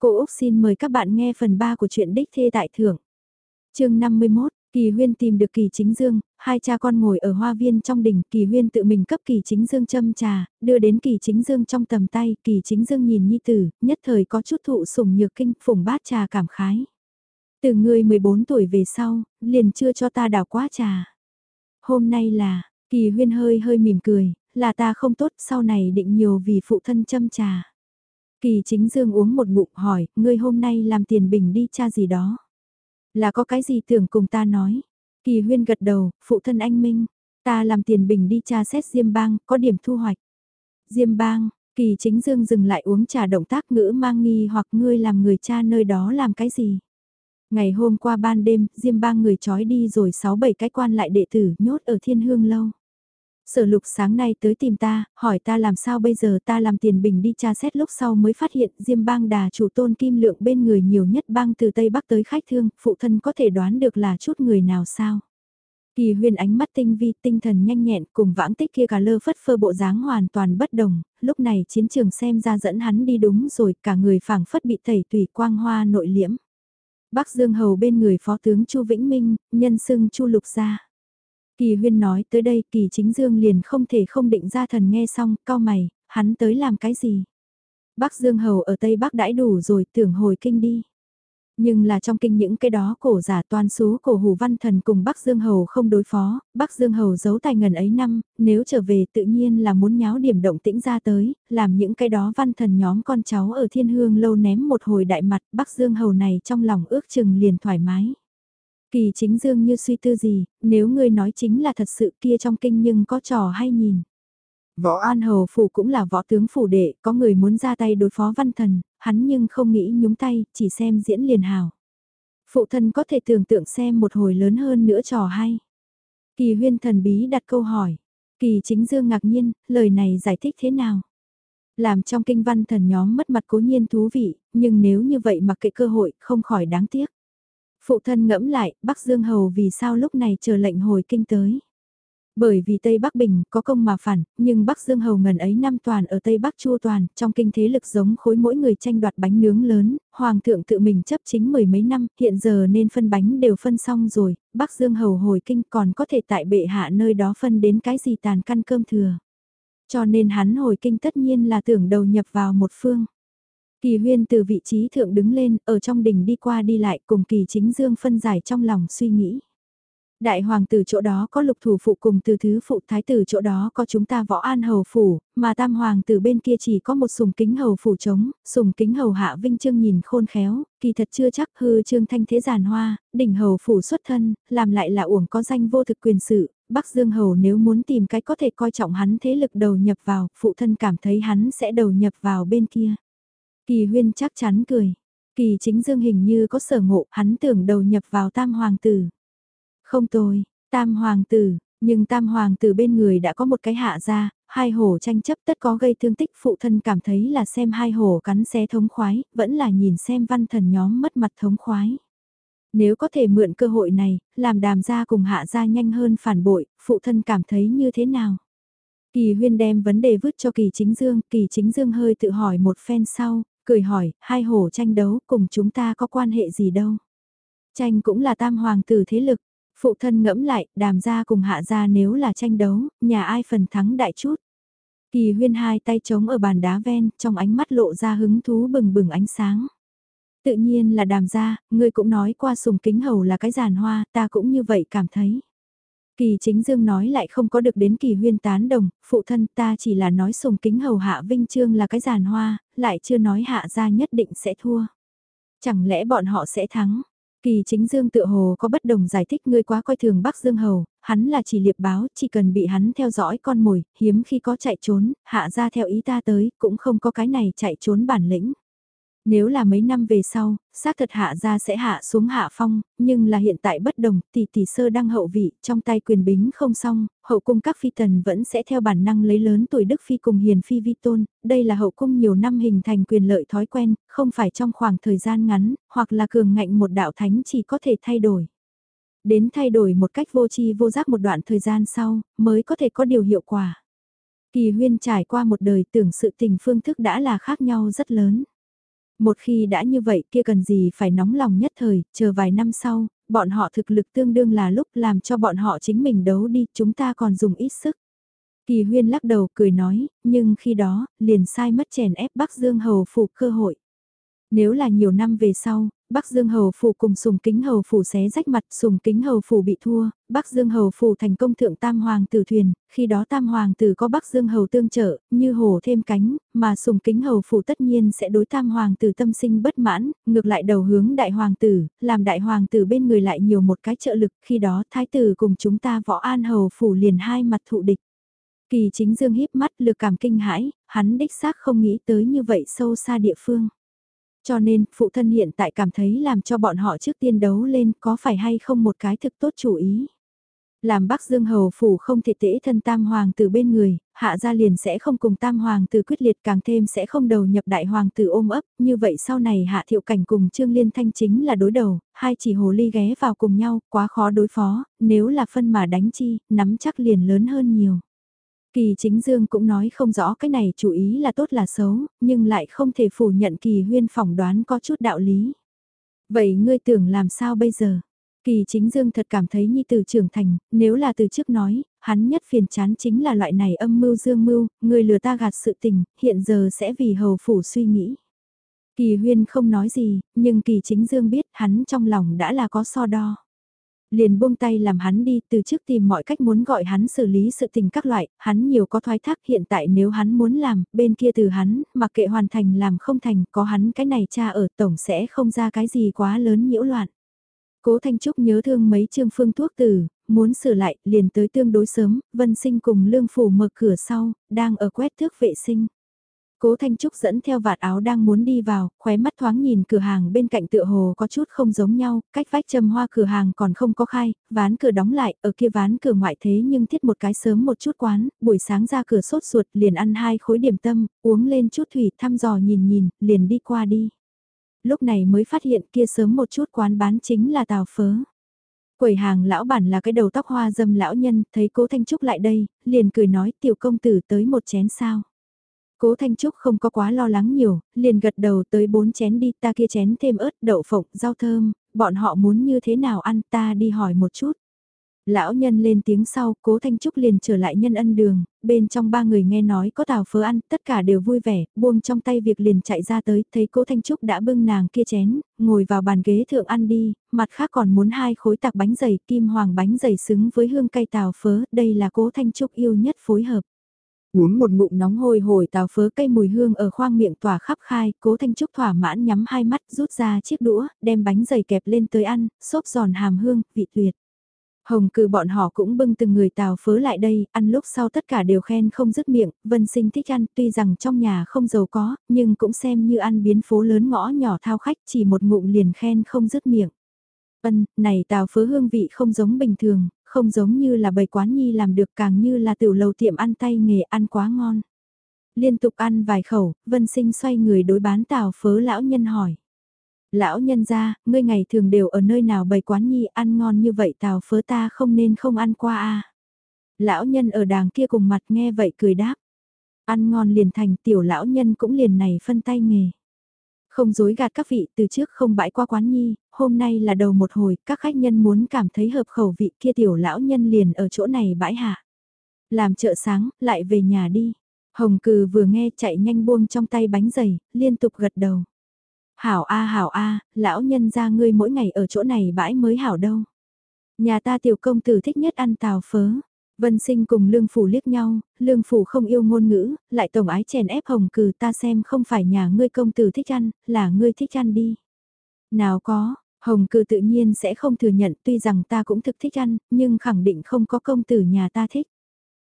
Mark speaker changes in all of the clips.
Speaker 1: Cô Úc xin mời các bạn nghe phần 3 của truyện Đích Thê Tại Thưởng. chương 51, Kỳ Huyên tìm được Kỳ Chính Dương, hai cha con ngồi ở hoa viên trong đình, Kỳ Huyên tự mình cấp Kỳ Chính Dương châm trà, đưa đến Kỳ Chính Dương trong tầm tay, Kỳ Chính Dương nhìn Nhi Tử, nhất thời có chút thụ sủng nhược kinh, phùng bát trà cảm khái. Từ người 14 tuổi về sau, liền chưa cho ta đào quá trà. Hôm nay là, Kỳ Huyên hơi hơi mỉm cười, là ta không tốt, sau này định nhiều vì phụ thân châm trà. Kỳ chính dương uống một bụng hỏi, ngươi hôm nay làm tiền bình đi cha gì đó. Là có cái gì tưởng cùng ta nói. Kỳ huyên gật đầu, phụ thân anh Minh, ta làm tiền bình đi tra xét Diêm Bang, có điểm thu hoạch. Diêm Bang, kỳ chính dương dừng lại uống trà động tác ngữ mang nghi hoặc ngươi làm người cha nơi đó làm cái gì. Ngày hôm qua ban đêm, Diêm Bang người trói đi rồi 6-7 cái quan lại đệ tử nhốt ở thiên hương lâu. Sở lục sáng nay tới tìm ta, hỏi ta làm sao bây giờ ta làm tiền bình đi tra xét lúc sau mới phát hiện Diêm bang đà chủ tôn kim lượng bên người nhiều nhất bang từ Tây Bắc tới khách thương, phụ thân có thể đoán được là chút người nào sao. Kỳ huyền ánh mắt tinh vi tinh thần nhanh nhẹn cùng vãng tích kia cả lơ phất phơ bộ dáng hoàn toàn bất đồng, lúc này chiến trường xem ra dẫn hắn đi đúng rồi cả người phảng phất bị tẩy tùy quang hoa nội liễm. Bắc Dương Hầu bên người phó tướng Chu Vĩnh Minh, nhân xưng Chu Lục gia. Kỳ huyên nói tới đây kỳ chính dương liền không thể không định ra thần nghe xong, cao mày, hắn tới làm cái gì? Bắc Dương Hầu ở Tây Bắc đãi đủ rồi tưởng hồi kinh đi. Nhưng là trong kinh những cái đó cổ giả toàn số cổ hủ văn thần cùng Bắc Dương Hầu không đối phó, Bắc Dương Hầu giấu tài ngần ấy năm, nếu trở về tự nhiên là muốn nháo điểm động tĩnh ra tới, làm những cái đó văn thần nhóm con cháu ở thiên hương lâu ném một hồi đại mặt Bắc Dương Hầu này trong lòng ước chừng liền thoải mái. Kỳ chính dương như suy tư gì, nếu ngươi nói chính là thật sự kia trong kinh nhưng có trò hay nhìn. Võ An Hầu Phủ cũng là võ tướng phủ đệ, có người muốn ra tay đối phó văn thần, hắn nhưng không nghĩ nhúng tay, chỉ xem diễn liền hào. Phụ thân có thể tưởng tượng xem một hồi lớn hơn nữa trò hay. Kỳ huyên thần bí đặt câu hỏi. Kỳ chính dương ngạc nhiên, lời này giải thích thế nào? Làm trong kinh văn thần nhóm mất mặt cố nhiên thú vị, nhưng nếu như vậy mặc kệ cơ hội, không khỏi đáng tiếc. Phụ thân ngẫm lại, Bắc Dương Hầu vì sao lúc này chờ lệnh hồi kinh tới. Bởi vì Tây Bắc Bình có công mà phản, nhưng Bắc Dương Hầu ngần ấy năm toàn ở Tây Bắc chua toàn, trong kinh thế lực giống khối mỗi người tranh đoạt bánh nướng lớn, Hoàng thượng tự mình chấp chính mười mấy năm, hiện giờ nên phân bánh đều phân xong rồi, Bắc Dương Hầu hồi kinh còn có thể tại bệ hạ nơi đó phân đến cái gì tàn căn cơm thừa. Cho nên hắn hồi kinh tất nhiên là tưởng đầu nhập vào một phương. Kỳ huyên từ vị trí thượng đứng lên, ở trong đình đi qua đi lại cùng kỳ chính dương phân giải trong lòng suy nghĩ. Đại hoàng tử chỗ đó có lục thủ phụ cùng từ thứ phụ thái tử chỗ đó có chúng ta võ an hầu phủ, mà tam hoàng tử bên kia chỉ có một sùng kính hầu phủ trống, sùng kính hầu hạ vinh trương nhìn khôn khéo, kỳ thật chưa chắc hư trương thanh thế giàn hoa, đỉnh hầu phủ xuất thân, làm lại là uổng có danh vô thực quyền sự, Bắc Dương hầu nếu muốn tìm cái có thể coi trọng hắn thế lực đầu nhập vào, phụ thân cảm thấy hắn sẽ đầu nhập vào bên kia. Kỳ huyên chắc chắn cười. Kỳ chính dương hình như có sở ngộ, hắn tưởng đầu nhập vào tam hoàng tử. Không tôi, tam hoàng tử, nhưng tam hoàng tử bên người đã có một cái hạ ra, hai hổ tranh chấp tất có gây thương tích phụ thân cảm thấy là xem hai hổ cắn xé thống khoái, vẫn là nhìn xem văn thần nhóm mất mặt thống khoái. Nếu có thể mượn cơ hội này, làm đàm gia cùng hạ gia nhanh hơn phản bội, phụ thân cảm thấy như thế nào? Kỳ huyên đem vấn đề vứt cho kỳ chính dương, kỳ chính dương hơi tự hỏi một phen sau, cười hỏi, hai hổ tranh đấu cùng chúng ta có quan hệ gì đâu. Tranh cũng là tam hoàng tử thế lực, phụ thân ngẫm lại, đàm gia cùng hạ gia nếu là tranh đấu, nhà ai phần thắng đại chút. Kỳ huyên hai tay trống ở bàn đá ven, trong ánh mắt lộ ra hứng thú bừng bừng ánh sáng. Tự nhiên là đàm gia ngươi cũng nói qua sùng kính hầu là cái giàn hoa, ta cũng như vậy cảm thấy. Kỳ chính dương nói lại không có được đến kỳ huyên tán đồng, phụ thân ta chỉ là nói sùng kính hầu hạ vinh trương là cái giàn hoa, lại chưa nói hạ gia nhất định sẽ thua. Chẳng lẽ bọn họ sẽ thắng? Kỳ chính dương tự hồ có bất đồng giải thích ngươi quá coi thường Bắc Dương Hầu, hắn là chỉ liệp báo, chỉ cần bị hắn theo dõi con mồi, hiếm khi có chạy trốn, hạ ra theo ý ta tới, cũng không có cái này chạy trốn bản lĩnh. Nếu là mấy năm về sau, xác thật hạ ra sẽ hạ xuống hạ phong, nhưng là hiện tại bất đồng, tỷ tỷ sơ đang hậu vị, trong tay quyền bính không xong, hậu cung các phi tần vẫn sẽ theo bản năng lấy lớn tuổi đức phi cùng hiền phi vi tôn, đây là hậu cung nhiều năm hình thành quyền lợi thói quen, không phải trong khoảng thời gian ngắn, hoặc là cường ngạnh một đạo thánh chỉ có thể thay đổi. Đến thay đổi một cách vô tri vô giác một đoạn thời gian sau, mới có thể có điều hiệu quả. Kỳ huyên trải qua một đời tưởng sự tình phương thức đã là khác nhau rất lớn. Một khi đã như vậy kia cần gì phải nóng lòng nhất thời, chờ vài năm sau, bọn họ thực lực tương đương là lúc làm cho bọn họ chính mình đấu đi, chúng ta còn dùng ít sức. Kỳ huyên lắc đầu cười nói, nhưng khi đó, liền sai mất chèn ép Bắc Dương Hầu phủ cơ hội. Nếu là nhiều năm về sau, Bắc Dương Hầu Phủ cùng Sùng Kính Hầu Phủ xé rách mặt, Sùng Kính Hầu Phủ bị thua, Bắc Dương Hầu Phủ thành công thượng Tam Hoàng tử thuyền, khi đó Tam Hoàng tử có Bắc Dương Hầu tương trợ, như hổ thêm cánh, mà Sùng Kính Hầu Phủ tất nhiên sẽ đối Tam Hoàng tử tâm sinh bất mãn, ngược lại đầu hướng Đại Hoàng tử, làm Đại Hoàng tử bên người lại nhiều một cái trợ lực, khi đó Thái tử cùng chúng ta Võ An Hầu Phủ liền hai mặt thụ địch. Kỳ chính dương híp mắt lực cảm kinh hãi, hắn đích xác không nghĩ tới như vậy sâu xa địa phương. Cho nên, phụ thân hiện tại cảm thấy làm cho bọn họ trước tiên đấu lên có phải hay không một cái thực tốt chủ ý. Làm Bắc Dương Hầu Phủ không thể tễ thân Tam Hoàng từ bên người, hạ gia liền sẽ không cùng Tam Hoàng từ quyết liệt càng thêm sẽ không đầu nhập Đại Hoàng tử ôm ấp, như vậy sau này hạ thiệu cảnh cùng Trương Liên Thanh chính là đối đầu, hai chỉ hồ ly ghé vào cùng nhau, quá khó đối phó, nếu là phân mà đánh chi, nắm chắc liền lớn hơn nhiều. Kỳ chính dương cũng nói không rõ cái này chủ ý là tốt là xấu, nhưng lại không thể phủ nhận kỳ huyên phỏng đoán có chút đạo lý. Vậy ngươi tưởng làm sao bây giờ? Kỳ chính dương thật cảm thấy nhi từ trưởng thành, nếu là từ trước nói, hắn nhất phiền chán chính là loại này âm mưu dương mưu, người lừa ta gạt sự tình, hiện giờ sẽ vì hầu phủ suy nghĩ. Kỳ huyên không nói gì, nhưng kỳ chính dương biết hắn trong lòng đã là có so đo liền buông tay làm hắn đi từ trước tìm mọi cách muốn gọi hắn xử lý sự tình các loại, hắn nhiều có thoái thác hiện tại nếu hắn muốn làm, bên kia từ hắn, mặc kệ hoàn thành làm không thành, có hắn cái này cha ở tổng sẽ không ra cái gì quá lớn nhiễu loạn. Cố Thanh Trúc nhớ thương mấy chương phương thuốc từ, muốn sửa lại, liền tới tương đối sớm, Vân Sinh cùng Lương Phủ mở cửa sau, đang ở quét thước vệ sinh. Cố Thanh Trúc dẫn theo vạt áo đang muốn đi vào, khóe mắt thoáng nhìn cửa hàng bên cạnh tựa hồ có chút không giống nhau, cách vách châm hoa cửa hàng còn không có khai, ván cửa đóng lại, ở kia ván cửa ngoại thế nhưng thiết một cái sớm một chút quán, buổi sáng ra cửa sốt ruột liền ăn hai khối điểm tâm, uống lên chút thủy thăm dò nhìn nhìn, liền đi qua đi. Lúc này mới phát hiện kia sớm một chút quán bán chính là tàu phớ. Quầy hàng lão bản là cái đầu tóc hoa dâm lão nhân, thấy cố Thanh Trúc lại đây, liền cười nói tiểu công tử tới một chén sao. Cố Thanh Trúc không có quá lo lắng nhiều, liền gật đầu tới bốn chén đi ta kia chén thêm ớt, đậu phộng, rau thơm, bọn họ muốn như thế nào ăn ta đi hỏi một chút. Lão nhân lên tiếng sau, cố Thanh Trúc liền trở lại nhân ân đường, bên trong ba người nghe nói có tàu phớ ăn, tất cả đều vui vẻ, buông trong tay việc liền chạy ra tới, thấy cố Thanh Trúc đã bưng nàng kia chén, ngồi vào bàn ghế thượng ăn đi, mặt khác còn muốn hai khối tạc bánh dày, kim hoàng bánh dày xứng với hương cay tàu phớ, đây là cố Thanh Trúc yêu nhất phối hợp. Uống một ngụm nóng hôi hồi tào phớ cây mùi hương ở khoang miệng tỏa khắp khai, cố thanh trúc thỏa mãn nhắm hai mắt rút ra chiếc đũa, đem bánh dày kẹp lên tới ăn, xốp giòn hàm hương, vị tuyệt. Hồng cử bọn họ cũng bưng từng người tào phớ lại đây, ăn lúc sau tất cả đều khen không dứt miệng, vân sinh thích ăn, tuy rằng trong nhà không giàu có, nhưng cũng xem như ăn biến phố lớn ngõ nhỏ thao khách chỉ một ngụm liền khen không dứt miệng. Ân, này tào phớ hương vị không giống bình thường, không giống như là bầy quán nhi làm được càng như là tiểu lầu tiệm ăn tay nghề ăn quá ngon. Liên tục ăn vài khẩu, vân sinh xoay người đối bán tào phớ lão nhân hỏi. Lão nhân ra, ngươi ngày thường đều ở nơi nào bầy quán nhi ăn ngon như vậy tào phớ ta không nên không ăn qua a à. Lão nhân ở đàng kia cùng mặt nghe vậy cười đáp. Ăn ngon liền thành tiểu lão nhân cũng liền này phân tay nghề. Không dối gạt các vị từ trước không bãi qua quán nhi, hôm nay là đầu một hồi, các khách nhân muốn cảm thấy hợp khẩu vị kia tiểu lão nhân liền ở chỗ này bãi hạ. Làm chợ sáng, lại về nhà đi. Hồng cừ vừa nghe chạy nhanh buông trong tay bánh dày, liên tục gật đầu. Hảo a hảo a, lão nhân ra ngươi mỗi ngày ở chỗ này bãi mới hảo đâu. Nhà ta tiểu công tử thích nhất ăn tàu phớ. Vân sinh cùng lương phủ liếc nhau, lương phủ không yêu ngôn ngữ, lại tổng ái chèn ép hồng cừ ta xem không phải nhà ngươi công tử thích ăn, là ngươi thích ăn đi. Nào có, hồng cừ tự nhiên sẽ không thừa nhận tuy rằng ta cũng thực thích ăn, nhưng khẳng định không có công tử nhà ta thích.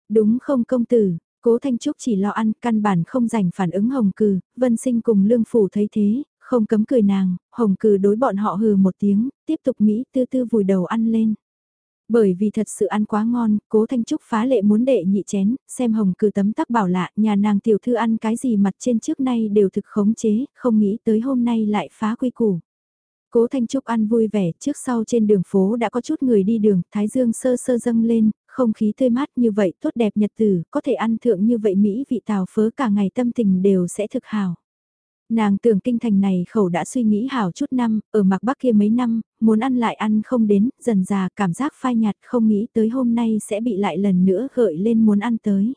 Speaker 1: Đúng không công tử, cố Thanh Trúc chỉ lo ăn, căn bản không dành phản ứng hồng cừ, vân sinh cùng lương phủ thấy thế, không cấm cười nàng, hồng cừ đối bọn họ hừ một tiếng, tiếp tục Mỹ tư tư vùi đầu ăn lên. Bởi vì thật sự ăn quá ngon, cố Thanh Trúc phá lệ muốn đệ nhị chén, xem hồng cử tấm tắc bảo lạ, nhà nàng tiểu thư ăn cái gì mặt trên trước nay đều thực khống chế, không nghĩ tới hôm nay lại phá quy củ. Cố Thanh Trúc ăn vui vẻ, trước sau trên đường phố đã có chút người đi đường, thái dương sơ sơ dâng lên, không khí tươi mát như vậy, tốt đẹp nhật tử, có thể ăn thượng như vậy Mỹ vị tào phớ cả ngày tâm tình đều sẽ thực hào. Nàng tưởng kinh thành này khẩu đã suy nghĩ hảo chút năm, ở mạc bắc kia mấy năm, muốn ăn lại ăn không đến, dần già cảm giác phai nhạt không nghĩ tới hôm nay sẽ bị lại lần nữa gợi lên muốn ăn tới.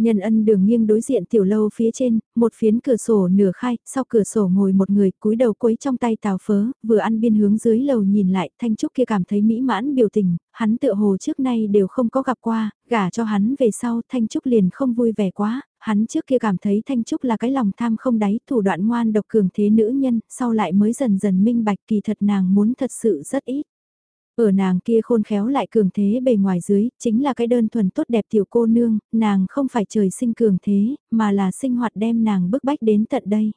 Speaker 1: Nhân ân đường nghiêng đối diện tiểu lâu phía trên, một phiến cửa sổ nửa khai, sau cửa sổ ngồi một người cúi đầu quấy trong tay tàu phớ, vừa ăn biên hướng dưới lầu nhìn lại, Thanh Trúc kia cảm thấy mỹ mãn biểu tình, hắn tựa hồ trước nay đều không có gặp qua, gả cho hắn về sau Thanh Trúc liền không vui vẻ quá, hắn trước kia cảm thấy Thanh Trúc là cái lòng tham không đáy, thủ đoạn ngoan độc cường thế nữ nhân, sau lại mới dần dần minh bạch kỳ thật nàng muốn thật sự rất ít. Ở nàng kia khôn khéo lại cường thế bề ngoài dưới, chính là cái đơn thuần tốt đẹp tiểu cô nương, nàng không phải trời sinh cường thế, mà là sinh hoạt đem nàng bức bách đến tận đây.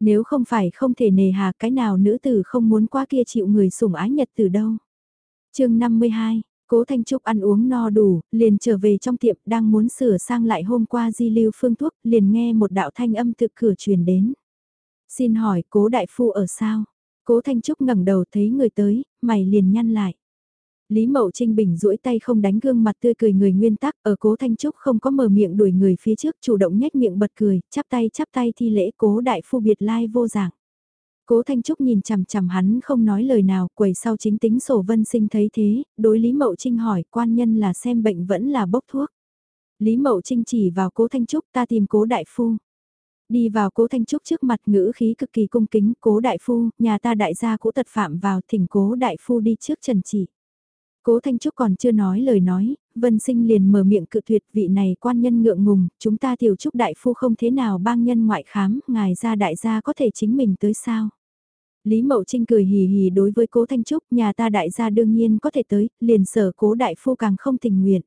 Speaker 1: Nếu không phải không thể nề hà cái nào nữ tử không muốn qua kia chịu người sủng ái nhật từ đâu. chương 52 Cố Thanh Trúc ăn uống no đủ, liền trở về trong tiệm đang muốn sửa sang lại hôm qua di lưu phương thuốc, liền nghe một đạo thanh âm từ cửa truyền đến. Xin hỏi cố đại phu ở sao? Cố Thanh Trúc ngẩng đầu thấy người tới, mày liền nhăn lại. Lý Mậu Trinh Bình duỗi tay không đánh gương mặt tươi cười người nguyên tắc, ở Cố Thanh Trúc không có mở miệng đuổi người phía trước, chủ động nhếch miệng bật cười, chắp tay chắp tay thi lễ Cố đại phu biệt lai vô dạng. Cố Thanh Trúc nhìn chằm chằm hắn không nói lời nào, quầy sau chính tính sổ vân sinh thấy thế, đối Lý Mậu Trinh hỏi quan nhân là xem bệnh vẫn là bốc thuốc. Lý Mậu Trinh chỉ vào Cố Thanh Trúc ta tìm Cố Đại Phu. Đi vào cố Thanh Trúc trước mặt ngữ khí cực kỳ cung kính, cố đại phu, nhà ta đại gia cũ tật phạm vào thỉnh cố đại phu đi trước trần chỉ. Cố Thanh Trúc còn chưa nói lời nói, Vân Sinh liền mở miệng cự tuyệt vị này quan nhân ngượng ngùng, chúng ta tiểu trúc đại phu không thế nào bang nhân ngoại khám, ngài ra đại gia có thể chính mình tới sao. Lý Mậu Trinh cười hì hì đối với cố Thanh Trúc, nhà ta đại gia đương nhiên có thể tới, liền sở cố đại phu càng không tình nguyện.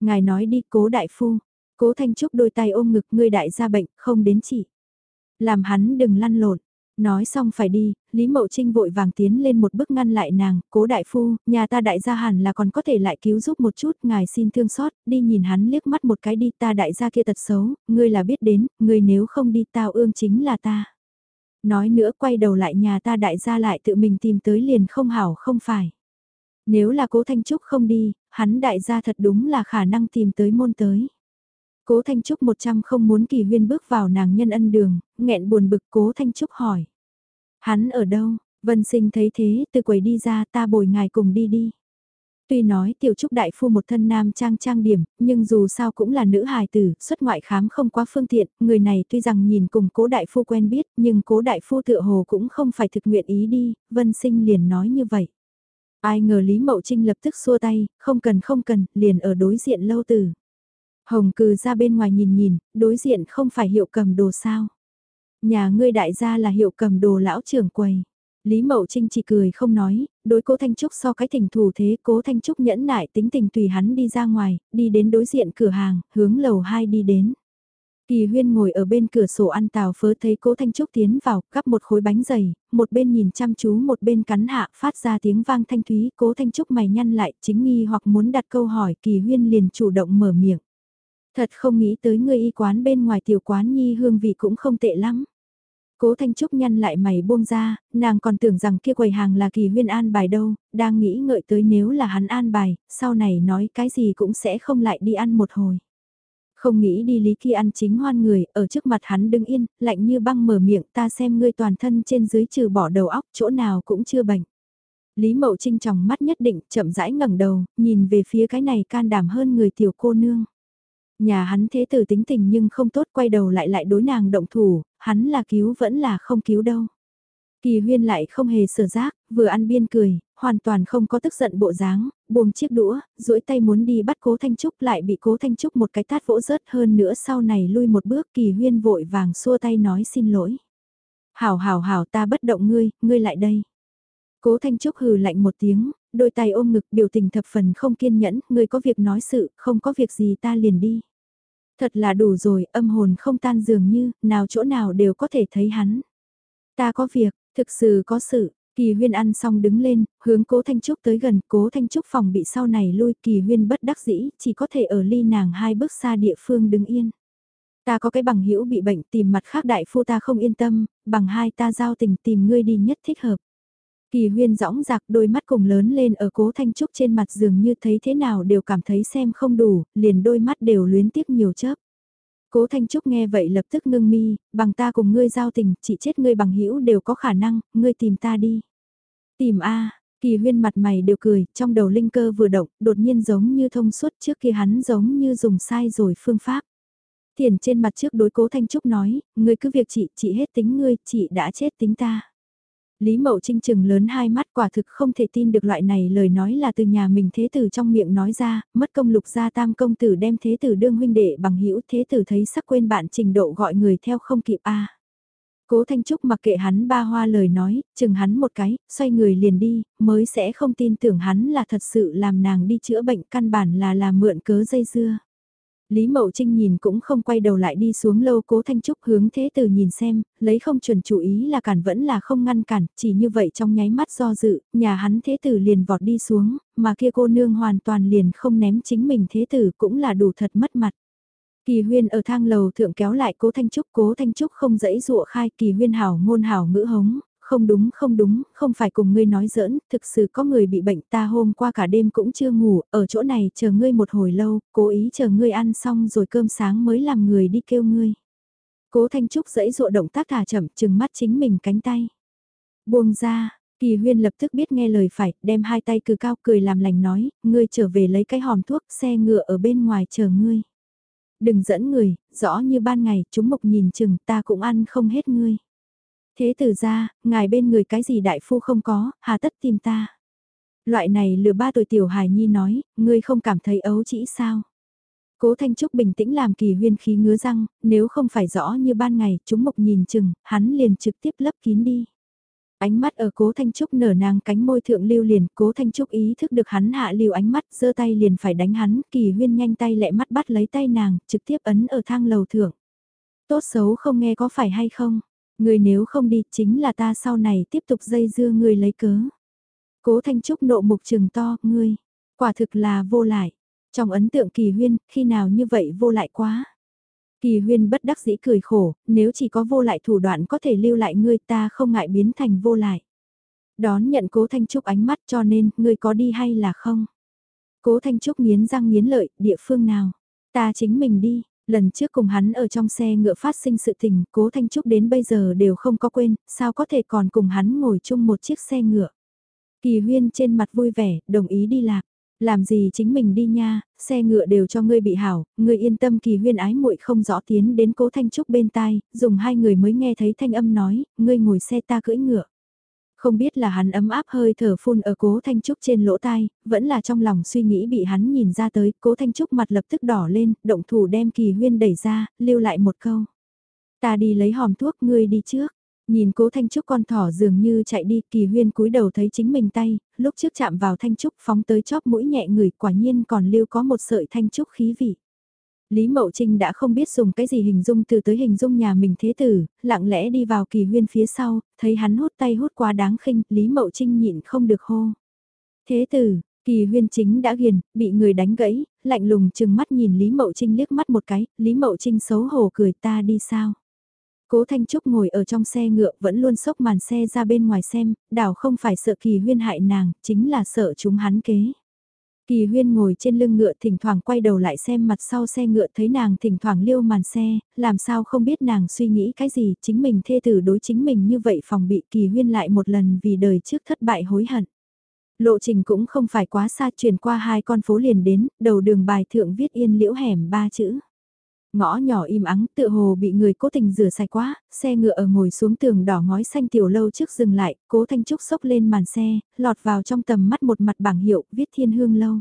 Speaker 1: Ngài nói đi cố đại phu, Cố Thanh Trúc đôi tay ôm ngực ngươi đại gia bệnh, không đến chỉ Làm hắn đừng lăn lộn. Nói xong phải đi, Lý Mậu Trinh vội vàng tiến lên một bước ngăn lại nàng, cố đại phu, nhà ta đại gia hẳn là còn có thể lại cứu giúp một chút, ngài xin thương xót, đi nhìn hắn liếc mắt một cái đi ta đại gia kia tật xấu, ngươi là biết đến, ngươi nếu không đi tao ương chính là ta. Nói nữa quay đầu lại nhà ta đại gia lại tự mình tìm tới liền không hảo không phải. Nếu là cố Thanh Trúc không đi, hắn đại gia thật đúng là khả năng tìm tới môn tới. Cố Thanh Trúc một trăm không muốn kỳ huyên bước vào nàng nhân ân đường, nghẹn buồn bực Cố Thanh Trúc hỏi. Hắn ở đâu? Vân sinh thấy thế, từ quầy đi ra ta bồi ngài cùng đi đi. Tuy nói tiểu trúc đại phu một thân nam trang trang điểm, nhưng dù sao cũng là nữ hài tử, xuất ngoại khám không quá phương tiện, người này tuy rằng nhìn cùng cố đại phu quen biết, nhưng cố đại phu tựa hồ cũng không phải thực nguyện ý đi, vân sinh liền nói như vậy. Ai ngờ Lý Mậu Trinh lập tức xua tay, không cần không cần, liền ở đối diện lâu tử. Hồng cừ ra bên ngoài nhìn nhìn, đối diện không phải hiệu cầm đồ sao. Nhà ngươi đại gia là hiệu cầm đồ lão trưởng quầy. Lý Mậu Trinh chỉ cười không nói, đối cố Thanh Trúc so cái tình thủ thế cố Thanh Trúc nhẫn nại tính tình tùy hắn đi ra ngoài, đi đến đối diện cửa hàng, hướng lầu 2 đi đến. Kỳ huyên ngồi ở bên cửa sổ ăn tàu phớ thấy cố Thanh Trúc tiến vào, cắp một khối bánh dày, một bên nhìn chăm chú một bên cắn hạ phát ra tiếng vang thanh thúy, cố Thanh Trúc mày nhăn lại chính nghi hoặc muốn đặt câu hỏi kỳ huyên liền chủ động mở miệng. Thật không nghĩ tới người y quán bên ngoài tiểu quán nhi hương vị cũng không tệ lắm. Cố Thanh Trúc nhăn lại mày buông ra, nàng còn tưởng rằng kia quầy hàng là kỳ huyên an bài đâu, đang nghĩ ngợi tới nếu là hắn an bài, sau này nói cái gì cũng sẽ không lại đi ăn một hồi. Không nghĩ đi lý kia ăn chính hoan người, ở trước mặt hắn đứng yên, lạnh như băng mở miệng ta xem ngươi toàn thân trên dưới trừ bỏ đầu óc, chỗ nào cũng chưa bệnh. Lý Mậu Trinh trong mắt nhất định, chậm rãi ngẩng đầu, nhìn về phía cái này can đảm hơn người tiểu cô nương. Nhà hắn thế tử tính tình nhưng không tốt quay đầu lại lại đối nàng động thủ, hắn là cứu vẫn là không cứu đâu. Kỳ huyên lại không hề sở giác, vừa ăn biên cười, hoàn toàn không có tức giận bộ dáng, buông chiếc đũa, duỗi tay muốn đi bắt cố Thanh Trúc lại bị cố Thanh Trúc một cái tát vỗ rớt hơn nữa sau này lui một bước kỳ huyên vội vàng xua tay nói xin lỗi. Hảo hảo hảo ta bất động ngươi, ngươi lại đây. Cố Thanh Trúc hừ lạnh một tiếng, đôi tay ôm ngực biểu tình thập phần không kiên nhẫn, ngươi có việc nói sự, không có việc gì ta liền đi. Thật là đủ rồi, âm hồn không tan dường như, nào chỗ nào đều có thể thấy hắn. Ta có việc, thực sự có sự, Kỳ huyên ăn xong đứng lên, hướng cố Thanh Trúc tới gần, cố Thanh Trúc phòng bị sau này lui, kỳ huyên bất đắc dĩ, chỉ có thể ở ly nàng hai bước xa địa phương đứng yên. Ta có cái bằng hữu bị bệnh tìm mặt khác đại phu ta không yên tâm, bằng hai ta giao tình tìm ngươi đi nhất thích hợp. Kỳ huyên rõng rạc đôi mắt cùng lớn lên ở cố thanh trúc trên mặt dường như thấy thế nào đều cảm thấy xem không đủ, liền đôi mắt đều luyến tiếc nhiều chớp. Cố Thanh Trúc nghe vậy lập tức ngưng mi, bằng ta cùng ngươi giao tình, chỉ chết ngươi bằng hữu đều có khả năng, ngươi tìm ta đi. Tìm A, kỳ huyên mặt mày đều cười, trong đầu linh cơ vừa động, đột nhiên giống như thông suốt trước kia hắn giống như dùng sai rồi phương pháp. Tiền trên mặt trước đối cố Thanh Trúc nói, ngươi cứ việc chị, chị hết tính ngươi, chị đã chết tính ta. Lý Mậu Trinh chừng lớn hai mắt quả thực không thể tin được loại này lời nói là từ nhà mình thế tử trong miệng nói ra, mất công lục gia tam công tử đem thế tử đương huynh đệ bằng hữu thế tử thấy sắc quên bạn trình độ gọi người theo không kịp a. Cố Thanh Trúc mặc kệ hắn ba hoa lời nói, chừng hắn một cái, xoay người liền đi, mới sẽ không tin tưởng hắn là thật sự làm nàng đi chữa bệnh căn bản là là mượn cớ dây dưa. Lý Mậu Trinh nhìn cũng không quay đầu lại đi xuống lâu cố Thanh Trúc hướng thế tử nhìn xem, lấy không chuẩn chủ ý là cản vẫn là không ngăn cản, chỉ như vậy trong nháy mắt do dự, nhà hắn thế tử liền vọt đi xuống, mà kia cô nương hoàn toàn liền không ném chính mình thế tử cũng là đủ thật mất mặt. Kỳ huyên ở thang lầu thượng kéo lại cố Thanh Trúc, cố Thanh Trúc không dẫy dụa khai kỳ huyên hảo ngôn hảo ngữ hống, không đúng không đúng, không phải cùng ngươi nói giỡn, thực sự có người bị bệnh ta hôm qua cả đêm cũng chưa ngủ, ở chỗ này chờ ngươi một hồi lâu, cố ý chờ ngươi ăn xong rồi cơm sáng mới làm người đi kêu ngươi. Cố Thanh Trúc dẫy dụa động tác thả chậm chừng mắt chính mình cánh tay. Buông ra, Kỳ huyên lập tức biết nghe lời phải, đem hai tay cử cao cười làm lành nói, ngươi trở về lấy cái hòm thuốc, xe ngựa ở bên ngoài chờ ngươi. Đừng dẫn người, rõ như ban ngày, chúng mộc nhìn chừng ta cũng ăn không hết ngươi. Thế từ ra, ngài bên người cái gì đại phu không có, hà tất tìm ta. Loại này lừa ba tuổi tiểu hài nhi nói, ngươi không cảm thấy ấu chỉ sao. Cố Thanh Trúc bình tĩnh làm kỳ huyên khí ngứa răng, nếu không phải rõ như ban ngày, chúng mộc nhìn chừng, hắn liền trực tiếp lấp kín đi. Ánh mắt ở cố Thanh Trúc nở nàng cánh môi thượng lưu liền, cố Thanh Trúc ý thức được hắn hạ lưu ánh mắt, giơ tay liền phải đánh hắn, kỳ huyên nhanh tay lẹ mắt bắt lấy tay nàng, trực tiếp ấn ở thang lầu thượng. Tốt xấu không nghe có phải hay không, Người nếu không đi chính là ta sau này tiếp tục dây dưa người lấy cớ. Cố Thanh Trúc nộ mục trừng to, ngươi, quả thực là vô lại. Trong ấn tượng kỳ huyên, khi nào như vậy vô lại quá. Kỳ huyên bất đắc dĩ cười khổ, nếu chỉ có vô lại thủ đoạn có thể lưu lại ngươi ta không ngại biến thành vô lại. Đón nhận cố Thanh Trúc ánh mắt cho nên, ngươi có đi hay là không? Cố Thanh Trúc nghiến răng nghiến lợi, địa phương nào? Ta chính mình đi, Lần trước cùng hắn ở trong xe ngựa phát sinh sự tình, cố Thanh Trúc đến bây giờ đều không có quên, sao có thể còn cùng hắn ngồi chung một chiếc xe ngựa. Kỳ huyên trên mặt vui vẻ, đồng ý đi lạc. Làm gì chính mình đi nha, xe ngựa đều cho ngươi bị hảo, ngươi yên tâm kỳ huyên ái muội không rõ tiến đến cố Thanh Trúc bên tai, dùng hai người mới nghe thấy thanh âm nói, ngươi ngồi xe ta cưỡi ngựa. Không biết là hắn ấm áp hơi thở phun ở cố Thanh Trúc trên lỗ tai, vẫn là trong lòng suy nghĩ bị hắn nhìn ra tới, cố Thanh Trúc mặt lập tức đỏ lên, động thủ đem kỳ huyên đẩy ra, lưu lại một câu. Ta đi lấy hòm thuốc, ngươi đi trước. Nhìn cố Thanh Trúc con thỏ dường như chạy đi, kỳ huyên cúi đầu thấy chính mình tay, lúc trước chạm vào Thanh Trúc phóng tới chóp mũi nhẹ người quả nhiên còn lưu có một sợi Thanh Trúc khí vị. Lý Mậu Trinh đã không biết dùng cái gì hình dung từ tới hình dung nhà mình thế tử, lặng lẽ đi vào kỳ huyên phía sau, thấy hắn hút tay hút quá đáng khinh, Lý Mậu Trinh nhịn không được hô. Thế tử, kỳ huyên chính đã ghiền, bị người đánh gãy, lạnh lùng chừng mắt nhìn Lý Mậu Trinh liếc mắt một cái, Lý Mậu Trinh xấu hổ cười ta đi sao. Cố Thanh Trúc ngồi ở trong xe ngựa vẫn luôn sốc màn xe ra bên ngoài xem, đảo không phải sợ kỳ huyên hại nàng, chính là sợ chúng hắn kế. Kỳ huyên ngồi trên lưng ngựa thỉnh thoảng quay đầu lại xem mặt sau xe ngựa thấy nàng thỉnh thoảng liêu màn xe, làm sao không biết nàng suy nghĩ cái gì, chính mình thê tử đối chính mình như vậy phòng bị kỳ huyên lại một lần vì đời trước thất bại hối hận. Lộ trình cũng không phải quá xa chuyển qua hai con phố liền đến, đầu đường bài thượng viết yên liễu hẻm ba chữ. Ngõ nhỏ im ắng tựa hồ bị người cố tình rửa sạch quá, xe ngựa ở ngồi xuống tường đỏ ngói xanh tiểu lâu trước dừng lại, cố thanh trúc sốc lên màn xe, lọt vào trong tầm mắt một mặt bảng hiệu, viết thiên hương lâu.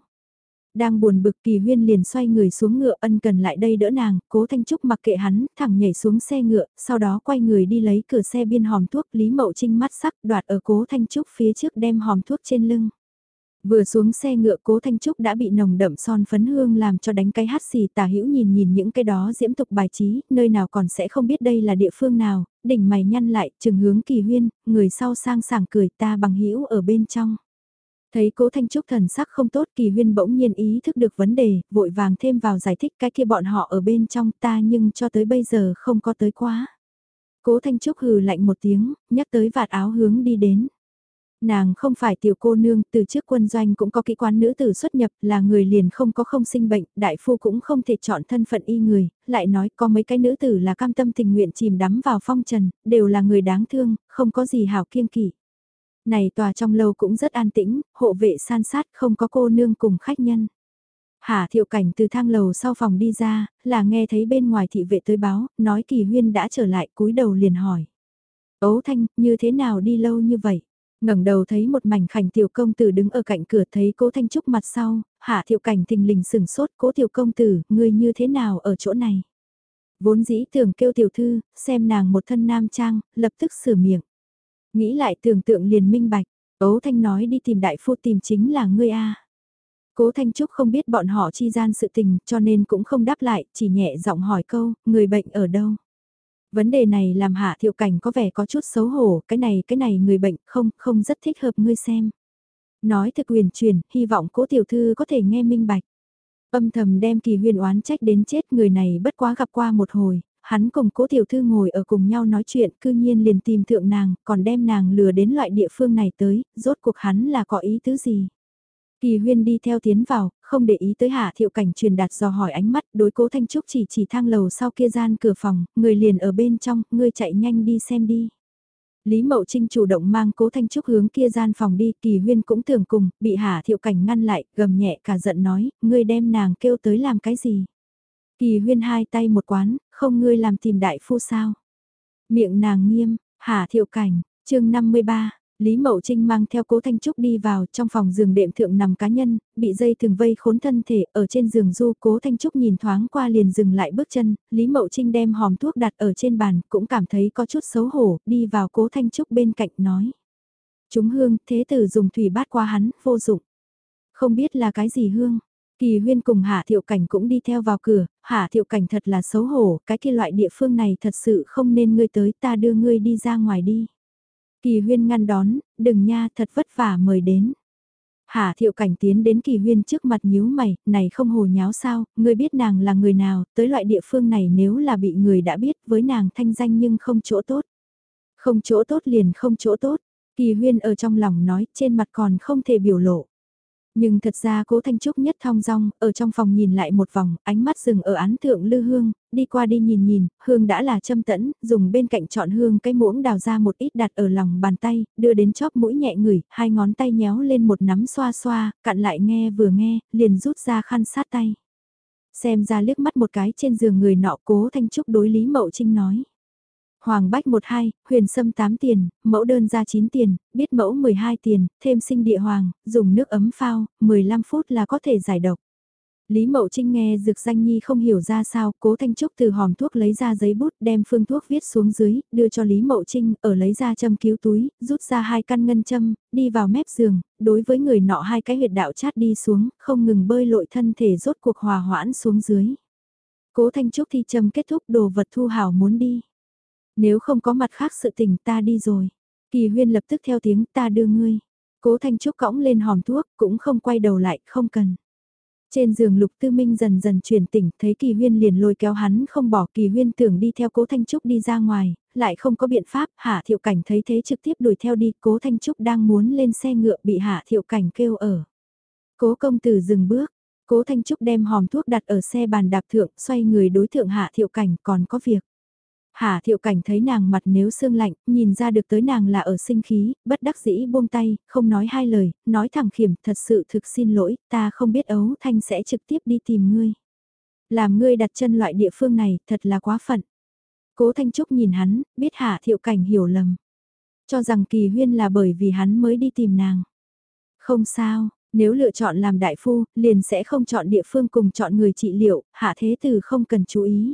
Speaker 1: Đang buồn bực kỳ huyên liền xoay người xuống ngựa ân cần lại đây đỡ nàng, cố thanh trúc mặc kệ hắn, thẳng nhảy xuống xe ngựa, sau đó quay người đi lấy cửa xe biên hòm thuốc Lý Mậu Trinh mắt sắc đoạt ở cố thanh trúc phía trước đem hòm thuốc trên lưng. Vừa xuống xe ngựa cố Thanh Trúc đã bị nồng đậm son phấn hương làm cho đánh cái hát xì tả hữu nhìn nhìn những cái đó diễm tục bài trí, nơi nào còn sẽ không biết đây là địa phương nào, đỉnh mày nhăn lại, trừng hướng kỳ huyên, người sau sang sảng cười ta bằng hữu ở bên trong. Thấy cố Thanh Trúc thần sắc không tốt kỳ huyên bỗng nhiên ý thức được vấn đề, vội vàng thêm vào giải thích cái kia bọn họ ở bên trong ta nhưng cho tới bây giờ không có tới quá. Cố Thanh Trúc hừ lạnh một tiếng, nhắc tới vạt áo hướng đi đến. Nàng không phải tiểu cô nương, từ trước quân doanh cũng có kỹ quán nữ tử xuất nhập, là người liền không có không sinh bệnh, đại phu cũng không thể chọn thân phận y người, lại nói có mấy cái nữ tử là cam tâm tình nguyện chìm đắm vào phong trần, đều là người đáng thương, không có gì hảo kiêng kỵ. Này tòa trong lâu cũng rất an tĩnh, hộ vệ san sát không có cô nương cùng khách nhân. Hà thiệu cảnh từ thang lầu sau phòng đi ra, là nghe thấy bên ngoài thị vệ tới báo, nói kỳ huyên đã trở lại cúi đầu liền hỏi. Ấu thanh, như thế nào đi lâu như vậy? Ngẩng đầu thấy một mảnh khảnh tiểu công tử đứng ở cạnh cửa thấy cố Thanh Trúc mặt sau, hạ thiệu cảnh thình lình sừng sốt cố tiểu công tử, ngươi như thế nào ở chỗ này? Vốn dĩ tưởng kêu tiểu thư, xem nàng một thân nam trang, lập tức sửa miệng. Nghĩ lại tưởng tượng liền minh bạch, ấu thanh nói đi tìm đại phu tìm chính là ngươi a. Cố Thanh Trúc không biết bọn họ chi gian sự tình cho nên cũng không đáp lại, chỉ nhẹ giọng hỏi câu, người bệnh ở đâu? Vấn đề này làm hạ thiệu cảnh có vẻ có chút xấu hổ, cái này cái này người bệnh không, không rất thích hợp ngươi xem. Nói thực quyền truyền, hy vọng cố tiểu thư có thể nghe minh bạch. Âm thầm đem kỳ huyền oán trách đến chết người này bất quá gặp qua một hồi, hắn cùng cố tiểu thư ngồi ở cùng nhau nói chuyện cư nhiên liền tìm thượng nàng, còn đem nàng lừa đến loại địa phương này tới, rốt cuộc hắn là có ý tứ gì. Kỳ huyên đi theo tiến vào, không để ý tới hạ thiệu cảnh truyền đạt dò hỏi ánh mắt, đối cố Thanh Trúc chỉ chỉ thang lầu sau kia gian cửa phòng, người liền ở bên trong, ngươi chạy nhanh đi xem đi. Lý Mậu Trinh chủ động mang cố Thanh Trúc hướng kia gian phòng đi, kỳ huyên cũng tưởng cùng, bị hạ thiệu cảnh ngăn lại, gầm nhẹ cả giận nói, ngươi đem nàng kêu tới làm cái gì. Kỳ huyên hai tay một quán, không ngươi làm tìm đại phu sao. Miệng nàng nghiêm, hạ thiệu cảnh, chương 53, Lý Mậu Trinh mang theo cố Thanh Trúc đi vào trong phòng giường đệm thượng nằm cá nhân, bị dây thường vây khốn thân thể ở trên giường du cố Thanh Trúc nhìn thoáng qua liền dừng lại bước chân, Lý Mậu Trinh đem hòm thuốc đặt ở trên bàn cũng cảm thấy có chút xấu hổ, đi vào cố Thanh Trúc bên cạnh nói. Chúng hương, thế tử dùng thủy bát qua hắn, vô dụng. Không biết là cái gì hương, Kỳ huyên cùng Hạ Thiệu Cảnh cũng đi theo vào cửa, Hạ Thiệu Cảnh thật là xấu hổ, cái kia loại địa phương này thật sự không nên ngươi tới ta đưa ngươi đi ra ngoài đi. Kỳ huyên ngăn đón, đừng nha thật vất vả mời đến. Hà thiệu cảnh tiến đến kỳ huyên trước mặt nhíu mày, này không hồ nháo sao, ngươi biết nàng là người nào, tới loại địa phương này nếu là bị người đã biết với nàng thanh danh nhưng không chỗ tốt. Không chỗ tốt liền không chỗ tốt, kỳ huyên ở trong lòng nói trên mặt còn không thể biểu lộ. Nhưng thật ra cố Thanh Trúc nhất thong dong, ở trong phòng nhìn lại một vòng, ánh mắt dừng ở án thượng lư hương, đi qua đi nhìn nhìn, hương đã là châm tẫn, dùng bên cạnh chọn hương cái muỗng đào ra một ít đặt ở lòng bàn tay, đưa đến chóp mũi nhẹ ngửi, hai ngón tay nhéo lên một nắm xoa xoa, cặn lại nghe vừa nghe, liền rút ra khăn sát tay. Xem ra liếc mắt một cái trên giường người nọ cố Thanh Trúc đối Lý Mậu Trinh nói. Hoàng bách 12, huyền sâm 8 tiền, mẫu đơn ra 9 tiền, biết mẫu 12 tiền, thêm sinh địa hoàng, dùng nước ấm phao, 15 phút là có thể giải độc. Lý Mậu Trinh nghe Dược Danh Nhi không hiểu ra sao, cố Thanh Trúc từ hòm thuốc lấy ra giấy bút đem phương thuốc viết xuống dưới, đưa cho Lý Mậu Trinh, ở lấy ra châm cứu túi, rút ra hai căn ngân châm, đi vào mép giường, đối với người nọ hai cái huyệt đạo chát đi xuống, không ngừng bơi lội thân thể rốt cuộc hòa hoãn xuống dưới. Cố Thanh Trúc thi châm kết thúc đồ vật thu hảo muốn đi. Nếu không có mặt khác sự tình ta đi rồi. Kỳ huyên lập tức theo tiếng ta đưa ngươi. Cố Thanh Trúc cõng lên hòm thuốc, cũng không quay đầu lại, không cần. Trên giường Lục Tư Minh dần dần chuyển tỉnh, thấy Kỳ Huyên liền lôi kéo hắn không bỏ Kỳ Huyên tưởng đi theo Cố Thanh Trúc đi ra ngoài, lại không có biện pháp, Hạ Thiệu Cảnh thấy thế trực tiếp đuổi theo đi, Cố Thanh Trúc đang muốn lên xe ngựa bị Hạ Thiệu Cảnh kêu ở. Cố công tử dừng bước, Cố Thanh Trúc đem hòm thuốc đặt ở xe bàn đạp thượng, xoay người đối thượng Hạ Thiệu Cảnh còn có việc. Hà thiệu cảnh thấy nàng mặt nếu sương lạnh, nhìn ra được tới nàng là ở sinh khí, bất đắc dĩ buông tay, không nói hai lời, nói thẳng khiểm, thật sự thực xin lỗi, ta không biết ấu thanh sẽ trực tiếp đi tìm ngươi. Làm ngươi đặt chân loại địa phương này, thật là quá phận. Cố Thanh Trúc nhìn hắn, biết Hà thiệu cảnh hiểu lầm. Cho rằng kỳ huyên là bởi vì hắn mới đi tìm nàng. Không sao, nếu lựa chọn làm đại phu, liền sẽ không chọn địa phương cùng chọn người trị liệu, hạ thế Từ không cần chú ý.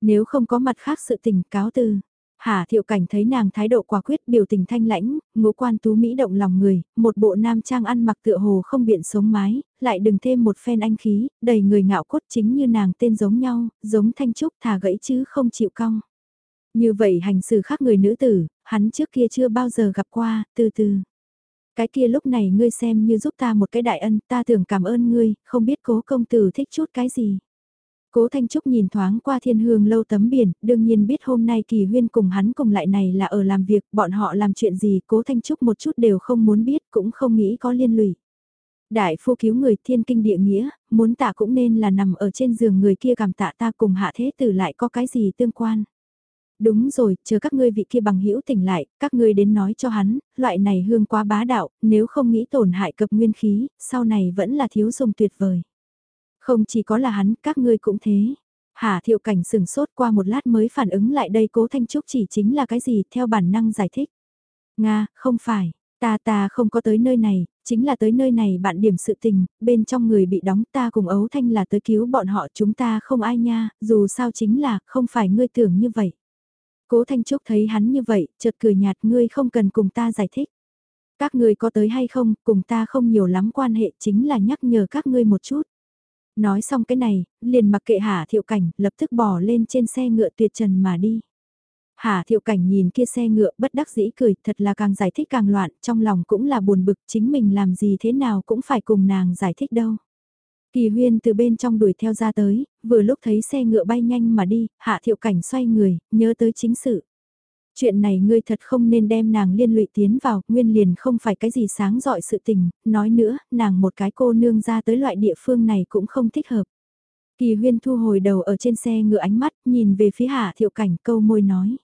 Speaker 1: Nếu không có mặt khác sự tình cáo từ. Hà thiệu cảnh thấy nàng thái độ quả quyết biểu tình thanh lãnh, ngũ quan tú Mỹ động lòng người, một bộ nam trang ăn mặc tựa hồ không biện sống mái, lại đừng thêm một phen anh khí, đầy người ngạo cốt chính như nàng tên giống nhau, giống thanh trúc thà gãy chứ không chịu cong. Như vậy hành xử khác người nữ tử, hắn trước kia chưa bao giờ gặp qua, từ từ. Cái kia lúc này ngươi xem như giúp ta một cái đại ân, ta tưởng cảm ơn ngươi, không biết cố công tử thích chút cái gì. Cố Thanh Trúc nhìn thoáng qua thiên hương lâu tấm biển, đương nhiên biết hôm nay kỳ huyên cùng hắn cùng lại này là ở làm việc, bọn họ làm chuyện gì Cố Thanh Trúc một chút đều không muốn biết, cũng không nghĩ có liên lụy. Đại phu cứu người thiên kinh địa nghĩa, muốn tạ cũng nên là nằm ở trên giường người kia cảm tạ ta cùng hạ thế tử lại có cái gì tương quan. Đúng rồi, chờ các ngươi vị kia bằng hữu tỉnh lại, các ngươi đến nói cho hắn, loại này hương quá bá đạo, nếu không nghĩ tổn hại cập nguyên khí, sau này vẫn là thiếu dùng tuyệt vời. Không chỉ có là hắn, các ngươi cũng thế. Hà thiệu cảnh sừng sốt qua một lát mới phản ứng lại đây cố thanh trúc chỉ chính là cái gì theo bản năng giải thích. Nga, không phải, ta ta không có tới nơi này, chính là tới nơi này bạn điểm sự tình, bên trong người bị đóng ta cùng ấu thanh là tới cứu bọn họ chúng ta không ai nha, dù sao chính là không phải ngươi tưởng như vậy. Cố Thanh Trúc thấy hắn như vậy, chợt cười nhạt ngươi không cần cùng ta giải thích. Các ngươi có tới hay không, cùng ta không nhiều lắm quan hệ chính là nhắc nhở các ngươi một chút. Nói xong cái này, liền mặc kệ Hà Thiệu Cảnh, lập tức bỏ lên trên xe ngựa tuyệt trần mà đi. Hà Thiệu Cảnh nhìn kia xe ngựa bất đắc dĩ cười, thật là càng giải thích càng loạn, trong lòng cũng là buồn bực, chính mình làm gì thế nào cũng phải cùng nàng giải thích đâu. Kỳ huyên từ bên trong đuổi theo ra tới, vừa lúc thấy xe ngựa bay nhanh mà đi, Hạ Thiệu Cảnh xoay người, nhớ tới chính sự. Chuyện này ngươi thật không nên đem nàng liên lụy tiến vào, nguyên liền không phải cái gì sáng dọi sự tình, nói nữa, nàng một cái cô nương ra tới loại địa phương này cũng không thích hợp. Kỳ huyên thu hồi đầu ở trên xe ngựa ánh mắt, nhìn về phía hạ thiệu cảnh câu môi nói.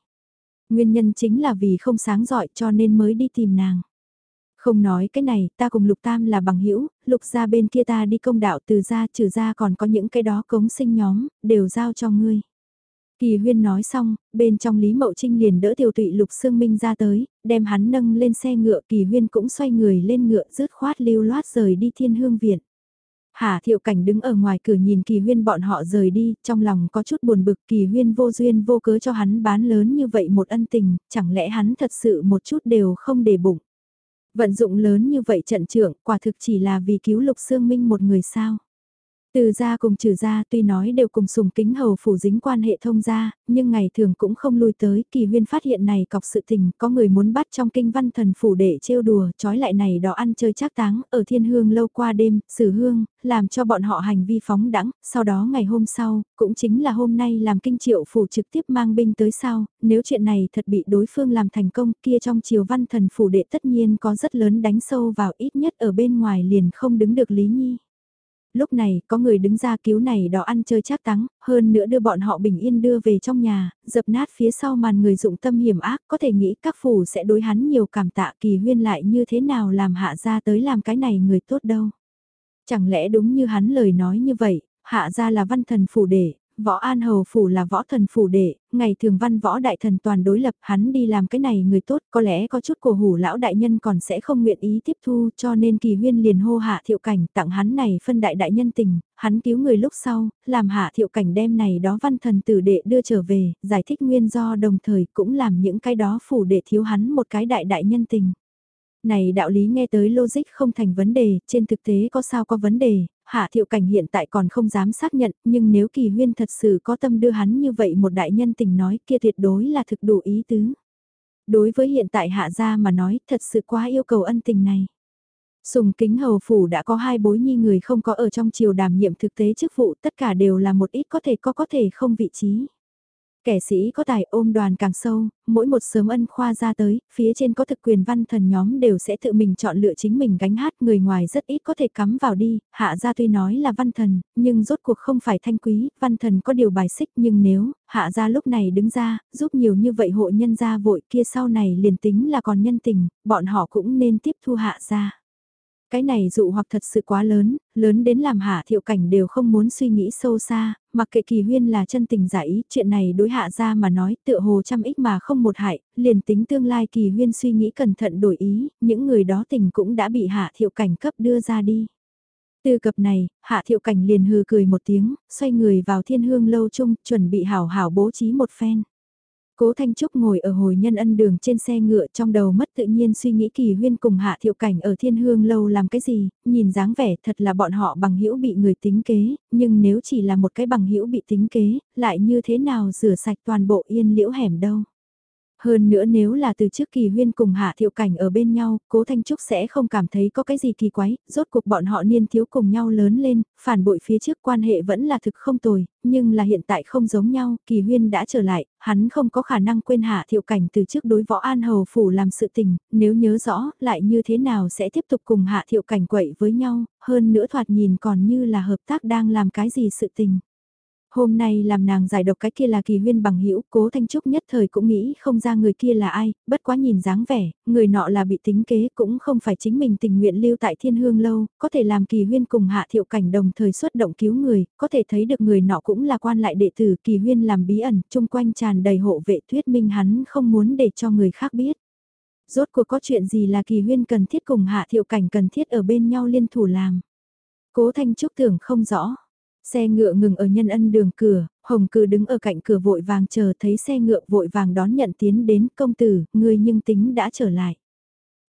Speaker 1: Nguyên nhân chính là vì không sáng dọi cho nên mới đi tìm nàng. Không nói cái này, ta cùng Lục Tam là bằng hữu Lục ra bên kia ta đi công đạo từ ra trừ ra còn có những cái đó cống sinh nhóm, đều giao cho ngươi. Kỳ huyên nói xong, bên trong Lý Mậu Trinh liền đỡ tiểu tụy Lục Sương Minh ra tới, đem hắn nâng lên xe ngựa kỳ huyên cũng xoay người lên ngựa rớt khoát lưu loát rời đi thiên hương viện. Hà thiệu cảnh đứng ở ngoài cửa nhìn kỳ huyên bọn họ rời đi, trong lòng có chút buồn bực kỳ huyên vô duyên vô cớ cho hắn bán lớn như vậy một ân tình, chẳng lẽ hắn thật sự một chút đều không để bụng. Vận dụng lớn như vậy trận trưởng quả thực chỉ là vì cứu lục xương minh một người sao. Từ gia cùng trừ gia tuy nói đều cùng sùng kính hầu phủ dính quan hệ thông gia, nhưng ngày thường cũng không lui tới, kỳ huyên phát hiện này cọc sự tình, có người muốn bắt trong kinh văn thần phủ để trêu đùa, trói lại này đó ăn chơi chắc táng, ở thiên hương lâu qua đêm, xử hương, làm cho bọn họ hành vi phóng đẳng, sau đó ngày hôm sau, cũng chính là hôm nay làm kinh triệu phủ trực tiếp mang binh tới sau, nếu chuyện này thật bị đối phương làm thành công kia trong triều văn thần phủ đệ tất nhiên có rất lớn đánh sâu vào ít nhất ở bên ngoài liền không đứng được Lý Nhi lúc này có người đứng ra cứu này đó ăn chơi chắc tắng, hơn nữa đưa bọn họ bình yên đưa về trong nhà, dập nát phía sau màn người dụng tâm hiểm ác, có thể nghĩ các phủ sẽ đối hắn nhiều cảm tạ kỳ huyên lại như thế nào làm hạ ra tới làm cái này người tốt đâu. Chẳng lẽ đúng như hắn lời nói như vậy, hạ ra là văn thần phủ để, võ an hầu phủ là võ thần phủ đệ, ngày thường văn võ đại thần toàn đối lập hắn đi làm cái này người tốt có lẽ có chút cổ hủ lão đại nhân còn sẽ không nguyện ý tiếp thu cho nên kỳ huyên liền hô hạ thiệu cảnh tặng hắn này phân đại đại nhân tình, hắn cứu người lúc sau, làm hạ thiệu cảnh đem này đó văn thần tử đệ đưa trở về, giải thích nguyên do đồng thời cũng làm những cái đó phủ đệ thiếu hắn một cái đại đại nhân tình. Này đạo lý nghe tới logic không thành vấn đề, trên thực tế có sao có vấn đề, Hạ Thiệu Cảnh hiện tại còn không dám xác nhận, nhưng nếu Kỳ Huyên thật sự có tâm đưa hắn như vậy một đại nhân tình nói kia tuyệt đối là thực đủ ý tứ. Đối với hiện tại Hạ gia mà nói thật sự quá yêu cầu ân tình này. Sùng kính hầu phủ đã có hai bối nhi người không có ở trong triều đảm nhiệm thực tế chức vụ tất cả đều là một ít có thể có có thể không vị trí. Kẻ sĩ có tài ôm đoàn càng sâu, mỗi một sớm ân khoa ra tới, phía trên có thực quyền văn thần nhóm đều sẽ tự mình chọn lựa chính mình gánh hát, người ngoài rất ít có thể cắm vào đi, hạ gia tuy nói là văn thần, nhưng rốt cuộc không phải thanh quý, văn thần có điều bài xích nhưng nếu, hạ gia lúc này đứng ra, giúp nhiều như vậy hộ nhân gia vội kia sau này liền tính là còn nhân tình, bọn họ cũng nên tiếp thu hạ gia. Cái này dụ hoặc thật sự quá lớn, lớn đến làm hạ thiệu cảnh đều không muốn suy nghĩ sâu xa, mặc kệ kỳ huyên là chân tình giải ý, chuyện này đối hạ ra mà nói tựa hồ trăm ích mà không một hại, liền tính tương lai kỳ huyên suy nghĩ cẩn thận đổi ý, những người đó tình cũng đã bị hạ thiệu cảnh cấp đưa ra đi. Từ cập này, hạ thiệu cảnh liền hừ cười một tiếng, xoay người vào thiên hương lâu chung, chuẩn bị hảo hảo bố trí một phen. Cố Thanh Trúc ngồi ở hồi nhân ân đường trên xe ngựa trong đầu mất tự nhiên suy nghĩ kỳ huyên cùng hạ thiệu cảnh ở thiên hương lâu làm cái gì, nhìn dáng vẻ thật là bọn họ bằng hữu bị người tính kế, nhưng nếu chỉ là một cái bằng hữu bị tính kế, lại như thế nào rửa sạch toàn bộ yên liễu hẻm đâu. Hơn nữa nếu là từ trước kỳ huyên cùng Hạ Thiệu Cảnh ở bên nhau, Cố Thanh Trúc sẽ không cảm thấy có cái gì kỳ quái, rốt cuộc bọn họ niên thiếu cùng nhau lớn lên, phản bội phía trước quan hệ vẫn là thực không tồi, nhưng là hiện tại không giống nhau, kỳ huyên đã trở lại, hắn không có khả năng quên Hạ Thiệu Cảnh từ trước đối võ an hầu phủ làm sự tình, nếu nhớ rõ, lại như thế nào sẽ tiếp tục cùng Hạ Thiệu Cảnh quậy với nhau, hơn nữa thoạt nhìn còn như là hợp tác đang làm cái gì sự tình. Hôm nay làm nàng giải độc cái kia là kỳ huyên bằng hữu cố Thanh Trúc nhất thời cũng nghĩ không ra người kia là ai, bất quá nhìn dáng vẻ, người nọ là bị tính kế cũng không phải chính mình tình nguyện lưu tại thiên hương lâu, có thể làm kỳ huyên cùng hạ thiệu cảnh đồng thời xuất động cứu người, có thể thấy được người nọ cũng là quan lại đệ tử kỳ huyên làm bí ẩn, chung quanh tràn đầy hộ vệ thuyết minh hắn không muốn để cho người khác biết. Rốt cuộc có chuyện gì là kỳ huyên cần thiết cùng hạ thiệu cảnh cần thiết ở bên nhau liên thủ làm. Cố Thanh Trúc tưởng không rõ Xe ngựa ngừng ở nhân ân đường cửa, Hồng Cư đứng ở cạnh cửa vội vàng chờ thấy xe ngựa vội vàng đón nhận tiến đến công tử, người nhưng tính đã trở lại.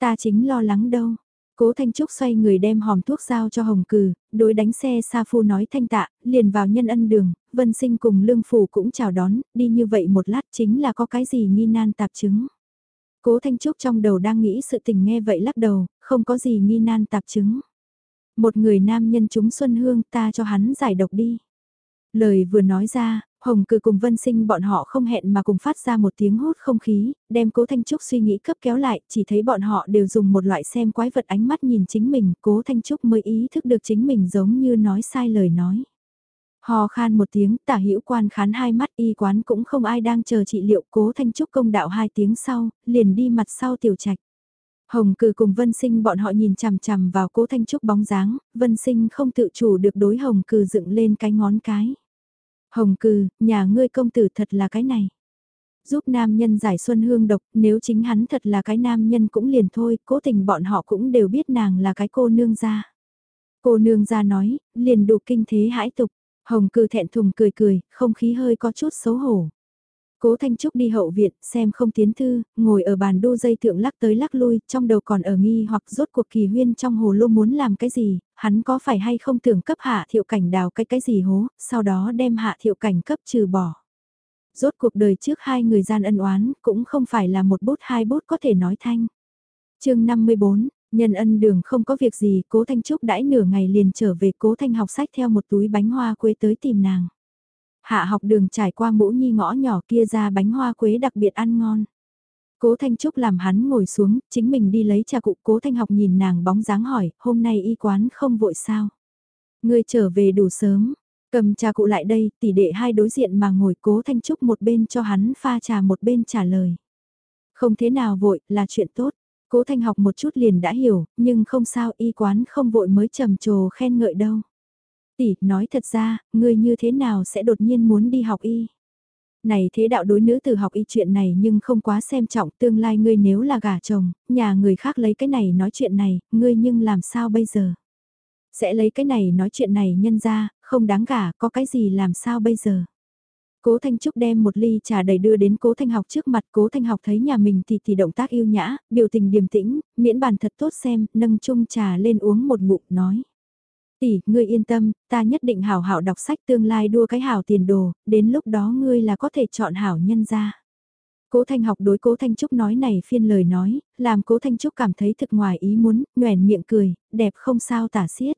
Speaker 1: Ta chính lo lắng đâu. Cố Thanh Trúc xoay người đem hòm thuốc giao cho Hồng cừ đối đánh xe Sa Phu nói thanh tạ, liền vào nhân ân đường, Vân Sinh cùng Lương Phủ cũng chào đón, đi như vậy một lát chính là có cái gì nghi nan tạp chứng. Cố Thanh Trúc trong đầu đang nghĩ sự tình nghe vậy lắc đầu, không có gì nghi nan tạp chứng. Một người nam nhân chúng Xuân Hương ta cho hắn giải độc đi. Lời vừa nói ra, Hồng cử cùng Vân Sinh bọn họ không hẹn mà cùng phát ra một tiếng hốt không khí, đem Cố Thanh Trúc suy nghĩ cấp kéo lại, chỉ thấy bọn họ đều dùng một loại xem quái vật ánh mắt nhìn chính mình, Cố Thanh Trúc mới ý thức được chính mình giống như nói sai lời nói. Hò khan một tiếng, tả hữu quan khán hai mắt y quán cũng không ai đang chờ trị liệu Cố Thanh Trúc công đạo hai tiếng sau, liền đi mặt sau tiểu trạch. Hồng Cừ cùng Vân Sinh bọn họ nhìn chằm chằm vào cố Thanh Trúc bóng dáng, Vân Sinh không tự chủ được đối Hồng Cừ dựng lên cái ngón cái. Hồng Cừ nhà ngươi công tử thật là cái này. Giúp nam nhân giải xuân hương độc, nếu chính hắn thật là cái nam nhân cũng liền thôi, cố tình bọn họ cũng đều biết nàng là cái cô nương gia. Cô nương gia nói, liền đủ kinh thế hãi tục. Hồng Cừ thẹn thùng cười cười, không khí hơi có chút xấu hổ. Cố Thanh Trúc đi hậu viện, xem không tiến thư, ngồi ở bàn đô dây thượng lắc tới lắc lui, trong đầu còn ở nghi hoặc rốt cuộc kỳ huyên trong hồ lô muốn làm cái gì, hắn có phải hay không tưởng cấp hạ thiệu cảnh đào cái cái gì hố, sau đó đem hạ thiệu cảnh cấp trừ bỏ. Rốt cuộc đời trước hai người gian ân oán, cũng không phải là một bút hai bút có thể nói thanh. chương 54, nhân ân đường không có việc gì, cố Thanh Trúc đãi nửa ngày liền trở về cố Thanh học sách theo một túi bánh hoa quê tới tìm nàng. Hạ học đường trải qua mũ nhi ngõ nhỏ kia ra bánh hoa quế đặc biệt ăn ngon. Cố Thanh Trúc làm hắn ngồi xuống, chính mình đi lấy trà cụ Cố Thanh học nhìn nàng bóng dáng hỏi, hôm nay y quán không vội sao? Người trở về đủ sớm, cầm trà cụ lại đây, tỷ đệ hai đối diện mà ngồi Cố Thanh Trúc một bên cho hắn pha trà một bên trả lời. Không thế nào vội, là chuyện tốt. Cố Thanh học một chút liền đã hiểu, nhưng không sao y quán không vội mới trầm trồ khen ngợi đâu tỷ, nói thật ra, ngươi như thế nào sẽ đột nhiên muốn đi học y? Này thế đạo đối nữ từ học y chuyện này nhưng không quá xem trọng tương lai ngươi nếu là gả chồng, nhà người khác lấy cái này nói chuyện này, ngươi nhưng làm sao bây giờ? Sẽ lấy cái này nói chuyện này nhân ra, không đáng gả, có cái gì làm sao bây giờ? Cố Thanh Trúc đem một ly trà đầy đưa đến Cố Thanh học trước mặt Cố Thanh học thấy nhà mình thì thì động tác yêu nhã, biểu tình điềm tĩnh, miễn bàn thật tốt xem, nâng chung trà lên uống một ngụm nói. Tỷ, ngươi yên tâm, ta nhất định hảo hảo đọc sách tương lai đua cái hảo tiền đồ, đến lúc đó ngươi là có thể chọn hảo nhân ra. Cố Thanh học đối Cố Thanh Trúc nói này phiên lời nói, làm Cố Thanh Trúc cảm thấy thực ngoài ý muốn, nhoèn miệng cười, đẹp không sao tả xiết.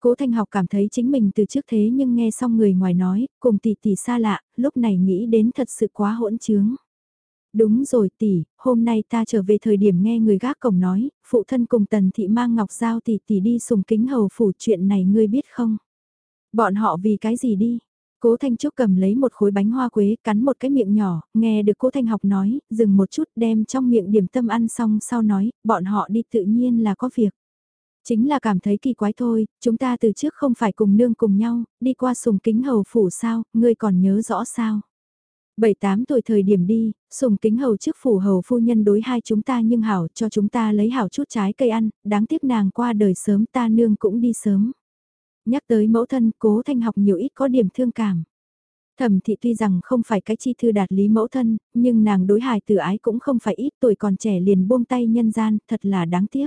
Speaker 1: Cố Thanh học cảm thấy chính mình từ trước thế nhưng nghe xong người ngoài nói, cùng tỷ tỷ xa lạ, lúc này nghĩ đến thật sự quá hỗn trướng. Đúng rồi tỷ, hôm nay ta trở về thời điểm nghe người gác cổng nói, phụ thân cùng tần thị mang ngọc giao tỷ tỷ đi sùng kính hầu phủ chuyện này ngươi biết không? Bọn họ vì cái gì đi? Cố Thanh Trúc cầm lấy một khối bánh hoa quế, cắn một cái miệng nhỏ, nghe được Cố Thanh học nói, dừng một chút đem trong miệng điểm tâm ăn xong sau nói, bọn họ đi tự nhiên là có việc. Chính là cảm thấy kỳ quái thôi, chúng ta từ trước không phải cùng nương cùng nhau, đi qua sùng kính hầu phủ sao, ngươi còn nhớ rõ sao? Bảy tám tuổi thời điểm đi, sùng kính hầu trước phủ hầu phu nhân đối hai chúng ta nhưng hảo cho chúng ta lấy hảo chút trái cây ăn, đáng tiếc nàng qua đời sớm ta nương cũng đi sớm. Nhắc tới mẫu thân cố thanh học nhiều ít có điểm thương cảm. Thẩm thị tuy rằng không phải cái chi thư đạt lý mẫu thân, nhưng nàng đối hài tử ái cũng không phải ít tuổi còn trẻ liền buông tay nhân gian, thật là đáng tiếc.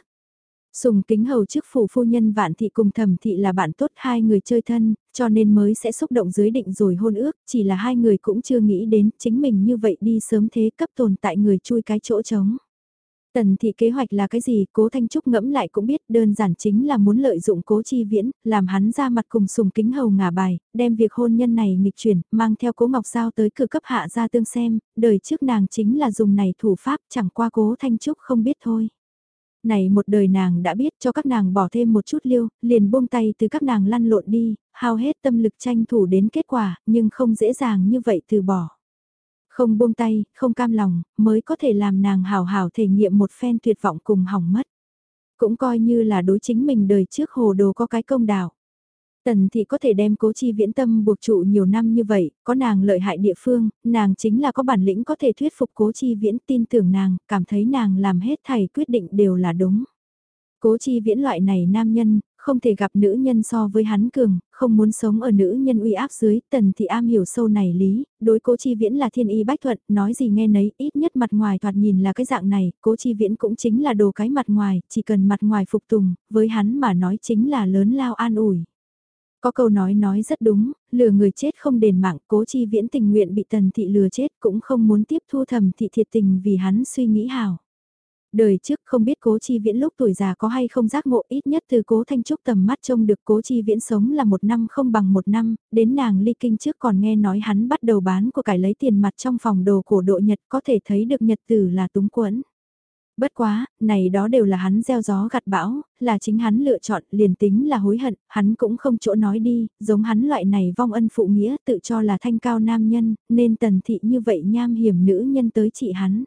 Speaker 1: Sùng kính hầu trước phủ phu nhân vạn thị cùng thẩm thị là bạn tốt hai người chơi thân, cho nên mới sẽ xúc động dưới định rồi hôn ước, chỉ là hai người cũng chưa nghĩ đến chính mình như vậy đi sớm thế cấp tồn tại người chui cái chỗ trống. Tần thị kế hoạch là cái gì, cố Thanh Trúc ngẫm lại cũng biết đơn giản chính là muốn lợi dụng cố chi viễn, làm hắn ra mặt cùng sùng kính hầu ngả bài, đem việc hôn nhân này nghịch chuyển, mang theo cố Ngọc Giao tới cửa cấp hạ ra tương xem, đời trước nàng chính là dùng này thủ pháp chẳng qua cố Thanh Trúc không biết thôi này một đời nàng đã biết cho các nàng bỏ thêm một chút liêu, liền buông tay từ các nàng lăn lộn đi, hao hết tâm lực tranh thủ đến kết quả, nhưng không dễ dàng như vậy từ bỏ. Không buông tay, không cam lòng, mới có thể làm nàng hào hào thể nghiệm một phen tuyệt vọng cùng hỏng mất. Cũng coi như là đối chính mình đời trước hồ đồ có cái công đạo. Tần thị có thể đem cố chi viễn tâm buộc trụ nhiều năm như vậy, có nàng lợi hại địa phương, nàng chính là có bản lĩnh có thể thuyết phục cố chi viễn tin tưởng nàng, cảm thấy nàng làm hết thầy quyết định đều là đúng. Cố chi viễn loại này nam nhân, không thể gặp nữ nhân so với hắn cường, không muốn sống ở nữ nhân uy áp dưới, tần thị am hiểu sâu này lý, đối cố chi viễn là thiên y bách thuận, nói gì nghe nấy, ít nhất mặt ngoài thoạt nhìn là cái dạng này, cố chi viễn cũng chính là đồ cái mặt ngoài, chỉ cần mặt ngoài phục tùng, với hắn mà nói chính là lớn lao an ủi. Có câu nói nói rất đúng, lừa người chết không đền mạng, cố chi viễn tình nguyện bị tần thị lừa chết cũng không muốn tiếp thu thầm thị thiệt tình vì hắn suy nghĩ hào. Đời trước không biết cố chi viễn lúc tuổi già có hay không giác ngộ ít nhất từ cố thanh trúc tầm mắt trông được cố chi viễn sống là một năm không bằng một năm, đến nàng ly kinh trước còn nghe nói hắn bắt đầu bán của cải lấy tiền mặt trong phòng đồ cổ độ nhật có thể thấy được nhật tử là túng quẫn. Bất quá, này đó đều là hắn gieo gió gặt bão, là chính hắn lựa chọn, liền tính là hối hận, hắn cũng không chỗ nói đi, giống hắn loại này vong ân phụ nghĩa tự cho là thanh cao nam nhân, nên tần thị như vậy nham hiểm nữ nhân tới trị hắn.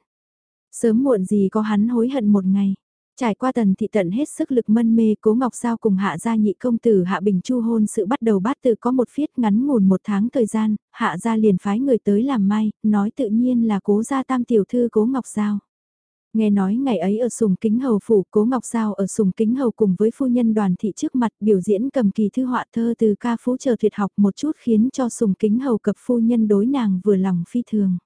Speaker 1: Sớm muộn gì có hắn hối hận một ngày. Trải qua tần thị tận hết sức lực mân mê cố ngọc sao cùng hạ gia nhị công tử hạ bình chu hôn sự bắt đầu bát từ có một phiết ngắn ngủn một tháng thời gian, hạ gia liền phái người tới làm mai, nói tự nhiên là cố gia tam tiểu thư cố ngọc sao. Nghe nói ngày ấy ở sùng kính hầu phủ cố ngọc sao ở sùng kính hầu cùng với phu nhân đoàn thị trước mặt biểu diễn cầm kỳ thư họa thơ từ ca phú chờ tuyệt học một chút khiến cho sùng kính hầu cập phu nhân đối nàng vừa lòng phi thường.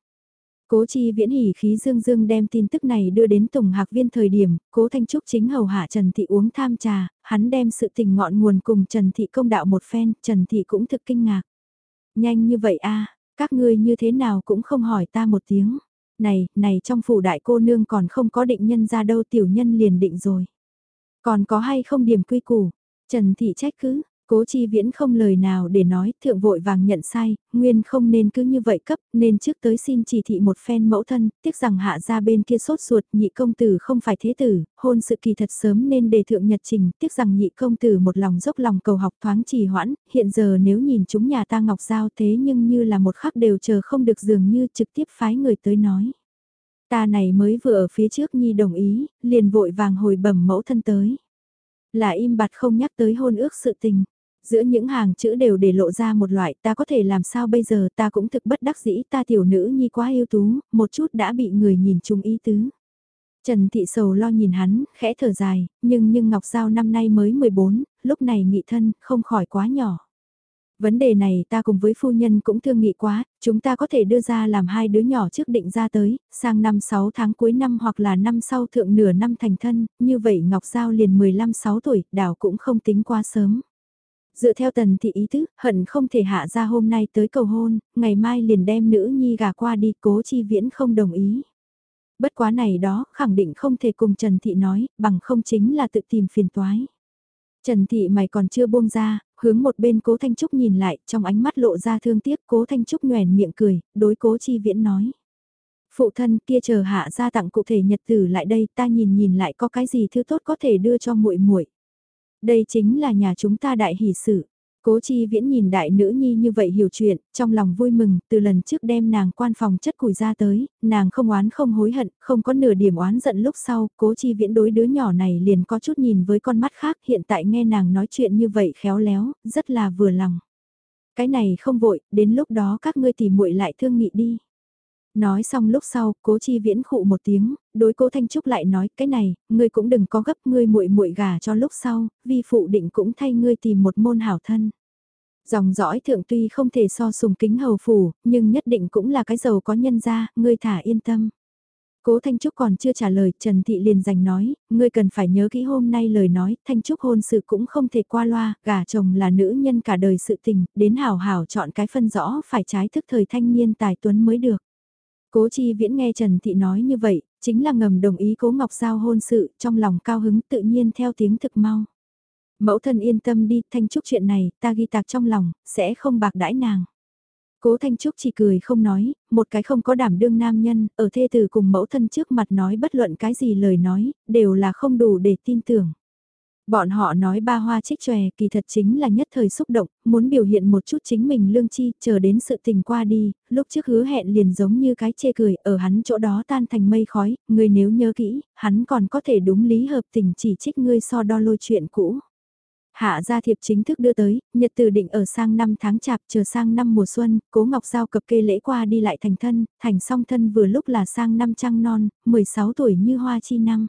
Speaker 1: Cố chi viễn hỉ khí dương dương đem tin tức này đưa đến tổng Hạc Viên thời điểm, cố Thanh Trúc chính hầu hạ Trần Thị uống tham trà, hắn đem sự tình ngọn nguồn cùng Trần Thị công đạo một phen, Trần Thị cũng thực kinh ngạc. Nhanh như vậy a các ngươi như thế nào cũng không hỏi ta một tiếng. Này, này trong phủ đại cô nương còn không có định nhân ra đâu tiểu nhân liền định rồi. Còn có hay không điểm quy củ, Trần Thị trách cứ, Cố chi viễn không lời nào để nói, thượng vội vàng nhận sai, nguyên không nên cứ như vậy cấp, nên trước tới xin chỉ thị một phen mẫu thân, tiếc rằng hạ ra bên kia sốt ruột, nhị công tử không phải thế tử, hôn sự kỳ thật sớm nên đề thượng nhật trình, tiếc rằng nhị công tử một lòng dốc lòng cầu học thoáng trì hoãn, hiện giờ nếu nhìn chúng nhà ta ngọc giao thế nhưng như là một khắc đều chờ không được dường như trực tiếp phái người tới nói. Ta này mới vừa ở phía trước nhi đồng ý, liền vội vàng hồi bẩm mẫu thân tới. Là im bặt không nhắc tới hôn ước sự tình Giữa những hàng chữ đều để lộ ra một loại ta có thể làm sao bây giờ ta cũng thực bất đắc dĩ ta tiểu nữ nhi quá yêu tú, một chút đã bị người nhìn chung ý tứ. Trần Thị Sầu lo nhìn hắn, khẽ thở dài, nhưng nhưng Ngọc Giao năm nay mới 14, lúc này nghị thân, không khỏi quá nhỏ. Vấn đề này ta cùng với phu nhân cũng thương nghị quá, chúng ta có thể đưa ra làm hai đứa nhỏ trước định ra tới, sang năm 6 tháng cuối năm hoặc là năm sau thượng nửa năm thành thân, như vậy Ngọc Giao liền 15-6 tuổi, đảo cũng không tính quá sớm. Dựa theo tần thị ý tứ, hận không thể hạ ra hôm nay tới cầu hôn, ngày mai liền đem nữ nhi gà qua đi cố chi viễn không đồng ý. Bất quá này đó, khẳng định không thể cùng Trần Thị nói, bằng không chính là tự tìm phiền toái. Trần Thị mày còn chưa buông ra, hướng một bên cố Thanh Trúc nhìn lại, trong ánh mắt lộ ra thương tiếc cố Thanh Trúc nhoèn miệng cười, đối cố chi viễn nói. Phụ thân kia chờ hạ ra tặng cụ thể nhật tử lại đây ta nhìn nhìn lại có cái gì thứ tốt có thể đưa cho muội muội đây chính là nhà chúng ta đại hỷ sự. Cố chi viễn nhìn đại nữ nhi như vậy hiểu chuyện, trong lòng vui mừng, từ lần trước đem nàng quan phòng chất củi ra tới, nàng không oán không hối hận, không có nửa điểm oán giận lúc sau, cố chi viễn đối đứa nhỏ này liền có chút nhìn với con mắt khác, hiện tại nghe nàng nói chuyện như vậy khéo léo, rất là vừa lòng. Cái này không vội, đến lúc đó các ngươi tìm muội lại thương nghị đi. Nói xong lúc sau, cố chi viễn khụ một tiếng, đối cố Thanh Trúc lại nói, cái này, ngươi cũng đừng có gấp ngươi muội muội gà cho lúc sau, vi phụ định cũng thay ngươi tìm một môn hảo thân. Dòng dõi thượng tuy không thể so sùng kính hầu phủ, nhưng nhất định cũng là cái giàu có nhân gia, ngươi thả yên tâm. Cố Thanh Trúc còn chưa trả lời, Trần Thị liền giành nói, ngươi cần phải nhớ kỹ hôm nay lời nói, Thanh Trúc hôn sự cũng không thể qua loa, gả chồng là nữ nhân cả đời sự tình, đến hảo hảo chọn cái phân rõ phải trái thức thời thanh niên tài tuấn mới được. Cố Chi Viễn nghe Trần Thị nói như vậy, chính là ngầm đồng ý Cố Ngọc Giao hôn sự, trong lòng cao hứng tự nhiên theo tiếng thực mau. Mẫu thân yên tâm đi, Thanh Trúc chuyện này, ta ghi tạc trong lòng, sẽ không bạc đãi nàng. Cố Thanh Trúc chỉ cười không nói, một cái không có đảm đương nam nhân, ở thê tử cùng mẫu thân trước mặt nói bất luận cái gì lời nói, đều là không đủ để tin tưởng. Bọn họ nói ba hoa trích tròe kỳ thật chính là nhất thời xúc động, muốn biểu hiện một chút chính mình lương chi, chờ đến sự tình qua đi, lúc trước hứa hẹn liền giống như cái chê cười, ở hắn chỗ đó tan thành mây khói, người nếu nhớ kỹ, hắn còn có thể đúng lý hợp tình chỉ trích ngươi so đo lôi chuyện cũ. Hạ gia thiệp chính thức đưa tới, nhật từ định ở sang năm tháng chạp chờ sang năm mùa xuân, cố ngọc giao cập kê lễ qua đi lại thành thân, thành song thân vừa lúc là sang năm trăng non, 16 tuổi như hoa chi năm.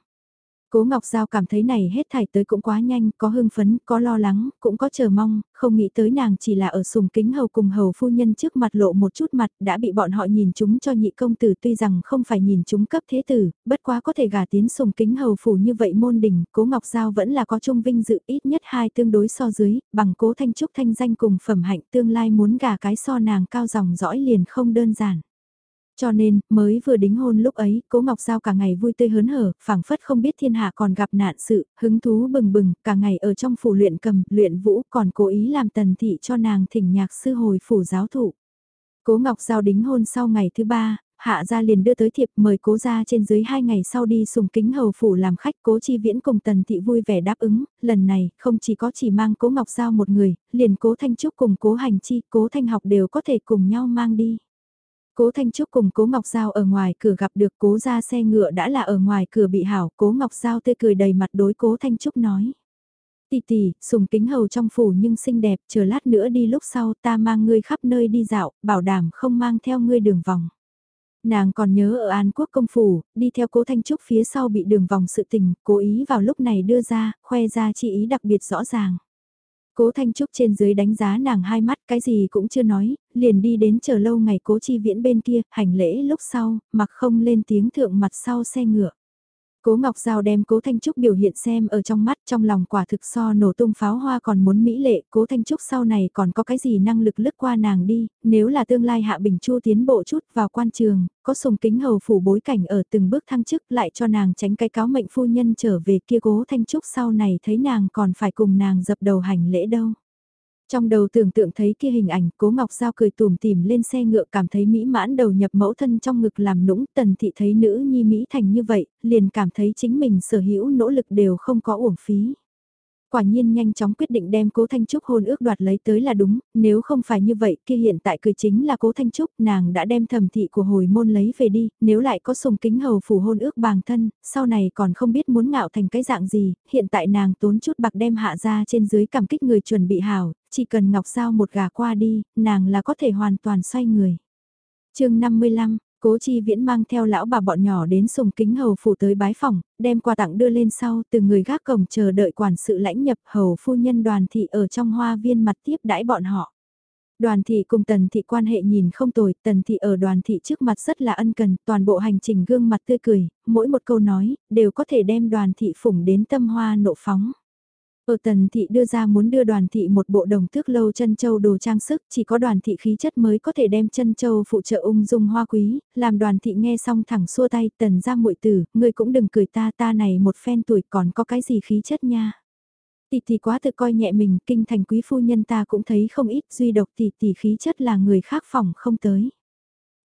Speaker 1: Cố Ngọc Giao cảm thấy này hết thảy tới cũng quá nhanh, có hưng phấn, có lo lắng, cũng có chờ mong, không nghĩ tới nàng chỉ là ở sùng kính hầu cùng hầu phu nhân trước mặt lộ một chút mặt đã bị bọn họ nhìn chúng cho nhị công tử tuy rằng không phải nhìn chúng cấp thế tử, bất quá có thể gả tiến sùng kính hầu phủ như vậy môn đỉnh, Cố Ngọc Giao vẫn là có trung vinh dự ít nhất hai tương đối so dưới, bằng Cố Thanh Trúc thanh danh cùng phẩm hạnh tương lai muốn gả cái so nàng cao dòng dõi liền không đơn giản. Cho nên, mới vừa đính hôn lúc ấy, Cố Ngọc Giao cả ngày vui tươi hớn hở, phảng phất không biết thiên hạ còn gặp nạn sự, hứng thú bừng bừng, cả ngày ở trong phủ luyện cầm, luyện vũ, còn cố ý làm tần thị cho nàng thỉnh nhạc sư hồi phủ giáo thụ. Cố Ngọc Giao đính hôn sau ngày thứ ba, hạ gia liền đưa tới thiệp mời cố gia trên dưới hai ngày sau đi sùng kính hầu phủ làm khách cố chi viễn cùng tần thị vui vẻ đáp ứng, lần này không chỉ có chỉ mang cố ngọc giao một người, liền cố thanh trúc cùng cố hành chi, cố thanh học đều có thể cùng nhau mang đi. Cố Thanh Trúc cùng Cố Ngọc Giao ở ngoài cửa gặp được cố ra xe ngựa đã là ở ngoài cửa bị hảo, Cố Ngọc Giao tươi cười đầy mặt đối Cố Thanh Trúc nói. Tì tì, sùng kính hầu trong phủ nhưng xinh đẹp, chờ lát nữa đi lúc sau ta mang ngươi khắp nơi đi dạo, bảo đảm không mang theo ngươi đường vòng. Nàng còn nhớ ở An Quốc công phủ, đi theo cố Thanh Trúc phía sau bị đường vòng sự tình, cố ý vào lúc này đưa ra, khoe ra chi ý đặc biệt rõ ràng. Cố Thanh Trúc trên dưới đánh giá nàng hai mắt cái gì cũng chưa nói, liền đi đến chờ lâu ngày cố chi viễn bên kia, hành lễ lúc sau, mặc không lên tiếng thượng mặt sau xe ngựa. Cố Ngọc Giao đem Cố Thanh Trúc biểu hiện xem ở trong mắt trong lòng quả thực so nổ tung pháo hoa còn muốn mỹ lệ, Cố Thanh Trúc sau này còn có cái gì năng lực lướt qua nàng đi, nếu là tương lai Hạ Bình Chu tiến bộ chút vào quan trường, có sùng kính hầu phủ bối cảnh ở từng bước thăng chức lại cho nàng tránh cái cáo mệnh phu nhân trở về kia Cố Thanh Trúc sau này thấy nàng còn phải cùng nàng dập đầu hành lễ đâu. Trong đầu tưởng tượng thấy kia hình ảnh, cố Ngọc Giao cười tùm tìm lên xe ngựa cảm thấy mỹ mãn đầu nhập mẫu thân trong ngực làm nũng, tần thị thấy nữ nhi Mỹ thành như vậy, liền cảm thấy chính mình sở hữu nỗ lực đều không có uổng phí quả nhiên nhanh chóng quyết định đem cố Thanh Trúc hôn ước đoạt lấy tới là đúng, nếu không phải như vậy kia hiện tại cười chính là cố Thanh Trúc, nàng đã đem thẩm thị của hồi môn lấy về đi, nếu lại có sùng kính hầu phủ hôn ước bàng thân, sau này còn không biết muốn ngạo thành cái dạng gì, hiện tại nàng tốn chút bạc đem hạ ra trên dưới cảm kích người chuẩn bị hảo, chỉ cần ngọc sao một gà qua đi, nàng là có thể hoàn toàn xoay người. chương 55 Cố chi viễn mang theo lão bà bọn nhỏ đến sùng kính hầu phủ tới bái phòng, đem quà tặng đưa lên sau từ người gác cổng chờ đợi quản sự lãnh nhập hầu phu nhân đoàn thị ở trong hoa viên mặt tiếp đãi bọn họ. Đoàn thị cùng tần thị quan hệ nhìn không tồi, tần thị ở đoàn thị trước mặt rất là ân cần, toàn bộ hành trình gương mặt tươi cười, mỗi một câu nói, đều có thể đem đoàn thị phủng đến tâm hoa nộ phóng. Ở tần thị đưa ra muốn đưa đoàn thị một bộ đồng thước lâu chân châu đồ trang sức, chỉ có đoàn thị khí chất mới có thể đem chân châu phụ trợ ung dung hoa quý, làm đoàn thị nghe xong thẳng xua tay tần ra muội tử, ngươi cũng đừng cười ta ta này một phen tuổi còn có cái gì khí chất nha. Tỷ tỷ quá tự coi nhẹ mình, kinh thành quý phu nhân ta cũng thấy không ít duy độc tỷ tỷ khí chất là người khác phòng không tới.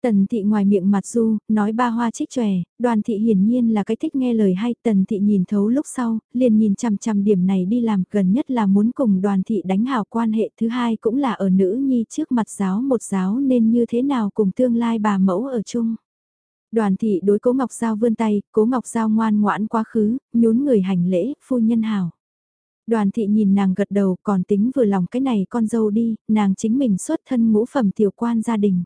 Speaker 1: Tần thị ngoài miệng mặt du, nói ba hoa trích tròe, đoàn thị hiển nhiên là cái thích nghe lời hay, tần thị nhìn thấu lúc sau, liền nhìn chằm chằm điểm này đi làm, gần nhất là muốn cùng đoàn thị đánh hào quan hệ, thứ hai cũng là ở nữ nhi trước mặt giáo một giáo nên như thế nào cùng tương lai bà mẫu ở chung. Đoàn thị đối cố Ngọc Giao vươn tay, cố Ngọc Giao ngoan ngoãn quá khứ, nhún người hành lễ, phu nhân hào. Đoàn thị nhìn nàng gật đầu còn tính vừa lòng cái này con dâu đi, nàng chính mình xuất thân ngũ phẩm tiểu quan gia đình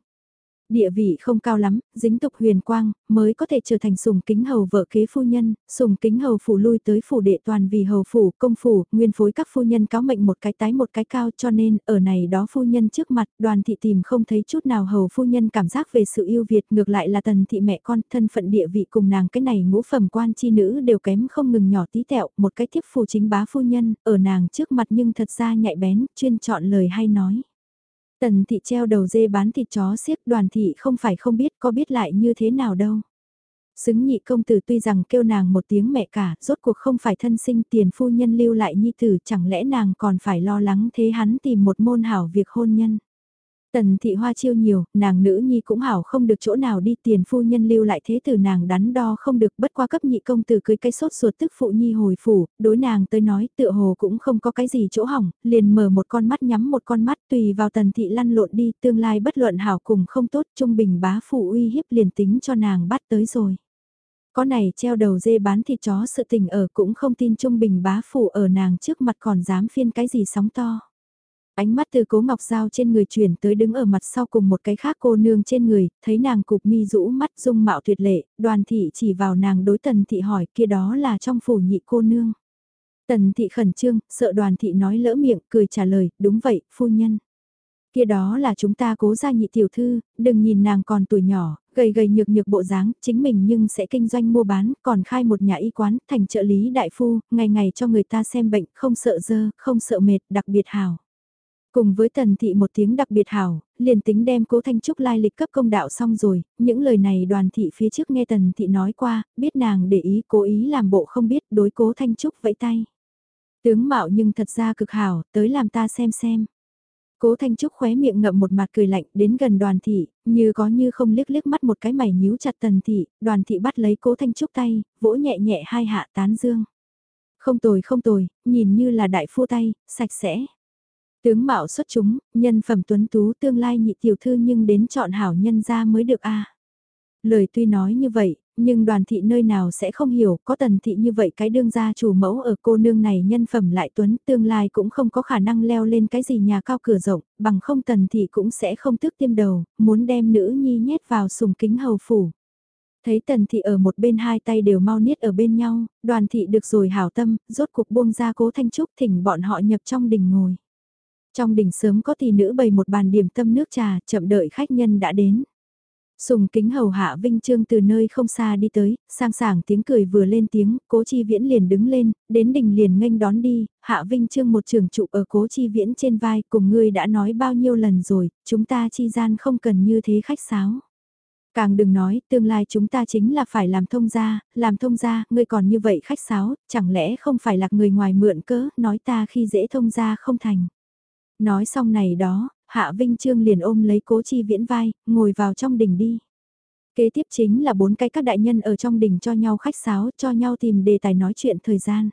Speaker 1: địa vị không cao lắm, dính tục huyền quang, mới có thể trở thành sùng kính hầu vợ kế phu nhân, sùng kính hầu phủ lui tới phủ đệ toàn vì hầu phủ, công phủ, nguyên phối các phu nhân cáo mệnh một cái tái một cái cao cho nên ở này đó phu nhân trước mặt đoàn thị tìm không thấy chút nào hầu phu nhân cảm giác về sự yêu Việt ngược lại là tần thị mẹ con thân phận địa vị cùng nàng cái này ngũ phẩm quan chi nữ đều kém không ngừng nhỏ tí tẹo, một cái thiếp phù chính bá phu nhân, ở nàng trước mặt nhưng thật ra nhạy bén, chuyên chọn lời hay nói. Tần thị treo đầu dê bán thịt chó xếp đoàn thị không phải không biết có biết lại như thế nào đâu. Xứng nhị công tử tuy rằng kêu nàng một tiếng mẹ cả, rốt cuộc không phải thân sinh tiền phu nhân lưu lại nhi tử chẳng lẽ nàng còn phải lo lắng thế hắn tìm một môn hảo việc hôn nhân. Tần thị hoa chiêu nhiều, nàng nữ nhi cũng hảo không được chỗ nào đi tiền phu nhân lưu lại thế từ nàng đắn đo không được bất qua cấp nhị công từ cưới cây sốt ruột tức phụ nhi hồi phủ, đối nàng tới nói tựa hồ cũng không có cái gì chỗ hỏng, liền mở một con mắt nhắm một con mắt tùy vào tần thị lăn lộn đi tương lai bất luận hảo cùng không tốt trung bình bá phụ uy hiếp liền tính cho nàng bắt tới rồi. Có này treo đầu dê bán thịt chó sự tình ở cũng không tin trung bình bá phụ ở nàng trước mặt còn dám phiên cái gì sóng to. Ánh mắt từ cố ngọc dao trên người chuyển tới đứng ở mặt sau cùng một cái khác cô nương trên người, thấy nàng cục mi rũ mắt dung mạo tuyệt lệ, đoàn thị chỉ vào nàng đối tần thị hỏi kia đó là trong phủ nhị cô nương. Tần thị khẩn trương, sợ đoàn thị nói lỡ miệng, cười trả lời, đúng vậy, phu nhân. Kia đó là chúng ta cố ra nhị tiểu thư, đừng nhìn nàng còn tuổi nhỏ, gầy gầy nhược nhược bộ dáng, chính mình nhưng sẽ kinh doanh mua bán, còn khai một nhà y quán, thành trợ lý đại phu, ngày ngày cho người ta xem bệnh, không sợ dơ, không sợ mệt, đặc biệt hào. Cùng với tần thị một tiếng đặc biệt hảo, liền tính đem cố Thanh Trúc lai lịch cấp công đạo xong rồi, những lời này đoàn thị phía trước nghe tần thị nói qua, biết nàng để ý cố ý làm bộ không biết đối cố Thanh Trúc vẫy tay. Tướng mạo nhưng thật ra cực hảo, tới làm ta xem xem. Cố Thanh Trúc khóe miệng ngậm một mặt cười lạnh đến gần đoàn thị, như có như không liếc liếc mắt một cái mày nhíu chặt tần thị, đoàn thị bắt lấy cố Thanh Trúc tay, vỗ nhẹ nhẹ hai hạ tán dương. Không tồi không tồi, nhìn như là đại phu tay, sạch sẽ. Tướng mạo xuất chúng, nhân phẩm tuấn tú tương lai nhị tiểu thư nhưng đến chọn hảo nhân ra mới được a. Lời tuy nói như vậy, nhưng đoàn thị nơi nào sẽ không hiểu, có tần thị như vậy cái đương gia chủ mẫu ở cô nương này nhân phẩm lại tuấn, tương lai cũng không có khả năng leo lên cái gì nhà cao cửa rộng, bằng không tần thị cũng sẽ không tức tiêm đầu, muốn đem nữ nhi nhét vào sùng kính hầu phủ. Thấy tần thị ở một bên hai tay đều mau niết ở bên nhau, đoàn thị được rồi hảo tâm, rốt cuộc buông ra cố thanh trúc thỉnh bọn họ nhập trong đình ngồi. Trong đỉnh sớm có tỷ nữ bày một bàn điểm tâm nước trà, chậm đợi khách nhân đã đến. Sùng kính hầu hạ Vinh Trương từ nơi không xa đi tới, sang sảng tiếng cười vừa lên tiếng, cố chi viễn liền đứng lên, đến đỉnh liền nghênh đón đi, hạ Vinh Trương một trường trụ ở cố chi viễn trên vai, cùng ngươi đã nói bao nhiêu lần rồi, chúng ta chi gian không cần như thế khách sáo. Càng đừng nói, tương lai chúng ta chính là phải làm thông gia, làm thông gia, ngươi còn như vậy khách sáo, chẳng lẽ không phải là người ngoài mượn cớ, nói ta khi dễ thông gia không thành. Nói xong này đó, Hạ Vinh Trương liền ôm lấy cố chi viễn vai, ngồi vào trong đình đi. Kế tiếp chính là bốn cái các đại nhân ở trong đình cho nhau khách sáo, cho nhau tìm đề tài nói chuyện thời gian.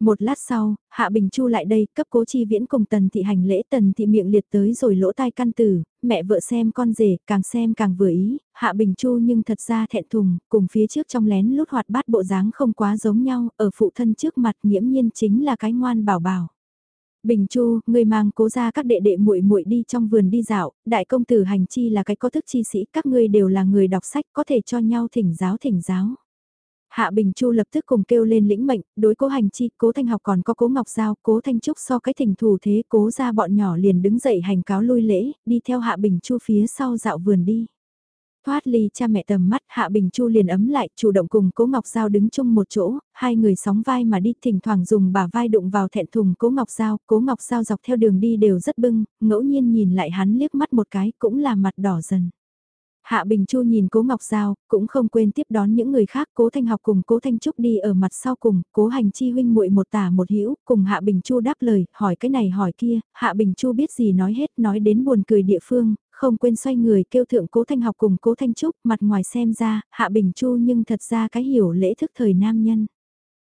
Speaker 1: Một lát sau, Hạ Bình Chu lại đây, cấp cố chi viễn cùng tần thị hành lễ tần thị miệng liệt tới rồi lỗ tai căn tử, mẹ vợ xem con rể, càng xem càng vừa ý, Hạ Bình Chu nhưng thật ra thẹn thùng, cùng phía trước trong lén lút hoạt bát bộ dáng không quá giống nhau, ở phụ thân trước mặt nghiễm nhiên chính là cái ngoan bảo bảo. Bình Chu, người mang cố ra các đệ đệ muội muội đi trong vườn đi dạo, đại công tử hành chi là cái có thức chi sĩ, các ngươi đều là người đọc sách có thể cho nhau thỉnh giáo thỉnh giáo. Hạ Bình Chu lập tức cùng kêu lên lĩnh mệnh, đối cố hành chi, cố thanh học còn có cố ngọc giao, cố thanh trúc so cái thỉnh thủ thế cố ra bọn nhỏ liền đứng dậy hành cáo lui lễ, đi theo Hạ Bình Chu phía sau dạo vườn đi. Thoát ly cha mẹ tầm mắt Hạ Bình Chu liền ấm lại chủ động cùng Cố Ngọc Giao đứng chung một chỗ, hai người sóng vai mà đi thỉnh thoảng dùng bả vai đụng vào thẹn thùng Cố Ngọc Giao, Cố Ngọc Giao dọc theo đường đi đều rất bưng, ngẫu nhiên nhìn lại hắn liếc mắt một cái cũng là mặt đỏ dần. Hạ Bình Chu nhìn Cố Ngọc Giao, cũng không quên tiếp đón những người khác, Cố Thanh Học cùng Cố Thanh Trúc đi ở mặt sau cùng, Cố Hành Chi huynh muội một tả một hữu, cùng Hạ Bình Chu đáp lời, hỏi cái này hỏi kia, Hạ Bình Chu biết gì nói hết, nói đến buồn cười địa phương, không quên xoay người kêu thượng cố thanh học cùng cố thanh trúc, mặt ngoài xem ra, hạ bình chu nhưng thật ra cái hiểu lễ thức thời nam nhân.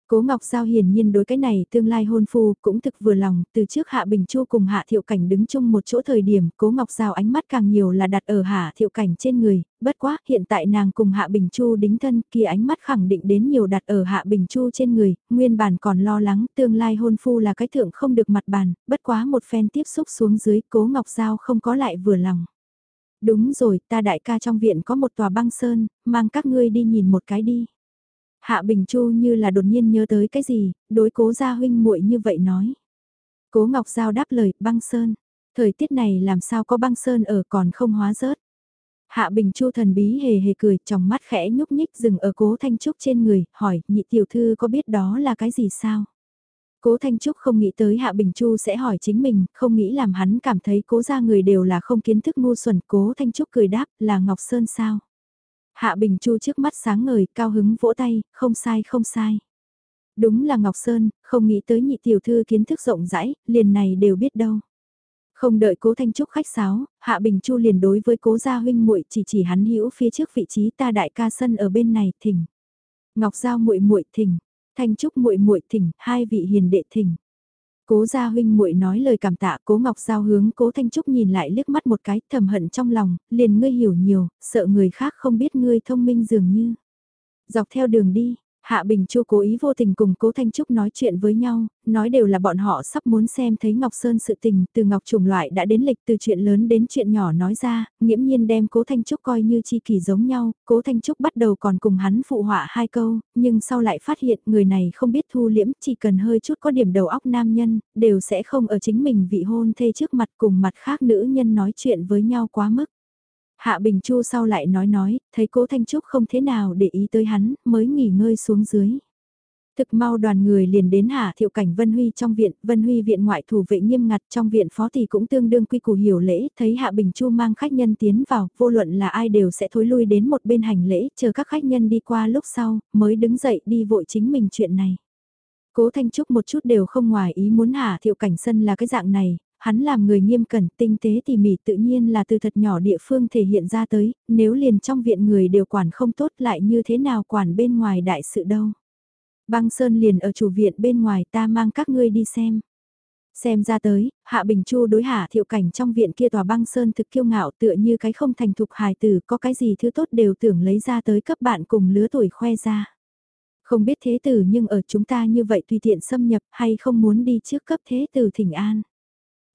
Speaker 1: Cố Ngọc Giao hiển nhiên đối cái này tương lai hôn phu cũng thực vừa lòng, từ trước Hạ Bình Chu cùng Hạ Thiệu Cảnh đứng chung một chỗ thời điểm, Cố Ngọc Giao ánh mắt càng nhiều là đặt ở Hạ Thiệu Cảnh trên người, bất quá hiện tại nàng cùng Hạ Bình Chu đính thân kia ánh mắt khẳng định đến nhiều đặt ở Hạ Bình Chu trên người, nguyên bản còn lo lắng tương lai hôn phu là cái thượng không được mặt bàn, bất quá một phen tiếp xúc xuống dưới Cố Ngọc Giao không có lại vừa lòng. Đúng rồi, ta đại ca trong viện có một tòa băng sơn, mang các ngươi đi nhìn một cái đi. Hạ Bình Chu như là đột nhiên nhớ tới cái gì, đối cố gia huynh muội như vậy nói. Cố Ngọc Giao đáp lời, băng sơn. Thời tiết này làm sao có băng sơn ở còn không hóa rớt. Hạ Bình Chu thần bí hề hề cười, trong mắt khẽ nhúc nhích dừng ở cố Thanh Trúc trên người, hỏi, nhị tiểu thư có biết đó là cái gì sao? Cố Thanh Trúc không nghĩ tới Hạ Bình Chu sẽ hỏi chính mình, không nghĩ làm hắn cảm thấy cố ra người đều là không kiến thức ngu xuẩn. Cố Thanh Trúc cười đáp là Ngọc Sơn sao? Hạ Bình Chu trước mắt sáng ngời, cao hứng vỗ tay, không sai không sai. Đúng là Ngọc Sơn, không nghĩ tới nhị tiểu thư kiến thức rộng rãi, liền này đều biết đâu. Không đợi cố Thanh Trúc khách sáo, Hạ Bình Chu liền đối với cố gia huynh muội chỉ chỉ hắn hữu phía trước vị trí ta đại ca sân ở bên này, thỉnh. Ngọc Giao muội muội thỉnh, Thanh Trúc muội muội thỉnh, hai vị hiền đệ thỉnh. Cố gia huynh muội nói lời cảm tạ, Cố Ngọc Giao hướng Cố Thanh Trúc nhìn lại liếc mắt một cái, thầm hận trong lòng, liền ngươi hiểu nhiều, sợ người khác không biết ngươi thông minh dường như. Dọc theo đường đi, Hạ Bình Chu cố ý vô tình cùng Cố Thanh Trúc nói chuyện với nhau, nói đều là bọn họ sắp muốn xem thấy Ngọc Sơn sự tình, từ Ngọc trùng loại đã đến lịch từ chuyện lớn đến chuyện nhỏ nói ra, nghiễm nhiên đem Cố Thanh Trúc coi như chi kỷ giống nhau, Cố Thanh Trúc bắt đầu còn cùng hắn phụ họa hai câu, nhưng sau lại phát hiện người này không biết thu liễm, chỉ cần hơi chút có điểm đầu óc nam nhân, đều sẽ không ở chính mình vị hôn thê trước mặt cùng mặt khác nữ nhân nói chuyện với nhau quá mức. Hạ Bình Chu sau lại nói nói, thấy cố Thanh Trúc không thế nào để ý tới hắn, mới nghỉ ngơi xuống dưới. Thực mau đoàn người liền đến Hạ Thiệu Cảnh Vân Huy trong viện, Vân Huy viện ngoại thủ vệ nghiêm ngặt trong viện phó thì cũng tương đương quy củ hiểu lễ, thấy Hạ Bình Chu mang khách nhân tiến vào, vô luận là ai đều sẽ thối lui đến một bên hành lễ, chờ các khách nhân đi qua lúc sau, mới đứng dậy đi vội chính mình chuyện này. Cố Thanh Trúc một chút đều không ngoài ý muốn Hạ Thiệu Cảnh Sân là cái dạng này, hắn làm người nghiêm cẩn, tinh tế tỉ mỉ tự nhiên là từ thật nhỏ địa phương thể hiện ra tới, nếu liền trong viện người đều quản không tốt lại như thế nào quản bên ngoài đại sự đâu. Băng Sơn liền ở chủ viện bên ngoài ta mang các ngươi đi xem. Xem ra tới, Hạ Bình Chu đối hạ thiệu cảnh trong viện kia tòa băng sơn thực kiêu ngạo tựa như cái không thành thục hài tử có cái gì thứ tốt đều tưởng lấy ra tới cấp bạn cùng lứa tuổi khoe ra. Không biết thế tử nhưng ở chúng ta như vậy tùy tiện xâm nhập hay không muốn đi trước cấp thế tử thỉnh an.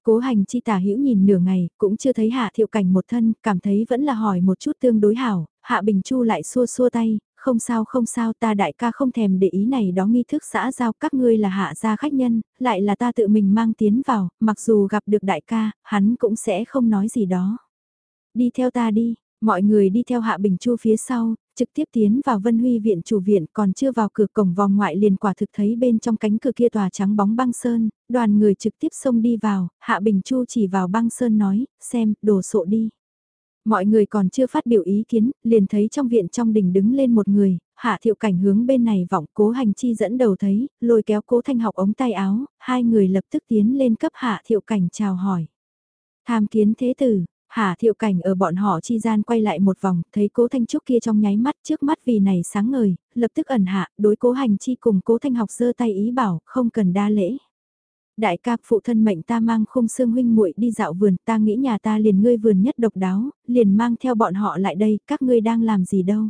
Speaker 1: Cố hành chi tả hữu nhìn nửa ngày, cũng chưa thấy hạ thiệu cảnh một thân, cảm thấy vẫn là hỏi một chút tương đối hảo, hạ bình chu lại xua xua tay, không sao không sao ta đại ca không thèm để ý này đó nghi thức xã giao các ngươi là hạ gia khách nhân, lại là ta tự mình mang tiến vào, mặc dù gặp được đại ca, hắn cũng sẽ không nói gì đó. Đi theo ta đi, mọi người đi theo hạ bình chu phía sau, trực tiếp tiến vào Vân Huy viện chủ viện còn chưa vào cửa cổng vòng ngoại liền quả thực thấy bên trong cánh cửa kia tòa trắng bóng băng sơn, đoàn người trực tiếp xông đi vào, Hạ Bình Chu chỉ vào băng sơn nói, xem, đồ sộ đi. Mọi người còn chưa phát biểu ý kiến, liền thấy trong viện trong đỉnh đứng lên một người, hạ thiệu cảnh hướng bên này vọng cố hành chi dẫn đầu thấy, lôi kéo cố thanh học ống tay áo, hai người lập tức tiến lên cấp hạ thiệu cảnh chào hỏi. Tham kiến thế tử, Hà thiệu cảnh ở bọn họ chi gian quay lại một vòng, thấy cố thanh trúc kia trong nháy mắt trước mắt vì này sáng ngời, lập tức ẩn hạ, đối cố hành chi cùng cố thanh học giơ tay ý bảo, không cần đa lễ. Đại ca phụ thân mệnh ta mang khung xương huynh muội đi dạo vườn, ta nghĩ nhà ta liền ngươi vườn nhất độc đáo, liền mang theo bọn họ lại đây, các ngươi đang làm gì đâu.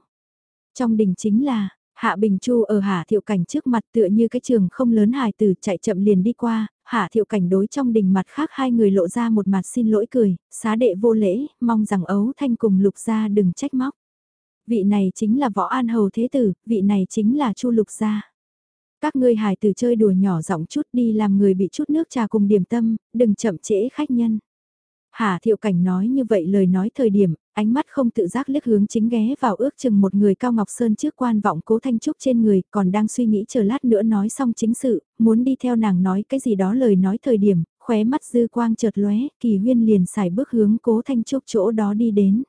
Speaker 1: Trong đình chính là, Hạ Bình Chu ở Hạ Thiệu Cảnh trước mặt tựa như cái trường không lớn hài tử chạy chậm liền đi qua, Hạ Thiệu Cảnh đối trong đình mặt khác hai người lộ ra một mặt xin lỗi cười, xá đệ vô lễ, mong rằng ấu thanh cùng lục gia đừng trách móc. Vị này chính là võ an hầu thế tử, vị này chính là chu lục gia. Các ngươi hài tử chơi đùa nhỏ giọng chút đi làm người bị chút nước trà cùng điểm tâm, đừng chậm trễ khách nhân. Hà thiệu cảnh nói như vậy lời nói thời điểm, ánh mắt không tự giác liếc hướng chính ghé vào ước chừng một người cao ngọc sơn trước quan vọng cố thanh trúc trên người, còn đang suy nghĩ chờ lát nữa nói xong chính sự, muốn đi theo nàng nói cái gì đó lời nói thời điểm, khóe mắt dư quang chợt lóe, kỳ huyên liền xài bước hướng cố thanh trúc chỗ đó đi đến.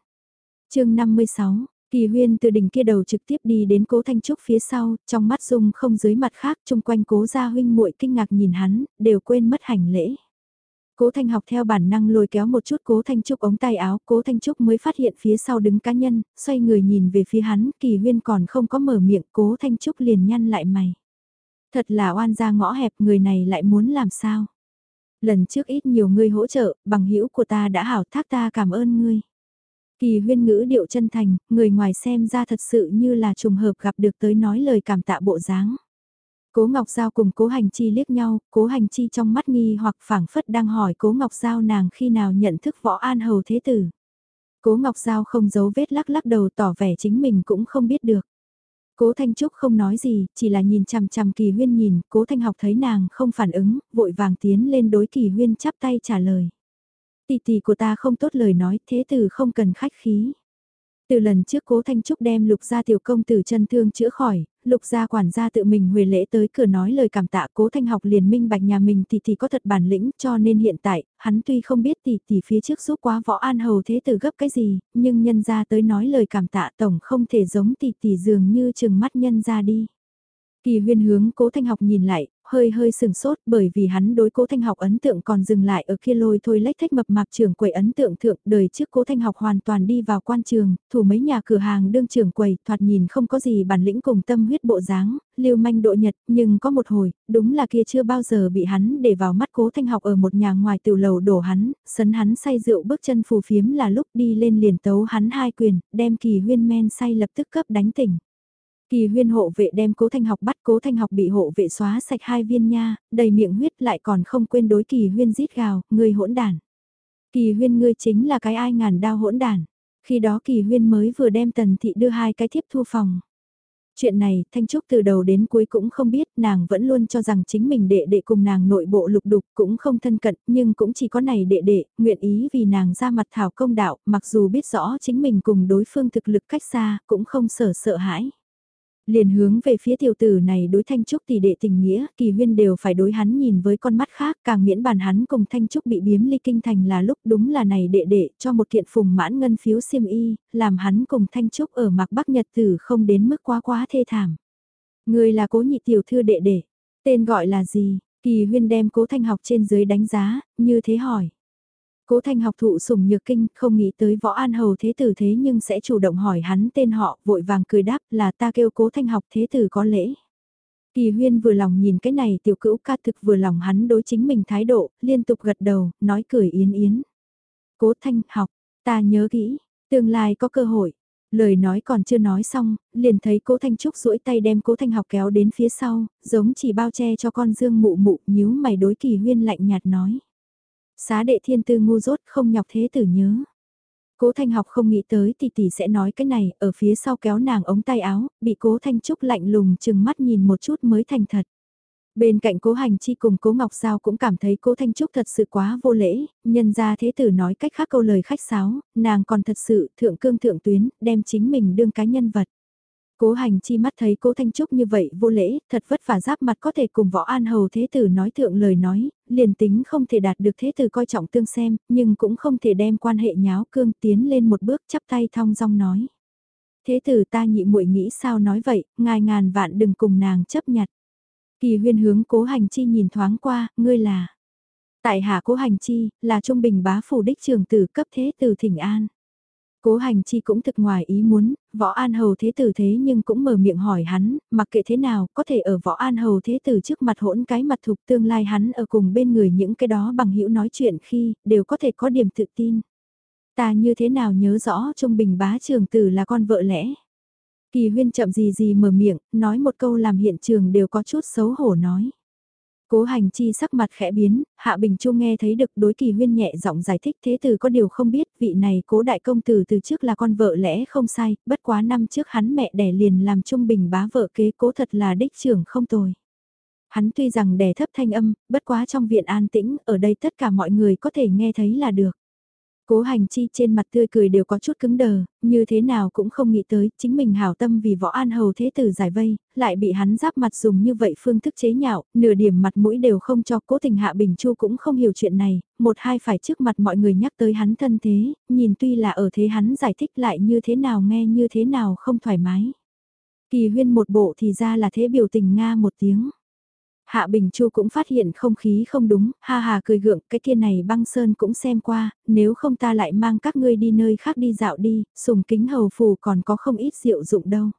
Speaker 1: chương 56 Kỳ huyên từ đỉnh kia đầu trực tiếp đi đến cố Thanh Trúc phía sau, trong mắt dung không dưới mặt khác, chung quanh cố gia huynh muội kinh ngạc nhìn hắn, đều quên mất hành lễ. Cố Thanh học theo bản năng lôi kéo một chút Cố Thanh Trúc ống tay áo, Cố Thanh Trúc mới phát hiện phía sau đứng cá nhân, xoay người nhìn về phía hắn, Kỳ Huyên còn không có mở miệng, Cố Thanh Trúc liền nhăn lại mày. Thật là oan ra ngõ hẹp, người này lại muốn làm sao? Lần trước ít nhiều người hỗ trợ, bằng hữu của ta đã hảo thác ta cảm ơn ngươi. Kỳ huyên ngữ điệu chân thành, người ngoài xem ra thật sự như là trùng hợp gặp được tới nói lời cảm tạ bộ dáng. Cố Ngọc Giao cùng Cố Hành Chi liếc nhau, Cố Hành Chi trong mắt nghi hoặc phảng phất đang hỏi Cố Ngọc Giao nàng khi nào nhận thức võ an hầu thế tử. Cố Ngọc Giao không giấu vết lắc lắc đầu tỏ vẻ chính mình cũng không biết được. Cố Thanh Trúc không nói gì, chỉ là nhìn chằm chằm Kỳ Huyên nhìn, Cố Thanh học thấy nàng không phản ứng, vội vàng tiến lên đối Kỳ Huyên chắp tay trả lời. Tỷ tỷ của ta không tốt lời nói, thế tử không cần khách khí. Từ lần trước cố Thanh Trúc đem lục gia tiểu công tử chân thương chữa khỏi, lục gia quản gia tự mình huề lễ tới cửa nói lời cảm tạ cố Thanh học liền minh bạch nhà mình tỷ tỷ có thật bản lĩnh cho nên hiện tại, hắn tuy không biết tỷ tỷ phía trước giúp quá võ an hầu thế tử gấp cái gì, nhưng nhân ra tới nói lời cảm tạ tổng không thể giống tỷ tỷ dường như chừng mắt nhân ra đi. Kỳ huyên hướng cố thanh học nhìn lại, hơi hơi sừng sốt bởi vì hắn đối cố thanh học ấn tượng còn dừng lại ở kia lôi thôi lách thách mập mạp trưởng quầy ấn tượng thượng đời trước cố thanh học hoàn toàn đi vào quan trường, thủ mấy nhà cửa hàng đương trưởng quầy thoạt nhìn không có gì bản lĩnh cùng tâm huyết bộ dáng, lưu manh độ nhật nhưng có một hồi, đúng là kia chưa bao giờ bị hắn để vào mắt cố thanh học ở một nhà ngoài tiểu lầu đổ hắn, sấn hắn say rượu bước chân phù phiếm là lúc đi lên liền tấu hắn hai quyền, đem kỳ huyên men say lập tức cấp đánh tỉnh. Kỳ huyên hộ vệ đem cố thanh học bắt cố thanh học bị hộ vệ xóa sạch hai viên nha, đầy miệng huyết lại còn không quên đối kỳ huyên rít gào, người hỗn đàn. Kỳ huyên ngươi chính là cái ai ngàn đao hỗn đàn. Khi đó kỳ huyên mới vừa đem tần thị đưa hai cái thiếp thu phòng. Chuyện này, Thanh Trúc từ đầu đến cuối cũng không biết, nàng vẫn luôn cho rằng chính mình đệ đệ cùng nàng nội bộ lục đục cũng không thân cận, nhưng cũng chỉ có này đệ đệ, nguyện ý vì nàng ra mặt thảo công đạo, mặc dù biết rõ chính mình cùng đối phương thực lực cách xa, cũng không sợ sợ hãi. Liền hướng về phía tiểu tử này đối Thanh Trúc tỷ đệ tình nghĩa, kỳ huyên đều phải đối hắn nhìn với con mắt khác, càng miễn bàn hắn cùng Thanh Trúc bị biếm ly kinh thành là lúc đúng là này đệ đệ cho một kiện phùng mãn ngân phiếu xiêm y, làm hắn cùng Thanh Trúc ở mạc Bắc Nhật tử không đến mức quá quá thê thảm. Người là cố nhị tiểu thư đệ đệ, tên gọi là gì? Kỳ huyên đem cố thanh học trên dưới đánh giá, như thế hỏi. Cố Thanh học thụ sùng nhược kinh, không nghĩ tới võ an hầu thế tử thế nhưng sẽ chủ động hỏi hắn tên họ, vội vàng cười đáp là ta kêu cố Thanh học thế tử có lễ. Kỳ huyên vừa lòng nhìn cái này tiểu cữu ca thực vừa lòng hắn đối chính mình thái độ, liên tục gật đầu, nói cười yến yến. Cố Thanh học, ta nhớ kỹ, tương lai có cơ hội. Lời nói còn chưa nói xong, liền thấy cố Thanh Trúc duỗi tay đem cố Thanh học kéo đến phía sau, giống chỉ bao che cho con dương mụ mụ nhíu mày đối kỳ huyên lạnh nhạt nói. Xá đệ thiên tư ngu dốt không nhọc thế tử nhớ. Cố Thanh học không nghĩ tới tỷ tỷ sẽ nói cái này, ở phía sau kéo nàng ống tay áo, bị Cố Thanh Trúc lạnh lùng chừng mắt nhìn một chút mới thành thật. Bên cạnh Cố Hành Chi cùng Cố Ngọc Giao cũng cảm thấy Cố Thanh Trúc thật sự quá vô lễ, nhân ra thế tử nói cách khác câu lời khách sáo, nàng còn thật sự thượng cương thượng tuyến, đem chính mình đương cá nhân vật. Cố hành chi mắt thấy cố Thanh Trúc như vậy vô lễ, thật vất vả giáp mặt có thể cùng võ an hầu thế tử nói thượng lời nói, liền tính không thể đạt được thế tử coi trọng tương xem, nhưng cũng không thể đem quan hệ nháo cương tiến lên một bước chắp tay thong dong nói. Thế tử ta nhị muội nghĩ sao nói vậy, ngài ngàn vạn đừng cùng nàng chấp nhặt. Kỳ huyên hướng cố hành chi nhìn thoáng qua, ngươi là. Tại hạ cố hành chi, là trung bình bá phủ đích trường tử cấp thế tử thỉnh an. Cố hành chi cũng thực ngoài ý muốn, võ an hầu thế tử thế nhưng cũng mở miệng hỏi hắn, mặc kệ thế nào, có thể ở võ an hầu thế tử trước mặt hỗn cái mặt thục tương lai hắn ở cùng bên người những cái đó bằng hữu nói chuyện khi, đều có thể có điểm tự tin. Ta như thế nào nhớ rõ trong Bình bá trường tử là con vợ lẽ. Kỳ huyên chậm gì gì mở miệng, nói một câu làm hiện trường đều có chút xấu hổ nói. Cố hành chi sắc mặt khẽ biến, Hạ Bình Chu nghe thấy được đối kỳ huyên nhẹ giọng giải thích thế tử có điều không biết vị này cố đại công tử từ trước là con vợ lẽ không sai, bất quá năm trước hắn mẹ đẻ liền làm trung bình bá vợ kế cố thật là đích trưởng không tồi. Hắn tuy rằng đẻ thấp thanh âm, bất quá trong viện an tĩnh, ở đây tất cả mọi người có thể nghe thấy là được. Cố hành chi trên mặt tươi cười đều có chút cứng đờ, như thế nào cũng không nghĩ tới, chính mình hảo tâm vì võ an hầu thế tử giải vây, lại bị hắn giáp mặt dùng như vậy phương thức chế nhạo, nửa điểm mặt mũi đều không cho cố tình hạ bình chu cũng không hiểu chuyện này, một hai phải trước mặt mọi người nhắc tới hắn thân thế, nhìn tuy là ở thế hắn giải thích lại như thế nào nghe như thế nào không thoải mái. Kỳ huyên một bộ thì ra là thế biểu tình Nga một tiếng. Hạ Bình Chu cũng phát hiện không khí không đúng, ha ha cười gượng, cái kia này băng sơn cũng xem qua, nếu không ta lại mang các ngươi đi nơi khác đi dạo đi, sùng kính hầu phù còn có không ít rượu dụng đâu.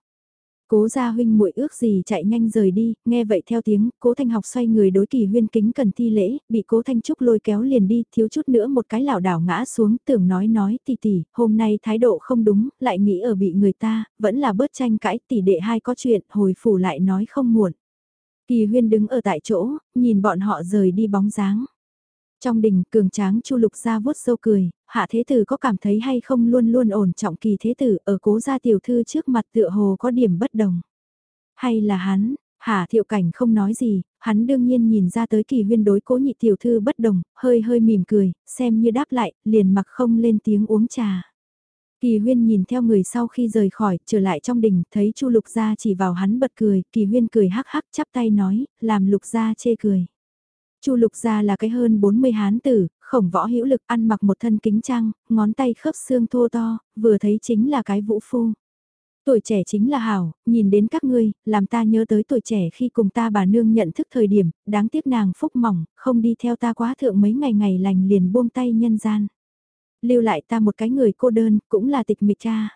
Speaker 1: Cố gia huynh muội ước gì chạy nhanh rời đi, nghe vậy theo tiếng, cố thanh học xoay người đối kỳ huyên kính cần thi lễ, bị cố thanh trúc lôi kéo liền đi, thiếu chút nữa một cái lảo đảo ngã xuống, tưởng nói nói tỷ tỷ, hôm nay thái độ không đúng, lại nghĩ ở bị người ta, vẫn là bớt tranh cãi tỷ đệ hai có chuyện, hồi phủ lại nói không muộn. Kỳ huyên đứng ở tại chỗ, nhìn bọn họ rời đi bóng dáng. Trong đình cường tráng chu lục ra vuốt sâu cười, hạ thế tử có cảm thấy hay không luôn luôn ổn trọng kỳ thế tử ở cố gia tiểu thư trước mặt tựa hồ có điểm bất đồng. Hay là hắn, hạ thiệu cảnh không nói gì, hắn đương nhiên nhìn ra tới kỳ huyên đối cố nhị tiểu thư bất đồng, hơi hơi mỉm cười, xem như đáp lại, liền mặc không lên tiếng uống trà. Kỳ huyên nhìn theo người sau khi rời khỏi, trở lại trong đình, thấy chu lục gia chỉ vào hắn bật cười, kỳ huyên cười hắc hắc chắp tay nói, làm lục gia chê cười. Chu Lục gia là cái hơn 40 hán tử, khổng võ hữu lực ăn mặc một thân kính trang, ngón tay khớp xương thô to, vừa thấy chính là cái vũ phu. Tuổi trẻ chính là hảo, nhìn đến các ngươi, làm ta nhớ tới tuổi trẻ khi cùng ta bà nương nhận thức thời điểm, đáng tiếc nàng phúc mỏng, không đi theo ta quá thượng mấy ngày ngày lành liền buông tay nhân gian. Lưu lại ta một cái người cô đơn, cũng là tịch mịch cha.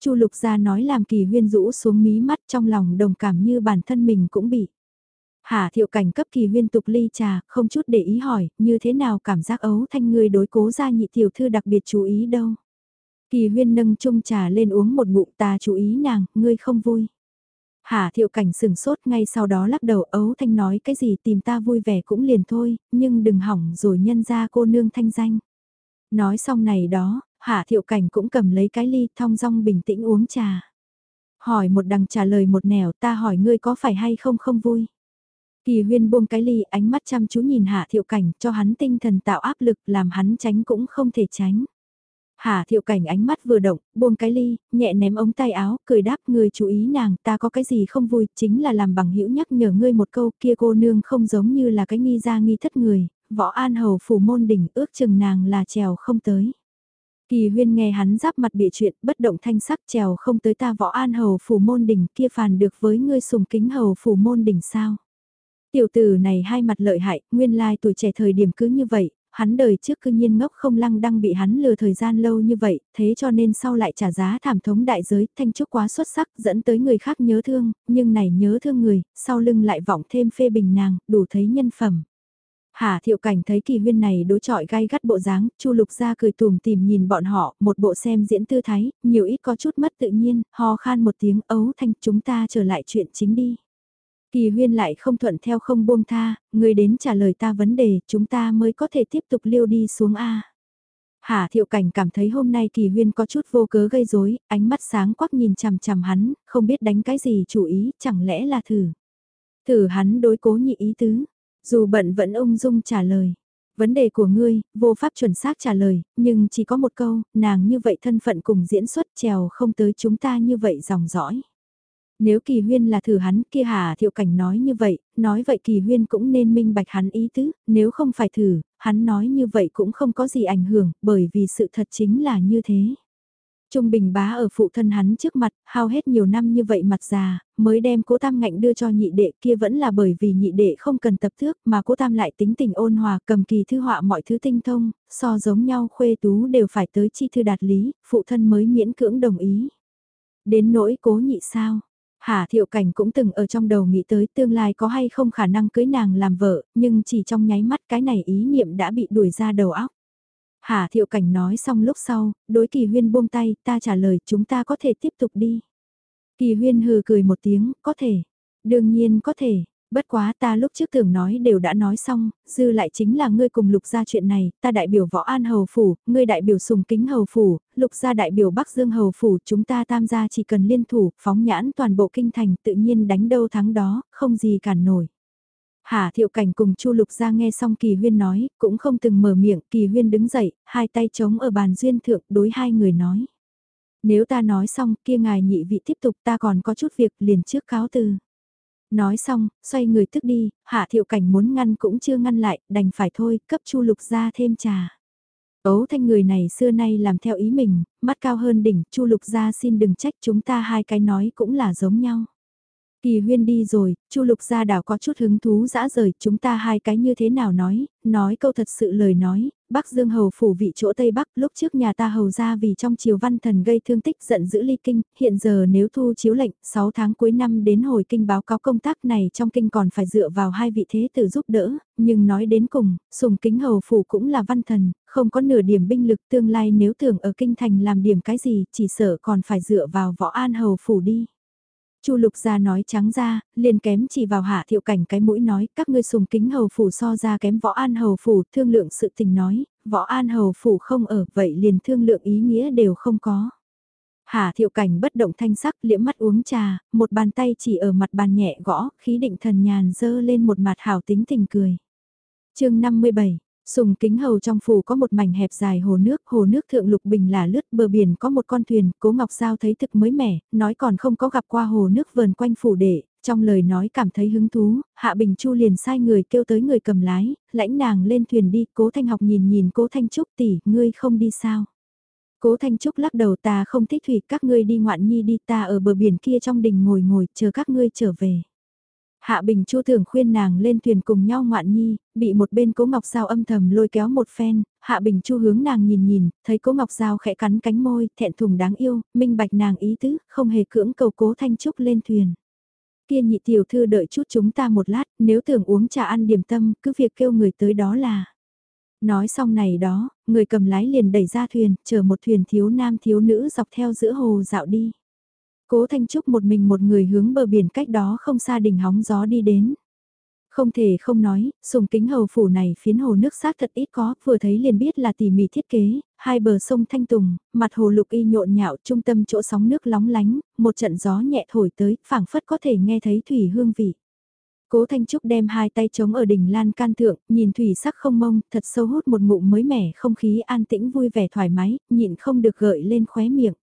Speaker 1: Chu Lục gia nói làm kỳ huyên rũ xuống mí mắt trong lòng đồng cảm như bản thân mình cũng bị. Hà thiệu cảnh cấp kỳ huyên tục ly trà, không chút để ý hỏi, như thế nào cảm giác ấu thanh người đối cố ra nhị tiểu thư đặc biệt chú ý đâu. Kỳ huyên nâng chung trà lên uống một ngụm ta chú ý nàng, ngươi không vui. Hà thiệu cảnh sừng sốt ngay sau đó lắc đầu ấu thanh nói cái gì tìm ta vui vẻ cũng liền thôi, nhưng đừng hỏng rồi nhân ra cô nương thanh danh. Nói xong này đó, Hạ thiệu cảnh cũng cầm lấy cái ly thong dong bình tĩnh uống trà. Hỏi một đằng trả lời một nẻo ta hỏi ngươi có phải hay không không vui. Kỳ huyên buông cái ly ánh mắt chăm chú nhìn hạ thiệu cảnh cho hắn tinh thần tạo áp lực làm hắn tránh cũng không thể tránh. Hạ thiệu cảnh ánh mắt vừa động, buông cái ly, nhẹ ném ống tay áo, cười đáp người chú ý nàng, ta có cái gì không vui, chính là làm bằng hữu nhắc nhở ngươi một câu kia cô nương không giống như là cái nghi ra nghi thất người, võ an hầu phủ môn đỉnh ước chừng nàng là trèo không tới. Kỳ huyên nghe hắn giáp mặt bịa chuyện, bất động thanh sắc trèo không tới ta võ an hầu phủ môn đỉnh kia phàn được với ngươi sùng kính hầu phủ môn đỉnh sao. Tiểu tử này hai mặt lợi hại, nguyên lai tuổi trẻ thời điểm cứ như vậy, hắn đời trước cư nhiên ngốc không lăng đang bị hắn lừa thời gian lâu như vậy, thế cho nên sau lại trả giá thảm thống đại giới, thanh trúc quá xuất sắc, dẫn tới người khác nhớ thương, nhưng này nhớ thương người, sau lưng lại vọng thêm phê bình nàng, đủ thấy nhân phẩm. Hà thiệu cảnh thấy kỳ huyên này đối chọi gai gắt bộ dáng, chu lục ra cười tùm tìm nhìn bọn họ, một bộ xem diễn tư thái, nhiều ít có chút mất tự nhiên, ho khan một tiếng ấu thanh chúng ta trở lại chuyện chính đi. Kỳ huyên lại không thuận theo không buông tha, người đến trả lời ta vấn đề, chúng ta mới có thể tiếp tục liêu đi xuống A. Hà thiệu cảnh cảm thấy hôm nay kỳ huyên có chút vô cớ gây rối, ánh mắt sáng quắc nhìn chằm chằm hắn, không biết đánh cái gì chủ ý, chẳng lẽ là thử. Thử hắn đối cố nhị ý tứ, dù bận vẫn ung dung trả lời. Vấn đề của ngươi, vô pháp chuẩn xác trả lời, nhưng chỉ có một câu, nàng như vậy thân phận cùng diễn xuất trèo không tới chúng ta như vậy dòng dõi. Nếu kỳ huyên là thử hắn kia hà thiệu cảnh nói như vậy, nói vậy kỳ huyên cũng nên minh bạch hắn ý tứ, nếu không phải thử, hắn nói như vậy cũng không có gì ảnh hưởng, bởi vì sự thật chính là như thế. Trung Bình bá ở phụ thân hắn trước mặt, hao hết nhiều năm như vậy mặt già, mới đem cố tam ngạnh đưa cho nhị đệ kia vẫn là bởi vì nhị đệ không cần tập thước mà cố tam lại tính tình ôn hòa cầm kỳ thư họa mọi thứ tinh thông, so giống nhau khuê tú đều phải tới chi thư đạt lý, phụ thân mới miễn cưỡng đồng ý. Đến nỗi cố nhị sao, Hà thiệu cảnh cũng từng ở trong đầu nghĩ tới tương lai có hay không khả năng cưới nàng làm vợ, nhưng chỉ trong nháy mắt cái này ý niệm đã bị đuổi ra đầu óc. Hà thiệu cảnh nói xong lúc sau, đối kỳ huyên buông tay, ta trả lời chúng ta có thể tiếp tục đi. Kỳ huyên hừ cười một tiếng, có thể. Đương nhiên có thể, Bất quá ta lúc trước tưởng nói đều đã nói xong, dư lại chính là ngươi cùng lục gia chuyện này, ta đại biểu võ an hầu phủ, ngươi đại biểu sùng kính hầu phủ, lục gia đại biểu bắc dương hầu phủ, chúng ta tam gia chỉ cần liên thủ, phóng nhãn toàn bộ kinh thành tự nhiên đánh đâu thắng đó, không gì cản nổi. Hà thiệu cảnh cùng chu lục gia nghe xong kỳ huyên nói, cũng không từng mở miệng, kỳ huyên đứng dậy, hai tay chống ở bàn duyên thượng đối hai người nói. Nếu ta nói xong kia ngài nhị vị tiếp tục ta còn có chút việc liền trước cáo từ. Nói xong, xoay người tức đi, hạ thiệu cảnh muốn ngăn cũng chưa ngăn lại, đành phải thôi, cấp chu lục ra thêm trà. Ấu thanh người này xưa nay làm theo ý mình, mắt cao hơn đỉnh, chu lục ra xin đừng trách chúng ta hai cái nói cũng là giống nhau. Kỳ huyên đi rồi, chu lục gia đảo có chút hứng thú dã rời, chúng ta hai cái như thế nào nói, nói câu thật sự lời nói, Bắc Dương Hầu phủ vị chỗ Tây Bắc lúc trước nhà ta hầu ra vì trong triều văn thần gây thương tích giận dữ ly kinh, hiện giờ nếu thu chiếu lệnh 6 tháng cuối năm đến hồi kinh báo cáo công tác này trong kinh còn phải dựa vào hai vị thế tử giúp đỡ, nhưng nói đến cùng, sùng kính hầu phủ cũng là văn thần, không có nửa điểm binh lực tương lai nếu tưởng ở kinh thành làm điểm cái gì chỉ sợ còn phải dựa vào võ an hầu phủ đi. Chu Lục gia nói trắng ra, liền kém chỉ vào hạ thiệu cảnh cái mũi nói, các ngươi sùng kính hầu phủ so ra kém võ an hầu phủ, thương lượng sự tình nói, võ an hầu phủ không ở, vậy liền thương lượng ý nghĩa đều không có. Hạ thiệu cảnh bất động thanh sắc liễm mắt uống trà, một bàn tay chỉ ở mặt bàn nhẹ gõ, khí định thần nhàn dơ lên một mặt hảo tính tình cười. chương 57 Sùng kính hầu trong phủ có một mảnh hẹp dài hồ nước, hồ nước thượng lục bình là lướt bờ biển có một con thuyền, cố Ngọc Giao thấy thực mới mẻ, nói còn không có gặp qua hồ nước vờn quanh phủ đệ, trong lời nói cảm thấy hứng thú, Hạ Bình Chu liền sai người kêu tới người cầm lái, lãnh nàng lên thuyền đi, cố Thanh học nhìn nhìn cố Thanh Trúc tỷ, ngươi không đi sao? Cố Thanh Trúc lắc đầu ta không thích thủy, các ngươi đi ngoạn nhi đi ta ở bờ biển kia trong đình ngồi ngồi, chờ các ngươi trở về. Hạ Bình Chu thường khuyên nàng lên thuyền cùng nhau ngoạn nhi, bị một bên Cố Ngọc Giao âm thầm lôi kéo một phen, Hạ Bình Chu hướng nàng nhìn nhìn, thấy Cố Ngọc Giao khẽ cắn cánh môi, thẹn thùng đáng yêu, minh bạch nàng ý tứ, không hề cưỡng cầu Cố Thanh Trúc lên thuyền. Kia nhị tiểu thư đợi chút chúng ta một lát, nếu tưởng uống trà ăn điểm tâm, cứ việc kêu người tới đó là. Nói xong này đó, người cầm lái liền đẩy ra thuyền, chờ một thuyền thiếu nam thiếu nữ dọc theo giữa hồ dạo đi. Cố Thanh Trúc một mình một người hướng bờ biển cách đó không xa đỉnh hóng gió đi đến. Không thể không nói, sùng kính hầu phủ này phiến hồ nước xác thật ít có, vừa thấy liền biết là tỉ mỉ thiết kế, hai bờ sông Thanh Tùng, mặt hồ lục y nhộn nhạo trung tâm chỗ sóng nước lóng lánh, một trận gió nhẹ thổi tới, phảng phất có thể nghe thấy thủy hương vị. Cố Thanh Trúc đem hai tay chống ở đỉnh lan can thượng, nhìn thủy sắc không mông, thật sâu hút một ngụm mới mẻ, không khí an tĩnh vui vẻ thoải mái, nhịn không được gợi lên khóe miệng.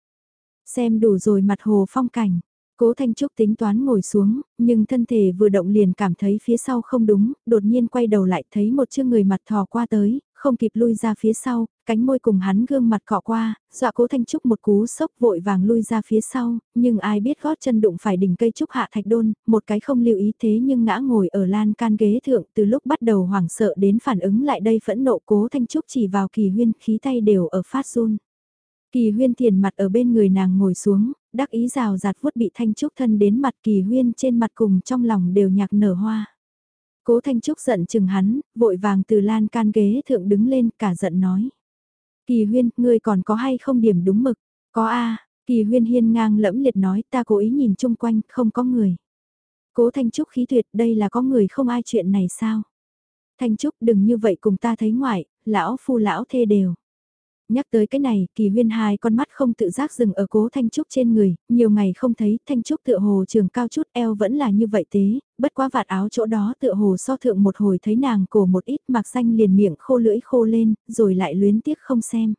Speaker 1: Xem đủ rồi mặt hồ phong cảnh. Cố Thanh Trúc tính toán ngồi xuống, nhưng thân thể vừa động liền cảm thấy phía sau không đúng, đột nhiên quay đầu lại thấy một chiếc người mặt thò qua tới, không kịp lui ra phía sau, cánh môi cùng hắn gương mặt cọ qua, dọa Cố Thanh Trúc một cú sốc vội vàng lui ra phía sau, nhưng ai biết gót chân đụng phải đỉnh cây trúc hạ thạch đôn, một cái không lưu ý thế nhưng ngã ngồi ở lan can ghế thượng từ lúc bắt đầu hoảng sợ đến phản ứng lại đây phẫn nộ Cố Thanh Trúc chỉ vào kỳ huyên khí tay đều ở phát run. Kỳ huyên thiền mặt ở bên người nàng ngồi xuống, đắc ý rào rạt vuốt bị Thanh Trúc thân đến mặt kỳ huyên trên mặt cùng trong lòng đều nhạc nở hoa. Cố Thanh Trúc giận chừng hắn, vội vàng từ lan can ghế thượng đứng lên cả giận nói. Kỳ huyên, ngươi còn có hay không điểm đúng mực? Có a kỳ huyên hiên ngang lẫm liệt nói ta cố ý nhìn chung quanh, không có người. Cố Thanh Trúc khí tuyệt đây là có người không ai chuyện này sao? Thanh Trúc đừng như vậy cùng ta thấy ngoại, lão phu lão thê đều. Nhắc tới cái này, kỳ huyên hai con mắt không tự giác dừng ở cố Thanh Trúc trên người, nhiều ngày không thấy, Thanh Trúc tựa hồ trường cao chút eo vẫn là như vậy thế bất quá vạt áo chỗ đó tựa hồ so thượng một hồi thấy nàng cổ một ít mạc xanh liền miệng khô lưỡi khô lên, rồi lại luyến tiếc không xem.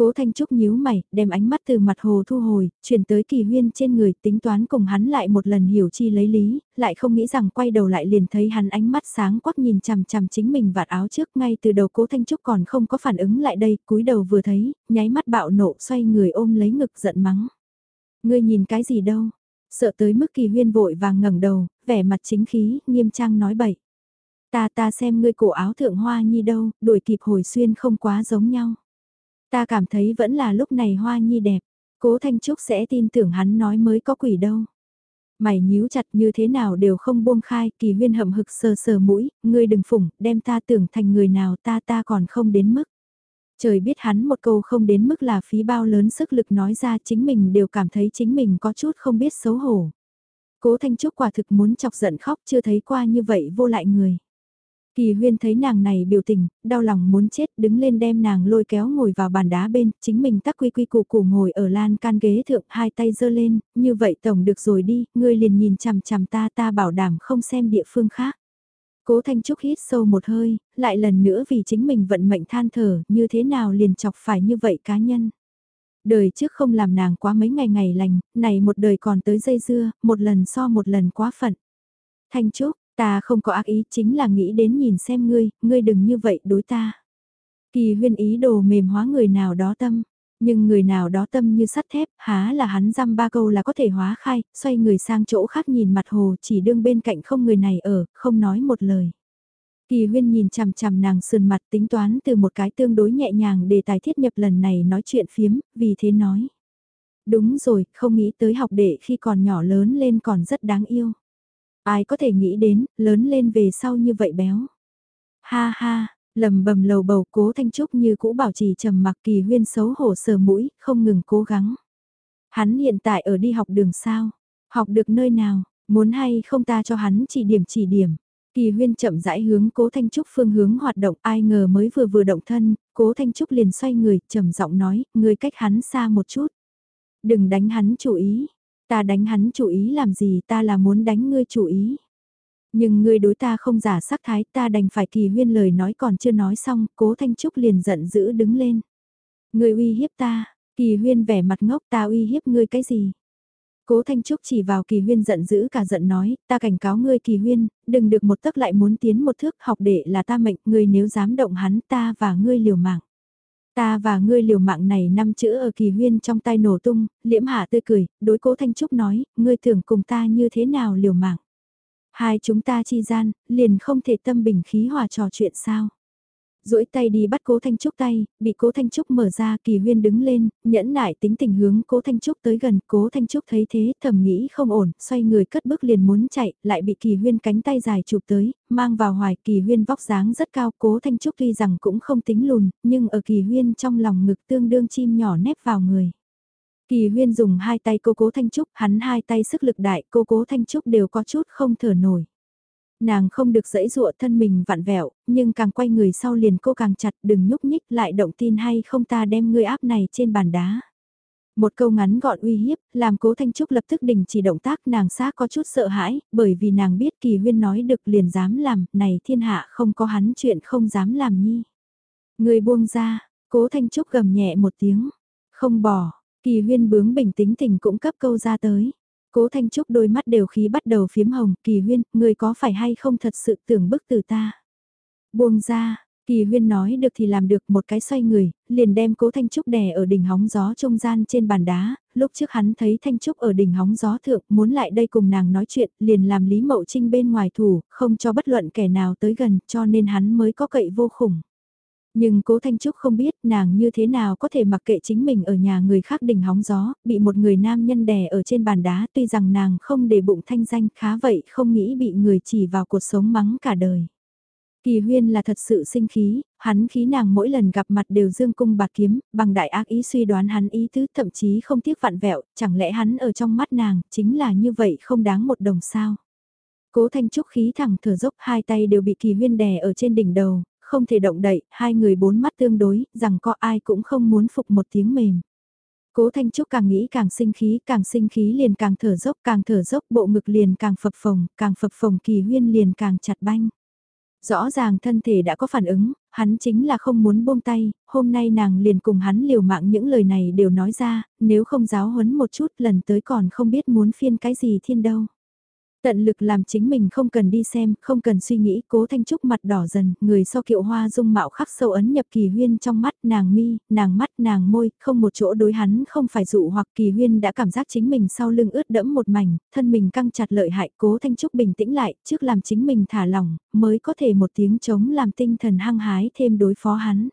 Speaker 1: Cố Thanh Trúc nhíu mày, đem ánh mắt từ mặt hồ thu hồi, chuyển tới kỳ huyên trên người tính toán cùng hắn lại một lần hiểu chi lấy lý, lại không nghĩ rằng quay đầu lại liền thấy hắn ánh mắt sáng quắc nhìn chằm chằm chính mình vạt áo trước ngay từ đầu Cố Thanh Trúc còn không có phản ứng lại đây, cúi đầu vừa thấy, nháy mắt bạo nộ xoay người ôm lấy ngực giận mắng. Ngươi nhìn cái gì đâu? Sợ tới mức kỳ huyên vội vàng ngẩng đầu, vẻ mặt chính khí, nghiêm trang nói bậy. Ta ta xem ngươi cổ áo thượng hoa nhi đâu, đuổi kịp hồi xuyên không quá giống nhau. Ta cảm thấy vẫn là lúc này hoa nhi đẹp, cố Thanh Trúc sẽ tin tưởng hắn nói mới có quỷ đâu. Mày nhíu chặt như thế nào đều không buông khai, kỳ huyên hậm hực sờ sờ mũi, ngươi đừng phủng, đem ta tưởng thành người nào ta ta còn không đến mức. Trời biết hắn một câu không đến mức là phí bao lớn sức lực nói ra chính mình đều cảm thấy chính mình có chút không biết xấu hổ. Cố Thanh Trúc quả thực muốn chọc giận khóc chưa thấy qua như vậy vô lại người. Kỳ huyên thấy nàng này biểu tình, đau lòng muốn chết đứng lên đem nàng lôi kéo ngồi vào bàn đá bên, chính mình tắc quy quy củ củ ngồi ở lan can ghế thượng hai tay giơ lên, như vậy tổng được rồi đi, ngươi liền nhìn chằm chằm ta ta bảo đảm không xem địa phương khác. Cố Thanh Trúc hít sâu một hơi, lại lần nữa vì chính mình vận mệnh than thở, như thế nào liền chọc phải như vậy cá nhân. Đời trước không làm nàng quá mấy ngày ngày lành, này một đời còn tới dây dưa, một lần so một lần quá phận. Thanh Trúc, Ta không có ác ý chính là nghĩ đến nhìn xem ngươi, ngươi đừng như vậy đối ta. Kỳ huyên ý đồ mềm hóa người nào đó tâm, nhưng người nào đó tâm như sắt thép, há là hắn dăm ba câu là có thể hóa khai, xoay người sang chỗ khác nhìn mặt hồ chỉ đương bên cạnh không người này ở, không nói một lời. Kỳ huyên nhìn chằm chằm nàng sườn mặt tính toán từ một cái tương đối nhẹ nhàng để tài thiết nhập lần này nói chuyện phiếm, vì thế nói. Đúng rồi, không nghĩ tới học đệ khi còn nhỏ lớn lên còn rất đáng yêu. Ai có thể nghĩ đến, lớn lên về sau như vậy béo. Ha ha, lầm bầm lầu bầu cố thanh trúc như cũ bảo trì trầm mặc kỳ huyên xấu hổ sờ mũi, không ngừng cố gắng. Hắn hiện tại ở đi học đường sao. Học được nơi nào, muốn hay không ta cho hắn chỉ điểm chỉ điểm. Kỳ huyên chậm rãi hướng cố Thanh Trúc phương hướng hoạt động ai ngờ mới vừa vừa động thân, cố Thanh Trúc liền xoay người, trầm giọng nói, người cách hắn xa một chút. Đừng đánh hắn chủ ý, ta đánh hắn chủ ý làm gì ta là muốn đánh ngươi chủ ý. Nhưng ngươi đối ta không giả sắc thái ta đành phải kỳ huyên lời nói còn chưa nói xong, cố Thanh Trúc liền giận dữ đứng lên. Ngươi uy hiếp ta, kỳ huyên vẻ mặt ngốc ta uy hiếp ngươi cái gì? Cố Thanh Trúc chỉ vào kỳ huyên giận dữ cả giận nói, ta cảnh cáo ngươi kỳ huyên, đừng được một tấc lại muốn tiến một thước học để là ta mệnh, ngươi nếu dám động hắn ta và ngươi liều mạng. Ta và ngươi liều mạng này năm chữ ở kỳ huyên trong tay nổ tung, liễm hạ tươi cười, đối cố Thanh Trúc nói, ngươi tưởng cùng ta như thế nào liều mạng. Hai chúng ta chi gian, liền không thể tâm bình khí hòa trò chuyện sao duỗi tay đi bắt cố Thanh Trúc tay, bị cố Thanh Trúc mở ra kỳ huyên đứng lên, nhẫn nại tính tình hướng cố Thanh Trúc tới gần, cố Thanh Trúc thấy thế thầm nghĩ không ổn, xoay người cất bước liền muốn chạy, lại bị kỳ huyên cánh tay dài chụp tới, mang vào hoài kỳ huyên vóc dáng rất cao, cố Thanh Trúc tuy rằng cũng không tính lùn, nhưng ở kỳ huyên trong lòng ngực tương đương chim nhỏ nép vào người. Kỳ huyên dùng hai tay cô cố Thanh Trúc, hắn hai tay sức lực đại, cô cố Thanh Trúc đều có chút không thở nổi. Nàng không được dẫy dụa thân mình vặn vẹo, nhưng càng quay người sau liền cô càng chặt đừng nhúc nhích lại động tin hay không ta đem ngươi áp này trên bàn đá. Một câu ngắn gọn uy hiếp, làm cố Thanh Trúc lập tức đình chỉ động tác nàng xác có chút sợ hãi, bởi vì nàng biết kỳ huyên nói được liền dám làm, này thiên hạ không có hắn chuyện không dám làm nhi. Người buông ra, cố Thanh Trúc gầm nhẹ một tiếng, không bỏ, kỳ huyên bướng bình tĩnh tình cũng cấp câu ra tới. Cố Thanh Trúc đôi mắt đều khí bắt đầu phiếm hồng, kỳ huyên, người có phải hay không thật sự tưởng bức từ ta. Buông ra, kỳ huyên nói được thì làm được một cái xoay người, liền đem cố Thanh Trúc đè ở đỉnh hóng gió trung gian trên bàn đá, lúc trước hắn thấy Thanh Trúc ở đỉnh hóng gió thượng muốn lại đây cùng nàng nói chuyện, liền làm Lý Mậu Trinh bên ngoài thủ, không cho bất luận kẻ nào tới gần, cho nên hắn mới có cậy vô khủng. Nhưng cố Thanh Trúc không biết nàng như thế nào có thể mặc kệ chính mình ở nhà người khác đỉnh hóng gió, bị một người nam nhân đè ở trên bàn đá tuy rằng nàng không để bụng thanh danh khá vậy không nghĩ bị người chỉ vào cuộc sống mắng cả đời. Kỳ huyên là thật sự sinh khí, hắn khí nàng mỗi lần gặp mặt đều dương cung bạc kiếm, bằng đại ác ý suy đoán hắn ý tứ thậm chí không tiếc vạn vẹo, chẳng lẽ hắn ở trong mắt nàng, chính là như vậy không đáng một đồng sao. Cố Thanh Trúc khí thẳng thở dốc hai tay đều bị kỳ huyên đè ở trên đỉnh đầu, không thể động đậy, hai người bốn mắt tương đối, rằng có ai cũng không muốn phục một tiếng mềm. Cố Thanh Trúc càng nghĩ càng sinh khí, càng sinh khí liền càng thở dốc, càng thở dốc bộ ngực liền càng phập phồng, càng phập phồng kỳ huyên liền càng chặt banh. Rõ ràng thân thể đã có phản ứng, hắn chính là không muốn buông tay, hôm nay nàng liền cùng hắn liều mạng những lời này đều nói ra, nếu không giáo huấn một chút lần tới còn không biết muốn phiên cái gì thiên đâu. Tận lực làm chính mình không cần đi xem, không cần suy nghĩ, cố thanh trúc mặt đỏ dần, người sau kiệu hoa dung mạo khắc sâu ấn nhập kỳ huyên trong mắt, nàng mi, nàng mắt, nàng môi, không một chỗ đối hắn không phải dụ hoặc kỳ huyên đã cảm giác chính mình sau lưng ướt đẫm một mảnh, thân mình căng chặt lợi hại, cố thanh trúc bình tĩnh lại, trước làm chính mình thả lỏng, mới có thể một tiếng chống làm tinh thần hăng hái thêm đối phó hắn.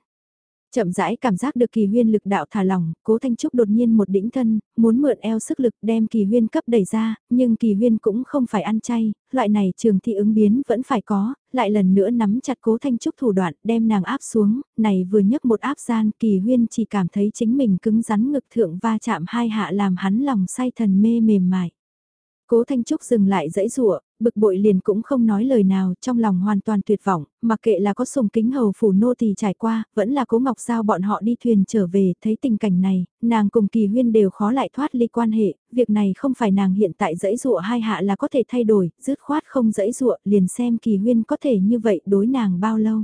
Speaker 1: Chậm rãi cảm giác được kỳ huyên lực đạo thả lỏng, cố thanh trúc đột nhiên một đỉnh thân, muốn mượn eo sức lực đem kỳ huyên cấp đẩy ra, nhưng kỳ huyên cũng không phải ăn chay, loại này trường thị ứng biến vẫn phải có, lại lần nữa nắm chặt cố thanh trúc thủ đoạn đem nàng áp xuống, này vừa nhấc một áp gian kỳ huyên chỉ cảm thấy chính mình cứng rắn ngực thượng va chạm hai hạ làm hắn lòng say thần mê mềm mại. Cố Thanh Trúc dừng lại dãy rụa, bực bội liền cũng không nói lời nào, trong lòng hoàn toàn tuyệt vọng, mặc kệ là có sùng kính hầu phủ nô tỳ trải qua, vẫn là cố ngọc giao bọn họ đi thuyền trở về, thấy tình cảnh này, nàng cùng kỳ huyên đều khó lại thoát ly quan hệ, việc này không phải nàng hiện tại dãy dụa hai hạ là có thể thay đổi, dứt khoát không dãy dụa, liền xem kỳ huyên có thể như vậy đối nàng bao lâu.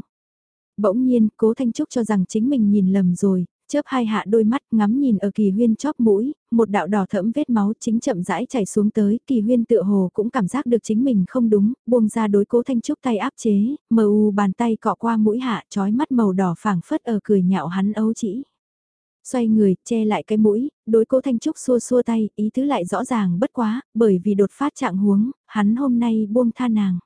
Speaker 1: Bỗng nhiên, cố Thanh Trúc cho rằng chính mình nhìn lầm rồi, chớp hai hạ đôi mắt ngắm nhìn ở kỳ huyên chóp mũi, một đạo đỏ thẫm vết máu chính chậm rãi chảy xuống tới, kỳ huyên tựa hồ cũng cảm giác được chính mình không đúng, buông ra đối cố thanh trúc tay áp chế, mờ u bàn tay cọ qua mũi hạ trói mắt màu đỏ phảng phất ở cười nhạo hắn ấu chỉ. Xoay người, che lại cái mũi, đối cố Thanh Trúc xua xua tay, ý tứ lại rõ ràng bất quá, bởi vì đột phát trạng huống, hắn hôm nay buông tha nàng.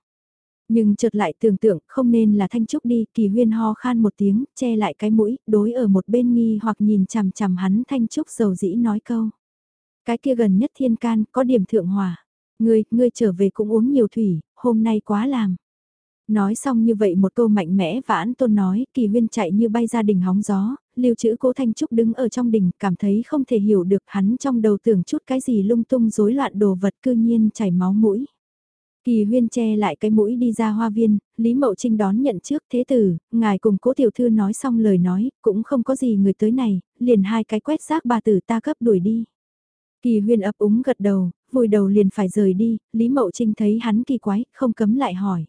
Speaker 1: Nhưng chợt lại tưởng tượng không nên là Thanh Trúc đi, kỳ huyên ho khan một tiếng, che lại cái mũi, đối ở một bên nghi hoặc nhìn chằm chằm hắn Thanh Trúc dầu dĩ nói câu. Cái kia gần nhất thiên can, có điểm thượng hòa. Ngươi, ngươi trở về cũng uống nhiều thủy, hôm nay quá làm. Nói xong như vậy một câu mạnh mẽ vãn tôn nói, kỳ huyên chạy như bay ra đỉnh hóng gió, lưu trữ cố Thanh Trúc đứng ở trong đỉnh, cảm thấy không thể hiểu được hắn trong đầu tưởng chút cái gì lung tung rối loạn đồ vật cư nhiên chảy máu mũi. Kỳ huyên che lại cái mũi đi ra hoa viên, Lý Mậu Trinh đón nhận trước thế tử, ngài cùng cố tiểu thư nói xong lời nói, cũng không có gì người tới này, liền hai cái quét rác bà tử ta cấp đuổi đi. Kỳ huyên ấp úng gật đầu, vùi đầu liền phải rời đi, Lý Mậu Trinh thấy hắn kỳ quái, không cấm lại hỏi.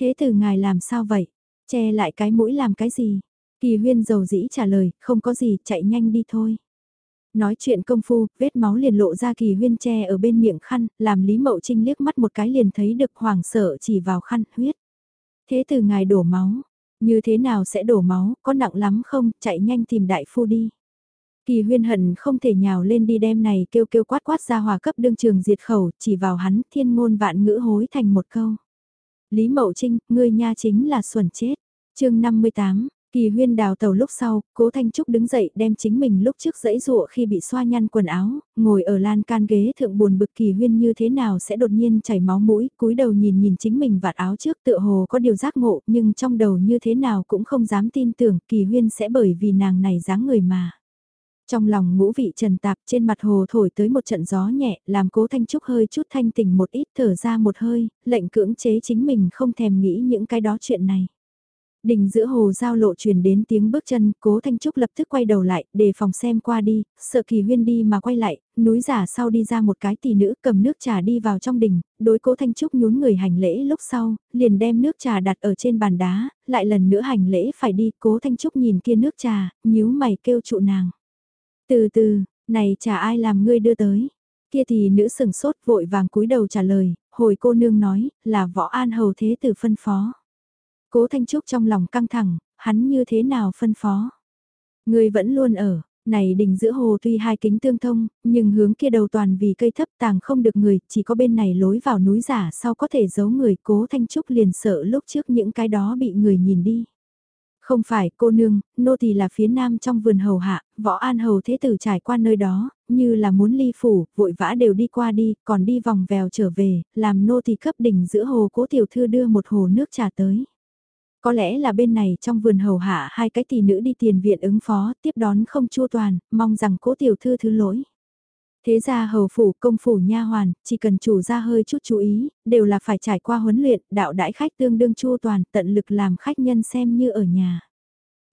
Speaker 1: Thế tử ngài làm sao vậy? Che lại cái mũi làm cái gì? Kỳ huyên dầu dĩ trả lời, không có gì, chạy nhanh đi thôi. Nói chuyện công phu, vết máu liền lộ ra kỳ huyên che ở bên miệng khăn, làm Lý Mậu Trinh liếc mắt một cái liền thấy được hoàng sợ chỉ vào khăn, huyết. Thế từ ngài đổ máu, như thế nào sẽ đổ máu, có nặng lắm không, chạy nhanh tìm đại phu đi. Kỳ huyên hận không thể nhào lên đi đem này kêu kêu quát quát ra hòa cấp đương trường diệt khẩu, chỉ vào hắn thiên ngôn vạn ngữ hối thành một câu. Lý Mậu Trinh, ngươi nha chính là xuẩn chết. chương 58, Kỳ huyên đào tàu lúc sau, cố Thanh Trúc đứng dậy đem chính mình lúc trước dãy ruộng khi bị xoa nhăn quần áo, ngồi ở lan can ghế thượng buồn bực kỳ huyên như thế nào sẽ đột nhiên chảy máu mũi, cúi đầu nhìn nhìn chính mình vạt áo trước tựa hồ có điều giác ngộ nhưng trong đầu như thế nào cũng không dám tin tưởng kỳ huyên sẽ bởi vì nàng này dáng người mà. Trong lòng ngũ vị trần tạp trên mặt hồ thổi tới một trận gió nhẹ, làm cố Thanh Trúc hơi chút thanh tỉnh một ít thở ra một hơi, lệnh cưỡng chế chính mình không thèm nghĩ những cái đó chuyện này. Đỉnh giữa hồ giao lộ truyền đến tiếng bước chân, cố Thanh Trúc lập tức quay đầu lại, để phòng xem qua đi, sợ kỳ huyên đi mà quay lại, núi giả sau đi ra một cái tỷ nữ cầm nước trà đi vào trong đỉnh, đối cố Thanh Trúc nhún người hành lễ lúc sau, liền đem nước trà đặt ở trên bàn đá, lại lần nữa hành lễ phải đi, cố Thanh Trúc nhìn kia nước trà, nhíu mày kêu trụ nàng. Từ từ, này trà ai làm ngươi đưa tới? Kia thì nữ sừng sốt vội vàng cúi đầu trả lời, hồi cô nương nói, là võ an hầu thế tử phân phó. Cố Thanh Trúc trong lòng căng thẳng, hắn như thế nào phân phó. Người vẫn luôn ở, này đỉnh giữa hồ tuy hai kính tương thông, nhưng hướng kia đầu toàn vì cây thấp tàng không được người, chỉ có bên này lối vào núi giả sau có thể giấu người cố Thanh Trúc liền sợ lúc trước những cái đó bị người nhìn đi. Không phải cô nương, nô thì là phía nam trong vườn hầu hạ, võ an hầu thế tử trải qua nơi đó, như là muốn ly phủ, vội vã đều đi qua đi, còn đi vòng vèo trở về, làm nô thì cấp đỉnh giữa hồ cố tiểu thư đưa một hồ nước trà tới. Có lẽ là bên này trong vườn hầu hạ hai cái tỷ nữ đi tiền viện ứng phó, tiếp đón không chua toàn, mong rằng cố tiểu thư thứ lỗi. Thế ra hầu phủ, công phủ nha hoàn, chỉ cần chủ ra hơi chút chú ý, đều là phải trải qua huấn luyện, đạo đãi khách tương đương chua toàn, tận lực làm khách nhân xem như ở nhà.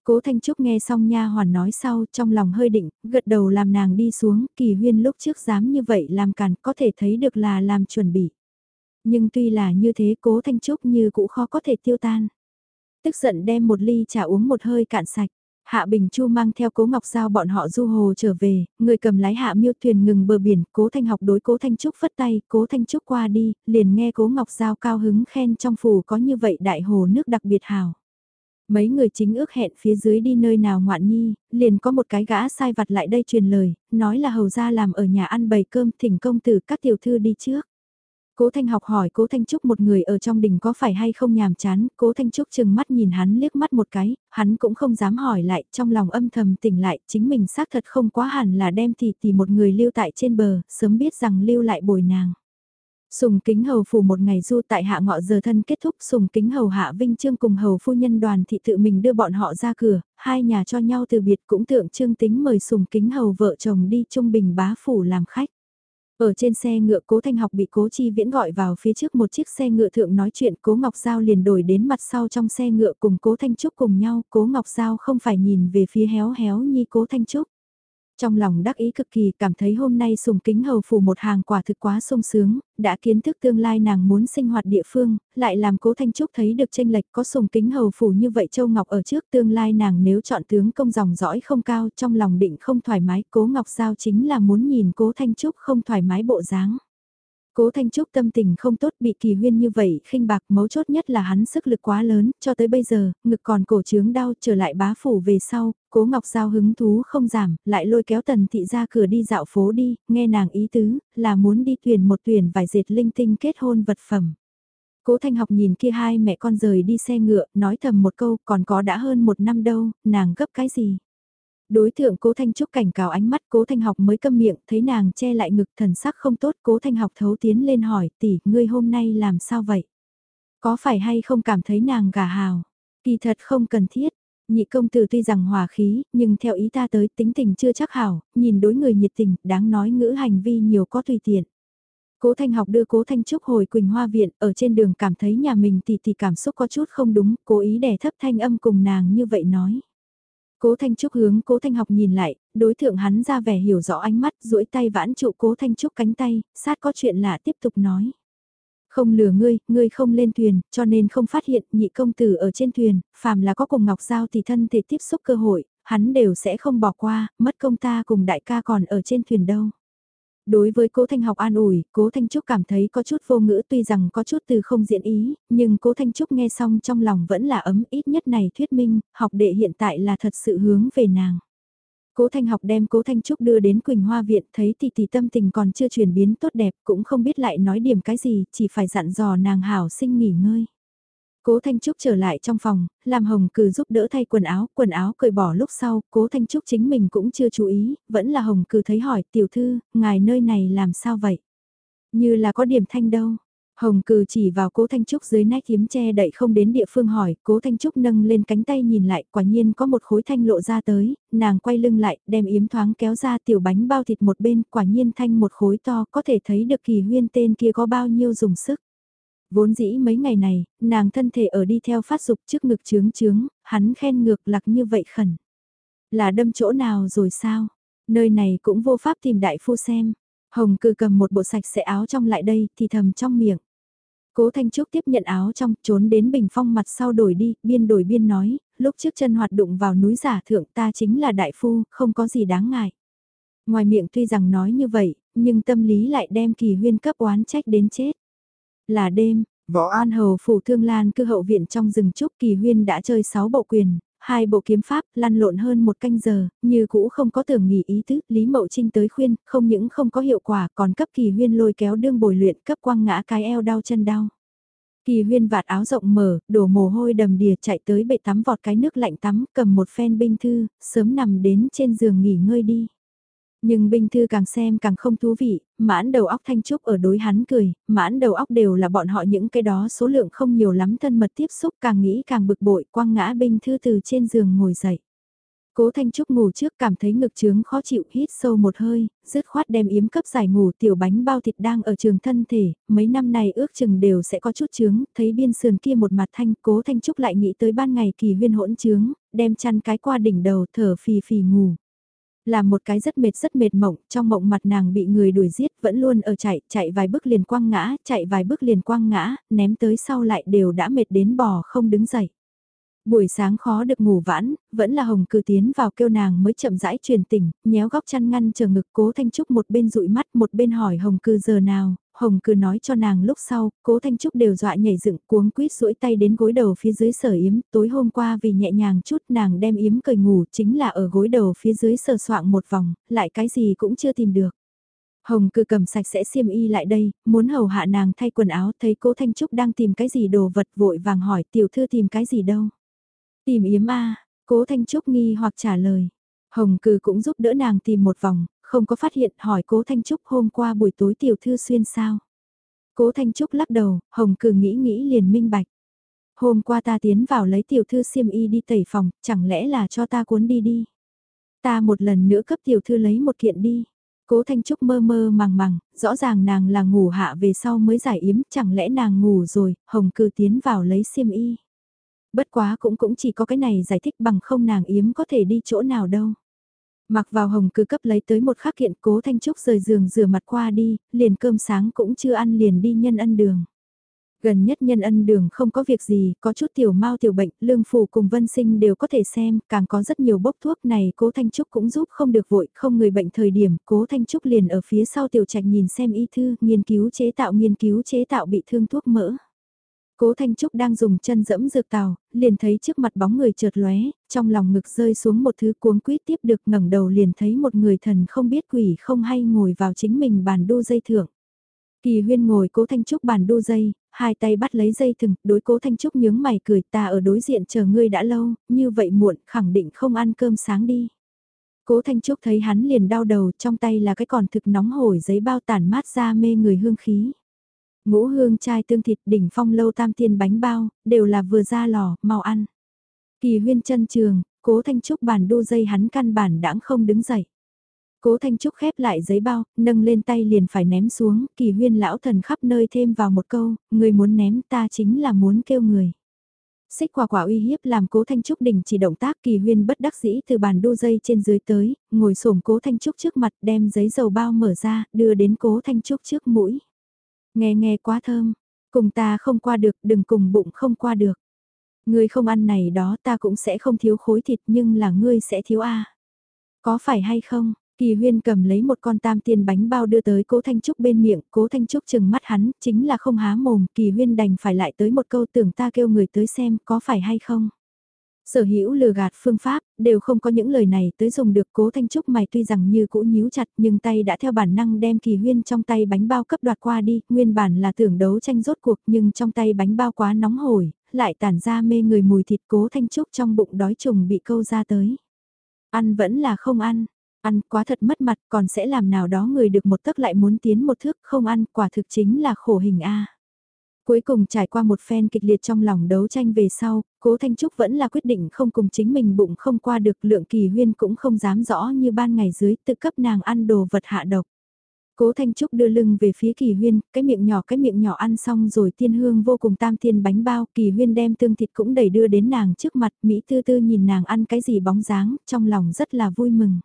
Speaker 1: Cố Thanh Trúc nghe xong nha hoàn nói sau, trong lòng hơi định, gật đầu làm nàng đi xuống, kỳ huyên lúc trước dám như vậy làm càn, có thể thấy được là làm chuẩn bị. Nhưng tuy là như thế cố Thanh Trúc như cũng khó có thể tiêu tan tức giận đem một ly trà uống một hơi cạn sạch. Hạ Bình Chu mang theo Cố Ngọc Giao bọn họ du hồ trở về, người cầm lái hạ miêu thuyền ngừng bờ biển, Cố Thanh học đối Cố Thanh Trúc phất tay, Cố Thanh Trúc qua đi, liền nghe Cố Ngọc Giao cao hứng khen trong phủ có như vậy đại hồ nước đặc biệt hào. Mấy người chính ước hẹn phía dưới đi nơi nào ngoạn nhi, liền có một cái gã sai vặt lại đây truyền lời, nói là hầu ra làm ở nhà ăn bầy cơm thỉnh công tử các tiểu thư đi trước. Cố Thanh học hỏi Cố Thanh Trúc một người ở trong đình có phải hay không nhàm chán, Cố Thanh Trúc chừng mắt nhìn hắn liếc mắt một cái, hắn cũng không dám hỏi lại, trong lòng âm thầm tỉnh lại, chính mình xác thật không quá hẳn là đem thì thì một người lưu tại trên bờ, sớm biết rằng lưu lại bồi nàng. Sùng kính hầu phủ một ngày du tại hạ ngọ giờ thân kết thúc sùng kính hầu hạ vinh trương cùng hầu phu nhân đoàn thị tự mình đưa bọn họ ra cửa, hai nhà cho nhau từ biệt cũng tượng trương tính mời sùng kính hầu vợ chồng đi trung bình bá phủ làm khách. Ở trên xe ngựa cố thanh học bị cố chi viễn gọi vào phía trước một chiếc xe ngựa thượng nói chuyện cố Ngọc Giao liền đổi đến mặt sau trong xe ngựa cùng cố Thanh Trúc cùng nhau, cố Ngọc Giao không phải nhìn về phía héo héo như cố Thanh Trúc. Trong lòng đắc ý cực kỳ cảm thấy hôm nay sùng kính hầu phủ một hàng quả thực quá sung sướng, đã kiến thức tương lai nàng muốn sinh hoạt địa phương, lại làm cố Thanh Trúc thấy được tranh lệch có sùng kính hầu phủ như vậy Châu Ngọc ở trước tương lai nàng nếu chọn tướng công dòng dõi không cao trong lòng định không thoải mái cố Ngọc Giao chính là muốn nhìn cố Thanh Trúc không thoải mái bộ dáng. Cố Thanh Trúc tâm tình không tốt bị kỳ huyên như vậy, khinh bạc mấu chốt nhất là hắn sức lực quá lớn, cho tới bây giờ, ngực còn cổ trướng đau trở lại bá phủ về sau, cố Ngọc Giao hứng thú không giảm, lại lôi kéo tần thị ra cửa đi dạo phố đi, nghe nàng ý tứ, là muốn đi tuyển một tuyển vài dệt linh tinh kết hôn vật phẩm. Cố Thanh học nhìn kia hai mẹ con rời đi xe ngựa, nói thầm một câu, còn có đã hơn một năm đâu, nàng gấp cái gì. Đối tượng cố Thanh Trúc cảnh cáo ánh mắt cố Thanh học mới câm miệng, thấy nàng che lại ngực thần sắc không tốt, cố Thanh học thấu tiến lên hỏi, tỷ, ngươi hôm nay làm sao vậy? Có phải hay không cảm thấy nàng gả hào? Kỳ thật không cần thiết. Nhị công tử tuy rằng hòa khí, nhưng theo ý ta tới tính tình chưa chắc hảo, nhìn đối người nhiệt tình, đáng nói ngữ hành vi nhiều có tùy tiện. Cố Thanh học đưa Cố Thanh Trúc hồi Quỳnh Hoa Viện, ở trên đường cảm thấy nhà mình tỷ tỷ cảm xúc có chút không đúng, cố ý đè thấp thanh âm cùng nàng như vậy nói. Cố Thanh Trúc hướng Cố Thanh học nhìn lại, đối thượng hắn ra vẻ hiểu rõ ánh mắt, duỗi tay vãn trụ Cố Thanh Trúc cánh tay, sát có chuyện lạ tiếp tục nói. Không lừa ngươi, ngươi không lên thuyền, cho nên không phát hiện nhị công tử ở trên thuyền, phàm là có cùng Ngọc Giao thì thân thể tiếp xúc cơ hội, hắn đều sẽ không bỏ qua, mất công ta cùng đại ca còn ở trên thuyền đâu. Đối với cố Thanh học an ủi, cố Thanh Trúc cảm thấy có chút vô ngữ tuy rằng có chút từ không diễn ý, nhưng cố Thanh Trúc nghe xong trong lòng vẫn là ấm ít nhất này thuyết minh, học đệ hiện tại là thật sự hướng về nàng. Cố Thanh học đem Cố Thanh Trúc đưa đến Quỳnh Hoa Viện thấy tỷ tỷ tâm tình còn chưa chuyển biến tốt đẹp cũng không biết lại nói điểm cái gì, chỉ phải dặn dò nàng hảo sinh nghỉ ngơi. Cố Thanh Trúc trở lại trong phòng, làm Hồng Cừ giúp đỡ thay quần áo, quần áo cởi bỏ lúc sau, Cố Thanh Trúc chính mình cũng chưa chú ý, vẫn là Hồng Cừ thấy hỏi tiểu thư, ngài nơi này làm sao vậy? Như là có điểm thanh đâu. Hồng Cừ chỉ vào Cố Thanh Trúc dưới nách kiếm che đậy không đến địa phương hỏi, Cố Thanh Trúc nâng lên cánh tay nhìn lại, quả nhiên có một khối thanh lộ ra tới, nàng quay lưng lại, đem yếm thoáng kéo ra tiểu bánh bao thịt một bên, quả nhiên thanh một khối to, có thể thấy được kỳ huyên tên kia có bao nhiêu dùng sức. Vốn dĩ mấy ngày này, nàng thân thể ở đi theo phát dục trước ngực trướng trướng, hắn khen ngược lạc như vậy khẩn. Là đâm chỗ nào rồi sao? Nơi này cũng vô pháp tìm đại phu xem. Hồng cư cầm một bộ sạch sẽ áo trong lại đây thì thầm trong miệng. Cố Thanh Trúc tiếp nhận áo trong, trốn đến bình phong mặt sau đổi đi, biên đổi biên nói, lúc trước chân hoạt đụng vào núi giả thượng ta chính là đại phu, không có gì đáng ngại. Ngoài miệng tuy rằng nói như vậy, nhưng tâm lý lại đem kỳ huyên cấp oán trách đến chết. Là đêm, võ an hầu phủ thương lan cư hậu viện trong rừng trúc kỳ huyên đã chơi 6 bộ quyền, hai bộ kiếm pháp lăn lộn hơn một canh giờ, như cũ không có tưởng nghỉ ý tứ, Lý Mậu Trinh tới khuyên, không những không có hiệu quả còn cấp kỳ huyên lôi kéo đương bồi luyện cấp quăng ngã cái eo đau chân đau. Kỳ huyên vạt áo rộng mở, đổ mồ hôi đầm đìa chạy tới bệ tắm vọt cái nước lạnh tắm, cầm một phen binh thư, sớm nằm đến trên giường nghỉ ngơi đi. Nhưng binh thư càng xem càng không thú vị, mãn đầu óc thanh trúc ở đối hắn cười, mãn đầu óc đều là bọn họ những cái đó số lượng không nhiều lắm thân mật tiếp xúc càng nghĩ càng bực bội quăng ngã binh thư từ trên giường ngồi dậy. Cố Thanh Trúc ngủ trước cảm thấy ngực trướng khó chịu hít sâu một hơi, dứt khoát đem yếm cấp giải ngủ tiểu bánh bao thịt đang ở trường thân thể, mấy năm này ước chừng đều sẽ có chút trướng, thấy biên sườn kia một mặt thanh, Cố Thanh Trúc lại nghĩ tới ban ngày kỳ huyên hỗn trướng, đem chăn cái qua đỉnh đầu thở phì phì ngủ là một cái rất mệt rất mệt mộng, trong mộng mặt nàng bị người đuổi giết vẫn luôn ở chạy, chạy vài bước liền quăng ngã, chạy vài bước liền quăng ngã, ném tới sau lại đều đã mệt đến bò không đứng dậy. Buổi sáng khó được ngủ vãn, vẫn là hồng cử tiến vào kêu nàng mới chậm rãi truyền tỉnh, nhéo góc chăn ngăn chờ ngực cố thanh trúc một bên dụi mắt một bên hỏi hồng cư giờ nào, hồng cứ nói cho nàng lúc sau, cố thanh trúc đều dọa nhảy dựng cuống quýt duỗi tay đến gối đầu phía dưới sở yếm, tối hôm qua vì nhẹ nhàng chút nàng đem yếm cởi ngủ chính là ở gối đầu phía dưới sờ soạng một vòng, lại cái gì cũng chưa tìm được. Hồng cư cầm sạch sẽ xiêm y lại đây, muốn hầu hạ nàng thay quần áo, thấy cố Thanh Trúc đang tìm cái gì đồ vật vội vàng hỏi tiểu thư tìm cái gì đâu. Tìm yếm a cố Thanh Trúc nghi hoặc trả lời. Hồng Cư cũng giúp đỡ nàng tìm một vòng, không có phát hiện hỏi cố Thanh Trúc hôm qua buổi tối tiểu thư xuyên sao. Cố Thanh Trúc lắc đầu, Hồng cừ nghĩ nghĩ liền minh bạch. Hôm qua ta tiến vào lấy tiểu thư xiêm y đi tẩy phòng, chẳng lẽ là cho ta cuốn đi đi. Ta một lần nữa cấp tiểu thư lấy một kiện đi. Cố Thanh Trúc mơ mơ màng màng, rõ ràng nàng là ngủ hạ về sau mới giải yếm, chẳng lẽ nàng ngủ rồi, Hồng cừ tiến vào lấy xiêm y. Bất quá cũng cũng chỉ có cái này giải thích bằng không nàng yếm có thể đi chỗ nào đâu. Mặc vào hồng cứ cấp lấy tới một khắc kiện cố thanh trúc rời giường rửa mặt qua đi, liền cơm sáng cũng chưa ăn liền đi nhân ân đường. Gần nhất nhân ân đường không có việc gì, có chút tiểu mau tiểu bệnh, lương phù cùng vân sinh đều có thể xem, càng có rất nhiều bốc thuốc này cố Thanh Trúc cũng giúp không được vội, không người bệnh thời điểm, cố Thanh Trúc liền ở phía sau tiểu trạch nhìn xem y thư, nghiên cứu chế tạo nghiên cứu chế tạo bị thương thuốc mỡ. Cố Thanh Trúc đang dùng chân dẫm dược tàu, liền thấy trước mặt bóng người chợt lóe, trong lòng ngực rơi xuống một thứ cuốn quýt tiếp được ngẩng đầu liền thấy một người thần không biết quỷ không hay ngồi vào chính mình bàn đu dây thượng. Kỳ huyên ngồi cố Thanh Trúc bàn đu dây, hai tay bắt lấy dây thừng, đối cố Thanh Trúc nhướng mày cười ta ở đối diện chờ ngươi đã lâu, như vậy muộn, khẳng định không ăn cơm sáng đi. Cố Thanh Trúc thấy hắn liền đau đầu, trong tay là cái còn thực nóng hổi giấy bao tản mát ra mê người hương khí. Ngũ hương chai tương thịt đỉnh phong lâu tam tiên bánh bao, đều là vừa ra lò, mau ăn. Kỳ huyên chân trường, cố thanh trúc bàn đu dây hắn căn bản đãng không đứng dậy. Cố Thanh Trúc khép lại giấy bao, nâng lên tay liền phải ném xuống, kỳ huyên lão thần khắp nơi thêm vào một câu, người muốn ném ta chính là muốn kêu người. Xích quả quả uy hiếp làm cố Thanh Trúc đình chỉ động tác kỳ huyên bất đắc dĩ từ bàn đu dây trên dưới tới, ngồi xổm cố Thanh Trúc trước mặt đem giấy dầu bao mở ra, đưa đến cố Thanh Trúc trước mũi. Nghe nghe quá thơm, cùng ta không qua được, đừng cùng bụng không qua được. Ngươi không ăn này đó ta cũng sẽ không thiếu khối thịt nhưng là ngươi sẽ thiếu a Có phải hay không? Kỳ huyên cầm lấy một con tam tiên bánh bao đưa tới cố Thanh Trúc bên miệng, cố Thanh Trúc chừng mắt hắn, chính là không há mồm, kỳ huyên đành phải lại tới một câu tưởng ta kêu người tới xem có phải hay không. Sở hữu lừa gạt phương pháp, đều không có những lời này tới dùng được cố Thanh Trúc mày tuy rằng như cũ nhíu chặt nhưng tay đã theo bản năng đem kỳ huyên trong tay bánh bao cấp đoạt qua đi, nguyên bản là tưởng đấu tranh rốt cuộc nhưng trong tay bánh bao quá nóng hổi, lại tản ra mê người mùi thịt cố Thanh Trúc trong bụng đói trùng bị câu ra tới. Ăn vẫn là không ăn, ăn quá thật mất mặt còn sẽ làm nào đó người được một tấc lại muốn tiến một thước không ăn quả thực chính là khổ hình a. Cuối cùng trải qua một phen kịch liệt trong lòng đấu tranh về sau, cố Thanh Trúc vẫn là quyết định không cùng chính mình bụng không qua được lượng kỳ huyên cũng không dám rõ như ban ngày dưới tự cấp nàng ăn đồ vật hạ độc. Cố Thanh Trúc đưa lưng về phía Kỳ Huyên, cái miệng nhỏ cái miệng nhỏ ăn xong rồi tiên hương vô cùng tam thiên bánh bao, Kỳ Huyên đem tương thịt cũng đẩy đưa đến nàng trước mặt, Mỹ tư tư nhìn nàng ăn cái gì bóng dáng, trong lòng rất là vui mừng.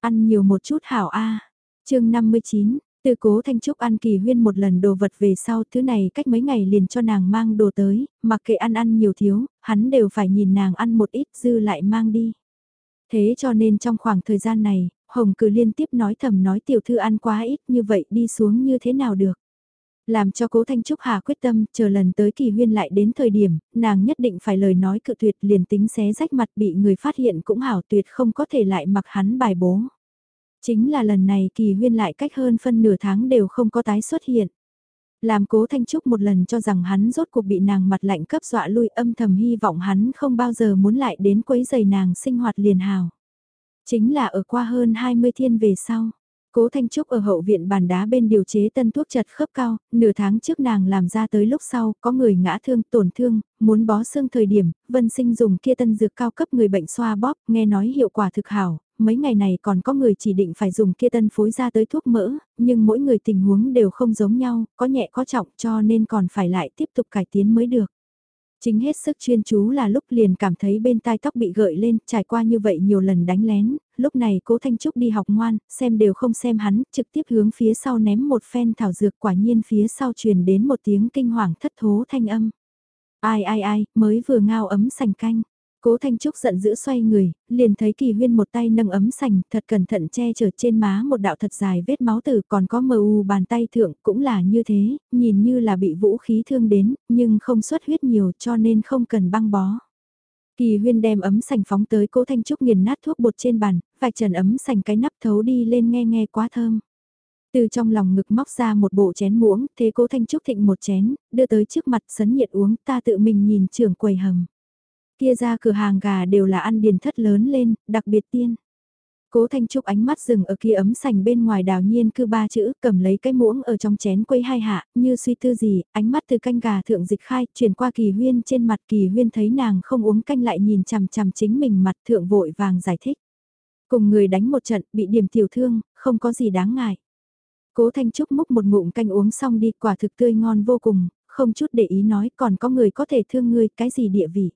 Speaker 1: Ăn nhiều một chút hảo a à. chương 59, từ cố Thanh Trúc ăn kỳ huyên một lần đồ vật về sau thứ này cách mấy ngày liền cho nàng mang đồ tới, mặc kệ ăn ăn nhiều thiếu, hắn đều phải nhìn nàng ăn một ít dư lại mang đi. Thế cho nên trong khoảng thời gian này, Hồng cứ liên tiếp nói thầm nói tiểu thư ăn quá ít như vậy đi xuống như thế nào được. Làm cho cố Thanh Trúc Hà quyết tâm, chờ lần tới kỳ huyên lại đến thời điểm, nàng nhất định phải lời nói cự tuyệt liền tính xé rách mặt bị người phát hiện cũng hảo tuyệt không có thể lại mặc hắn bài bố. Chính là lần này kỳ huyên lại cách hơn phân nửa tháng đều không có tái xuất hiện. Làm cố Thanh Trúc một lần cho rằng hắn rốt cuộc bị nàng mặt lạnh cấp dọa lui âm thầm hy vọng hắn không bao giờ muốn lại đến quấy giày nàng sinh hoạt liền hào. Chính là ở qua hơn 20 thiên về sau. Cố Thanh Trúc ở hậu viện bàn đá bên điều chế tân thuốc chật khớp cao, nửa tháng trước nàng làm ra tới lúc sau, có người ngã thương, tổn thương, muốn bó xương thời điểm, Vân Sinh dùng kia tân dược cao cấp người bệnh xoa bóp, nghe nói hiệu quả thực hảo, mấy ngày này còn có người chỉ định phải dùng kia tân phối ra tới thuốc mỡ, nhưng mỗi người tình huống đều không giống nhau, có nhẹ có trọng cho nên còn phải lại tiếp tục cải tiến mới được. Chính hết sức chuyên chú là lúc liền cảm thấy bên tai tóc bị gợi lên, trải qua như vậy nhiều lần đánh lén, lúc này cố Thanh Trúc đi học ngoan, xem đều không xem hắn, trực tiếp hướng phía sau ném một phen thảo dược quả nhiên phía sau truyền đến một tiếng kinh hoàng thất thố thanh âm. Ai ai ai, mới vừa ngao ấm sành canh. Cố Thanh Trúc giận dữ xoay người, liền thấy Kỳ Huyên một tay nâng ấm sành, thật cẩn thận che chở trên má một đạo thật dài vết máu tử còn có mờ u bàn tay thượng cũng là như thế, nhìn như là bị vũ khí thương đến, nhưng không xuất huyết nhiều cho nên không cần băng bó. Kỳ Huyên đem ấm sành phóng tới Cố Thanh Trúc nghiền nát thuốc bột trên bàn, vạch trần ấm sành cái nắp thấu đi lên nghe nghe quá thơm. Từ trong lòng ngực móc ra một bộ chén muỗng, thế Cố Thanh Trúc thịnh một chén, đưa tới trước mặt sấn nhiệt uống ta tự mình nhìn trưởng quầy hầm. Kia ra cửa hàng gà đều là ăn điền thất lớn lên, đặc biệt tiên. Cố Thanh Trúc ánh mắt dừng ở kia ấm sành bên ngoài đào nhiên cư ba chữ, cầm lấy cái muỗng ở trong chén quấy hai hạ, như suy tư gì, ánh mắt từ canh gà thượng dịch khai, chuyển qua kỳ huyên trên mặt kỳ huyên thấy nàng không uống canh lại nhìn chằm chằm chính mình mặt thượng vội vàng giải thích. Cùng người đánh một trận, bị điểm tiểu thương, không có gì đáng ngại. Cố Thanh Trúc múc một ngụm canh uống xong đi, quả thực tươi ngon vô cùng, không chút để ý nói còn có người có thể thương ngươi, cái gì địa vị.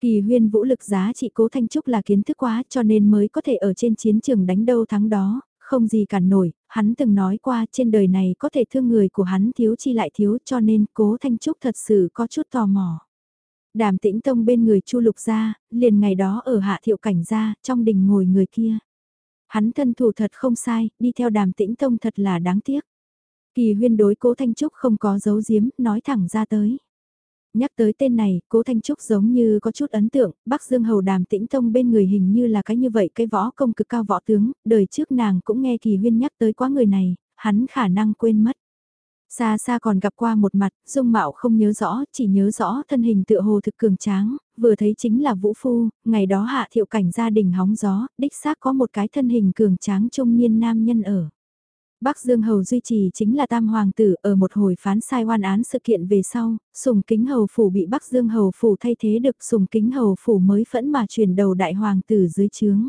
Speaker 1: Kỳ huyên vũ lực giá trị cố Thanh Trúc là kiến thức quá cho nên mới có thể ở trên chiến trường đánh đâu thắng đó, không gì cản nổi, hắn từng nói qua trên đời này có thể thương người của hắn thiếu chi lại thiếu cho nên cố Thanh Trúc thật sự có chút tò mò. Đàm tĩnh tông bên người chu lục ra, liền ngày đó ở hạ thiệu cảnh ra, trong đình ngồi người kia. Hắn thân thủ thật không sai, đi theo đàm tĩnh tông thật là đáng tiếc. Kỳ huyên đối cố Thanh Trúc không có giấu giếm, nói thẳng ra tới. Nhắc tới tên này, cố Thanh Trúc giống như có chút ấn tượng, Bắc Dương Hầu Đàm Tĩnh Tông bên người hình như là cái như vậy cái võ công cực cao võ tướng, đời trước nàng cũng nghe Kỳ Huyên nhắc tới quá người này, hắn khả năng quên mất. Xa xa còn gặp qua một mặt, dung mạo không nhớ rõ, chỉ nhớ rõ thân hình tựa hồ thực cường tráng, vừa thấy chính là Vũ Phu, ngày đó hạ thiệu cảnh gia đình hóng gió, đích xác có một cái thân hình cường tráng trung niên nam nhân ở. Bắc Dương Hầu duy trì chính là tam hoàng tử ở một hồi phán sai oan án sự kiện về sau, sùng kính hầu phủ bị Bắc Dương Hầu phủ thay thế được sùng kính hầu phủ mới phẫn mà chuyển đầu đại hoàng tử dưới trướng.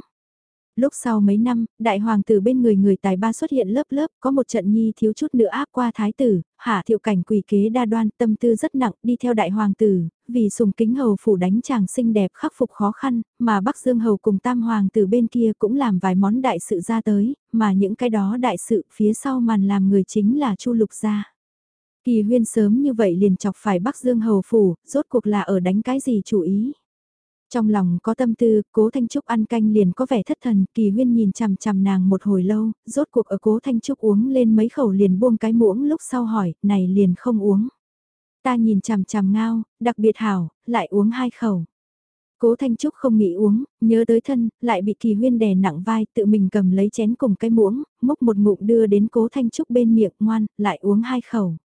Speaker 1: Lúc sau mấy năm, đại hoàng tử bên người người tài ba xuất hiện lớp lớp, có một trận nhi thiếu chút nữa áp qua thái tử, hạ thiệu cảnh quỷ kế đa đoan tâm tư rất nặng đi theo đại hoàng tử, vì sùng kính hầu phủ đánh chàng xinh đẹp khắc phục khó khăn, mà Bắc Dương hầu cùng tam hoàng tử bên kia cũng làm vài món đại sự ra tới, mà những cái đó đại sự phía sau màn làm người chính là chu lục gia. Kỳ huyên sớm như vậy liền chọc phải Bắc Dương hầu phủ, rốt cuộc là ở đánh cái gì chủ ý. Trong lòng có tâm tư, cố Thanh Trúc ăn canh liền có vẻ thất thần, kỳ huyên nhìn chằm chằm nàng một hồi lâu, rốt cuộc ở cố Thanh Trúc uống lên mấy khẩu liền buông cái muỗng lúc sau hỏi, này liền không uống. Ta nhìn chằm chằm ngao, đặc biệt hảo, lại uống hai khẩu. Cố Thanh Trúc không nghĩ uống, nhớ tới thân, lại bị kỳ huyên đè nặng vai, tự mình cầm lấy chén cùng cái muỗng, múc một ngụm đưa đến cố Thanh Trúc bên miệng ngoan, lại uống hai khẩu.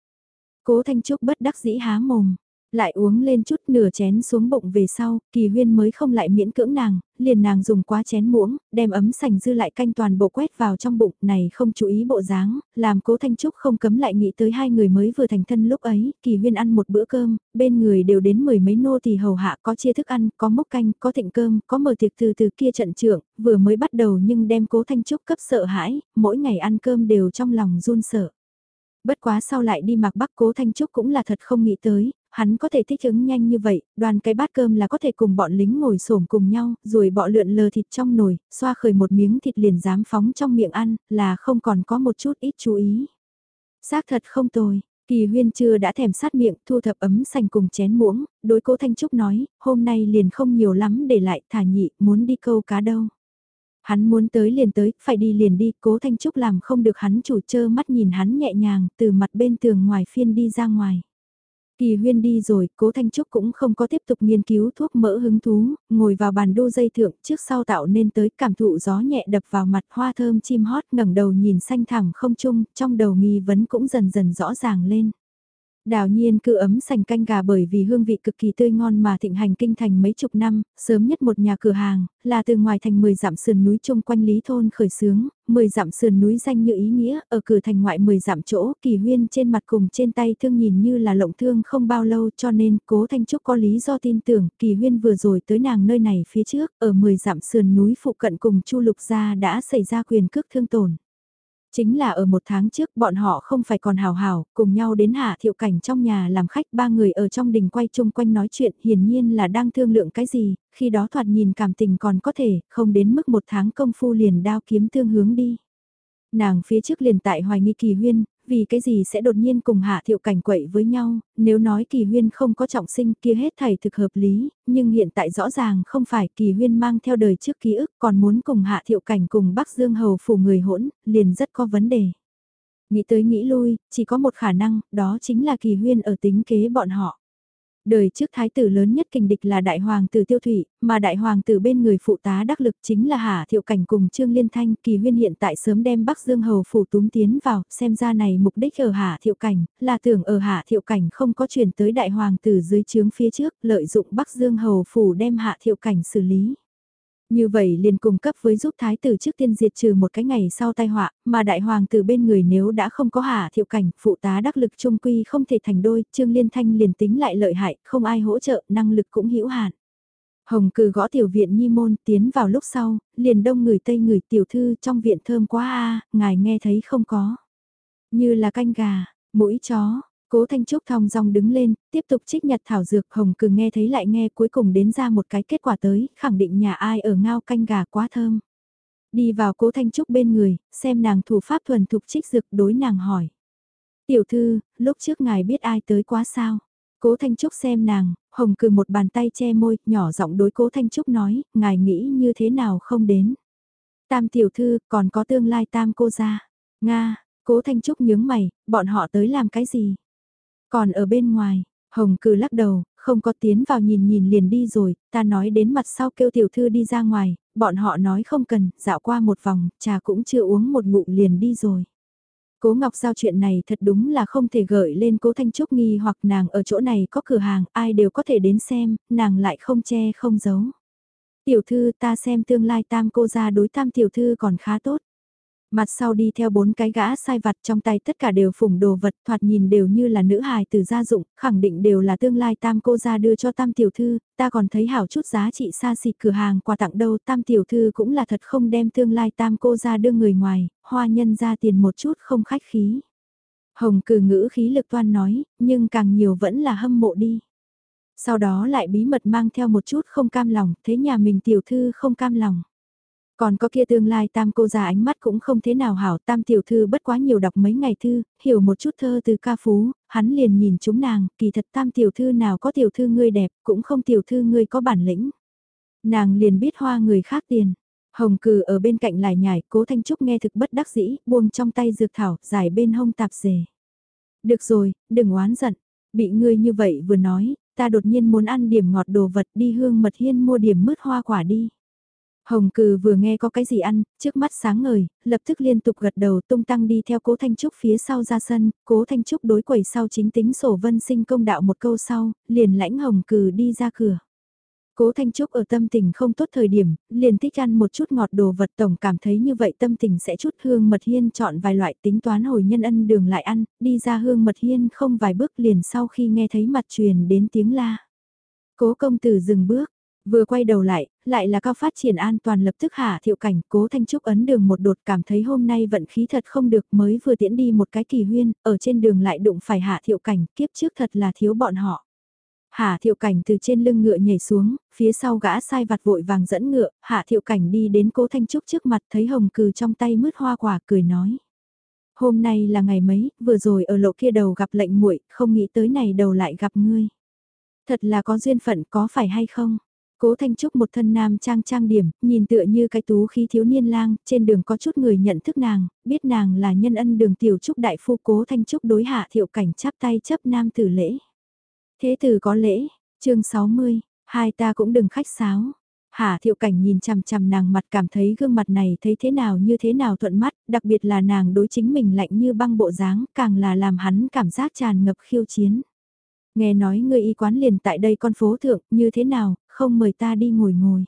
Speaker 1: Cố Thanh Trúc bất đắc dĩ há mồm, lại uống lên chút nửa chén xuống bụng về sau, kỳ huyên mới không lại miễn cưỡng nàng, liền nàng dùng quá chén muỗng, đem ấm sành dư lại canh toàn bộ quét vào trong bụng, này không chú ý bộ dáng, làm cố Thanh Trúc không cấm lại nghĩ tới hai người mới vừa thành thân lúc ấy, kỳ huyên ăn một bữa cơm, bên người đều đến mười mấy nô thì hầu hạ có chia thức ăn, có mốc canh, có thịnh cơm, có mở tiệc từ từ kia trận trưởng, vừa mới bắt đầu nhưng đem cố Thanh Trúc cấp sợ hãi, mỗi ngày ăn cơm đều trong lòng run sợ. Bất quá sau lại đi mặc bắc cố Thanh Trúc cũng là thật không nghĩ tới, hắn có thể thích ứng nhanh như vậy, đoàn cái bát cơm là có thể cùng bọn lính ngồi xổm cùng nhau, rồi bọ lượn lờ thịt trong nồi, xoa khởi một miếng thịt liền dám phóng trong miệng ăn, là không còn có một chút ít chú ý. Xác thật không tồi, Kỳ huyên chưa đã thèm sát miệng, thu thập ấm sành cùng chén muỗng, đối cố Thanh Trúc nói, hôm nay liền không nhiều lắm để lại thả nhị, muốn đi câu cá đâu. Hắn muốn tới liền tới, phải đi liền đi, cố Thanh Trúc làm không được hắn chủ chơ mắt nhìn hắn nhẹ nhàng, từ mặt bên tường ngoài phiên đi ra ngoài. Kỳ huyên đi rồi, cố Thanh Trúc cũng không có tiếp tục nghiên cứu thuốc mỡ hứng thú, ngồi vào bàn đô dây thượng trước sau tạo nên tới cảm thụ gió nhẹ đập vào mặt hoa thơm chim hót ngẩng đầu nhìn xanh thẳng không chung, trong đầu nghi vấn cũng dần dần rõ ràng lên. Đào nhiên cứ ấm sành canh gà bởi vì hương vị cực kỳ tươi ngon mà thịnh hành kinh thành mấy chục năm, sớm nhất một nhà cửa hàng, là từ ngoài thành 10 dặm sườn núi chung quanh Lý Thôn khởi xướng, 10 dặm sườn núi danh như ý nghĩa, ở cửa thành ngoại 10 dặm chỗ, kỳ huyên trên mặt cùng trên tay thương nhìn như là lộng thương không bao lâu cho nên cố Thanh Trúc có lý do tin tưởng, kỳ huyên vừa rồi tới nàng nơi này phía trước, ở 10 dặm sườn núi phụ cận cùng Chu Lục Gia đã xảy ra quyền cước thương tổn. Chính là ở một tháng trước bọn họ không phải còn hào hào, cùng nhau đến hạ thiệu cảnh trong nhà làm khách ba người ở trong đình quay chung quanh nói chuyện hiển nhiên là đang thương lượng cái gì, khi đó thoạt nhìn cảm tình còn có thể, không đến mức một tháng công phu liền đao kiếm tương hướng đi. Nàng phía trước liền tại hoài nghi kỳ huyên, vì cái gì sẽ đột nhiên cùng hạ thiệu cảnh quậy với nhau, nếu nói kỳ huyên không có trọng sinh kia hết thảy thực hợp lý, nhưng hiện tại rõ ràng không phải kỳ huyên mang theo đời trước ký ức còn muốn cùng hạ thiệu cảnh cùng Bắc Dương Hầu phủ người hỗn, liền rất có vấn đề. Nghĩ tới nghĩ lui, chỉ có một khả năng, đó chính là kỳ huyên ở tính kế bọn họ. Đời trước thái tử lớn nhất kình địch là đại hoàng tử tiêu thủy, mà đại hoàng tử bên người phụ tá đắc lực chính là Hà Thiệu Cảnh cùng Trương Liên Thanh. Kỳ huyên hiện tại sớm đem Bắc Dương Hầu phủ túm tiến vào, xem ra này mục đích ở Hà Thiệu Cảnh, là tưởng ở Hà Thiệu Cảnh không có chuyển tới đại hoàng tử dưới trướng phía trước, lợi dụng Bắc Dương Hầu phủ đem Hạ Thiệu Cảnh xử lý. Như vậy liền cung cấp với giúp thái tử trước tiên diệt trừ một cái ngày sau tai họa, mà đại hoàng tử bên người nếu đã không có hạ thiệu cảnh, phụ tá đắc lực trung quy không thể thành đôi, Trương Liên Thanh liền tính lại lợi hại, không ai hỗ trợ, năng lực cũng hữu hạn. Hồng cử gõ tiểu viện nhi môn tiến vào lúc sau, liền đông người tây người tiểu thư trong viện thơm quá a ngài nghe thấy không có. Như là canh gà, mũi chó, Cố Thanh Trúc thong dong đứng lên, tiếp tục trích nhặt thảo dược hồng cừ nghe thấy lại nghe cuối cùng đến ra một cái kết quả tới, khẳng định nhà ai ở ngao canh gà quá thơm. Đi vào cố Thanh Trúc bên người, xem nàng thủ pháp thuần thục trích dược đối nàng hỏi. Tiểu thư, lúc trước ngài biết ai tới quá sao? Cố Thanh Trúc xem nàng, hồng cừ một bàn tay che môi, nhỏ giọng đối cố Thanh Trúc nói, ngài nghĩ như thế nào không đến. Tam tiểu thư, còn có tương lai tam cô ra. Nga, cố Thanh Trúc nhướng mày, bọn họ tới làm cái gì? Còn ở bên ngoài, Hồng cừ lắc đầu, không có tiến vào nhìn nhìn liền đi rồi, ta nói đến mặt sau kêu tiểu thư đi ra ngoài, bọn họ nói không cần, dạo qua một vòng, trà cũng chưa uống một ngụm liền đi rồi. Cố Ngọc Giao chuyện này thật đúng là không thể gợi lên cố Thanh Trúc nghi hoặc nàng ở chỗ này có cửa hàng, ai đều có thể đến xem, nàng lại không che không giấu. Tiểu thư ta xem tương lai tam cô ra đối tam tiểu thư còn khá tốt. Mặt sau đi theo bốn cái gã sai vặt trong tay tất cả đều phủng đồ vật thoạt nhìn đều như là nữ hài từ gia dụng, khẳng định đều là tương lai tam cô ra đưa cho tam tiểu thư, ta còn thấy hảo chút giá trị xa xỉ cửa hàng quà tặng đâu tam tiểu thư cũng là thật không đem tương lai tam cô ra đưa người ngoài, hoa nhân ra tiền một chút không khách khí. Hồng cử ngữ khí lực toan nói, nhưng càng nhiều vẫn là hâm mộ đi. Sau đó lại bí mật mang theo một chút không cam lòng, thế nhà mình tiểu thư không cam lòng. Còn có kia tương lai tam cô già ánh mắt cũng không thế nào hảo tam tiểu thư bất quá nhiều đọc mấy ngày thư, hiểu một chút thơ từ ca phú, hắn liền nhìn chúng nàng, kỳ thật tam tiểu thư nào có tiểu thư ngươi đẹp, cũng không tiểu thư ngươi có bản lĩnh. Nàng liền biết hoa người khác tiền. Hồng cừ ở bên cạnh lại nhảy, cố Thanh Trúc nghe thực bất đắc dĩ, buông trong tay dược thảo, giải bên hông tạp dề. Được rồi, đừng oán giận, bị ngươi như vậy vừa nói, ta đột nhiên muốn ăn điểm ngọt đồ vật đi hương mật hiên mua điểm mứt hoa quả đi. Hồng cừ vừa nghe có cái gì ăn, trước mắt sáng ngời, lập tức liên tục gật đầu tung tăng đi theo cố Thanh Trúc phía sau ra sân, cố Thanh Trúc đối quầy sau chính tính sổ vân sinh công đạo một câu sau, liền lãnh hồng cừ đi ra cửa. Cố Thanh Trúc ở tâm tình không tốt thời điểm, liền thích ăn một chút ngọt đồ vật tổng cảm thấy như vậy tâm tình sẽ chút hương mật hiên chọn vài loại tính toán hồi nhân ân đường lại ăn, đi ra hương mật hiên không vài bước liền sau khi nghe thấy mặt truyền đến tiếng la. Cố công tử dừng bước, Vừa quay đầu lại, lại là cao phát triển an toàn lập tức hạ thiệu cảnh, cố thanh trúc ấn đường một đột cảm thấy hôm nay vận khí thật không được mới vừa tiễn đi một cái kỳ huyên, ở trên đường lại đụng phải hạ thiệu cảnh, kiếp trước thật là thiếu bọn họ. Hạ thiệu cảnh từ trên lưng ngựa nhảy xuống, phía sau gã sai vặt vội vàng dẫn ngựa, hạ thiệu cảnh đi đến cố thanh trúc trước mặt thấy hồng cừ trong tay mứt hoa quả cười nói. Hôm nay là ngày mấy, vừa rồi ở lộ kia đầu gặp lệnh muội không nghĩ tới này đầu lại gặp ngươi. Thật là có duyên phận có phải hay không? Cố Thanh Trúc một thân nam trang trang điểm, nhìn tựa như cái tú khí thiếu niên lang, trên đường có chút người nhận thức nàng, biết nàng là nhân ân đường tiểu trúc đại phu Cố Thanh Trúc đối hạ thiệu cảnh chắp tay chấp nam tử lễ. Thế tử có lễ, chương 60, hai ta cũng đừng khách sáo. Hạ thiệu cảnh nhìn chằm chằm nàng mặt cảm thấy gương mặt này thấy thế nào như thế nào thuận mắt, đặc biệt là nàng đối chính mình lạnh như băng bộ dáng, càng là làm hắn cảm giác tràn ngập khiêu chiến. Nghe nói người y quán liền tại đây con phố thượng, như thế nào, không mời ta đi ngồi ngồi.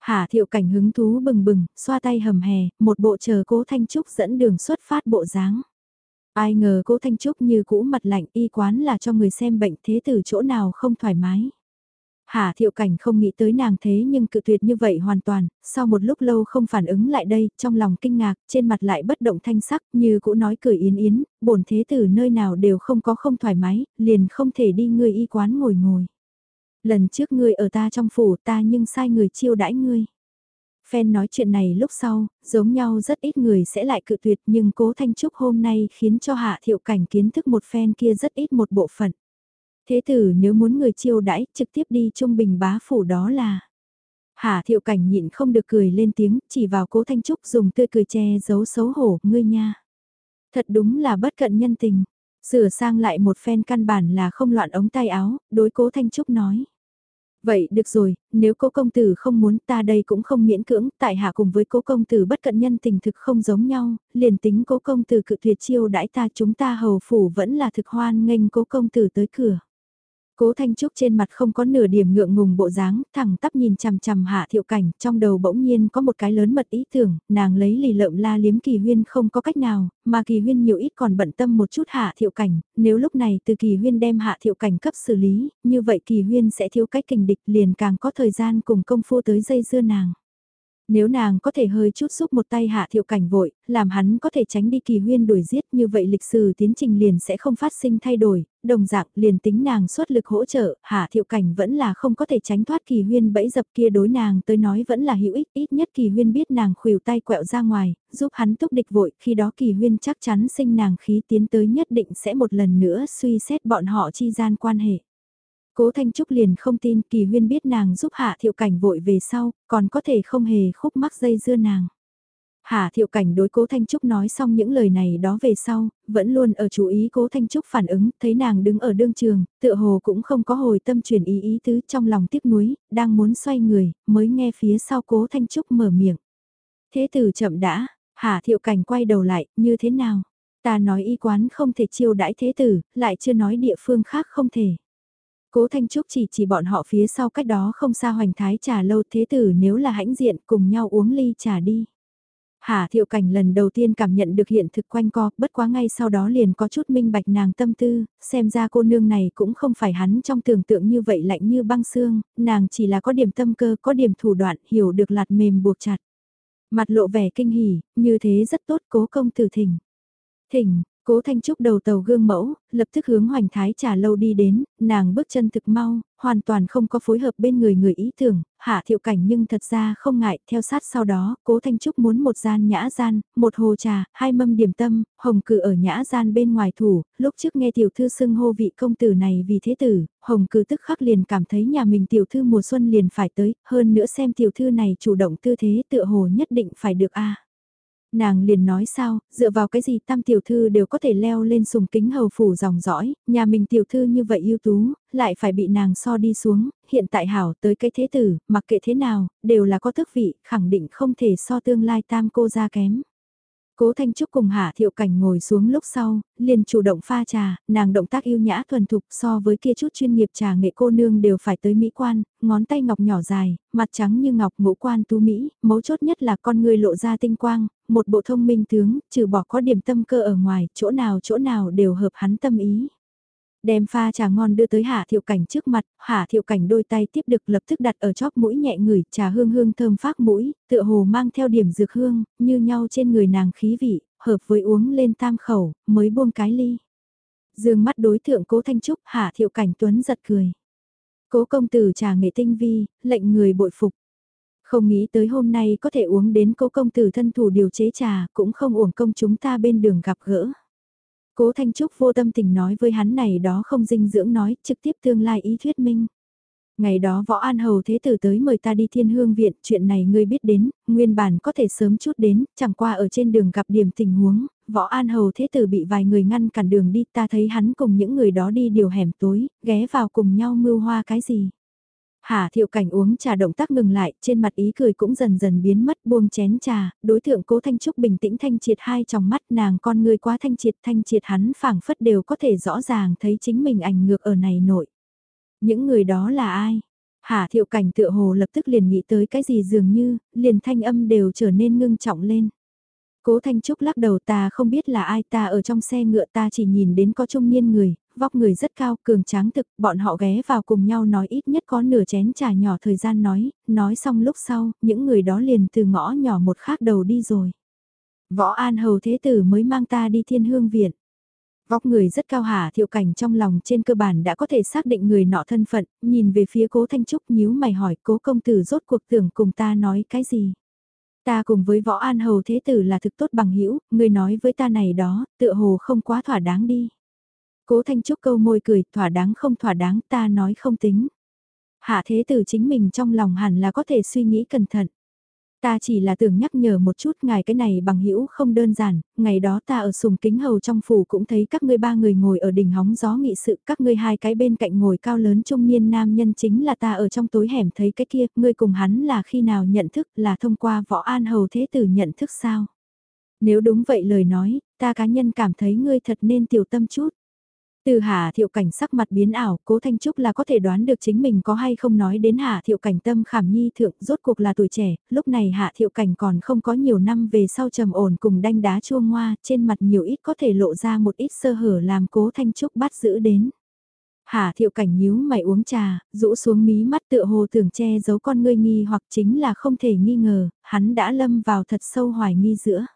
Speaker 1: Hà thiệu cảnh hứng thú bừng bừng, xoa tay hầm hè, một bộ chờ cố Thanh Trúc dẫn đường xuất phát bộ dáng. Ai ngờ cố Thanh Trúc như cũ mặt lạnh y quán là cho người xem bệnh thế từ chỗ nào không thoải mái. Hà thiệu cảnh không nghĩ tới nàng thế nhưng cự tuyệt như vậy hoàn toàn, sau một lúc lâu không phản ứng lại đây, trong lòng kinh ngạc, trên mặt lại bất động thanh sắc, như cũ nói cười yến yến, bổn thế tử nơi nào đều không có không thoải mái, liền không thể đi người y quán ngồi ngồi. Lần trước ngươi ở ta trong phủ ta nhưng sai người chiêu đãi ngươi. Phen nói chuyện này lúc sau, giống nhau rất ít người sẽ lại cự tuyệt nhưng cố Thanh Trúc hôm nay khiến cho Hạ Thiệu Cảnh kiến thức một phen kia rất ít một bộ phận. Thế tử nếu muốn người chiêu đãi trực tiếp đi trung bình bá phủ đó là... Hạ Thiệu Cảnh nhịn không được cười lên tiếng, chỉ vào cố Thanh Trúc dùng tươi cười che giấu xấu hổ, ngươi nha. Thật đúng là bất cận nhân tình. Sửa sang lại một phen căn bản là không loạn ống tay áo, đối cố Thanh Trúc nói. Vậy được rồi, nếu cố công tử không muốn ta đây cũng không miễn cưỡng, tại hạ cùng với cố công tử bất cận nhân tình thực không giống nhau, liền tính cố công tử cự tuyệt chiêu đãi ta chúng ta hầu phủ vẫn là thực hoan nghênh cố công tử tới cửa. Cố Thanh Trúc trên mặt không có nửa điểm ngượng ngùng bộ dáng, thẳng tắp nhìn chằm chằm hạ thiệu cảnh, trong đầu bỗng nhiên có một cái lớn mật ý tưởng, nàng lấy lì lợm la liếm kỳ huyên không có cách nào, mà kỳ huyên nhiều ít còn bận tâm một chút hạ thiệu cảnh, nếu lúc này từ kỳ huyên đem hạ thiệu cảnh cấp xử lý, như vậy kỳ huyên sẽ thiếu cách kình địch liền càng có thời gian cùng công phu tới dây dưa nàng. Nếu nàng có thể hơi chút giúp một tay hạ thiệu cảnh vội, làm hắn có thể tránh đi kỳ huyên đuổi giết như vậy lịch sử tiến trình liền sẽ không phát sinh thay đổi, đồng dạng liền tính nàng xuất lực hỗ trợ, hạ thiệu cảnh vẫn là không có thể tránh thoát kỳ huyên bẫy dập kia đối nàng tới nói vẫn là hữu ích, ít nhất kỳ huyên biết nàng khuỷu tay quẹo ra ngoài, giúp hắn thúc địch vội, khi đó kỳ huyên chắc chắn sinh nàng khí tiến tới nhất định sẽ một lần nữa suy xét bọn họ chi gian quan hệ. Cố Thanh Trúc liền không tin Kỳ Huyên biết nàng giúp Hạ Thiệu Cảnh vội về sau, còn có thể không hề khúc mắc dây dưa nàng. Hạ Thiệu Cảnh đối Cố Thanh Trúc nói xong những lời này đó về sau, vẫn luôn ở chú ý Cố Thanh Trúc phản ứng, thấy nàng đứng ở đương trường, tựa hồ cũng không có hồi tâm chuyển ý ý tứ trong lòng tiếc nuối, đang muốn xoay người, mới nghe phía sau Cố Thanh Trúc mở miệng. Thế tử chậm đã, Hạ Thiệu Cảnh quay đầu lại, như thế nào? Ta nói y quán không thể chiêu đãi thế tử, lại chưa nói địa phương khác không thể. Cố Thanh Trúc chỉ chỉ bọn họ phía sau cách đó không xa hoành thái trà lâu thế tử nếu là hãnh diện cùng nhau uống ly trà đi. Hà thiệu cảnh lần đầu tiên cảm nhận được hiện thực quanh co, bất quá ngay sau đó liền có chút minh bạch nàng tâm tư, xem ra cô nương này cũng không phải hắn trong tưởng tượng như vậy lạnh như băng xương, nàng chỉ là có điểm tâm cơ, có điểm thủ đoạn, hiểu được lạt mềm buộc chặt. Mặt lộ vẻ kinh hỉ, như thế rất tốt cố công tử thỉnh. Thỉnh, Cố Thanh Trúc đầu tàu gương mẫu, lập tức hướng hoành thái trà lâu đi đến, nàng bước chân thực mau, hoàn toàn không có phối hợp bên người người ý tưởng, hạ thiệu cảnh nhưng thật ra không ngại, theo sát sau đó, cố Thanh Trúc muốn một gian nhã gian, một hồ trà, hai mâm điểm tâm, hồng cử ở nhã gian bên ngoài thủ, lúc trước nghe tiểu thư xưng hô vị công tử này vì thế tử, hồng cử tức khắc liền cảm thấy nhà mình tiểu thư mùa xuân liền phải tới, hơn nữa xem tiểu thư này chủ động tư thế tựa hồ nhất định phải được a nàng liền nói sao, dựa vào cái gì tam tiểu thư đều có thể leo lên sùng kính hầu phủ dòng dõi, nhà mình tiểu thư như vậy ưu tú, lại phải bị nàng so đi xuống, hiện tại hảo tới cái thế tử, mặc kệ thế nào, đều là có thức vị, khẳng định không thể so tương lai tam cô ra kém. Cố Thanh Trúc cùng Hạ Thiệu Cảnh ngồi xuống lúc sau, liền chủ động pha trà, nàng động tác yêu nhã thuần thục so với kia chút chuyên nghiệp trà nghệ cô nương đều phải tới mỹ quan, ngón tay ngọc nhỏ dài, mặt trắng như ngọc ngũ quan tú mỹ, mấu chốt nhất là con người lộ ra tinh quang, một bộ thông minh tướng, trừ bỏ có điểm tâm cơ ở ngoài, chỗ nào chỗ nào đều hợp hắn tâm ý. Đem pha trà ngon đưa tới Hạ Thiệu Cảnh trước mặt, Hạ Thiệu Cảnh đôi tay tiếp được lập tức đặt ở chóp mũi nhẹ ngửi, trà hương hương thơm phát mũi, tựa hồ mang theo điểm dược hương, như nhau trên người nàng khí vị, hợp với uống lên tam khẩu, mới buông cái ly. Dương mắt đối thượng cố Thanh Trúc, Hạ Thiệu Cảnh tuấn giật cười. Cố công tử trà nghệ tinh vi, lệnh người bội phục. Không nghĩ tới hôm nay có thể uống đến cố công tử thân thủ điều chế trà, cũng không uổng công chúng ta bên đường gặp gỡ. Cố Thanh Trúc vô tâm tình nói với hắn này đó không dinh dưỡng nói, trực tiếp tương lai ý thuyết minh. Ngày đó võ an hầu thế tử tới mời ta đi thiên hương viện, chuyện này ngươi biết đến, nguyên bản có thể sớm chút đến, chẳng qua ở trên đường gặp điểm tình huống, võ an hầu thế tử bị vài người ngăn cản đường đi, ta thấy hắn cùng những người đó đi điều hẻm tối, ghé vào cùng nhau mưu hoa cái gì. Hà thiệu cảnh uống trà động tác ngừng lại, trên mặt ý cười cũng dần dần biến mất buông chén trà, đối tượng cố thanh trúc bình tĩnh thanh triệt hai trong mắt nàng con người quá thanh triệt thanh triệt hắn phảng phất đều có thể rõ ràng thấy chính mình ảnh ngược ở này nội. Những người đó là ai? Hà thiệu cảnh tựa hồ lập tức liền nghĩ tới cái gì dường như, liền thanh âm đều trở nên ngưng trọng lên. Cố Thanh Trúc lắc đầu ta không biết là ai ta ở trong xe ngựa ta chỉ nhìn đến có trung niên người, vóc người rất cao, cường tráng thực, bọn họ ghé vào cùng nhau nói ít nhất có nửa chén trà nhỏ thời gian nói, nói xong lúc sau, những người đó liền từ ngõ nhỏ một khác đầu đi rồi. Võ An Hầu Thế Tử mới mang ta đi thiên hương viện. Vóc người rất cao hả thiệu cảnh trong lòng trên cơ bản đã có thể xác định người nọ thân phận, nhìn về phía cố Thanh Trúc nhíu mày hỏi cố công tử rốt cuộc tưởng cùng ta nói cái gì. Ta cùng với võ an hầu thế tử là thực tốt bằng hữu người nói với ta này đó, tựa hồ không quá thỏa đáng đi. Cố Thanh Trúc câu môi cười, thỏa đáng không thỏa đáng ta nói không tính. Hạ thế tử chính mình trong lòng hẳn là có thể suy nghĩ cẩn thận. Ta chỉ là tưởng nhắc nhở một chút ngài cái này bằng hữu không đơn giản, ngày đó ta ở sùng kính hầu trong phủ cũng thấy các ngươi ba người ngồi ở đỉnh hóng gió nghị sự, các ngươi hai cái bên cạnh ngồi cao lớn trung niên nam nhân chính là ta ở trong tối hẻm thấy cái kia, ngươi cùng hắn là khi nào nhận thức là thông qua võ an hầu thế tử nhận thức sao? Nếu đúng vậy lời nói, ta cá nhân cảm thấy ngươi thật nên tiểu tâm chút. Từ Hà Thiệu Cảnh sắc mặt biến ảo, Cố Thanh Trúc là có thể đoán được chính mình có hay không nói đến Hà Thiệu Cảnh tâm khảm nhi thượng, rốt cuộc là tuổi trẻ, lúc này Hạ Thiệu Cảnh còn không có nhiều năm về sau trầm ổn cùng đanh đá chua ngoa, trên mặt nhiều ít có thể lộ ra một ít sơ hở làm Cố Thanh Trúc bắt giữ đến. Hà Thiệu Cảnh nhíu mày uống trà, rũ xuống mí mắt tựa hồ tưởng che giấu con ngươi nghi hoặc chính là không thể nghi ngờ, hắn đã lâm vào thật sâu hoài nghi giữa.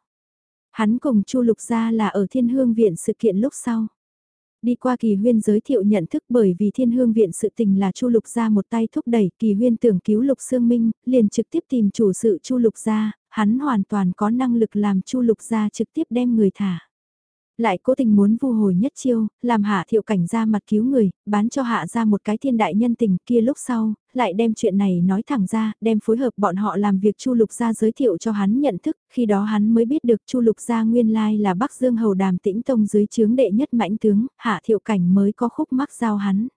Speaker 1: Hắn cùng Chu Lục Gia là ở Thiên Hương Viện sự kiện lúc sau. Đi qua kỳ huyên giới thiệu nhận thức bởi vì thiên hương viện sự tình là chu lục gia một tay thúc đẩy kỳ huyên tưởng cứu lục xương minh, liền trực tiếp tìm chủ sự chu lục gia hắn hoàn toàn có năng lực làm chu lục gia trực tiếp đem người thả lại cố tình muốn vu hồi nhất chiêu, làm hạ thiệu cảnh ra mặt cứu người, bán cho hạ ra một cái thiên đại nhân tình kia lúc sau, lại đem chuyện này nói thẳng ra, đem phối hợp bọn họ làm việc Chu Lục Gia giới thiệu cho hắn nhận thức, khi đó hắn mới biết được Chu Lục Gia nguyên lai là Bắc Dương Hầu Đàm Tĩnh Tông dưới chướng đệ nhất mãnh tướng, hạ thiệu cảnh mới có khúc mắc giao hắn.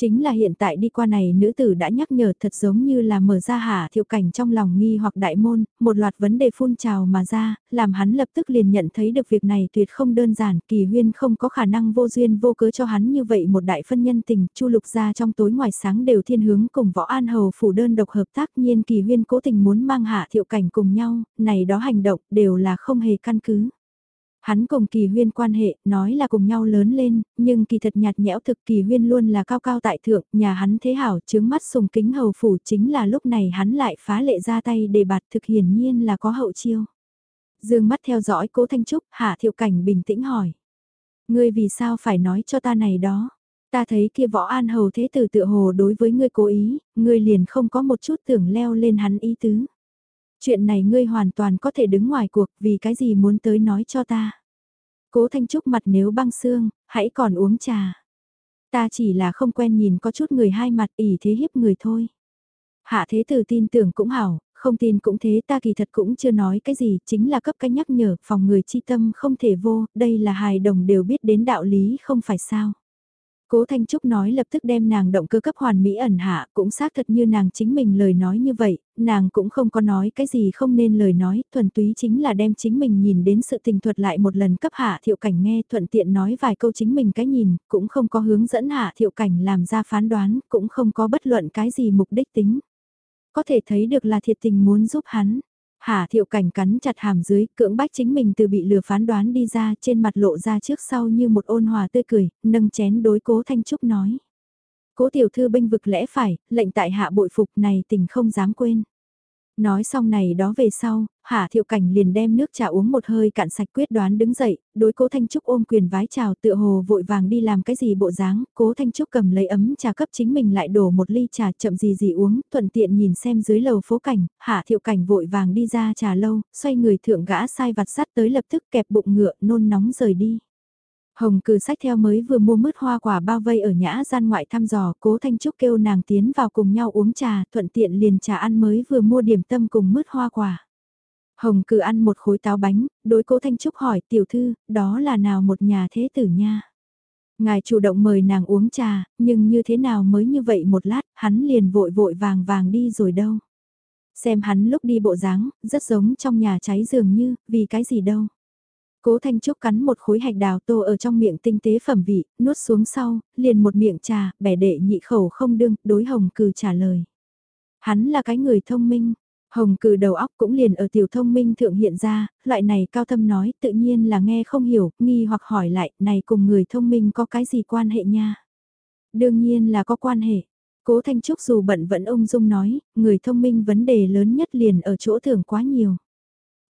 Speaker 1: Chính là hiện tại đi qua này nữ tử đã nhắc nhở thật giống như là mở ra hạ thiệu cảnh trong lòng nghi hoặc đại môn, một loạt vấn đề phun trào mà ra, làm hắn lập tức liền nhận thấy được việc này tuyệt không đơn giản, kỳ huyên không có khả năng vô duyên vô cớ cho hắn như vậy một đại phân nhân tình, chu lục ra trong tối ngoài sáng đều thiên hướng cùng võ an hầu phủ đơn độc hợp tác nhiên kỳ huyên cố tình muốn mang hạ thiệu cảnh cùng nhau, này đó hành động đều là không hề căn cứ. Hắn cùng kỳ huyên quan hệ, nói là cùng nhau lớn lên, nhưng kỳ thật nhạt nhẽo thực kỳ huyên luôn là cao cao tại thượng, nhà hắn thế hảo chướng mắt sùng kính hầu phủ chính là lúc này hắn lại phá lệ ra tay để bạt thực hiển nhiên là có hậu chiêu. Dương mắt theo dõi cố Thanh Trúc, hạ thiệu cảnh bình tĩnh hỏi. Ngươi vì sao phải nói cho ta này đó? Ta thấy kia võ an hầu thế tử tự hồ đối với ngươi cố ý, ngươi liền không có một chút tưởng leo lên hắn ý tứ. Chuyện này ngươi hoàn toàn có thể đứng ngoài cuộc vì cái gì muốn tới nói cho ta. Cố Thanh Trúc mặt nếu băng xương, hãy còn uống trà. Ta chỉ là không quen nhìn có chút người hai mặt ỉ thế hiếp người thôi. Hạ thế tử tin tưởng cũng hảo, không tin cũng thế ta kỳ thật cũng chưa nói cái gì, chính là cấp cái nhắc nhở, phòng người chi tâm không thể vô, đây là hài đồng đều biết đến đạo lý không phải sao. Cố Thanh Trúc nói lập tức đem nàng động cơ cấp hoàn mỹ ẩn hạ, cũng xác thật như nàng chính mình lời nói như vậy, nàng cũng không có nói cái gì không nên lời nói, thuần túy chính là đem chính mình nhìn đến sự tình thuật lại một lần cấp hạ thiệu cảnh nghe thuận tiện nói vài câu chính mình cái nhìn, cũng không có hướng dẫn hạ thiệu cảnh làm ra phán đoán, cũng không có bất luận cái gì mục đích tính. Có thể thấy được là thiệt tình muốn giúp hắn. Hà thiệu cảnh cắn chặt hàm dưới, cưỡng bách chính mình từ bị lừa phán đoán đi ra trên mặt lộ ra trước sau như một ôn hòa tươi cười, nâng chén đối cố Thanh Trúc nói. Cố tiểu thư bênh vực lẽ phải, lệnh tại hạ bội phục này tình không dám quên. Nói xong này đó về sau, Hạ Thiệu Cảnh liền đem nước trà uống một hơi cạn sạch quyết đoán đứng dậy, đối Cố Thanh Trúc ôm quyền vái chào tựa hồ vội vàng đi làm cái gì bộ dáng, Cố Thanh Trúc cầm lấy ấm trà cấp chính mình lại đổ một ly trà chậm gì gì uống, thuận tiện nhìn xem dưới lầu phố cảnh, Hạ Thiệu Cảnh vội vàng đi ra trà lâu, xoay người thượng gã sai vặt sắt tới lập tức kẹp bụng ngựa nôn nóng rời đi. Hồng cử sách theo mới vừa mua mứt hoa quả bao vây ở nhã gian ngoại thăm dò, cố Thanh Trúc kêu nàng tiến vào cùng nhau uống trà, thuận tiện liền trà ăn mới vừa mua điểm tâm cùng mứt hoa quả. Hồng cử ăn một khối táo bánh, đối cố Thanh Trúc hỏi tiểu thư, đó là nào một nhà thế tử nha. Ngài chủ động mời nàng uống trà, nhưng như thế nào mới như vậy một lát, hắn liền vội vội vàng vàng đi rồi đâu. Xem hắn lúc đi bộ dáng, rất giống trong nhà cháy dường như, vì cái gì đâu. Cố Thanh Trúc cắn một khối hạch đào tô ở trong miệng tinh tế phẩm vị, nuốt xuống sau, liền một miệng trà, bẻ đệ nhị khẩu không đương, đối Hồng Cừ trả lời. Hắn là cái người thông minh, Hồng Cừ đầu óc cũng liền ở tiểu thông minh thượng hiện ra, loại này cao thâm nói tự nhiên là nghe không hiểu, nghi hoặc hỏi lại, này cùng người thông minh có cái gì quan hệ nha? Đương nhiên là có quan hệ. Cố Thanh Trúc dù bận vẫn ung dung nói, người thông minh vấn đề lớn nhất liền ở chỗ thưởng quá nhiều.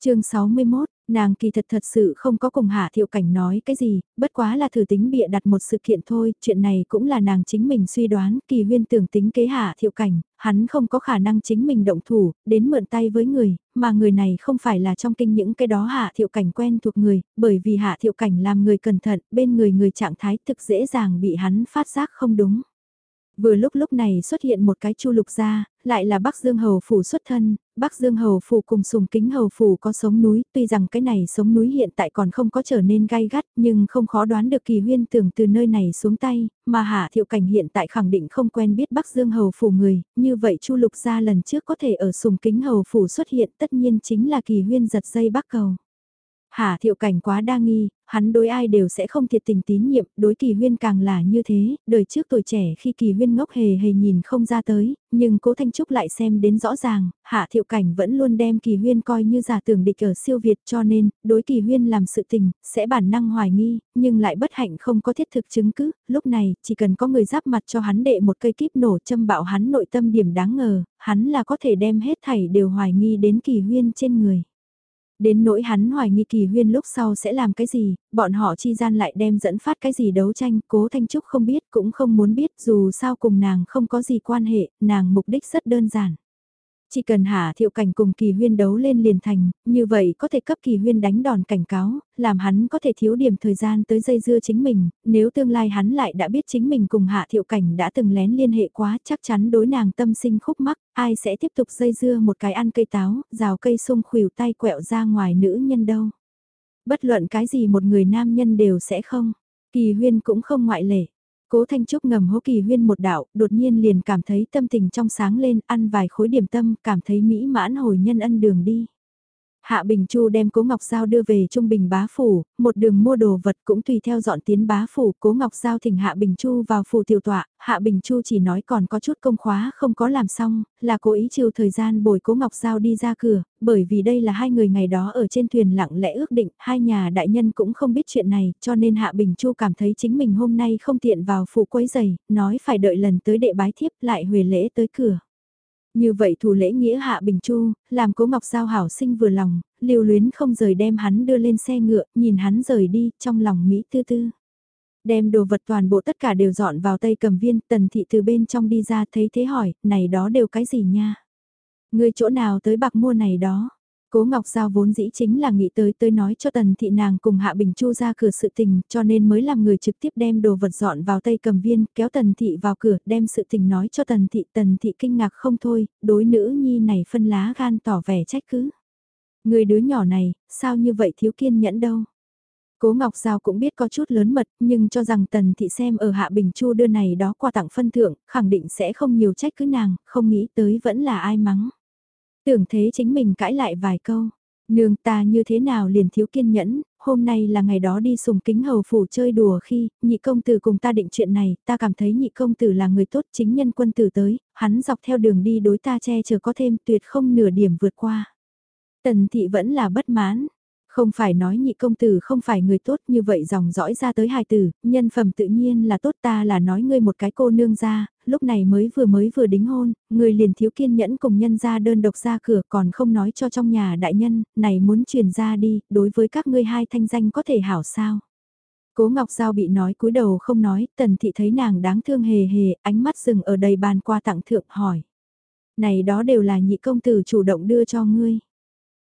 Speaker 1: chương 61, Nàng kỳ thật thật sự không có cùng Hạ Thiệu Cảnh nói cái gì, bất quá là thử tính bịa đặt một sự kiện thôi, chuyện này cũng là nàng chính mình suy đoán, kỳ huyên tưởng tính kế Hạ Thiệu Cảnh, hắn không có khả năng chính mình động thủ, đến mượn tay với người, mà người này không phải là trong kinh những cái đó Hạ Thiệu Cảnh quen thuộc người, bởi vì Hạ Thiệu Cảnh làm người cẩn thận, bên người người trạng thái thực dễ dàng bị hắn phát giác không đúng. Vừa lúc lúc này xuất hiện một cái chu lục gia, lại là Bắc Dương Hầu Phủ xuất thân, Bắc Dương Hầu Phủ cùng sùng kính Hầu Phủ có sống núi, tuy rằng cái này sống núi hiện tại còn không có trở nên gai gắt, nhưng không khó đoán được kỳ huyên tưởng từ nơi này xuống tay, mà Hạ Thiệu Cảnh hiện tại khẳng định không quen biết Bắc Dương Hầu Phủ người, như vậy chu lục gia lần trước có thể ở sùng kính Hầu Phủ xuất hiện tất nhiên chính là kỳ huyên giật dây bắc cầu. Hà thiệu cảnh quá đa nghi, hắn đối ai đều sẽ không thiệt tình tín nhiệm, đối kỳ huyên càng là như thế, đời trước tuổi trẻ khi kỳ huyên ngốc hề hề nhìn không ra tới, nhưng cố Thanh Trúc lại xem đến rõ ràng, hạ thiệu cảnh vẫn luôn đem kỳ huyên coi như giả tưởng địch ở siêu Việt cho nên, đối kỳ huyên làm sự tình, sẽ bản năng hoài nghi, nhưng lại bất hạnh không có thiết thực chứng cứ, lúc này, chỉ cần có người giáp mặt cho hắn đệ một cây kíp nổ châm bạo hắn nội tâm điểm đáng ngờ, hắn là có thể đem hết thảy đều hoài nghi đến kỳ huyên trên người. Đến nỗi hắn hoài nghi kỳ huyên lúc sau sẽ làm cái gì, bọn họ chi gian lại đem dẫn phát cái gì đấu tranh, cố Thanh Trúc không biết cũng không muốn biết dù sao cùng nàng không có gì quan hệ, nàng mục đích rất đơn giản. Chỉ cần hạ Thiệu Cảnh cùng Kỳ Huyên đấu lên liền thành, như vậy có thể cấp Kỳ Huyên đánh đòn cảnh cáo, làm hắn có thể thiếu điểm thời gian tới dây dưa chính mình, nếu tương lai hắn lại đã biết chính mình cùng Hạ Thiệu Cảnh đã từng lén liên hệ quá chắc chắn đối nàng tâm sinh khúc mắc, ai sẽ tiếp tục dây dưa một cái ăn cây táo, rào cây sung khuỷu tay quẹo ra ngoài nữ nhân đâu. Bất luận cái gì một người nam nhân đều sẽ không, Kỳ Huyên cũng không ngoại lệ. Cố Thanh Trúc ngầm hố kỳ huyên một đạo, đột nhiên liền cảm thấy tâm tình trong sáng lên, ăn vài khối điểm tâm, cảm thấy mỹ mãn hồi nhân ân đường đi. Hạ Bình Chu đem Cố Ngọc Giao đưa về Trung Bình bá phủ, một đường mua đồ vật cũng tùy theo dọn tiến bá phủ, Cố Ngọc Giao thỉnh Hạ Bình Chu vào phủ tiểu tọa, Hạ Bình Chu chỉ nói còn có chút công khóa không có làm xong, là cố ý chiều thời gian bồi Cố Ngọc Giao đi ra cửa, bởi vì đây là hai người ngày đó ở trên thuyền lặng lẽ ước định, hai nhà đại nhân cũng không biết chuyện này, cho nên Hạ Bình Chu cảm thấy chính mình hôm nay không tiện vào phủ quấy giày, nói phải đợi lần tới đệ bái thiếp lại huề lễ tới cửa. Như vậy thủ lễ nghĩa hạ bình chu, làm cố ngọc giao hảo sinh vừa lòng, lưu luyến không rời đem hắn đưa lên xe ngựa, nhìn hắn rời đi, trong lòng Mỹ tư tư. Đem đồ vật toàn bộ tất cả đều dọn vào tay cầm viên, tần thị từ bên trong đi ra thấy thế hỏi, này đó đều cái gì nha? Người chỗ nào tới bạc mua này đó? Cố Ngọc Giao vốn dĩ chính là nghĩ tới tới nói cho Tần Thị nàng cùng Hạ Bình Chu ra cửa sự tình cho nên mới làm người trực tiếp đem đồ vật dọn vào tay cầm viên kéo Tần Thị vào cửa đem sự tình nói cho Tần Thị. Tần Thị kinh ngạc không thôi, đối nữ nhi này phân lá gan tỏ vẻ trách cứ. Người đứa nhỏ này, sao như vậy thiếu kiên nhẫn đâu. Cố Ngọc Giao cũng biết có chút lớn mật, nhưng cho rằng Tần Thị xem ở Hạ Bình Chu đưa này đó qua tặng phân thượng, khẳng định sẽ không nhiều trách cứ nàng, không nghĩ tới vẫn là ai mắng. Tưởng thế chính mình cãi lại vài câu. Nương ta như thế nào liền thiếu kiên nhẫn, hôm nay là ngày đó đi sùng kính hầu phủ chơi đùa khi, nhị công tử cùng ta định chuyện này, ta cảm thấy nhị công tử là người tốt chính nhân quân tử tới, hắn dọc theo đường đi đối ta che chở có thêm tuyệt không nửa điểm vượt qua. Tần thị vẫn là bất mãn, không phải nói nhị công tử không phải người tốt như vậy dòng dõi ra tới hài tử, nhân phẩm tự nhiên là tốt ta là nói ngươi một cái cô nương ra, lúc này mới vừa mới vừa đính hôn, người liền thiếu kiên nhẫn cùng nhân ra đơn độc ra cửa còn không nói cho trong nhà đại nhân, này muốn truyền ra đi, đối với các ngươi hai thanh danh có thể hảo sao. Cố Ngọc Giao bị nói cúi đầu không nói, tần thị thấy nàng đáng thương hề hề, ánh mắt dừng ở đầy bàn qua tặng thượng hỏi. Này đó đều là nhị công tử chủ động đưa cho ngươi.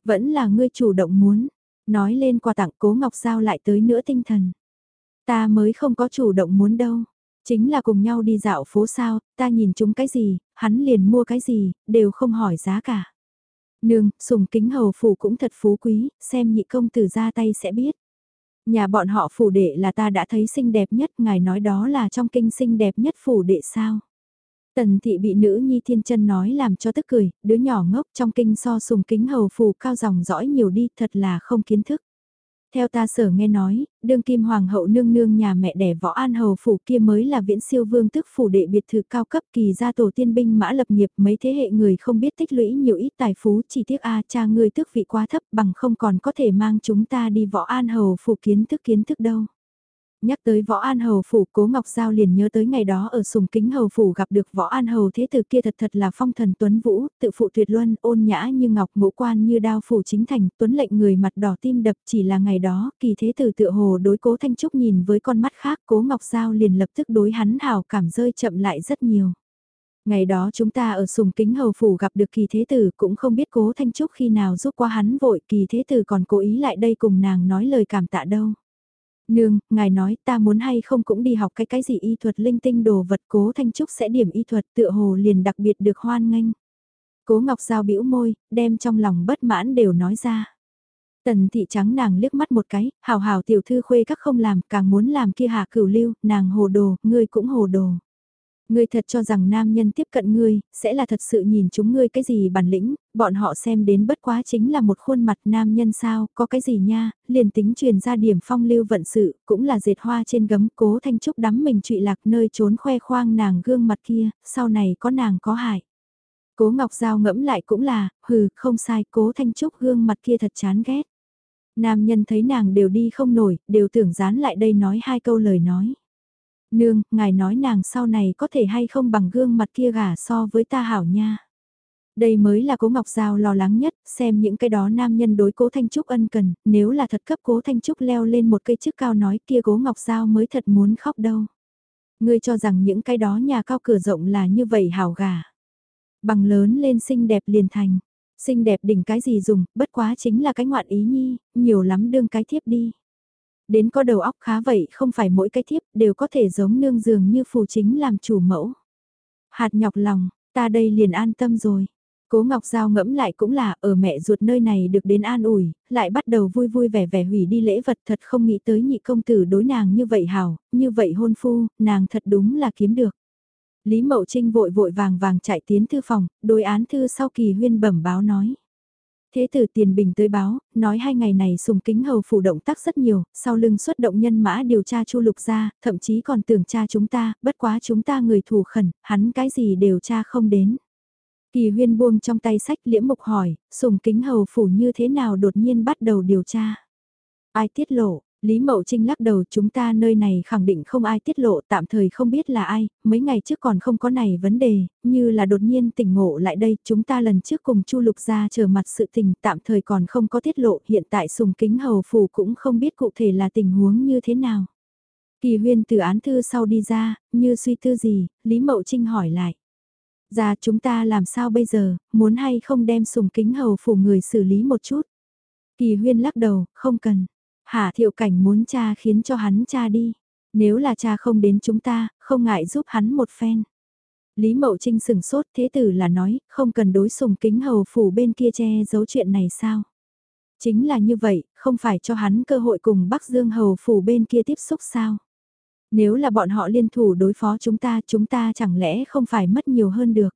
Speaker 1: Vẫn là ngươi chủ động muốn, nói lên quà tặng cố Ngọc Giao lại tới nữa tinh thần. Ta mới không có chủ động muốn đâu. Chính là cùng nhau đi dạo phố sao, ta nhìn chúng cái gì, hắn liền mua cái gì, đều không hỏi giá cả. Nương, sùng kính hầu phủ cũng thật phú quý, xem nhị công tử ra tay sẽ biết. Nhà bọn họ phủ đệ là ta đã thấy xinh đẹp nhất, ngài nói đó là trong kinh xinh đẹp nhất phủ đệ sao. Tần thị bị nữ nhi thiên chân nói làm cho tức cười, đứa nhỏ ngốc trong kinh so sùng kính hầu phù cao dòng dõi nhiều đi, thật là không kiến thức. Theo ta sở nghe nói, đương kim hoàng hậu nương nương nhà mẹ đẻ võ an hầu phủ kia mới là viễn siêu vương tức phủ đệ biệt thự cao cấp kỳ gia tổ tiên binh mã lập nghiệp mấy thế hệ người không biết tích lũy nhiều ít tài phú chỉ tiếc a cha người tước vị quá thấp bằng không còn có thể mang chúng ta đi võ an hầu phủ kiến thức kiến thức đâu. Nhắc tới Võ An Hầu Phủ, Cố Ngọc Giao liền nhớ tới ngày đó ở Sùng Kính Hầu Phủ gặp được Võ An Hầu thế tử kia thật thật là phong thần tuấn vũ, tự phụ tuyệt luân, ôn nhã như ngọc ngũ quan như đao phủ chính thành, tuấn lệnh người mặt đỏ tim đập chỉ là ngày đó, kỳ thế tử tựa hồ đối Cố Thanh Trúc nhìn với con mắt khác, Cố Ngọc Giao liền lập tức đối hắn hào cảm rơi chậm lại rất nhiều. Ngày đó chúng ta ở sùng kính hầu phủ gặp được kỳ thế tử cũng không biết cố Thanh Trúc khi nào giúp qua hắn vội kỳ thế tử còn cố ý lại đây cùng nàng nói lời cảm tạ đâu. Nương, ngài nói ta muốn hay không cũng đi học cái cái gì y thuật linh tinh đồ vật cố Thanh Trúc sẽ điểm y thuật tựa hồ liền đặc biệt được hoan nghênh. Cố Ngọc Giao bĩu môi, đem trong lòng bất mãn đều nói ra. Tần thị trắng nàng liếc mắt một cái, hào hào tiểu thư khuê các không làm, càng muốn làm kia hạ cửu lưu, nàng hồ đồ, ngươi cũng hồ đồ. Ngươi thật cho rằng nam nhân tiếp cận ngươi, sẽ là thật sự nhìn chúng ngươi cái gì bản lĩnh, bọn họ xem đến bất quá chính là một khuôn mặt nam nhân sao, có cái gì nha, liền tính truyền ra điểm phong lưu vận sự, cũng là dệt hoa trên gấm cố thanh trúc đắm mình trụy lạc nơi trốn khoe khoang nàng gương mặt kia, sau này có nàng có hại. Cố Ngọc Giao ngẫm lại cũng là, hừ, không sai, cố thanh trúc gương mặt kia thật chán ghét. Nam nhân thấy nàng đều đi không nổi, đều tưởng dán lại đây nói hai câu lời nói. Nương, ngài nói nàng sau này có thể hay không bằng gương mặt kia gả so với ta hảo nha. Đây mới là cố Ngọc Giao lo lắng nhất, xem những cái đó nam nhân đối cố Thanh Trúc ân cần, nếu là thật cấp cố Thanh Trúc leo lên một cây chức cao nói kia cố Ngọc Giao mới thật muốn khóc đâu. Ngươi cho rằng những cái đó nhà cao cửa rộng là như vậy hảo gà. Bằng lớn lên xinh đẹp liền thành, xinh đẹp đỉnh cái gì dùng, bất quá chính là cái ngoạn ý nhi, nhiều lắm đương cái thiếp đi đến có đầu óc khá vậy không phải mỗi cái thiếp đều có thể giống nương dường như phù chính làm chủ mẫu. Hạt nhọc lòng, ta đây liền an tâm rồi. Cố Ngọc Giao ngẫm lại cũng là ở mẹ ruột nơi này được đến an ủi, lại bắt đầu vui vui vẻ vẻ hủy đi lễ vật thật không nghĩ tới nhị công tử đối nàng như vậy hảo, như vậy hôn phu, nàng thật đúng là kiếm được. Lý Mậu Trinh vội vội vàng vàng chạy tiến thư phòng, đối án thư sau kỳ huyên bẩm báo nói. Thế tử tiền bình tới báo, nói hai ngày này sùng kính hầu phủ động tác rất nhiều, sau lưng xuất động nhân mã điều tra chu lục ra, thậm chí còn tưởng tra chúng ta, bất quá chúng ta người thủ khẩn, hắn cái gì đều tra không đến. Kỳ huyên buông trong tay sách liễm mục hỏi, sùng kính hầu phủ như thế nào đột nhiên bắt đầu điều tra. Ai tiết lộ, Lý Mậu Trinh lắc đầu chúng ta nơi này khẳng định không ai tiết lộ tạm thời không biết là ai, mấy ngày trước còn không có này vấn đề, như là đột nhiên tỉnh ngộ lại đây chúng ta lần trước cùng Chu Lục ra chờ mặt sự tình tạm thời còn không có tiết lộ hiện tại sùng kính hầu phù cũng không biết cụ thể là tình huống như thế nào. Kỳ huyên từ án thư sau đi ra, như suy tư gì, Lý Mậu Trinh hỏi lại. Ra chúng ta làm sao bây giờ, muốn hay không đem sùng kính hầu phủ người xử lý một chút. Kỳ huyên lắc đầu, không cần. Hà thiệu cảnh muốn cha khiến cho hắn cha đi. Nếu là cha không đến chúng ta, không ngại giúp hắn một phen. Lý Mậu Trinh sừng sốt thế tử là nói, không cần đối sùng kính hầu phủ bên kia che giấu chuyện này sao. Chính là như vậy, không phải cho hắn cơ hội cùng Bắc Dương hầu phủ bên kia tiếp xúc sao. Nếu là bọn họ liên thủ đối phó chúng ta, chúng ta chẳng lẽ không phải mất nhiều hơn được.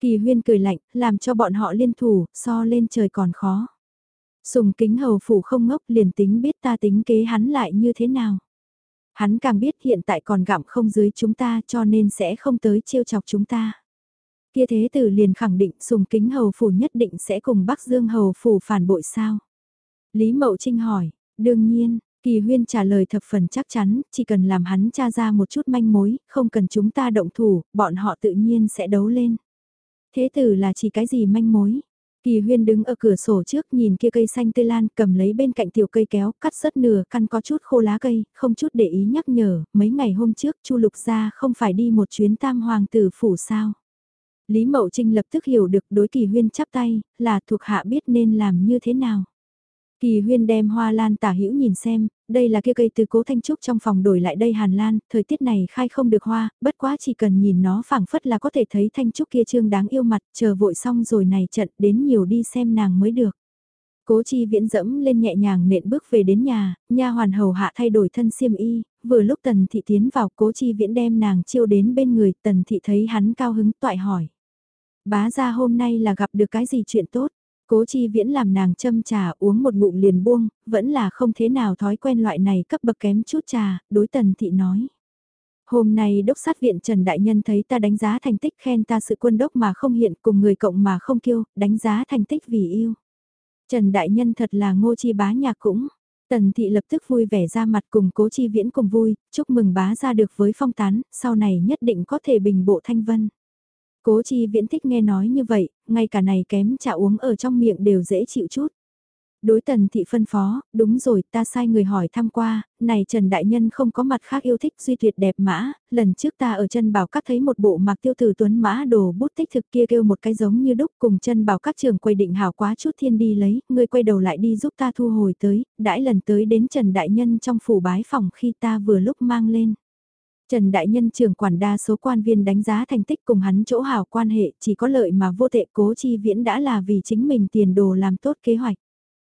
Speaker 1: Kỳ huyên cười lạnh, làm cho bọn họ liên thủ, so lên trời còn khó. Sùng kính hầu phủ không ngốc liền tính biết ta tính kế hắn lại như thế nào. Hắn càng biết hiện tại còn gặm không dưới chúng ta cho nên sẽ không tới trêu chọc chúng ta. Kia thế tử liền khẳng định sùng kính hầu phủ nhất định sẽ cùng Bắc Dương hầu phủ phản bội sao. Lý Mậu Trinh hỏi, đương nhiên, Kỳ huyên trả lời thập phần chắc chắn, chỉ cần làm hắn tra ra một chút manh mối, không cần chúng ta động thủ, bọn họ tự nhiên sẽ đấu lên. Thế tử là chỉ cái gì manh mối? Kỳ huyên đứng ở cửa sổ trước nhìn kia cây xanh tươi lan cầm lấy bên cạnh tiểu cây kéo cắt rất nửa căn có chút khô lá cây, không chút để ý nhắc nhở, mấy ngày hôm trước chu lục gia không phải đi một chuyến tam hoàng tử phủ sao. Lý Mậu Trinh lập tức hiểu được đối kỳ huyên chắp tay, là thuộc hạ biết nên làm như thế nào. Kỳ huyên đem hoa lan tả hữu nhìn xem, đây là kia cây từ cố thanh trúc trong phòng đổi lại đây hàn lan, thời tiết này khai không được hoa, bất quá chỉ cần nhìn nó phảng phất là có thể thấy thanh trúc kia trương đáng yêu mặt, chờ vội xong rồi này trận đến nhiều đi xem nàng mới được. Cố chi viễn dẫm lên nhẹ nhàng nện bước về đến nhà, nha hoàn hầu hạ thay đổi thân xiêm y, vừa lúc tần thị tiến vào cố chi viễn đem nàng chiêu đến bên người, tần thị thấy hắn cao hứng toại hỏi. Bá ra hôm nay là gặp được cái gì chuyện tốt? Cố chi viễn làm nàng châm trà uống một ngụm liền buông, vẫn là không thế nào thói quen loại này cấp bậc kém chút trà, đối tần thị nói. Hôm nay đốc sát viện Trần Đại Nhân thấy ta đánh giá thành tích khen ta sự quân đốc mà không hiện cùng người cộng mà không kiêu, đánh giá thành tích vì yêu. Trần Đại Nhân thật là ngô chi bá nhạc cũng. Tần thị lập tức vui vẻ ra mặt cùng cố chi viễn cùng vui, chúc mừng bá ra được với phong tán, sau này nhất định có thể bình bộ thanh vân. Cố chi viễn thích nghe nói như vậy, ngay cả này kém trà uống ở trong miệng đều dễ chịu chút. Đối tần thị phân phó, đúng rồi ta sai người hỏi thăm qua, này Trần Đại Nhân không có mặt khác yêu thích duy tuyệt đẹp mã, lần trước ta ở chân bảo các thấy một bộ mặc tiêu tử tuấn mã đồ bút tích thực kia kêu một cái giống như đúc cùng chân bảo các trường quay định hảo quá chút thiên đi lấy, người quay đầu lại đi giúp ta thu hồi tới, đãi lần tới đến Trần Đại Nhân trong phủ bái phòng khi ta vừa lúc mang lên. Trần Đại Nhân trưởng quản đa số quan viên đánh giá thành tích cùng hắn chỗ hảo quan hệ chỉ có lợi mà vô tệ cố chi viễn đã là vì chính mình tiền đồ làm tốt kế hoạch.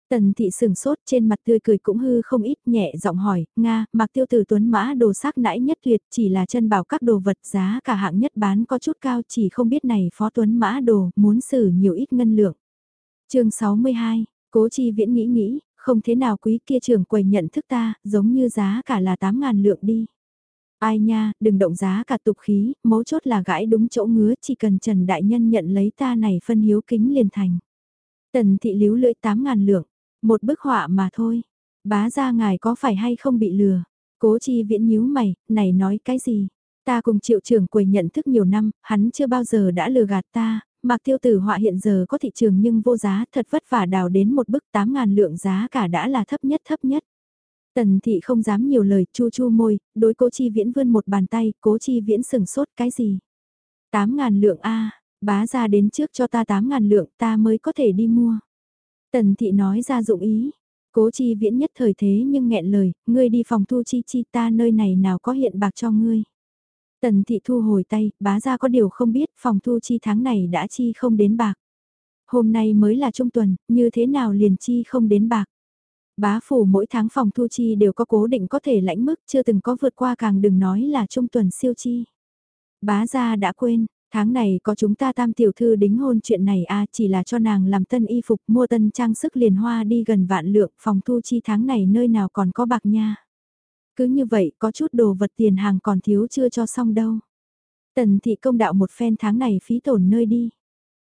Speaker 1: Tần thị sừng sốt trên mặt tươi cười cũng hư không ít nhẹ giọng hỏi, Nga, mặc tiêu tử tuấn mã đồ sắc nãi nhất tuyệt chỉ là chân bảo các đồ vật giá cả hạng nhất bán có chút cao chỉ không biết này phó tuấn mã đồ muốn xử nhiều ít ngân lượng. chương 62, cố chi viễn nghĩ nghĩ, không thế nào quý kia trưởng quầy nhận thức ta, giống như giá cả là 8.000 lượng đi. Ai nha, đừng động giá cả tục khí, mấu chốt là gãi đúng chỗ ngứa, chỉ cần Trần Đại Nhân nhận lấy ta này phân hiếu kính liền thành. Tần thị líu lưỡi 8 ngàn lượng, một bức họa mà thôi. Bá ra ngài có phải hay không bị lừa? Cố chi viễn nhíu mày, này nói cái gì? Ta cùng triệu trưởng quầy nhận thức nhiều năm, hắn chưa bao giờ đã lừa gạt ta, mạc tiêu tử họa hiện giờ có thị trường nhưng vô giá thật vất vả đào đến một bức 8 ngàn lượng giá cả đã là thấp nhất thấp nhất. Tần thị không dám nhiều lời, chu chu môi, đối cố chi viễn vươn một bàn tay, cố chi viễn sừng sốt cái gì? Tám ngàn lượng A, bá ra đến trước cho ta tám ngàn lượng ta mới có thể đi mua. Tần thị nói ra dụng ý, cố chi viễn nhất thời thế nhưng nghẹn lời, ngươi đi phòng thu chi chi ta nơi này nào có hiện bạc cho ngươi. Tần thị thu hồi tay, bá ra có điều không biết phòng thu chi tháng này đã chi không đến bạc. Hôm nay mới là trung tuần, như thế nào liền chi không đến bạc. Bá phủ mỗi tháng phòng thu chi đều có cố định có thể lãnh mức chưa từng có vượt qua càng đừng nói là trung tuần siêu chi. Bá gia đã quên, tháng này có chúng ta tam tiểu thư đính hôn chuyện này a à, chỉ là cho nàng làm tân y phục mua tân trang sức liền hoa đi gần vạn lượng phòng thu chi tháng này nơi nào còn có bạc nha. Cứ như vậy có chút đồ vật tiền hàng còn thiếu chưa cho xong đâu. Tần thị công đạo một phen tháng này phí tổn nơi đi.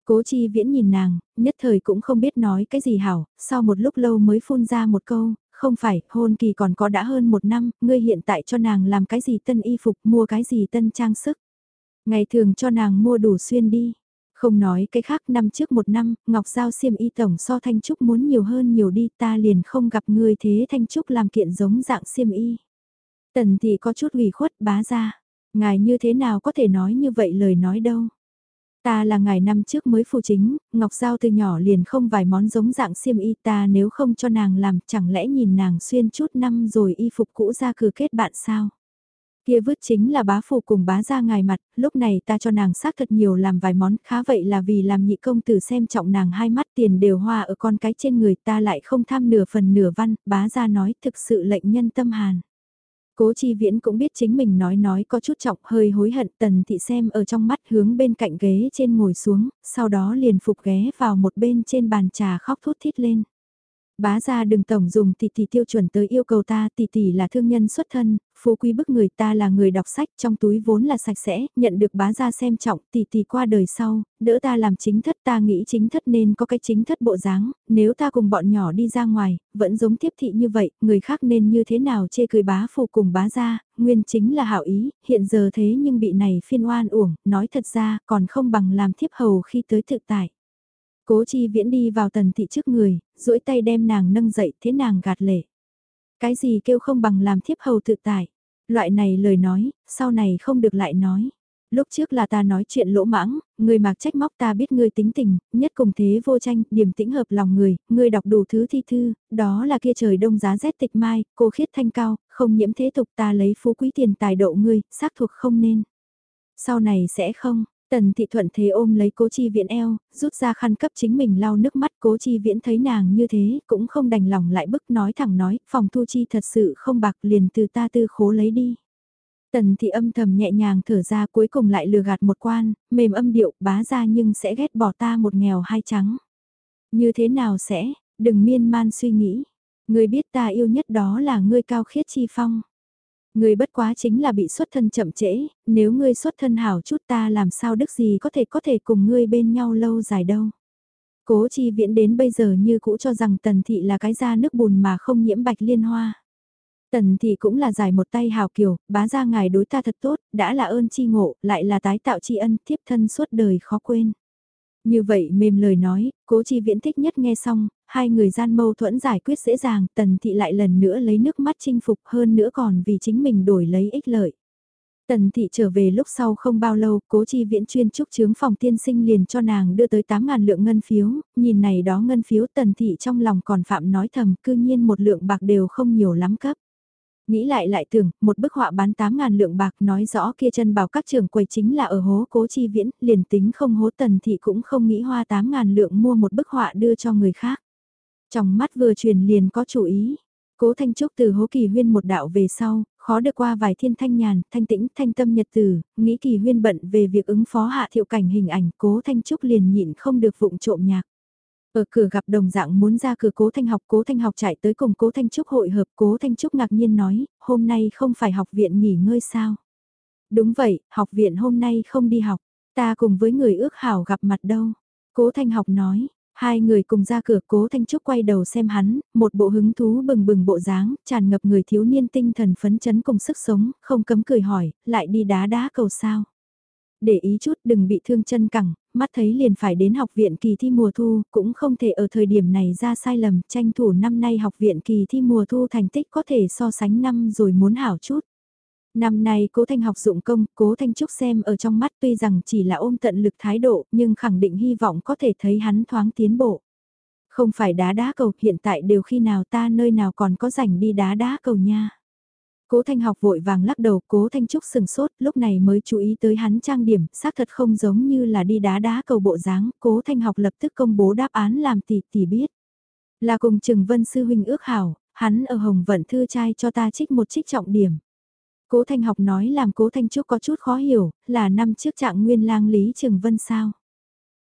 Speaker 1: Cố chi viễn nhìn nàng, nhất thời cũng không biết nói cái gì hảo, sau một lúc lâu mới phun ra một câu, không phải, hôn kỳ còn có đã hơn một năm, ngươi hiện tại cho nàng làm cái gì tân y phục, mua cái gì tân trang sức. Ngày thường cho nàng mua đủ xuyên đi. Không nói cái khác năm trước một năm, Ngọc Giao xiêm y tổng so Thanh Trúc muốn nhiều hơn nhiều đi ta liền không gặp ngươi thế Thanh Trúc làm kiện giống dạng xiêm y. Tần thì có chút ủy khuất bá ra. Ngài như thế nào có thể nói như vậy lời nói đâu. Ta là ngài năm trước mới phụ chính, Ngọc Giao từ nhỏ liền không vài món giống dạng xiêm y ta nếu không cho nàng làm chẳng lẽ nhìn nàng xuyên chút năm rồi y phục cũ ra cử kết bạn sao. Kia vứt chính là bá phụ cùng bá ra ngài mặt, lúc này ta cho nàng xác thật nhiều làm vài món khá vậy là vì làm nhị công tử xem trọng nàng hai mắt tiền đều hoa ở con cái trên người ta lại không tham nửa phần nửa văn, bá ra nói thực sự lệnh nhân tâm hàn. Cố chi viễn cũng biết chính mình nói nói có chút trọng hơi hối hận tần thị xem ở trong mắt hướng bên cạnh ghế trên ngồi xuống, sau đó liền phục ghé vào một bên trên bàn trà khóc thút thít lên. Bá ra đừng tổng dùng tỷ tỷ tiêu chuẩn tới yêu cầu ta tỷ tỷ là thương nhân xuất thân, phú quý bức người ta là người đọc sách trong túi vốn là sạch sẽ, nhận được bá ra xem trọng tỷ tỷ qua đời sau, đỡ ta làm chính thất ta nghĩ chính thất nên có cái chính thất bộ dáng, nếu ta cùng bọn nhỏ đi ra ngoài, vẫn giống tiếp thị như vậy, người khác nên như thế nào chê cười bá phù cùng bá ra, nguyên chính là hảo ý, hiện giờ thế nhưng bị này phiên oan uổng, nói thật ra còn không bằng làm thiếp hầu khi tới thực tại. Cố chi viễn đi vào tần thị trước người, duỗi tay đem nàng nâng dậy thế nàng gạt lệ. Cái gì kêu không bằng làm thiếp hầu tự tại. Loại này lời nói, sau này không được lại nói. Lúc trước là ta nói chuyện lỗ mãng, người mạc trách móc ta biết ngươi tính tình, nhất cùng thế vô tranh, điểm tĩnh hợp lòng người, ngươi đọc đủ thứ thi thư, đó là kia trời đông giá rét tịch mai, cô khiết thanh cao, không nhiễm thế tục ta lấy phú quý tiền tài độ ngươi, xác thuộc không nên. Sau này sẽ không, Tần thị thuận thế ôm lấy cố chi viễn eo, rút ra khăn cấp chính mình lau nước mắt cố chi viễn thấy nàng như thế, cũng không đành lòng lại bức nói thẳng nói, phòng thu chi thật sự không bạc liền từ ta tư khố lấy đi. Tần thị âm thầm nhẹ nhàng thở ra cuối cùng lại lừa gạt một quan, mềm âm điệu bá ra nhưng sẽ ghét bỏ ta một nghèo hai trắng. Như thế nào sẽ, đừng miên man suy nghĩ. Người biết ta yêu nhất đó là ngươi cao khiết chi phong. Ngươi bất quá chính là bị xuất thân chậm trễ, nếu ngươi xuất thân hảo chút ta làm sao đức gì có thể có thể cùng ngươi bên nhau lâu dài đâu. Cố chi viễn đến bây giờ như cũ cho rằng tần thị là cái da nước bùn mà không nhiễm bạch liên hoa. Tần thị cũng là giải một tay hào kiều, bá ra ngài đối ta thật tốt, đã là ơn chi ngộ, lại là tái tạo tri ân, thiếp thân suốt đời khó quên. Như vậy mềm lời nói, cố chi viễn thích nhất nghe xong, hai người gian mâu thuẫn giải quyết dễ dàng, tần thị lại lần nữa lấy nước mắt chinh phục hơn nữa còn vì chính mình đổi lấy ích lợi. Tần thị trở về lúc sau không bao lâu, cố chi viễn chuyên trúc chướng phòng tiên sinh liền cho nàng đưa tới 8.000 lượng ngân phiếu, nhìn này đó ngân phiếu tần thị trong lòng còn phạm nói thầm cư nhiên một lượng bạc đều không nhiều lắm cấp. Nghĩ lại lại tưởng, một bức họa bán 8.000 lượng bạc nói rõ kia chân bảo các trường quầy chính là ở hố cố chi viễn, liền tính không hố tần thị cũng không nghĩ hoa 8.000 lượng mua một bức họa đưa cho người khác. Trong mắt vừa truyền liền có chủ ý. Cố Thanh Trúc từ hố kỳ huyên một đạo về sau, khó được qua vài thiên thanh nhàn, thanh tĩnh, thanh tâm nhật tử, nghĩ kỳ huyên bận về việc ứng phó hạ thiệu cảnh hình ảnh, cố Thanh Trúc liền nhịn không được vụng trộm nhạc. Ở cửa gặp đồng dạng muốn ra cửa cố thanh học cố thanh học chạy tới cùng cố thanh trúc hội hợp cố thanh trúc ngạc nhiên nói, hôm nay không phải học viện nghỉ ngơi sao? Đúng vậy, học viện hôm nay không đi học, ta cùng với người ước hảo gặp mặt đâu. Cố thanh học nói, hai người cùng ra cửa cố thanh trúc quay đầu xem hắn, một bộ hứng thú bừng bừng bộ dáng, tràn ngập người thiếu niên tinh thần phấn chấn cùng sức sống, không cấm cười hỏi, lại đi đá đá cầu sao để ý chút đừng bị thương chân cẳng, mắt thấy liền phải đến học viện kỳ thi mùa thu, cũng không thể ở thời điểm này ra sai lầm, tranh thủ năm nay học viện kỳ thi mùa thu thành tích có thể so sánh năm rồi muốn hảo chút. Năm nay cố thanh học dụng công, cố thanh trúc xem ở trong mắt tuy rằng chỉ là ôm tận lực thái độ nhưng khẳng định hy vọng có thể thấy hắn thoáng tiến bộ. Không phải đá đá cầu, hiện tại đều khi nào ta nơi nào còn có rảnh đi đá đá cầu nha. Cố Thanh học vội vàng lắc đầu, Cố Thanh Trúc sừng sốt, lúc này mới chú ý tới hắn trang điểm, xác thật không giống như là đi đá đá cầu bộ dáng, Cố Thanh học lập tức công bố đáp án làm tỷ tỷ biết. Là cùng Trừng Vân Sư Huynh ước hảo, hắn ở Hồng Vận Thư trai cho ta trích một trích trọng điểm. Cố Thanh học nói làm Cố Thanh Trúc có chút khó hiểu, là năm trước trạng nguyên lang Lý Trường Vân sao?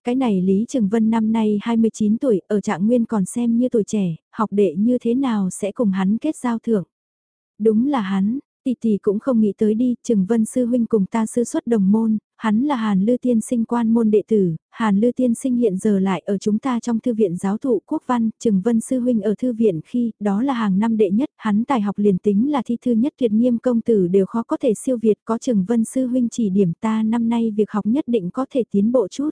Speaker 1: Cái này Lý Trường Vân năm nay 29 tuổi, ở trạng nguyên còn xem như tuổi trẻ, học đệ như thế nào sẽ cùng hắn kết giao thưởng. Đúng là hắn, tỷ tỷ cũng không nghĩ tới đi, Trừng Vân sư huynh cùng ta sư xuất đồng môn, hắn là Hàn Lư Tiên sinh quan môn đệ tử, Hàn Lư Tiên sinh hiện giờ lại ở chúng ta trong thư viện giáo thụ quốc văn, Trừng Vân sư huynh ở thư viện khi, đó là hàng năm đệ nhất, hắn tài học liền tính là thi thư nhất tuyệt nghiêm công tử đều khó có thể siêu việt, có Trừng Vân sư huynh chỉ điểm ta năm nay việc học nhất định có thể tiến bộ chút.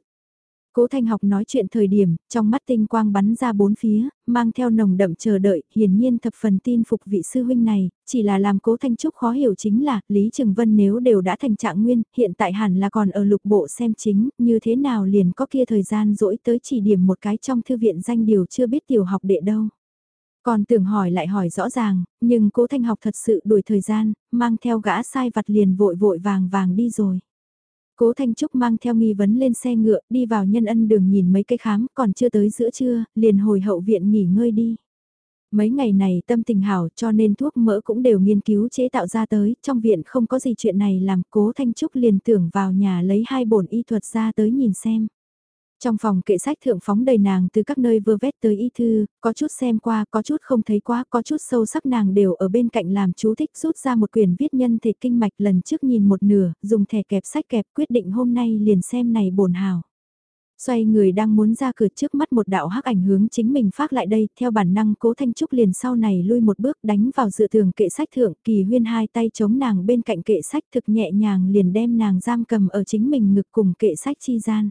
Speaker 1: Cố Thanh học nói chuyện thời điểm, trong mắt tinh quang bắn ra bốn phía, mang theo nồng đậm chờ đợi, hiển nhiên thập phần tin phục vị sư huynh này, chỉ là làm Cố Thanh Trúc khó hiểu chính là, Lý Trường Vân nếu đều đã thành trạng nguyên, hiện tại hẳn là còn ở lục bộ xem chính, như thế nào liền có kia thời gian rỗi tới chỉ điểm một cái trong thư viện danh điều chưa biết tiểu học đệ đâu. Còn tưởng hỏi lại hỏi rõ ràng, nhưng Cố Thanh học thật sự đuổi thời gian, mang theo gã sai vặt liền vội vội vàng vàng đi rồi. Cố Thanh Trúc mang theo nghi vấn lên xe ngựa, đi vào nhân ân đường nhìn mấy cây khám, còn chưa tới giữa trưa, liền hồi hậu viện nghỉ ngơi đi. Mấy ngày này tâm tình hảo cho nên thuốc mỡ cũng đều nghiên cứu chế tạo ra tới, trong viện không có gì chuyện này làm cố Thanh Trúc liền tưởng vào nhà lấy hai bổn y thuật ra tới nhìn xem. Trong phòng kệ sách thượng phóng đầy nàng từ các nơi vừa vét tới y thư, có chút xem qua, có chút không thấy quá, có chút sâu sắc nàng đều ở bên cạnh làm chú thích rút ra một quyển viết nhân thể kinh mạch lần trước nhìn một nửa, dùng thẻ kẹp sách kẹp quyết định hôm nay liền xem này bổn hào. Xoay người đang muốn ra cửa trước mắt một đạo hắc ảnh hướng chính mình phát lại đây, theo bản năng cố thanh trúc liền sau này lui một bước đánh vào dựa tường kệ sách thượng, kỳ huyên hai tay chống nàng bên cạnh kệ sách thực nhẹ nhàng liền đem nàng giam cầm ở chính mình ngực cùng kệ sách chi gian.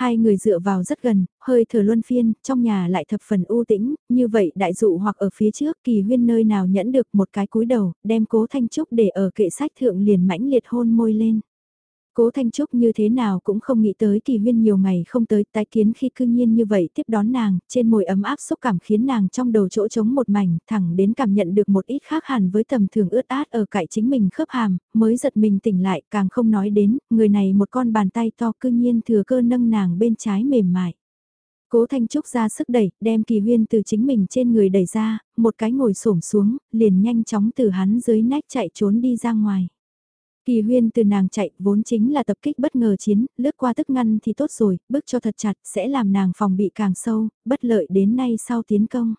Speaker 1: Hai người dựa vào rất gần, hơi thở luân phiên, trong nhà lại thập phần u tĩnh, như vậy đại dụ hoặc ở phía trước kỳ huyên nơi nào nhẫn được một cái cúi đầu, đem cố thanh trúc để ở kệ sách thượng liền mãnh liệt hôn môi lên. Cố Thanh Trúc như thế nào cũng không nghĩ tới kỳ huyên nhiều ngày không tới tái kiến khi cư nhiên như vậy tiếp đón nàng, trên môi ấm áp xúc cảm khiến nàng trong đầu chỗ trống một mảnh, thẳng đến cảm nhận được một ít khác hẳn với tầm thường ướt át ở cạnh chính mình khớp hàm, mới giật mình tỉnh lại, càng không nói đến, người này một con bàn tay to cư nhiên thừa cơ nâng nàng bên trái mềm mại. Cố Thanh Trúc ra sức đẩy, đem kỳ huyên từ chính mình trên người đẩy ra, một cái ngồi xổm xuống, liền nhanh chóng từ hắn dưới nách chạy trốn đi ra ngoài. Kỳ huyên từ nàng chạy vốn chính là tập kích bất ngờ chiến, lướt qua tức ngăn thì tốt rồi, bước cho thật chặt sẽ làm nàng phòng bị càng sâu, bất lợi đến nay sau tiến công.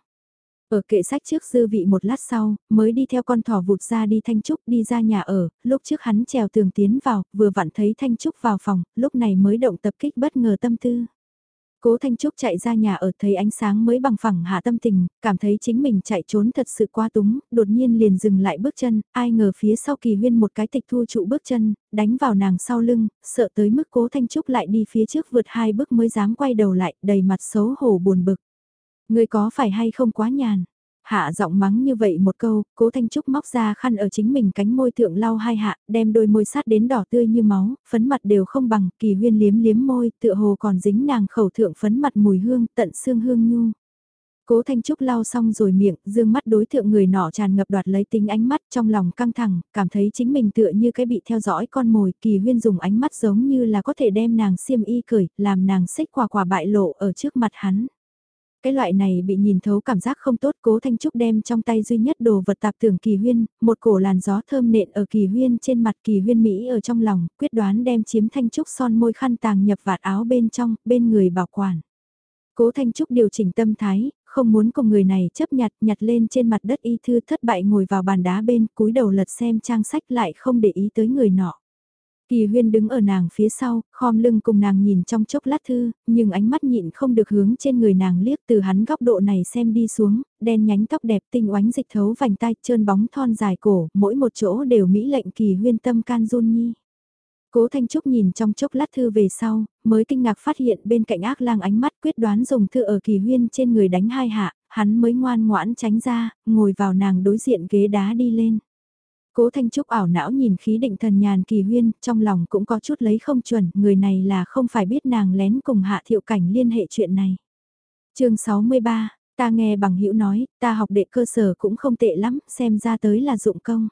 Speaker 1: Ở kệ sách trước dư vị một lát sau, mới đi theo con thỏ vụt ra đi Thanh Trúc đi ra nhà ở, lúc trước hắn trèo tường tiến vào, vừa vặn thấy Thanh Trúc vào phòng, lúc này mới động tập kích bất ngờ tâm tư. Cố Thanh Trúc chạy ra nhà ở thấy ánh sáng mới bằng phẳng hạ tâm tình, cảm thấy chính mình chạy trốn thật sự quá túng, đột nhiên liền dừng lại bước chân, ai ngờ phía sau kỳ huyên một cái tịch thu trụ bước chân, đánh vào nàng sau lưng, sợ tới mức Cố Thanh Trúc lại đi phía trước vượt hai bước mới dám quay đầu lại, đầy mặt xấu hổ buồn bực. Người có phải hay không quá nhàn? Hạ giọng mắng như vậy một câu, cố Thanh Trúc móc ra khăn ở chính mình cánh môi thượng lau hai hạ, đem đôi môi sát đến đỏ tươi như máu, phấn mặt đều không bằng, kỳ huyên liếm liếm môi, tựa hồ còn dính nàng khẩu thượng phấn mặt mùi hương, tận xương hương nhu. Cố Thanh Trúc lau xong rồi miệng, dương mắt đối thượng người nọ tràn ngập đoạt lấy tính ánh mắt trong lòng căng thẳng, cảm thấy chính mình tựa như cái bị theo dõi con mồi, kỳ huyên dùng ánh mắt giống như là có thể đem nàng xiêm y cởi, làm nàng xích quả quả bại lộ ở trước mặt hắn. Cái loại này bị nhìn thấu cảm giác không tốt cố Thanh Trúc đem trong tay duy nhất đồ vật tạp tưởng kỳ huyên, một cổ làn gió thơm nện ở kỳ huyên trên mặt kỳ huyên Mỹ ở trong lòng, quyết đoán đem chiếm Thanh Trúc son môi khăn tàng nhập vạt áo bên trong, bên người bảo quản. Cố Thanh Trúc điều chỉnh tâm thái, không muốn cùng người này chấp nhặt nhặt lên trên mặt đất y thư thất bại ngồi vào bàn đá bên cúi đầu lật xem trang sách lại không để ý tới người nọ. Kỳ huyên đứng ở nàng phía sau, khom lưng cùng nàng nhìn trong chốc lát thư, nhưng ánh mắt nhịn không được hướng trên người nàng liếc từ hắn góc độ này xem đi xuống, đen nhánh tóc đẹp tinh oánh dịch thấu vành tay trơn bóng thon dài cổ, mỗi một chỗ đều mỹ lệnh kỳ huyên tâm can run nhi. Cố Thanh Trúc nhìn trong chốc lát thư về sau, mới kinh ngạc phát hiện bên cạnh ác lang ánh mắt quyết đoán dùng thư ở kỳ huyên trên người đánh hai hạ, hắn mới ngoan ngoãn tránh ra, ngồi vào nàng đối diện ghế đá đi lên. Cố Thanh Trúc ảo não nhìn khí định thần nhàn kỳ huyên, trong lòng cũng có chút lấy không chuẩn, người này là không phải biết nàng lén cùng hạ thiệu cảnh liên hệ chuyện này. chương 63, ta nghe bằng hữu nói, ta học đệ cơ sở cũng không tệ lắm, xem ra tới là dụng công.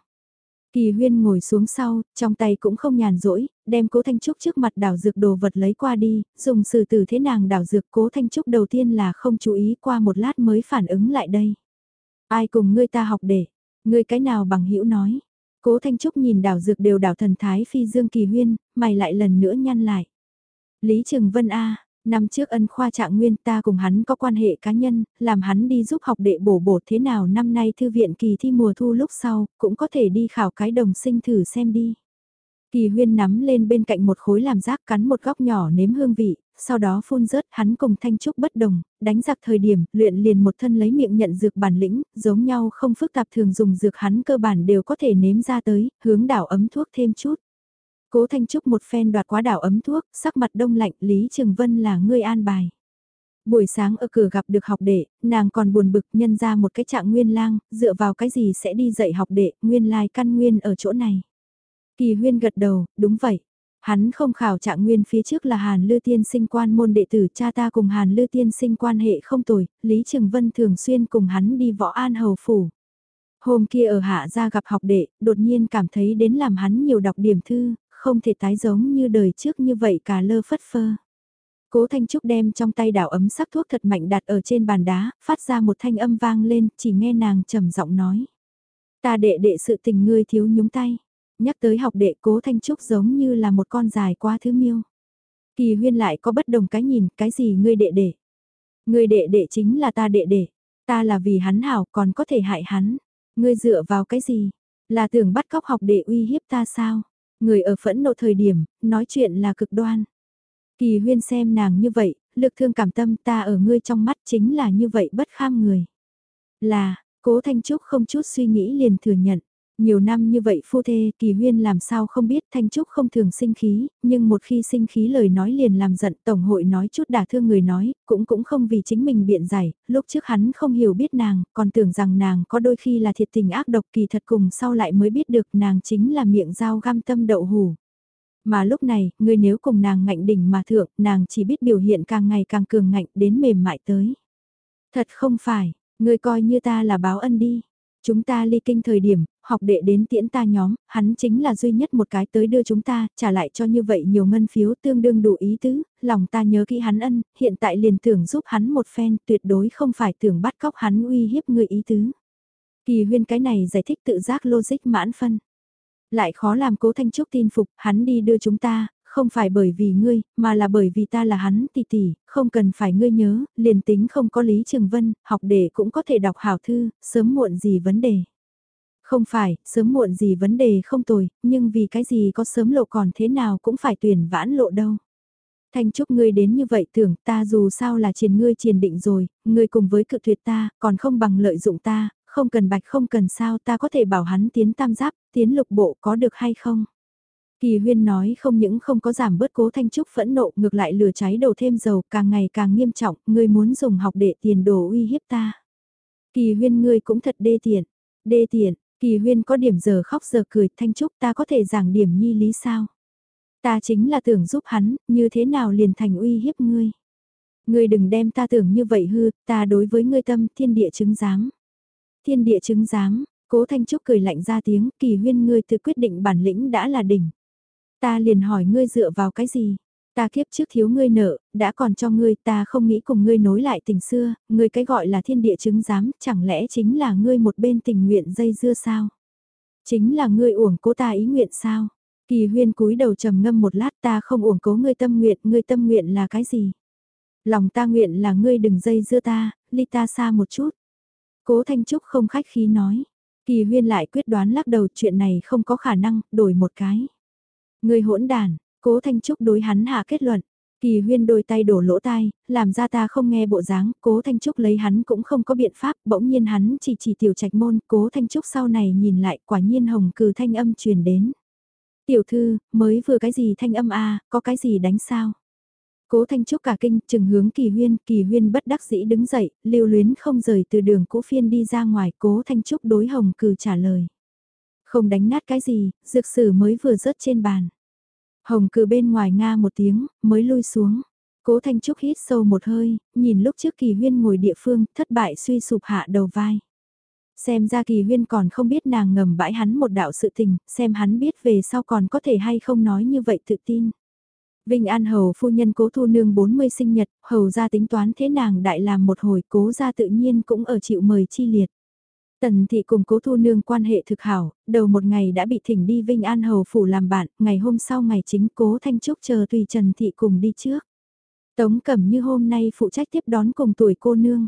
Speaker 1: Kỳ huyên ngồi xuống sau, trong tay cũng không nhàn rỗi, đem cố Thanh Trúc trước mặt đảo dược đồ vật lấy qua đi, dùng sử tử thế nàng đảo dược cố Thanh Trúc đầu tiên là không chú ý qua một lát mới phản ứng lại đây. Ai cùng ngươi ta học để, ngươi cái nào bằng hữu nói. Cố Thanh Trúc nhìn đảo dược đều đảo thần thái phi dương kỳ huyên, mày lại lần nữa nhăn lại. Lý Trường Vân A, Năm trước ân khoa trạng nguyên ta cùng hắn có quan hệ cá nhân, làm hắn đi giúp học đệ bổ bổ thế nào năm nay thư viện kỳ thi mùa thu lúc sau, cũng có thể đi khảo cái đồng sinh thử xem đi. Kỳ huyên nắm lên bên cạnh một khối làm rác cắn một góc nhỏ nếm hương vị, sau đó phun rớt hắn cùng thanh trúc bất đồng, đánh giặc thời điểm, luyện liền một thân lấy miệng nhận dược bản lĩnh, giống nhau không phức tạp thường dùng dược hắn cơ bản đều có thể nếm ra tới, hướng đảo ấm thuốc thêm chút. Cố Thanh Trúc một phen đoạt quá đảo ấm thuốc, sắc mặt đông lạnh, Lý Trường Vân là người an bài. Buổi sáng ở cửa gặp được học đệ, nàng còn buồn bực nhân ra một cái trạng nguyên lang, dựa vào cái gì sẽ đi dạy học đệ, nguyên lai căn nguyên ở chỗ này. Kỳ huyên gật đầu, đúng vậy. Hắn không khảo trạng nguyên phía trước là Hàn Lư Tiên sinh quan môn đệ tử cha ta cùng Hàn Lư Tiên sinh quan hệ không tồi, Lý Trường Vân thường xuyên cùng hắn đi võ an hầu phủ. Hôm kia ở hạ gia gặp học đệ, đột nhiên cảm thấy đến làm hắn nhiều đọc điểm thư, không thể tái giống như đời trước như vậy cả lơ phất phơ. Cố Thanh Trúc đem trong tay đảo ấm sắc thuốc thật mạnh đặt ở trên bàn đá, phát ra một thanh âm vang lên, chỉ nghe nàng trầm giọng nói. Ta đệ đệ sự tình ngươi thiếu nhúng tay. Nhắc tới học đệ Cố Thanh Trúc giống như là một con dài quá thứ miêu. Kỳ huyên lại có bất đồng cái nhìn, cái gì ngươi đệ đệ. Ngươi đệ đệ chính là ta đệ đệ. Ta là vì hắn hảo còn có thể hại hắn. Ngươi dựa vào cái gì? Là tưởng bắt cóc học đệ uy hiếp ta sao? Người ở phẫn nộ thời điểm, nói chuyện là cực đoan. Kỳ huyên xem nàng như vậy, lực thương cảm tâm ta ở ngươi trong mắt chính là như vậy bất kham người. Là, cố Thanh Trúc không chút suy nghĩ liền thừa nhận. Nhiều năm như vậy phu thê, kỳ huyên làm sao không biết Thanh Trúc không thường sinh khí, nhưng một khi sinh khí lời nói liền làm giận Tổng hội nói chút đả thương người nói, cũng cũng không vì chính mình biện giải, lúc trước hắn không hiểu biết nàng, còn tưởng rằng nàng có đôi khi là thiệt tình ác độc kỳ thật cùng sau lại mới biết được nàng chính là miệng dao găm tâm đậu hủ. Mà lúc này, người nếu cùng nàng ngạnh đỉnh mà thượng, nàng chỉ biết biểu hiện càng ngày càng cường ngạnh đến mềm mại tới. Thật không phải, người coi như ta là báo ân đi. Chúng ta ly kinh thời điểm, học đệ đến tiễn ta nhóm, hắn chính là duy nhất một cái tới đưa chúng ta, trả lại cho như vậy nhiều ngân phiếu tương đương đủ ý tứ, lòng ta nhớ kỹ hắn ân, hiện tại liền tưởng giúp hắn một phen, tuyệt đối không phải tưởng bắt cóc hắn uy hiếp người ý tứ. Kỳ huyên cái này giải thích tự giác logic mãn phân. Lại khó làm cố Thanh Trúc tin phục, hắn đi đưa chúng ta, không phải bởi vì ngươi, mà là bởi vì ta là hắn tỷ tỷ, không cần phải ngươi nhớ, liền tính không có Lý Trường Vân, học để cũng có thể đọc hảo thư, sớm muộn gì vấn đề. Không phải, sớm muộn gì vấn đề không tồi, nhưng vì cái gì có sớm lộ còn thế nào cũng phải tuyển vãn lộ đâu. Thanh chúc ngươi đến như vậy tưởng ta dù sao là triền ngươi triền định rồi, ngươi cùng với cự tuyệt ta, còn không bằng lợi dụng ta, không cần bạch không cần sao ta có thể bảo hắn tiến tam giáp, tiến lục bộ có được hay không. Kỳ huyên nói không những không có giảm bớt cố thanh trúc phẫn nộ ngược lại lửa cháy đổ thêm dầu càng ngày càng nghiêm trọng, ngươi muốn dùng học để tiền đồ uy hiếp ta. Kỳ huyên ngươi cũng thật đê tiện, đê tiện, kỳ huyên có điểm giờ khóc giờ cười thanh trúc ta có thể giảng điểm nhi lý sao. Ta chính là tưởng giúp hắn, như thế nào liền thành uy hiếp ngươi. Ngươi đừng đem ta tưởng như vậy hư, ta đối với ngươi tâm thiên địa chứng giám. Thiên địa chứng giám, cố thanh trúc cười lạnh ra tiếng, kỳ huyên ngươi tự quyết định bản lĩnh đã là đỉnh. Ta liền hỏi ngươi dựa vào cái gì? Ta kiếp trước thiếu ngươi nợ, đã còn cho ngươi, ta không nghĩ cùng ngươi nối lại tình xưa, ngươi cái gọi là thiên địa chứng giám, chẳng lẽ chính là ngươi một bên tình nguyện dây dưa sao? Chính là ngươi uổng cố ta ý nguyện sao? Kỳ huyên cúi đầu trầm ngâm một lát ta không uổng cố ngươi tâm nguyện, ngươi tâm nguyện là cái gì? Lòng ta nguyện là ngươi đừng dây dưa ta, ly ta xa một chút. Cố Thanh Trúc không khách khí nói. Kỳ huyên lại quyết đoán lắc đầu chuyện này không có khả năng, đổi một cái. Người hỗn đàn, cố Thanh Trúc đối hắn hạ kết luận. Kỳ huyên đôi tay đổ lỗ tai, làm ra ta không nghe bộ dáng, cố Thanh Trúc lấy hắn cũng không có biện pháp, bỗng nhiên hắn chỉ chỉ tiểu trạch môn, cố Thanh Trúc sau này nhìn lại quả nhiên hồng cừ thanh âm truyền đến. Tiểu thư, mới vừa cái gì thanh âm a có cái gì đánh sao? Cố Thanh Trúc cả kinh, chừng hướng Kỳ Huyên, Kỳ Huyên bất đắc dĩ đứng dậy, lưu luyến không rời từ đường cũ phiên đi ra ngoài, Cố Thanh Trúc đối Hồng Cừ trả lời. Không đánh nát cái gì, dược sử mới vừa rớt trên bàn. Hồng cử bên ngoài Nga một tiếng, mới lui xuống. Cố Thanh Trúc hít sâu một hơi, nhìn lúc trước kỳ huyên ngồi địa phương, thất bại suy sụp hạ đầu vai. Xem ra kỳ huyên còn không biết nàng ngầm bãi hắn một đạo sự tình, xem hắn biết về sau còn có thể hay không nói như vậy tự tin. Vinh An Hầu phu nhân cố thu nương 40 sinh nhật, hầu ra tính toán thế nàng đại làm một hồi cố ra tự nhiên cũng ở chịu mời chi liệt. Tần thị cùng cố thu nương quan hệ thực hảo, đầu một ngày đã bị thỉnh đi Vinh An Hầu phủ làm bạn, ngày hôm sau ngày chính cố Thanh Trúc chờ tùy Trần thị cùng đi trước. Tống Cẩm như hôm nay phụ trách tiếp đón cùng tuổi cô nương.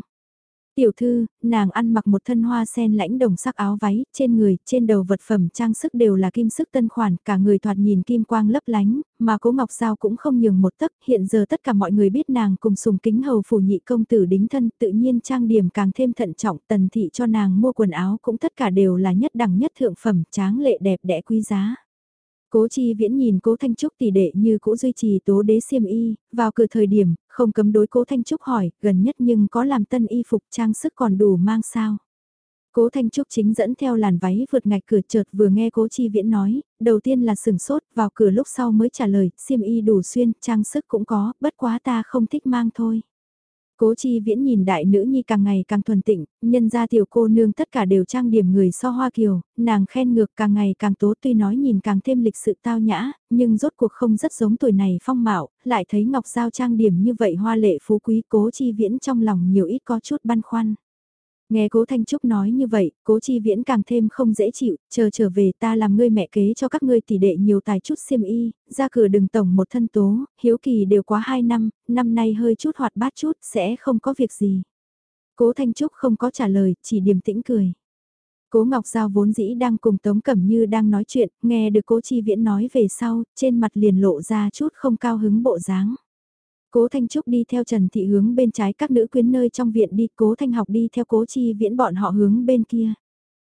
Speaker 1: Tiểu thư, nàng ăn mặc một thân hoa sen lãnh đồng sắc áo váy, trên người, trên đầu vật phẩm trang sức đều là kim sức tân khoản, cả người thoạt nhìn kim quang lấp lánh, mà cố ngọc sao cũng không nhường một tấc, hiện giờ tất cả mọi người biết nàng cùng sùng kính hầu phủ nhị công tử đính thân, tự nhiên trang điểm càng thêm thận trọng, tần thị cho nàng mua quần áo cũng tất cả đều là nhất đẳng nhất thượng phẩm, tráng lệ đẹp đẽ quý giá. Cố chi viễn nhìn cố Thanh Trúc tỷ đệ như cũ duy trì tố đế xiêm y, vào cửa thời điểm, không cấm đối cố Thanh Trúc hỏi, gần nhất nhưng có làm tân y phục trang sức còn đủ mang sao. Cố Thanh Trúc chính dẫn theo làn váy vượt ngạch cửa chợt vừa nghe cố chi viễn nói, đầu tiên là sừng sốt, vào cửa lúc sau mới trả lời, xiêm y đủ xuyên, trang sức cũng có, bất quá ta không thích mang thôi. Cố chi viễn nhìn đại nữ nhi càng ngày càng thuần tịnh, nhân ra tiểu cô nương tất cả đều trang điểm người so hoa kiều, nàng khen ngược càng ngày càng tố tuy nói nhìn càng thêm lịch sự tao nhã, nhưng rốt cuộc không rất giống tuổi này phong mạo, lại thấy ngọc giao trang điểm như vậy hoa lệ phú quý cố chi viễn trong lòng nhiều ít có chút băn khoăn. Nghe cố Thanh Trúc nói như vậy, cố chi viễn càng thêm không dễ chịu, chờ trở về ta làm ngươi mẹ kế cho các ngươi tỷ đệ nhiều tài chút xiêm y, ra cửa đừng tổng một thân tố, hiếu kỳ đều quá 2 năm, năm nay hơi chút hoạt bát chút, sẽ không có việc gì. Cố Thanh Trúc không có trả lời, chỉ điềm tĩnh cười. Cố Ngọc Giao vốn dĩ đang cùng Tống Cẩm Như đang nói chuyện, nghe được cố Chi Viễn nói về sau, trên mặt liền lộ ra chút không cao hứng bộ dáng. Cố Thanh Trúc đi theo Trần Thị hướng bên trái các nữ quyến nơi trong viện đi, Cố Thanh học đi theo Cố Chi Viễn bọn họ hướng bên kia.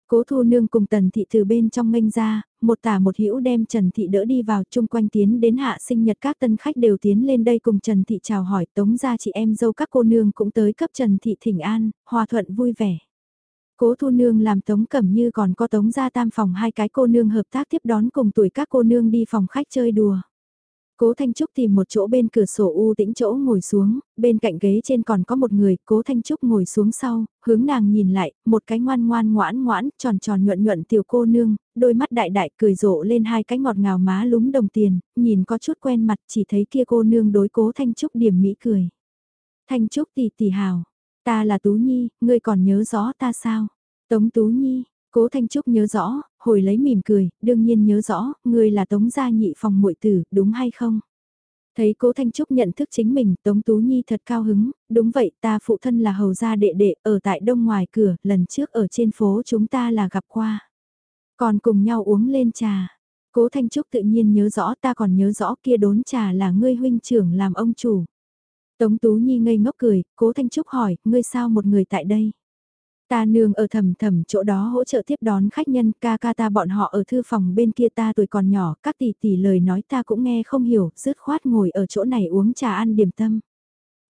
Speaker 1: Cố Thu Nương cùng Tần Thị từ bên trong nghênh ra, một tả một hữu đem Trần Thị đỡ đi vào chung quanh tiến đến hạ sinh nhật các tân khách đều tiến lên đây cùng Trần Thị chào hỏi tống ra chị em dâu các cô nương cũng tới cấp Trần Thị thỉnh an, hòa thuận vui vẻ. Cố Thu Nương làm tống cẩm như còn có tống ra tam phòng hai cái cô nương hợp tác tiếp đón cùng tuổi các cô nương đi phòng khách chơi đùa. Cố Thanh Trúc tìm một chỗ bên cửa sổ u tĩnh chỗ ngồi xuống, bên cạnh ghế trên còn có một người, Cố Thanh Trúc ngồi xuống sau, hướng nàng nhìn lại, một cái ngoan ngoan ngoãn ngoãn, tròn tròn nhuận nhuận tiểu cô nương, đôi mắt đại đại cười rộ lên hai cái ngọt ngào má lúm đồng tiền, nhìn có chút quen mặt chỉ thấy kia cô nương đối Cố Thanh Trúc điểm mỹ cười. Thanh Trúc tỷ tỷ hào, ta là Tú Nhi, ngươi còn nhớ rõ ta sao? Tống Tú Nhi, Cố Thanh Trúc nhớ rõ, hồi lấy mỉm cười, đương nhiên nhớ rõ, ngươi là Tống gia nhị phòng muội tử, đúng hay không? Thấy Cố Thanh Trúc nhận thức chính mình, Tống Tú Nhi thật cao hứng, đúng vậy, ta phụ thân là hầu gia đệ đệ, ở tại đông ngoài cửa, lần trước ở trên phố chúng ta là gặp qua. Còn cùng nhau uống lên trà. Cố Thanh Trúc tự nhiên nhớ rõ ta còn nhớ rõ kia đốn trà là ngươi huynh trưởng làm ông chủ. Tống Tú Nhi ngây ngốc cười, Cố Thanh Trúc hỏi, ngươi sao một người tại đây? Ta nương ở thầm thầm chỗ đó hỗ trợ tiếp đón khách nhân, ca ca ta bọn họ ở thư phòng bên kia ta tuổi còn nhỏ, các tỷ tỷ lời nói ta cũng nghe không hiểu, rứt khoát ngồi ở chỗ này uống trà ăn điểm tâm.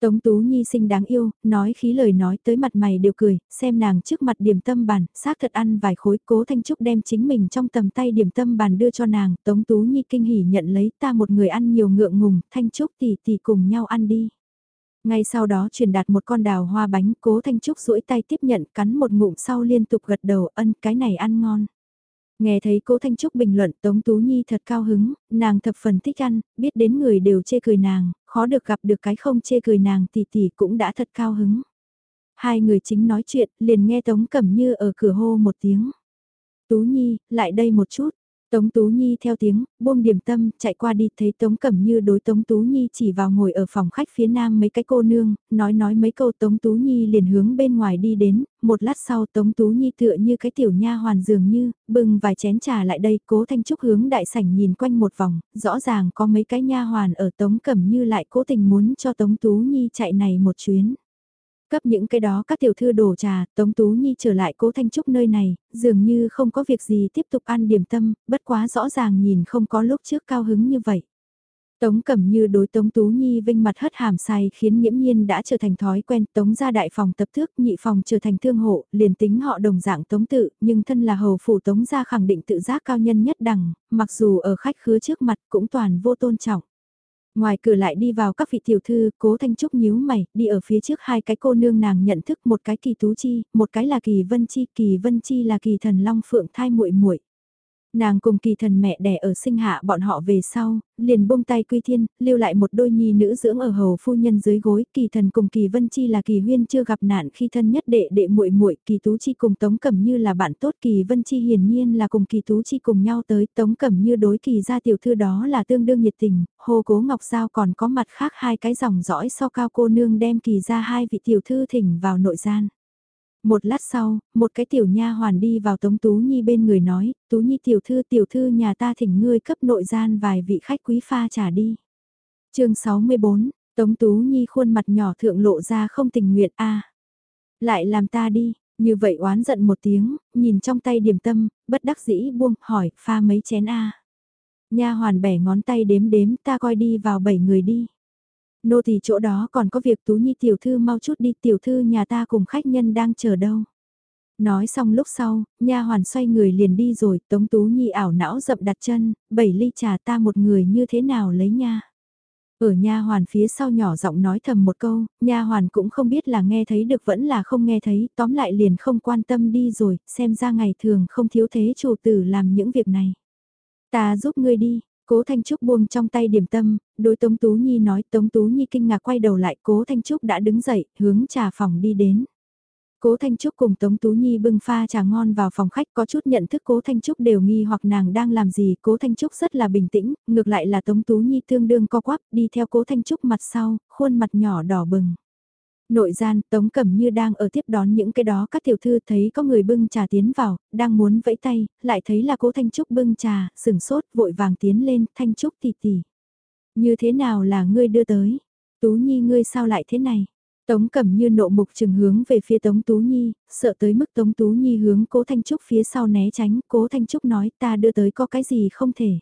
Speaker 1: Tống Tú Nhi sinh đáng yêu, nói khí lời nói tới mặt mày đều cười, xem nàng trước mặt điểm tâm bàn, xác thật ăn vài khối, cố Thanh Trúc đem chính mình trong tầm tay điểm tâm bàn đưa cho nàng, Tống Tú Nhi kinh hỉ nhận lấy ta một người ăn nhiều ngượng ngùng, Thanh Trúc tỷ tỷ cùng nhau ăn đi. Ngay sau đó truyền đạt một con đào hoa bánh, cố Thanh Trúc duỗi tay tiếp nhận cắn một ngụm sau liên tục gật đầu ân cái này ăn ngon. Nghe thấy cố Thanh Trúc bình luận Tống Tú Nhi thật cao hứng, nàng thập phần thích ăn, biết đến người đều chê cười nàng, khó được gặp được cái không chê cười nàng tỷ tỷ cũng đã thật cao hứng. Hai người chính nói chuyện, liền nghe Tống Cẩm Như ở cửa hô một tiếng. Tú Nhi, lại đây một chút, Tống Tú Nhi theo tiếng, buông điểm tâm, chạy qua đi thấy Tống Cẩm Như đối Tống Tú Nhi chỉ vào ngồi ở phòng khách phía nam mấy cái cô nương, nói nói mấy câu Tống Tú Nhi liền hướng bên ngoài đi đến, một lát sau Tống Tú Nhi tựa như cái tiểu nha hoàn dường như, bưng vài chén trà lại đây, cố Thanh Trúc hướng đại sảnh nhìn quanh một vòng, rõ ràng có mấy cái nha hoàn ở Tống Cẩm Như lại cố tình muốn cho Tống Tú Nhi chạy này một chuyến. Cấp những cái đó các tiểu thư đổ trà, Tống Tú Nhi trở lại cố Thanh Trúc nơi này, dường như không có việc gì tiếp tục ăn điểm tâm, bất quá rõ ràng nhìn không có lúc trước cao hứng như vậy. Tống Cẩm Như đối Tống Tú Nhi vinh mặt hất hàm sai khiến nghiễm nhiên đã trở thành thói quen Tống ra đại phòng tập thước nhị phòng trở thành thương hộ, liền tính họ đồng dạng Tống tự, nhưng thân là hầu phủ Tống ra khẳng định tự giác cao nhân nhất đẳng, mặc dù ở khách khứa trước mặt cũng toàn vô tôn trọng. Ngoài cửa lại đi vào các vị tiểu thư, cố Thanh Trúc nhíu mày, đi ở phía trước hai cái cô nương nàng nhận thức một cái kỳ tú chi, một cái là kỳ vân chi, kỳ vân chi là kỳ thần long phượng thai muội muội. Nàng cùng kỳ thần mẹ đẻ ở sinh hạ bọn họ về sau, liền buông tay quy thiên, lưu lại một đôi nhi nữ dưỡng ở hầu phu nhân dưới gối, kỳ thần cùng kỳ vân chi là kỳ huyên chưa gặp nạn khi thân nhất đệ đệ muội muội kỳ tú chi cùng tống cẩm như là bạn tốt. Kỳ vân chi hiển nhiên là cùng kỳ tú chi cùng nhau tới tống cẩm như đối kỳ gia tiểu thư đó là tương đương nhiệt tình, hồ cố ngọc giao còn có mặt khác hai cái dòng dõi so cao cô nương đem kỳ ra hai vị tiểu thư thỉnh vào nội gian. Một lát sau, một cái tiểu nha hoàn đi vào Tống Tú Nhi bên người nói, Tú Nhi tiểu thư tiểu thư nhà ta thỉnh ngươi cấp nội gian vài vị khách quý pha trả đi. chương 64, Tống Tú Nhi khuôn mặt nhỏ thượng lộ ra không tình nguyện a Lại làm ta đi, như vậy oán giận một tiếng, nhìn trong tay điểm tâm, bất đắc dĩ buông, hỏi, pha mấy chén a Nha hoàn bẻ ngón tay đếm đếm ta coi đi vào bảy người đi. Nô thì chỗ đó còn có việc Tú Nhi tiểu thư mau chút đi tiểu thư nhà ta cùng khách nhân đang chờ đâu. Nói xong lúc sau, nha hoàn xoay người liền đi rồi, Tống Tú Nhi ảo não dậm đặt chân, bảy ly trà ta một người như thế nào lấy nha. Ở nha hoàn phía sau nhỏ giọng nói thầm một câu, nha hoàn cũng không biết là nghe thấy được vẫn là không nghe thấy, tóm lại liền không quan tâm đi rồi, xem ra ngày thường không thiếu thế chủ tử làm những việc này. Ta giúp ngươi đi, Cố Thanh Trúc buông trong tay điểm tâm, đối Tống Tú Nhi nói Tống Tú Nhi kinh ngạc quay đầu lại Cố Thanh Trúc đã đứng dậy, hướng trà phòng đi đến. Cố Thanh Trúc cùng Tống Tú Nhi bưng pha trà ngon vào phòng khách có chút nhận thức Cố Thanh Trúc đều nghi hoặc nàng đang làm gì. Cố Thanh Trúc rất là bình tĩnh, ngược lại là Tống Tú Nhi tương đương co quắp đi theo Cố Thanh Trúc mặt sau, khuôn mặt nhỏ đỏ bừng. Nội gian, Tống Cẩm Như đang ở tiếp đón những cái đó các tiểu thư thấy có người bưng trà tiến vào, đang muốn vẫy tay, lại thấy là cố Thanh Trúc bưng trà, sừng sốt, vội vàng tiến lên, Thanh Trúc tì tì. Như thế nào là ngươi đưa tới? Tú Nhi ngươi sao lại thế này? Tống Cẩm Như nộ mục trừng hướng về phía Tống Tú Nhi, sợ tới mức Tống Tú Nhi hướng cố Thanh Trúc phía sau né tránh, cố Thanh Trúc nói ta đưa tới có cái gì không thể.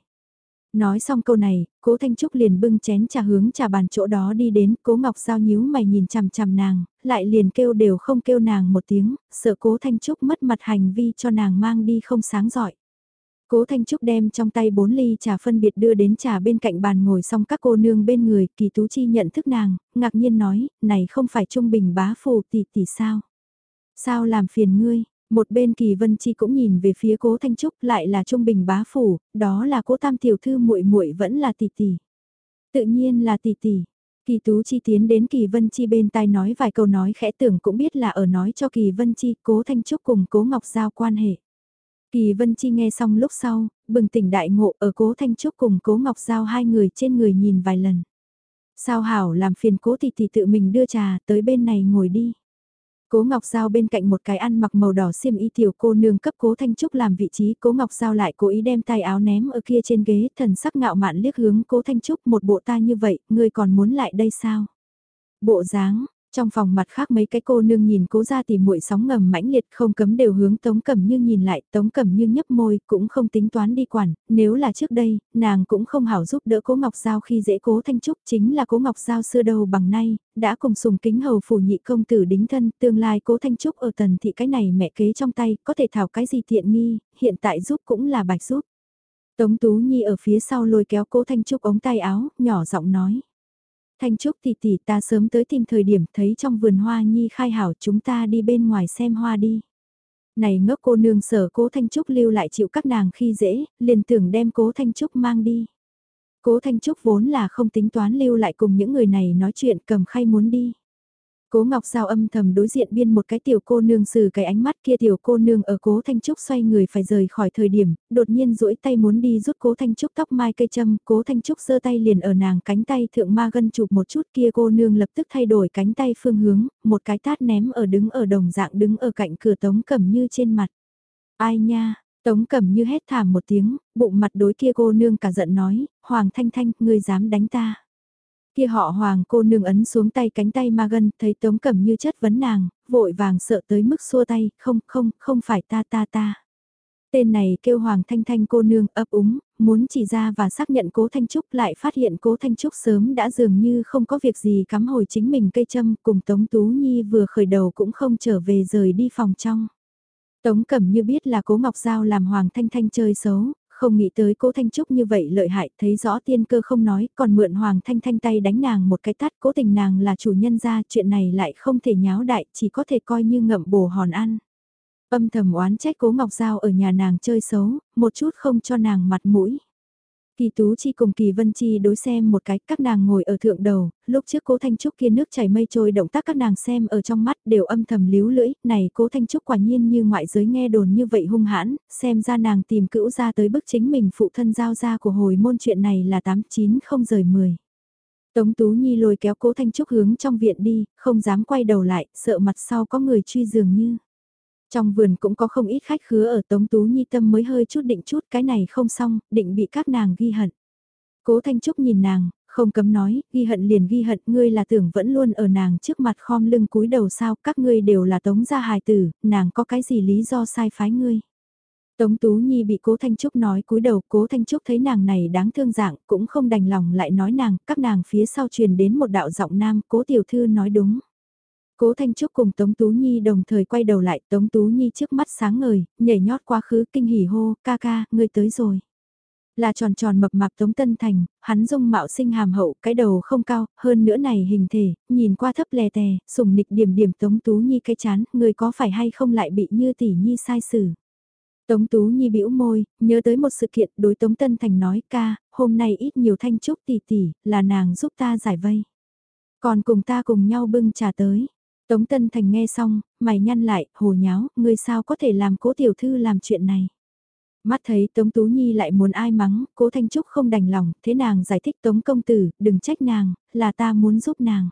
Speaker 1: Nói xong câu này, cố Thanh Trúc liền bưng chén trà hướng trà bàn chỗ đó đi đến, cố Ngọc Giao nhíu mày nhìn chằm chằm nàng, lại liền kêu đều không kêu nàng một tiếng, sợ cố Thanh Trúc mất mặt hành vi cho nàng mang đi không sáng giỏi. Cố Thanh Trúc đem trong tay bốn ly trà phân biệt đưa đến trà bên cạnh bàn ngồi xong các cô nương bên người, kỳ tú chi nhận thức nàng, ngạc nhiên nói, này không phải trung bình bá phù tỷ tỷ sao? Sao làm phiền ngươi? Một bên Kỳ Vân Chi cũng nhìn về phía Cố Thanh Trúc lại là Trung Bình bá phủ, đó là Cố Tam tiểu thư muội muội vẫn là tỷ tỷ. Tự nhiên là tỷ tỷ. Kỳ Tú Chi tiến đến Kỳ Vân Chi bên tai nói vài câu nói khẽ tưởng cũng biết là ở nói cho Kỳ Vân Chi Cố Thanh Trúc cùng Cố Ngọc Giao quan hệ. Kỳ Vân Chi nghe xong lúc sau, bừng tỉnh đại ngộ ở Cố Thanh Trúc cùng Cố Ngọc Giao hai người trên người nhìn vài lần. Sao hảo làm phiền Cố tỷ tỷ tự mình đưa trà tới bên này ngồi đi. Cố Ngọc Giao bên cạnh một cái ăn mặc màu đỏ xiêm y tiểu cô nương cấp Cố Thanh Trúc làm vị trí, Cố Ngọc Giao lại cố ý đem tay áo ném ở kia trên ghế, thần sắc ngạo mạn liếc hướng Cố Thanh Trúc một bộ ta như vậy, ngươi còn muốn lại đây sao? Bộ dáng, trong phòng mặt khác mấy cái cô nương nhìn cố ra tìm muội sóng ngầm mãnh liệt không cấm đều hướng Tống Cẩm Như nhìn lại, Tống Cẩm Như nhấp môi, cũng không tính toán đi quản, nếu là trước đây, nàng cũng không hảo giúp đỡ cố Ngọc Giao khi dễ cố Thanh Trúc, chính là cố Ngọc Giao xưa đầu bằng nay, đã cùng sùng kính hầu phủ nhị công tử đính thân, tương lai cố Thanh Trúc ở tần thị cái này mẹ kế trong tay, có thể thảo cái gì tiện nghi, hiện tại giúp cũng là bạch giúp. Tống Tú Nhi ở phía sau lôi kéo cố Thanh Trúc ống tay áo, nhỏ giọng nói. Thanh Trúc tỷ tỷ ta sớm tới tìm thời điểm thấy trong vườn hoa nhi khai hảo chúng ta đi bên ngoài xem hoa đi. Này ngốc cô nương sở cố Thanh Trúc lưu lại chịu các nàng khi dễ, liền tưởng đem cố Thanh Trúc mang đi. Cố Thanh Trúc vốn là không tính toán lưu lại cùng những người này nói chuyện cầm khay muốn đi. Cố Ngọc Giao âm thầm đối diện biên một cái tiểu cô nương xử cái ánh mắt kia tiểu cô nương ở Cố Thanh Trúc xoay người phải rời khỏi thời điểm, đột nhiên duỗi tay muốn đi rút Cố Thanh Trúc tóc mai cây châm, Cố Thanh Trúc giơ tay liền ở nàng cánh tay thượng ma gân chụp một chút kia cô nương lập tức thay đổi cánh tay phương hướng, một cái tát ném ở đứng ở đồng dạng đứng ở cạnh cửa tống cẩm như trên mặt. Ai nha, Tống cẩm như hét thảm một tiếng, bụng mặt đối kia cô nương cả giận nói, Hoàng Thanh Thanh, ngươi dám đánh ta. Kia họ hoàng cô nương ấn xuống tay cánh tay ma gân, thấy tống cẩm như chất vấn nàng, vội vàng sợ tới mức xua tay, không, không, không phải ta ta ta. Tên này kêu Hoàng Thanh Thanh cô nương ấp úng, muốn chỉ ra và xác nhận cố Thanh Trúc lại phát hiện cố Thanh Trúc sớm đã dường như không có việc gì cắm hồi chính mình cây châm cùng Tống Tú Nhi vừa khởi đầu cũng không trở về rời đi phòng trong. Tống Cẩm như biết là cố Ngọc Giao làm Hoàng Thanh Thanh chơi xấu, không nghĩ tới cố Thanh Trúc như vậy lợi hại, thấy rõ tiên cơ không nói, còn mượn Hoàng Thanh Thanh tay đánh nàng một cái tát, cố tình nàng là chủ nhân ra, chuyện này lại không thể nháo đại, chỉ có thể coi như ngậm bồ hòn ăn. Âm thầm oán trách cố Ngọc Giao ở nhà nàng chơi xấu, một chút không cho nàng mặt mũi. Kỳ Tú Chi cùng Kỳ Vân Chi đối xem một cái, các nàng ngồi ở thượng đầu, lúc trước cố Thanh Trúc kia nước chảy mây trôi động tác các nàng xem ở trong mắt đều âm thầm líu lưỡi, này cố Thanh Trúc quả nhiên như ngoại giới nghe đồn như vậy hung hãn, xem ra nàng tìm cữu ra tới bức chính mình phụ thân giao ra của hồi môn chuyện này là 89 không rời 10. Tống Tú Nhi lôi kéo cố Thanh Trúc hướng trong viện đi, không dám quay đầu lại, sợ mặt sau có người truy dường như. Trong vườn cũng có không ít khách khứa ở Tống Tú Nhi tâm mới hơi chút định chút cái này không xong, định bị các nàng ghi hận. Cố Thanh Trúc nhìn nàng, không cấm nói, ghi hận liền ghi hận, ngươi là tưởng vẫn luôn ở nàng trước mặt khom lưng cúi đầu sao, các ngươi đều là Tống gia hài tử, nàng có cái gì lý do sai phái ngươi. Tống Tú Nhi bị Cố Thanh Trúc nói cúi đầu, Cố Thanh Trúc thấy nàng này đáng thương dạng, cũng không đành lòng lại nói nàng, các nàng phía sau truyền đến một đạo giọng nam, Cố Tiểu Thư nói đúng. Cố Thanh Trúc cùng Tống Tú Nhi đồng thời quay đầu lại, Tống Tú Nhi trước mắt sáng ngời, nhảy nhót quá khứ kinh hỉ hô, ca ca, ngươi tới rồi. Là tròn tròn mập mạp Tống Tân Thành, hắn dung mạo sinh hàm hậu, cái đầu không cao, hơn nữa này hình thể, nhìn qua thấp lè tè, sùng nịch điểm điểm Tống Tú Nhi cái chán, người có phải hay không lại bị như tỷ nhi sai xử. Tống Tú Nhi bĩu môi, nhớ tới một sự kiện đối Tống Tân Thành nói ca, hôm nay ít nhiều thanh trúc tỷ tỷ, là nàng giúp ta giải vây. Còn cùng ta cùng nhau bưng trà tới. Tống Tân Thành nghe xong, mày nhăn lại, hồ nháo, ngươi sao có thể làm cố tiểu thư làm chuyện này. Mắt thấy Tống Tú Nhi lại muốn ai mắng, cố Thanh Trúc không đành lòng, thế nàng giải thích Tống Công Tử, đừng trách nàng, là ta muốn giúp nàng.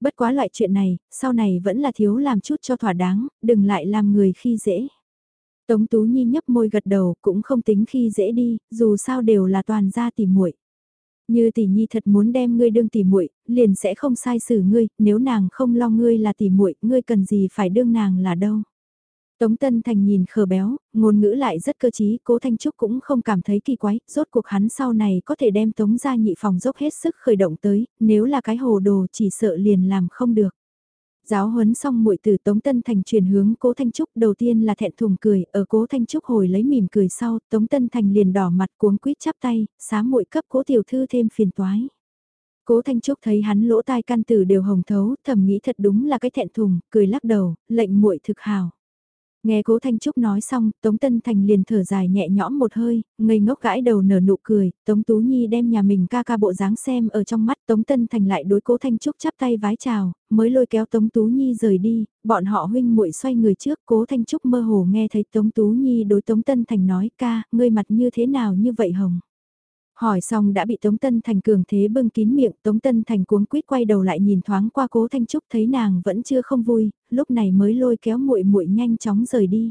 Speaker 1: Bất quá loại chuyện này, sau này vẫn là thiếu làm chút cho thỏa đáng, đừng lại làm người khi dễ. Tống Tú Nhi nhấp môi gật đầu cũng không tính khi dễ đi, dù sao đều là toàn gia tỉ muội. Như tỷ nhi thật muốn đem ngươi đương tỷ muội, liền sẽ không sai xử ngươi, nếu nàng không lo ngươi là tỷ muội, ngươi cần gì phải đương nàng là đâu. Tống Tân Thành nhìn khờ béo, ngôn ngữ lại rất cơ trí, cố Thanh Trúc cũng không cảm thấy kỳ quái, rốt cuộc hắn sau này có thể đem Tống ra nhị phòng dốc hết sức khởi động tới, nếu là cái hồ đồ chỉ sợ liền làm không được. Giáo huấn xong muội từ Tống Tân Thành chuyển hướng Cố Thanh Trúc đầu tiên là thẹn thùng cười, ở Cố Thanh Trúc hồi lấy mỉm cười sau, Tống Tân Thành liền đỏ mặt cuống quýt chắp tay, xá muội cấp Cố Tiểu Thư thêm phiền toái. Cố Thanh Trúc thấy hắn lỗ tai căn tử đều hồng thấu, thầm nghĩ thật đúng là cái thẹn thùng, cười lắc đầu, lệnh muội thực hào. Nghe cố Thanh Trúc nói xong, Tống Tân Thành liền thở dài nhẹ nhõm một hơi, ngây ngốc gãi đầu nở nụ cười, Tống Tú Nhi đem nhà mình ca ca bộ dáng xem ở trong mắt, Tống Tân Thành lại đối cố Thanh Trúc chắp tay vái chào, mới lôi kéo Tống Tú Nhi rời đi, bọn họ huynh muội xoay người trước, cố Thanh Trúc mơ hồ nghe thấy Tống Tú Nhi đối Tống Tân Thành nói ca, ngươi mặt như thế nào như vậy hồng. Hỏi xong đã bị Tống Tân Thành cường thế bưng kín miệng, Tống Tân Thành cuống quýt quay đầu lại nhìn thoáng qua Cố Thanh Trúc thấy nàng vẫn chưa không vui, lúc này mới lôi kéo muội muội nhanh chóng rời đi.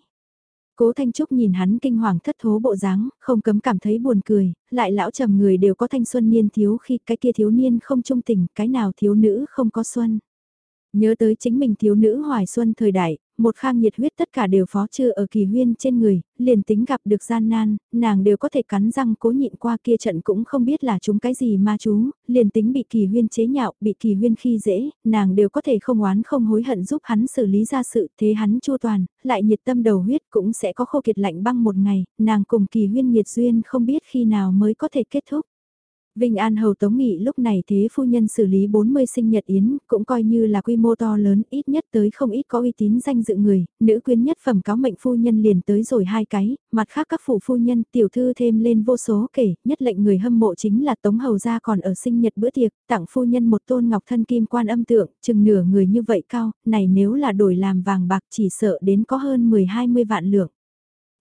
Speaker 1: Cố Thanh Trúc nhìn hắn kinh hoàng thất thố bộ dáng, không cấm cảm thấy buồn cười, lại lão trầm người đều có thanh xuân niên thiếu khi cái kia thiếu niên không trung tình, cái nào thiếu nữ không có xuân. Nhớ tới chính mình thiếu nữ hoài xuân thời đại, một khang nhiệt huyết tất cả đều phó chưa ở kỳ huyên trên người, liền tính gặp được gian nan, nàng đều có thể cắn răng cố nhịn qua kia trận cũng không biết là chúng cái gì mà chú, liền tính bị kỳ huyên chế nhạo, bị kỳ huyên khi dễ, nàng đều có thể không oán không hối hận giúp hắn xử lý ra sự thế hắn chua toàn, lại nhiệt tâm đầu huyết cũng sẽ có khô kiệt lạnh băng một ngày, nàng cùng kỳ huyên nhiệt duyên không biết khi nào mới có thể kết thúc. Vinh An Hầu Tống Nghị lúc này thế phu nhân xử lý 40 sinh nhật yến, cũng coi như là quy mô to lớn, ít nhất tới không ít có uy tín danh dự người, nữ quyến nhất phẩm cáo mệnh phu nhân liền tới rồi hai cái, mặt khác các phụ phu nhân tiểu thư thêm lên vô số kể, nhất lệnh người hâm mộ chính là Tống Hầu gia còn ở sinh nhật bữa tiệc, tặng phu nhân một tôn ngọc thân kim quan âm tượng, chừng nửa người như vậy cao, này nếu là đổi làm vàng bạc chỉ sợ đến có hơn 10-20 vạn lượng.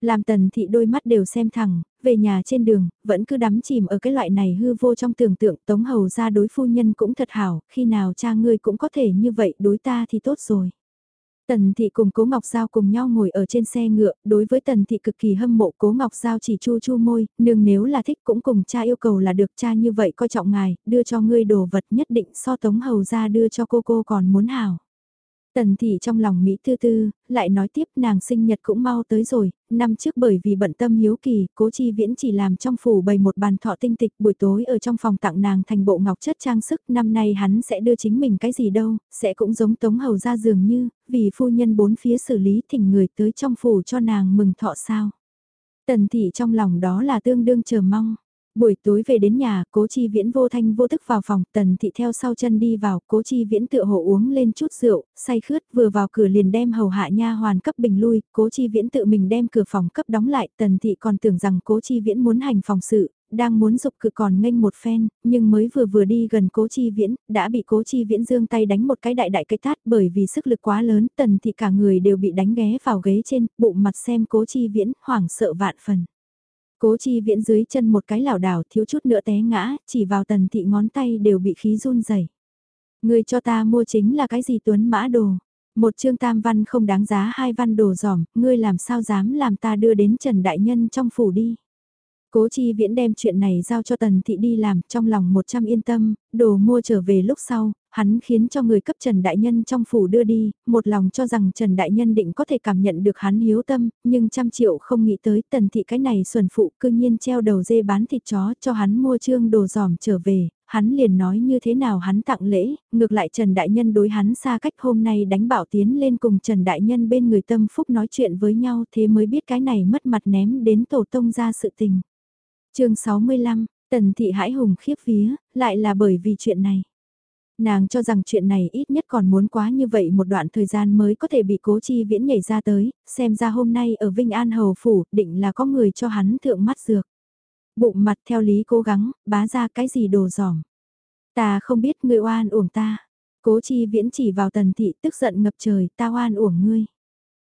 Speaker 1: Làm tần thị đôi mắt đều xem thẳng, về nhà trên đường, vẫn cứ đắm chìm ở cái loại này hư vô trong tưởng tượng tống hầu ra đối phu nhân cũng thật hảo, khi nào cha ngươi cũng có thể như vậy đối ta thì tốt rồi. Tần thị cùng Cố Ngọc Giao cùng nhau ngồi ở trên xe ngựa, đối với Tần thị cực kỳ hâm mộ Cố Ngọc Giao chỉ chu chu môi, nương nếu là thích cũng cùng cha yêu cầu là được cha như vậy coi trọng ngài, đưa cho ngươi đồ vật nhất định so tống hầu ra đưa cho cô cô còn muốn hảo. Tần thị trong lòng Mỹ tư tư, lại nói tiếp nàng sinh nhật cũng mau tới rồi, năm trước bởi vì bận tâm hiếu kỳ, cố chi viễn chỉ làm trong phủ bày một bàn thọ tinh tịch buổi tối ở trong phòng tặng nàng thành bộ ngọc chất trang sức, năm nay hắn sẽ đưa chính mình cái gì đâu, sẽ cũng giống tống hầu ra dường như, vì phu nhân bốn phía xử lý thỉnh người tới trong phủ cho nàng mừng thọ sao. Tần thị trong lòng đó là tương đương chờ mong. Buổi tối về đến nhà, cố chi viễn vô thanh vô tức vào phòng, tần thị theo sau chân đi vào, cố chi viễn tựa hộ uống lên chút rượu, say khướt, vừa vào cửa liền đem hầu hạ nha hoàn cấp bình lui, cố chi viễn tự mình đem cửa phòng cấp đóng lại, tần thị còn tưởng rằng cố chi viễn muốn hành phòng sự, đang muốn dục cự còn nghênh một phen, nhưng mới vừa vừa đi gần cố chi viễn, đã bị cố chi viễn dương tay đánh một cái đại đại cái tát bởi vì sức lực quá lớn, tần thị cả người đều bị đánh ghé vào ghế trên, bụng mặt xem cố chi viễn, hoảng sợ vạn phần. Cố chi viễn dưới chân một cái lảo đảo thiếu chút nữa té ngã, chỉ vào tần thị ngón tay đều bị khí run rẩy. Người cho ta mua chính là cái gì tuấn mã đồ. Một chương tam văn không đáng giá hai văn đồ giỏm, ngươi làm sao dám làm ta đưa đến Trần Đại Nhân trong phủ đi. Cố chi viễn đem chuyện này giao cho tần thị đi làm, trong lòng một trăm yên tâm, đồ mua trở về lúc sau, hắn khiến cho người cấp Trần Đại Nhân trong phủ đưa đi, một lòng cho rằng Trần Đại Nhân định có thể cảm nhận được hắn hiếu tâm, nhưng trăm triệu không nghĩ tới tần thị cái này xuẩn phụ cư nhiên treo đầu dê bán thịt chó cho hắn mua trương đồ giòm trở về, hắn liền nói như thế nào hắn tặng lễ, ngược lại Trần Đại Nhân đối hắn xa cách hôm nay đánh bảo tiến lên cùng Trần Đại Nhân bên người tâm phúc nói chuyện với nhau thế mới biết cái này mất mặt ném đến tổ tông ra sự tình chương 65, Tần Thị hãi hùng khiếp vía, lại là bởi vì chuyện này. Nàng cho rằng chuyện này ít nhất còn muốn quá như vậy một đoạn thời gian mới có thể bị cố chi viễn nhảy ra tới, xem ra hôm nay ở Vinh An Hầu Phủ định là có người cho hắn thượng mắt dược. Bụng mặt theo lý cố gắng, bá ra cái gì đồ giỏm. Ta không biết người oan uổng ta. Cố chi viễn chỉ vào tần thị tức giận ngập trời, ta oan uổng ngươi.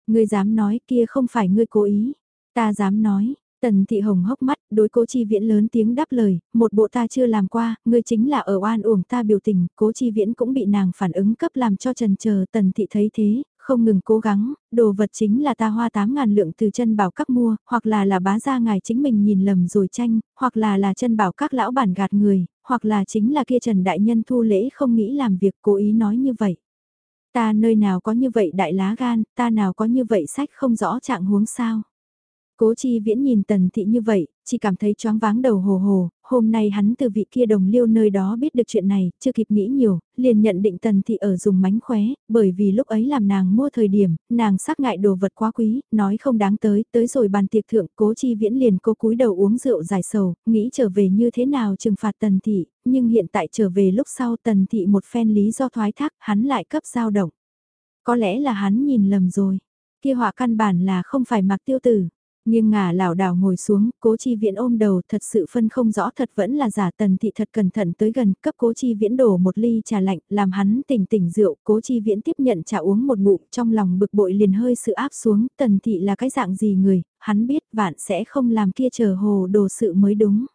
Speaker 1: Ngươi dám nói kia không phải ngươi cố ý. Ta dám nói, Tần thị hồng hốc mắt, đối cố chi viễn lớn tiếng đáp lời, một bộ ta chưa làm qua, ngươi chính là ở oan uổng ta biểu tình, cố chi viễn cũng bị nàng phản ứng cấp làm cho trần chờ tần thị thấy thế, không ngừng cố gắng, đồ vật chính là ta hoa 8 ngàn lượng từ chân bảo các mua, hoặc là là bá gia ngài chính mình nhìn lầm rồi tranh, hoặc là là chân bảo các lão bản gạt người, hoặc là chính là kia trần đại nhân thu lễ không nghĩ làm việc cố ý nói như vậy. Ta nơi nào có như vậy đại lá gan, ta nào có như vậy sách không rõ trạng huống sao. Cố chi viễn nhìn tần thị như vậy, chỉ cảm thấy choáng váng đầu hồ hồ, hôm nay hắn từ vị kia đồng liêu nơi đó biết được chuyện này, chưa kịp nghĩ nhiều, liền nhận định tần thị ở dùng mánh khóe, bởi vì lúc ấy làm nàng mua thời điểm, nàng sắc ngại đồ vật quá quý, nói không đáng tới, tới rồi bàn tiệc thượng, cố chi viễn liền cô cúi đầu uống rượu giải sầu, nghĩ trở về như thế nào trừng phạt tần thị, nhưng hiện tại trở về lúc sau tần thị một phen lý do thoái thác, hắn lại cấp dao động. Có lẽ là hắn nhìn lầm rồi, kia họa căn bản là không phải mặc tiêu tử nghiêng ngả lảo đảo ngồi xuống, cố chi viễn ôm đầu thật sự phân không rõ thật vẫn là giả tần thị thật cẩn thận tới gần, cấp cố chi viễn đổ một ly trà lạnh, làm hắn tỉnh tỉnh rượu, cố chi viễn tiếp nhận trà uống một ngụm, trong lòng bực bội liền hơi sự áp xuống, tần thị là cái dạng gì người, hắn biết vạn sẽ không làm kia chờ hồ đồ sự mới đúng.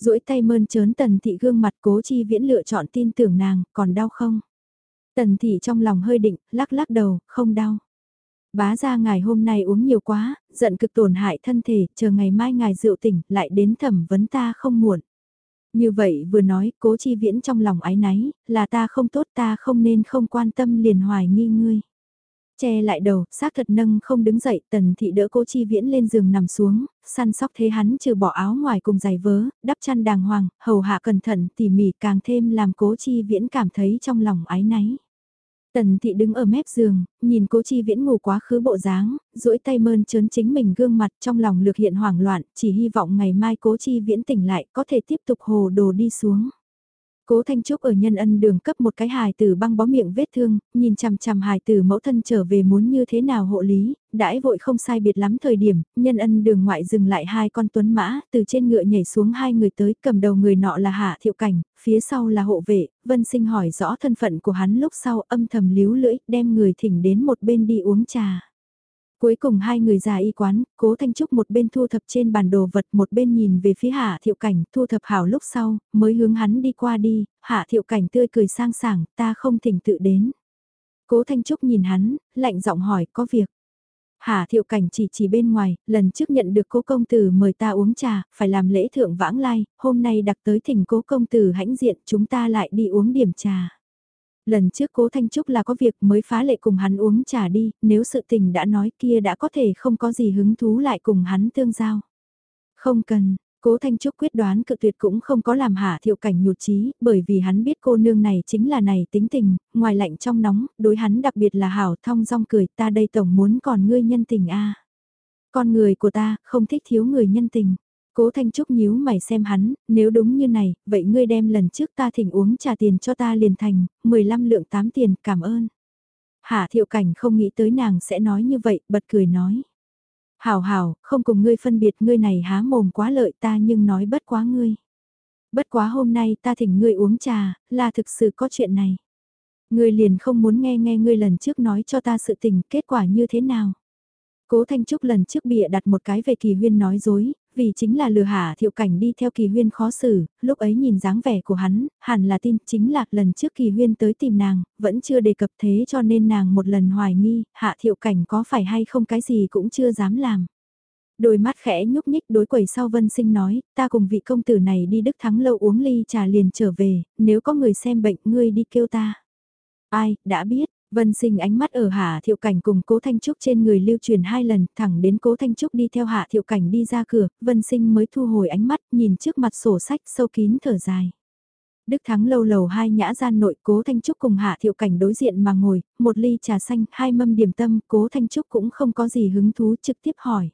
Speaker 1: duỗi tay mơn trớn tần thị gương mặt cố chi viễn lựa chọn tin tưởng nàng, còn đau không? Tần thị trong lòng hơi định, lắc lắc đầu, không đau. Bá ra ngài hôm nay uống nhiều quá, giận cực tổn hại thân thể, chờ ngày mai ngài rượu tỉnh, lại đến thẩm vấn ta không muộn. Như vậy vừa nói, cố chi viễn trong lòng ái náy, là ta không tốt ta không nên không quan tâm liền hoài nghi ngươi. Che lại đầu, xác thật nâng không đứng dậy, tần thị đỡ cố chi viễn lên giường nằm xuống, săn sóc thế hắn trừ bỏ áo ngoài cùng giày vớ, đắp chăn đàng hoàng, hầu hạ cẩn thận tỉ mỉ càng thêm làm cố chi viễn cảm thấy trong lòng ái náy. Tần thị đứng ở mép giường, nhìn cố chi viễn ngủ quá khứ bộ dáng, duỗi tay mơn trớn chính mình gương mặt trong lòng lược hiện hoảng loạn, chỉ hy vọng ngày mai cố chi viễn tỉnh lại có thể tiếp tục hồ đồ đi xuống. Cố Thanh Trúc ở nhân ân đường cấp một cái hài tử băng bó miệng vết thương, nhìn chằm chằm hài tử mẫu thân trở về muốn như thế nào hộ lý, đãi vội không sai biệt lắm thời điểm, nhân ân đường ngoại dừng lại hai con tuấn mã, từ trên ngựa nhảy xuống hai người tới, cầm đầu người nọ là Hạ Thiệu Cảnh, phía sau là hộ vệ, Vân Sinh hỏi rõ thân phận của hắn lúc sau âm thầm líu lưỡi, đem người thỉnh đến một bên đi uống trà. Cuối cùng hai người già y quán, cố Thanh Trúc một bên thu thập trên bản đồ vật một bên nhìn về phía Hạ Thiệu Cảnh thu thập hảo lúc sau, mới hướng hắn đi qua đi, Hạ Thiệu Cảnh tươi cười sang sảng, ta không thỉnh tự đến. Cố Thanh Trúc nhìn hắn, lạnh giọng hỏi có việc. Hạ thiệu cảnh chỉ chỉ bên ngoài, lần trước nhận được cố công tử mời ta uống trà, phải làm lễ thượng vãng lai, hôm nay đặc tới thỉnh cố công tử hãnh diện chúng ta lại đi uống điểm trà. Lần trước cố Thanh Trúc là có việc mới phá lệ cùng hắn uống trà đi, nếu sự tình đã nói kia đã có thể không có gì hứng thú lại cùng hắn tương giao. Không cần, Cố Thanh Trúc quyết đoán cự tuyệt cũng không có làm hạ thiệu cảnh nhụt chí, bởi vì hắn biết cô nương này chính là này tính tình, ngoài lạnh trong nóng, đối hắn đặc biệt là hảo thong dong cười ta đây tổng muốn còn ngươi nhân tình a Con người của ta không thích thiếu người nhân tình. Cố Thanh Trúc nhíu mày xem hắn, nếu đúng như này, vậy ngươi đem lần trước ta thỉnh uống trà tiền cho ta liền thành, 15 lượng 8 tiền, cảm ơn. Hạ thiệu cảnh không nghĩ tới nàng sẽ nói như vậy, bật cười nói. Hảo hảo, không cùng ngươi phân biệt ngươi này há mồm quá lợi ta nhưng nói bất quá ngươi. Bất quá hôm nay ta thỉnh ngươi uống trà, là thực sự có chuyện này. Ngươi liền không muốn nghe nghe ngươi lần trước nói cho ta sự tình kết quả như thế nào. Cố Thanh Trúc lần trước bịa đặt một cái về kỳ huyên nói dối, vì chính là lừa hạ thiệu cảnh đi theo kỳ huyên khó xử, lúc ấy nhìn dáng vẻ của hắn, hẳn là tin chính là lần trước kỳ huyên tới tìm nàng, vẫn chưa đề cập thế cho nên nàng một lần hoài nghi, hạ thiệu cảnh có phải hay không cái gì cũng chưa dám làm. Đôi mắt khẽ nhúc nhích đối quầy sau vân sinh nói, ta cùng vị công tử này đi Đức Thắng lâu uống ly trà liền trở về, nếu có người xem bệnh ngươi đi kêu ta. Ai, đã biết, Vân sinh ánh mắt ở Hạ Thiệu Cảnh cùng Cố Thanh Trúc trên người lưu truyền hai lần, thẳng đến Cố Thanh Trúc đi theo Hạ Thiệu Cảnh đi ra cửa, Vân sinh mới thu hồi ánh mắt, nhìn trước mặt sổ sách sâu kín thở dài. Đức Thắng lâu lầu hai nhã gian nội Cố Thanh Trúc cùng Hạ Thiệu Cảnh đối diện mà ngồi, một ly trà xanh, hai mâm điểm tâm, Cố Thanh Trúc cũng không có gì hứng thú trực tiếp hỏi.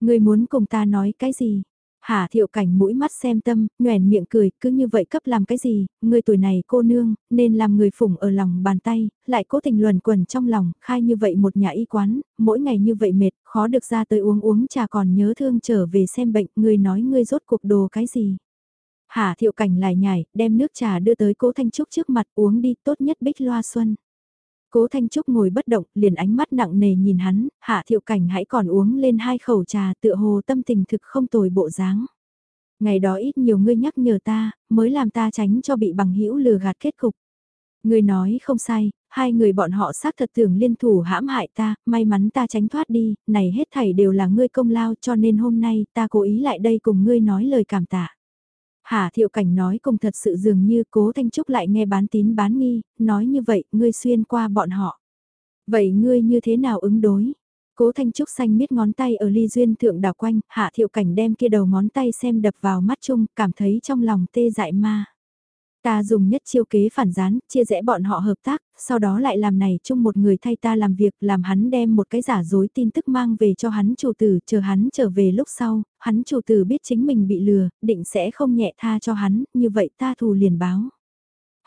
Speaker 1: Người muốn cùng ta nói cái gì? Hà thiệu cảnh mũi mắt xem tâm, nhoèn miệng cười, cứ như vậy cấp làm cái gì, người tuổi này cô nương, nên làm người phủng ở lòng bàn tay, lại cố tình luẩn quẩn trong lòng, khai như vậy một nhà y quán, mỗi ngày như vậy mệt, khó được ra tới uống uống trà còn nhớ thương trở về xem bệnh, người nói người rốt cuộc đồ cái gì. Hà thiệu cảnh lại nhảy, đem nước trà đưa tới cố Thanh Trúc trước mặt uống đi tốt nhất bích loa xuân. Cố Thanh Trúc ngồi bất động, liền ánh mắt nặng nề nhìn hắn, hạ thiệu cảnh hãy còn uống lên hai khẩu trà tựa hồ tâm tình thực không tồi bộ dáng. Ngày đó ít nhiều ngươi nhắc nhở ta, mới làm ta tránh cho bị bằng hữu lừa gạt kết cục. Ngươi nói không sai, hai người bọn họ xác thật tưởng liên thủ hãm hại ta, may mắn ta tránh thoát đi, này hết thảy đều là ngươi công lao cho nên hôm nay ta cố ý lại đây cùng ngươi nói lời cảm tạ. Hà thiệu cảnh nói cùng thật sự dường như cố Thanh Trúc lại nghe bán tín bán nghi, nói như vậy, ngươi xuyên qua bọn họ. Vậy ngươi như thế nào ứng đối? Cố Thanh Trúc xanh miết ngón tay ở ly duyên thượng đảo quanh, hạ thiệu cảnh đem kia đầu ngón tay xem đập vào mắt chung, cảm thấy trong lòng tê dại ma. Ta dùng nhất chiêu kế phản gián, chia rẽ bọn họ hợp tác, sau đó lại làm này chung một người thay ta làm việc, làm hắn đem một cái giả dối tin tức mang về cho hắn chủ tử, chờ hắn trở về lúc sau, hắn chủ tử biết chính mình bị lừa, định sẽ không nhẹ tha cho hắn, như vậy ta thù liền báo.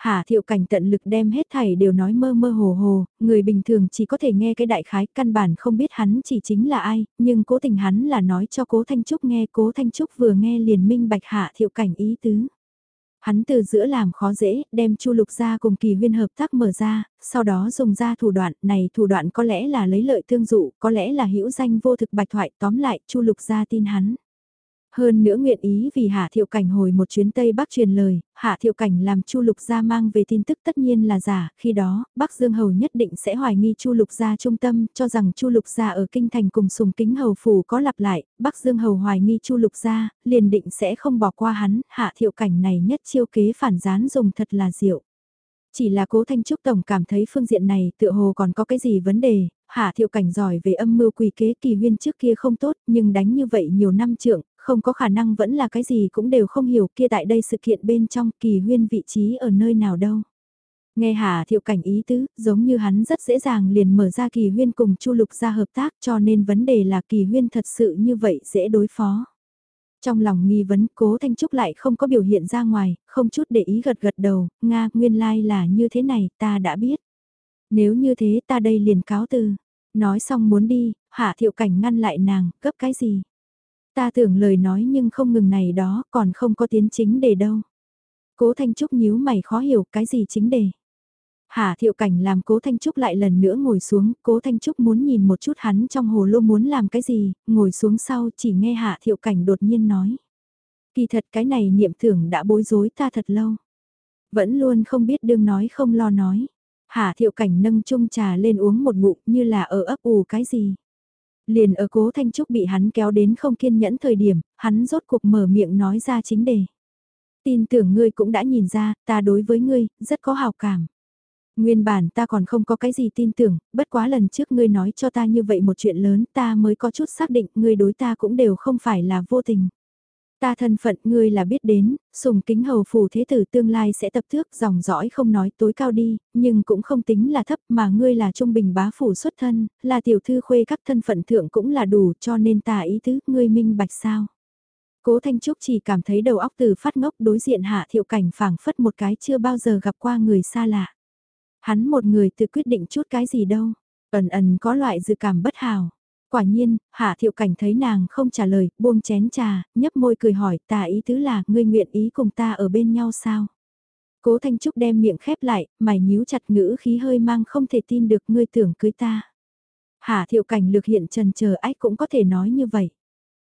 Speaker 1: Hà thiệu cảnh tận lực đem hết thảy đều nói mơ mơ hồ hồ, người bình thường chỉ có thể nghe cái đại khái căn bản không biết hắn chỉ chính là ai, nhưng cố tình hắn là nói cho cố Thanh Trúc nghe cố Thanh Trúc vừa nghe liền minh bạch hạ thiệu cảnh ý tứ. Hắn từ giữa làm khó dễ, đem Chu Lục gia cùng Kỳ Huyên hợp tác mở ra, sau đó dùng ra thủ đoạn, này thủ đoạn có lẽ là lấy lợi thương dụ, có lẽ là hữu danh vô thực bạch thoại, tóm lại Chu Lục gia tin hắn. Hơn nữa nguyện ý vì Hạ Thiệu Cảnh hồi một chuyến Tây Bắc truyền lời, Hạ Thiệu Cảnh làm Chu Lục Gia mang về tin tức tất nhiên là giả, khi đó, Bắc Dương Hầu nhất định sẽ hoài nghi Chu Lục Gia trung tâm, cho rằng Chu Lục Gia ở Kinh Thành cùng Sùng Kính Hầu Phủ có lặp lại, Bắc Dương Hầu hoài nghi Chu Lục Gia, liền định sẽ không bỏ qua hắn, Hạ Thiệu Cảnh này nhất chiêu kế phản gián dùng thật là diệu. Chỉ là cố Thanh Trúc Tổng cảm thấy phương diện này tựa hồ còn có cái gì vấn đề, Hạ Thiệu Cảnh giỏi về âm mưu quỷ kế kỳ huyên trước kia không tốt nhưng đánh như vậy nhiều năm trượng, không có khả năng vẫn là cái gì cũng đều không hiểu kia tại đây sự kiện bên trong kỳ huyên vị trí ở nơi nào đâu. Nghe Hà Thiệu Cảnh ý tứ, giống như hắn rất dễ dàng liền mở ra kỳ huyên cùng Chu Lục ra hợp tác cho nên vấn đề là kỳ huyên thật sự như vậy dễ đối phó. Trong lòng nghi vấn cố Thanh Trúc lại không có biểu hiện ra ngoài, không chút để ý gật gật đầu, Nga nguyên lai like là như thế này, ta đã biết. Nếu như thế ta đây liền cáo từ. Nói xong muốn đi, Hạ Thiệu Cảnh ngăn lại nàng, cấp cái gì? Ta tưởng lời nói nhưng không ngừng này đó, còn không có tiến chính đề đâu. Cố Thanh Trúc nhíu mày khó hiểu cái gì chính đề. Hà thiệu cảnh làm cố Thanh Trúc lại lần nữa ngồi xuống, cố Thanh Trúc muốn nhìn một chút hắn trong hồ lô muốn làm cái gì, ngồi xuống sau chỉ nghe Hạ thiệu cảnh đột nhiên nói. Kỳ thật cái này niệm tưởng đã bối rối ta thật lâu. Vẫn luôn không biết đương nói không lo nói. Hà thiệu cảnh nâng chung trà lên uống một ngụm như là ở ấp ủ cái gì. Liền ở cố Thanh Trúc bị hắn kéo đến không kiên nhẫn thời điểm, hắn rốt cuộc mở miệng nói ra chính đề. Tin tưởng ngươi cũng đã nhìn ra, ta đối với ngươi, rất có hào cảm. Nguyên bản ta còn không có cái gì tin tưởng, bất quá lần trước ngươi nói cho ta như vậy một chuyện lớn ta mới có chút xác định ngươi đối ta cũng đều không phải là vô tình. Ta thân phận ngươi là biết đến, sùng kính hầu phù thế tử tương lai sẽ tập thước dòng dõi không nói tối cao đi, nhưng cũng không tính là thấp mà ngươi là trung bình bá phủ xuất thân, là tiểu thư khuê các thân phận thượng cũng là đủ cho nên ta ý tứ ngươi minh bạch sao. Cố Thanh Trúc chỉ cảm thấy đầu óc từ phát ngốc đối diện hạ thiệu cảnh phảng phất một cái chưa bao giờ gặp qua người xa lạ. Hắn một người tự quyết định chút cái gì đâu, ẩn ẩn có loại dự cảm bất hào. Quả nhiên, hạ thiệu cảnh thấy nàng không trả lời, buông chén trà, nhấp môi cười hỏi ta ý tứ là ngươi nguyện ý cùng ta ở bên nhau sao? Cố Thanh Trúc đem miệng khép lại, mày nhíu chặt ngữ khí hơi mang không thể tin được ngươi tưởng cưới ta. Hạ thiệu cảnh lược hiện trần chờ ách cũng có thể nói như vậy.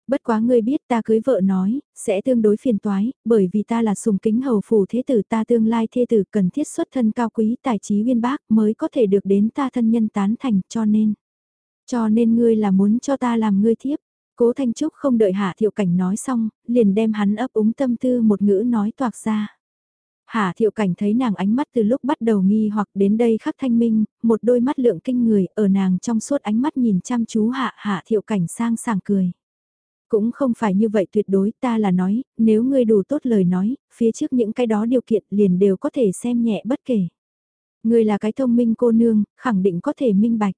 Speaker 1: Bất quá ngươi biết ta cưới vợ nói, sẽ tương đối phiền toái, bởi vì ta là sùng kính hầu phù thế tử ta tương lai thế tử cần thiết xuất thân cao quý tài trí uyên bác mới có thể được đến ta thân nhân tán thành cho nên. Cho nên ngươi là muốn cho ta làm ngươi thiếp. Cố Thanh Trúc không đợi Hạ Thiệu Cảnh nói xong, liền đem hắn ấp úng tâm tư một ngữ nói toạc ra. Hạ Thiệu Cảnh thấy nàng ánh mắt từ lúc bắt đầu nghi hoặc đến đây khắc thanh minh, một đôi mắt lượng kinh người ở nàng trong suốt ánh mắt nhìn chăm chú Hạ Hạ Thiệu Cảnh sang sảng cười. Cũng không phải như vậy tuyệt đối ta là nói, nếu ngươi đủ tốt lời nói, phía trước những cái đó điều kiện liền đều có thể xem nhẹ bất kể. Ngươi là cái thông minh cô nương, khẳng định có thể minh bạch.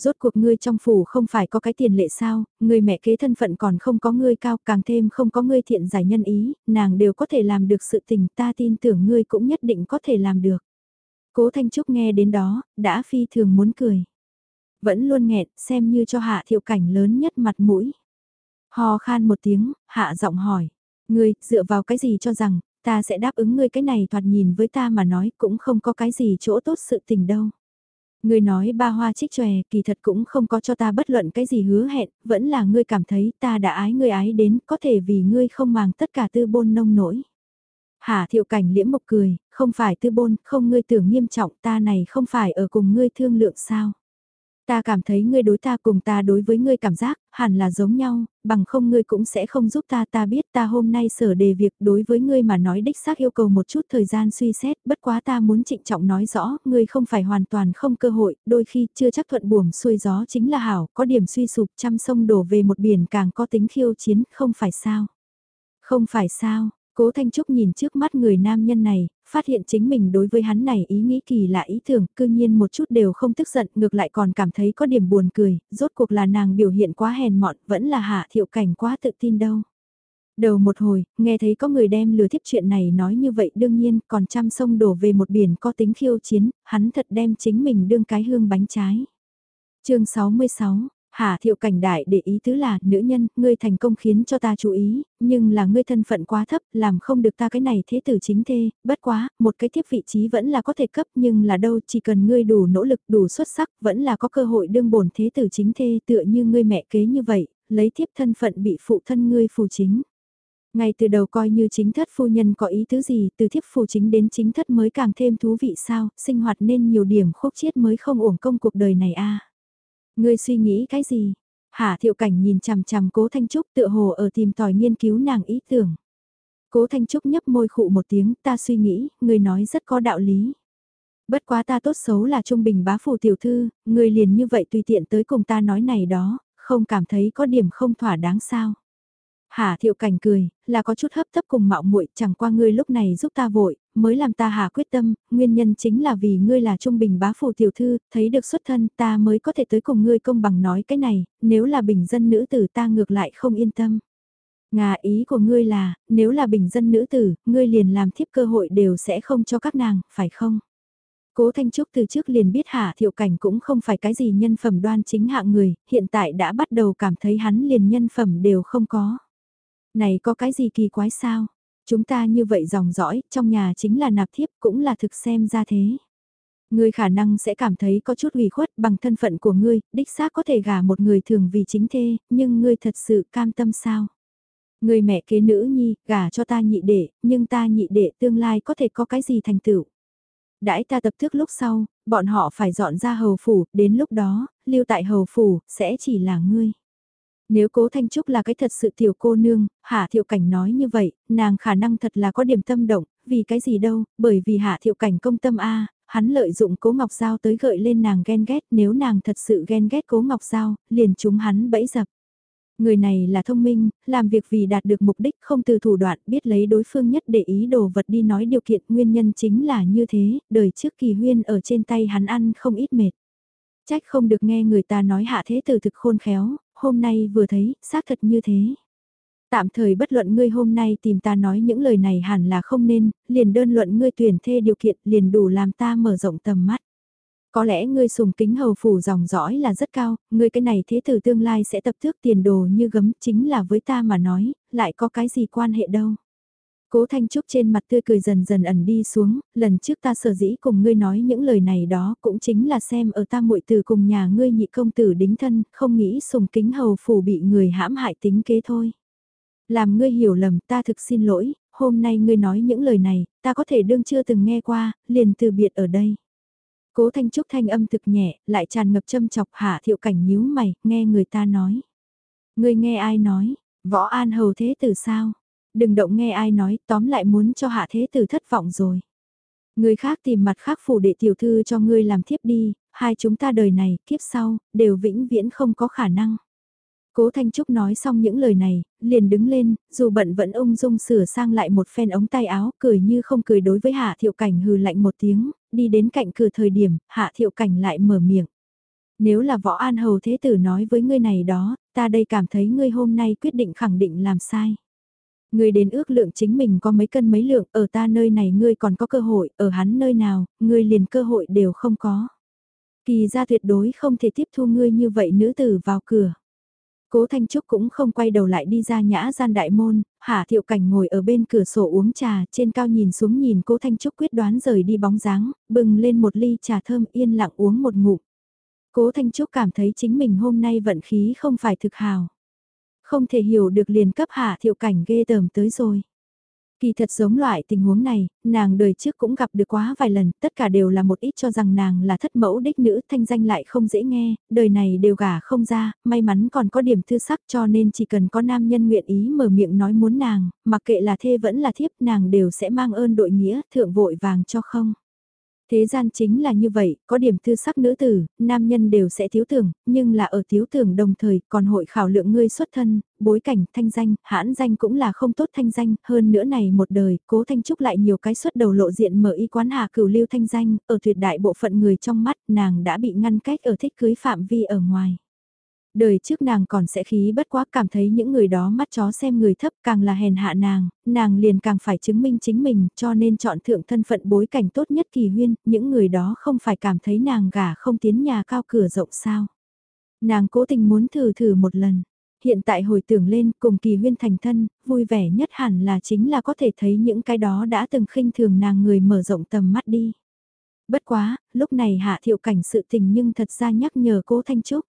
Speaker 1: Rốt cuộc ngươi trong phủ không phải có cái tiền lệ sao, ngươi mẹ kế thân phận còn không có ngươi cao, càng thêm không có ngươi thiện giải nhân ý, nàng đều có thể làm được sự tình ta tin tưởng ngươi cũng nhất định có thể làm được. Cố Thanh Trúc nghe đến đó, đã phi thường muốn cười. Vẫn luôn nghẹn, xem như cho hạ thiệu cảnh lớn nhất mặt mũi. Hò khan một tiếng, hạ giọng hỏi. Ngươi, dựa vào cái gì cho rằng, ta sẽ đáp ứng ngươi cái này thoạt nhìn với ta mà nói cũng không có cái gì chỗ tốt sự tình đâu. Ngươi nói ba hoa trích tròe kỳ thật cũng không có cho ta bất luận cái gì hứa hẹn, vẫn là ngươi cảm thấy ta đã ái ngươi ái đến, có thể vì ngươi không màng tất cả tư bôn nông nổi. Hà thiệu cảnh liễm mộc cười, không phải tư bôn, không ngươi tưởng nghiêm trọng ta này không phải ở cùng ngươi thương lượng sao. Ta cảm thấy ngươi đối ta cùng ta đối với ngươi cảm giác, hẳn là giống nhau, bằng không ngươi cũng sẽ không giúp ta ta biết ta hôm nay sở đề việc đối với ngươi mà nói đích xác yêu cầu một chút thời gian suy xét, bất quá ta muốn trịnh trọng nói rõ, ngươi không phải hoàn toàn không cơ hội, đôi khi chưa chắc thuận buồm xuôi gió chính là hảo, có điểm suy sụp trăm sông đổ về một biển càng có tính khiêu chiến, không phải sao. Không phải sao, Cố Thanh Trúc nhìn trước mắt người nam nhân này, phát hiện chính mình đối với hắn này ý nghĩ kỳ lạ ý tưởng, cư nhiên một chút đều không tức giận, ngược lại còn cảm thấy có điểm buồn cười, rốt cuộc là nàng biểu hiện quá hèn mọn, vẫn là hạ thiệu cảnh quá tự tin đâu. Đầu một hồi, nghe thấy có người đem lừa thiếp chuyện này nói như vậy đương nhiên còn trăm sông đổ về một biển có tính khiêu chiến, hắn thật đem chính mình đương cái hương bánh trái. chương 66 Hà thiệu cảnh đại để ý tứ là, nữ nhân, ngươi thành công khiến cho ta chú ý, nhưng là ngươi thân phận quá thấp, làm không được ta cái này thế tử chính thê, bất quá, một cái tiếp vị trí vẫn là có thể cấp nhưng là đâu, chỉ cần ngươi đủ nỗ lực, đủ xuất sắc, vẫn là có cơ hội đương bổn thế tử chính thê tựa như ngươi mẹ kế như vậy, lấy tiếp thân phận bị phụ thân ngươi phù chính. Ngay từ đầu coi như chính thất phu nhân có ý tứ gì, từ thiếp phù chính đến chính thất mới càng thêm thú vị sao, sinh hoạt nên nhiều điểm khúc chiết mới không uổng công cuộc đời này a Ngươi suy nghĩ cái gì? Hạ thiệu cảnh nhìn chằm chằm cố Thanh Trúc tựa hồ ở tìm tòi nghiên cứu nàng ý tưởng. Cố Thanh Trúc nhấp môi khụ một tiếng ta suy nghĩ, ngươi nói rất có đạo lý. Bất quá ta tốt xấu là trung bình bá phủ tiểu thư, ngươi liền như vậy tùy tiện tới cùng ta nói này đó, không cảm thấy có điểm không thỏa đáng sao. Hà thiệu cảnh cười, là có chút hấp tấp cùng mạo muội chẳng qua ngươi lúc này giúp ta vội, mới làm ta hà quyết tâm, nguyên nhân chính là vì ngươi là trung bình bá phủ tiểu thư, thấy được xuất thân ta mới có thể tới cùng ngươi công bằng nói cái này, nếu là bình dân nữ tử ta ngược lại không yên tâm. Ngà ý của ngươi là, nếu là bình dân nữ tử, ngươi liền làm thiếp cơ hội đều sẽ không cho các nàng, phải không? Cố Thanh Trúc từ trước liền biết Hạ Thiệu Cảnh cũng không phải cái gì nhân phẩm đoan chính hạng người, hiện tại đã bắt đầu cảm thấy hắn liền nhân phẩm đều không có. Này có cái gì kỳ quái sao? Chúng ta như vậy dòng dõi, trong nhà chính là nạp thiếp cũng là thực xem ra thế. Ngươi khả năng sẽ cảm thấy có chút ủy khuất bằng thân phận của ngươi, đích xác có thể gả một người thường vì chính thê, nhưng ngươi thật sự cam tâm sao? Người mẹ kế nữ nhi, gả cho ta nhị đệ, nhưng ta nhị đệ tương lai có thể có cái gì thành tựu? Đãi ta tập thức lúc sau, bọn họ phải dọn ra hầu phủ, đến lúc đó, lưu tại hầu phủ, sẽ chỉ là ngươi. Nếu cố Thanh Trúc là cái thật sự tiểu cô nương, Hạ Thiệu Cảnh nói như vậy, nàng khả năng thật là có điểm tâm động, vì cái gì đâu, bởi vì Hạ Thiệu Cảnh công tâm A, hắn lợi dụng cố Ngọc Giao tới gợi lên nàng ghen ghét, nếu nàng thật sự ghen ghét cố Ngọc Giao, liền chúng hắn bẫy dập. Người này là thông minh, làm việc vì đạt được mục đích không từ thủ đoạn biết lấy đối phương nhất để ý đồ vật đi nói điều kiện nguyên nhân chính là như thế, đời trước kỳ huyên ở trên tay hắn ăn không ít mệt. Trách không được nghe người ta nói hạ thế tử thực khôn khéo, hôm nay vừa thấy, xác thật như thế. Tạm thời bất luận ngươi hôm nay tìm ta nói những lời này hẳn là không nên, liền đơn luận ngươi tuyển thê điều kiện liền đủ làm ta mở rộng tầm mắt. Có lẽ ngươi sùng kính hầu phủ dòng dõi là rất cao, ngươi cái này thế tử tương lai sẽ tập thước tiền đồ như gấm chính là với ta mà nói, lại có cái gì quan hệ đâu. Cố Thanh Trúc trên mặt tươi cười dần dần ẩn đi xuống, lần trước ta sở dĩ cùng ngươi nói những lời này đó cũng chính là xem ở ta muội từ cùng nhà ngươi nhị công tử đính thân, không nghĩ sùng kính hầu phủ bị người hãm hại tính kế thôi. Làm ngươi hiểu lầm ta thực xin lỗi, hôm nay ngươi nói những lời này, ta có thể đương chưa từng nghe qua, liền từ biệt ở đây. Cố Thanh Trúc thanh âm thực nhẹ, lại tràn ngập châm chọc hạ thiệu cảnh nhíu mày, nghe người ta nói. Ngươi nghe ai nói, võ an hầu thế tử sao? Đừng động nghe ai nói, tóm lại muốn cho hạ thế tử thất vọng rồi. Người khác tìm mặt khác phủ đệ tiểu thư cho ngươi làm thiếp đi, hai chúng ta đời này, kiếp sau, đều vĩnh viễn không có khả năng. Cố Thanh Trúc nói xong những lời này, liền đứng lên, dù bận vẫn ung dung sửa sang lại một phen ống tay áo, cười như không cười đối với Hạ Thiệu Cảnh hừ lạnh một tiếng, đi đến cạnh cửa thời điểm, Hạ Thiệu Cảnh lại mở miệng. Nếu là võ an hầu thế tử nói với ngươi này đó, ta đây cảm thấy ngươi hôm nay quyết định khẳng định làm sai. Ngươi đến ước lượng chính mình có mấy cân mấy lượng, ở ta nơi này ngươi còn có cơ hội, ở hắn nơi nào, ngươi liền cơ hội đều không có. Kỳ ra tuyệt đối không thể tiếp thu ngươi như vậy nữ tử vào cửa. Cố Thanh Trúc cũng không quay đầu lại đi ra nhã gian đại môn, Hạ Thiệu Cảnh ngồi ở bên cửa sổ uống trà, trên cao nhìn xuống nhìn Cố Thanh Trúc quyết đoán rời đi bóng dáng, bừng lên một ly trà thơm yên lặng uống một ngụm. Cố Thanh Trúc cảm thấy chính mình hôm nay vận khí không phải thực hào. Không thể hiểu được liền cấp Hạ Thiệu Cảnh ghê tởm tới rồi. Kỳ thật giống loại tình huống này, nàng đời trước cũng gặp được quá vài lần, tất cả đều là một ít cho rằng nàng là thất mẫu đích nữ thanh danh lại không dễ nghe, đời này đều gả không ra, may mắn còn có điểm thư sắc cho nên chỉ cần có nam nhân nguyện ý mở miệng nói muốn nàng, mặc kệ là thê vẫn là thiếp nàng đều sẽ mang ơn đội nghĩa, thượng vội vàng cho không. Thế gian chính là như vậy, có điểm thư sắc nữ tử, nam nhân đều sẽ thiếu tưởng, nhưng là ở thiếu tưởng đồng thời còn hội khảo lượng ngươi xuất thân, bối cảnh, thanh danh, hãn danh cũng là không tốt thanh danh, hơn nữa này một đời, cố thanh trúc lại nhiều cái xuất đầu lộ diện mở y quán hà cửu lưu thanh danh, ở tuyệt đại bộ phận người trong mắt nàng đã bị ngăn cách ở thích cưới phạm vi ở ngoài. Đời trước nàng còn sẽ khí bất quá cảm thấy những người đó mắt chó xem người thấp càng là hèn hạ nàng, nàng liền càng phải chứng minh chính mình cho nên chọn thượng thân phận bối cảnh tốt nhất kỳ huyên, những người đó không phải cảm thấy nàng gả không tiến nhà cao cửa rộng sao. Nàng cố tình muốn thử thử một lần, hiện tại hồi tưởng lên cùng kỳ huyên thành thân, vui vẻ nhất hẳn là chính là có thể thấy những cái đó đã từng khinh thường nàng người mở rộng tầm mắt đi. Bất quá, lúc này hạ thiệu cảnh sự tình nhưng thật ra nhắc nhở cố Thanh Trúc.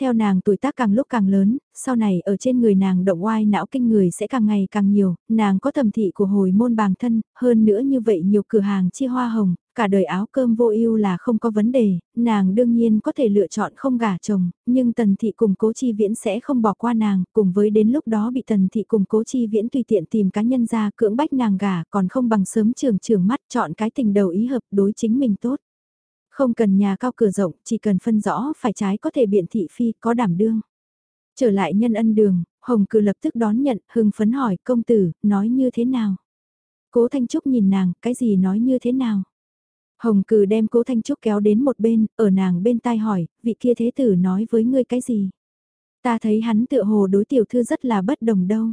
Speaker 1: Theo nàng tuổi tác càng lúc càng lớn, sau này ở trên người nàng động oai não kinh người sẽ càng ngày càng nhiều, nàng có thẩm thị của hồi môn bàng thân, hơn nữa như vậy nhiều cửa hàng chia hoa hồng, cả đời áo cơm vô ưu là không có vấn đề, nàng đương nhiên có thể lựa chọn không gả chồng, nhưng tần thị cùng cố chi viễn sẽ không bỏ qua nàng, cùng với đến lúc đó bị tần thị cùng cố chi viễn tùy tiện tìm cá nhân ra cưỡng bách nàng gả còn không bằng sớm trường trường mắt chọn cái tình đầu ý hợp đối chính mình tốt. Không cần nhà cao cửa rộng, chỉ cần phân rõ phải trái có thể biện thị phi có đảm đương. Trở lại nhân ân đường, Hồng cử lập tức đón nhận, hưng phấn hỏi công tử, nói như thế nào? Cố Thanh Trúc nhìn nàng, cái gì nói như thế nào? Hồng cử đem cố Thanh Trúc kéo đến một bên, ở nàng bên tai hỏi, vị kia thế tử nói với ngươi cái gì? Ta thấy hắn tựa hồ đối tiểu thư rất là bất đồng đâu.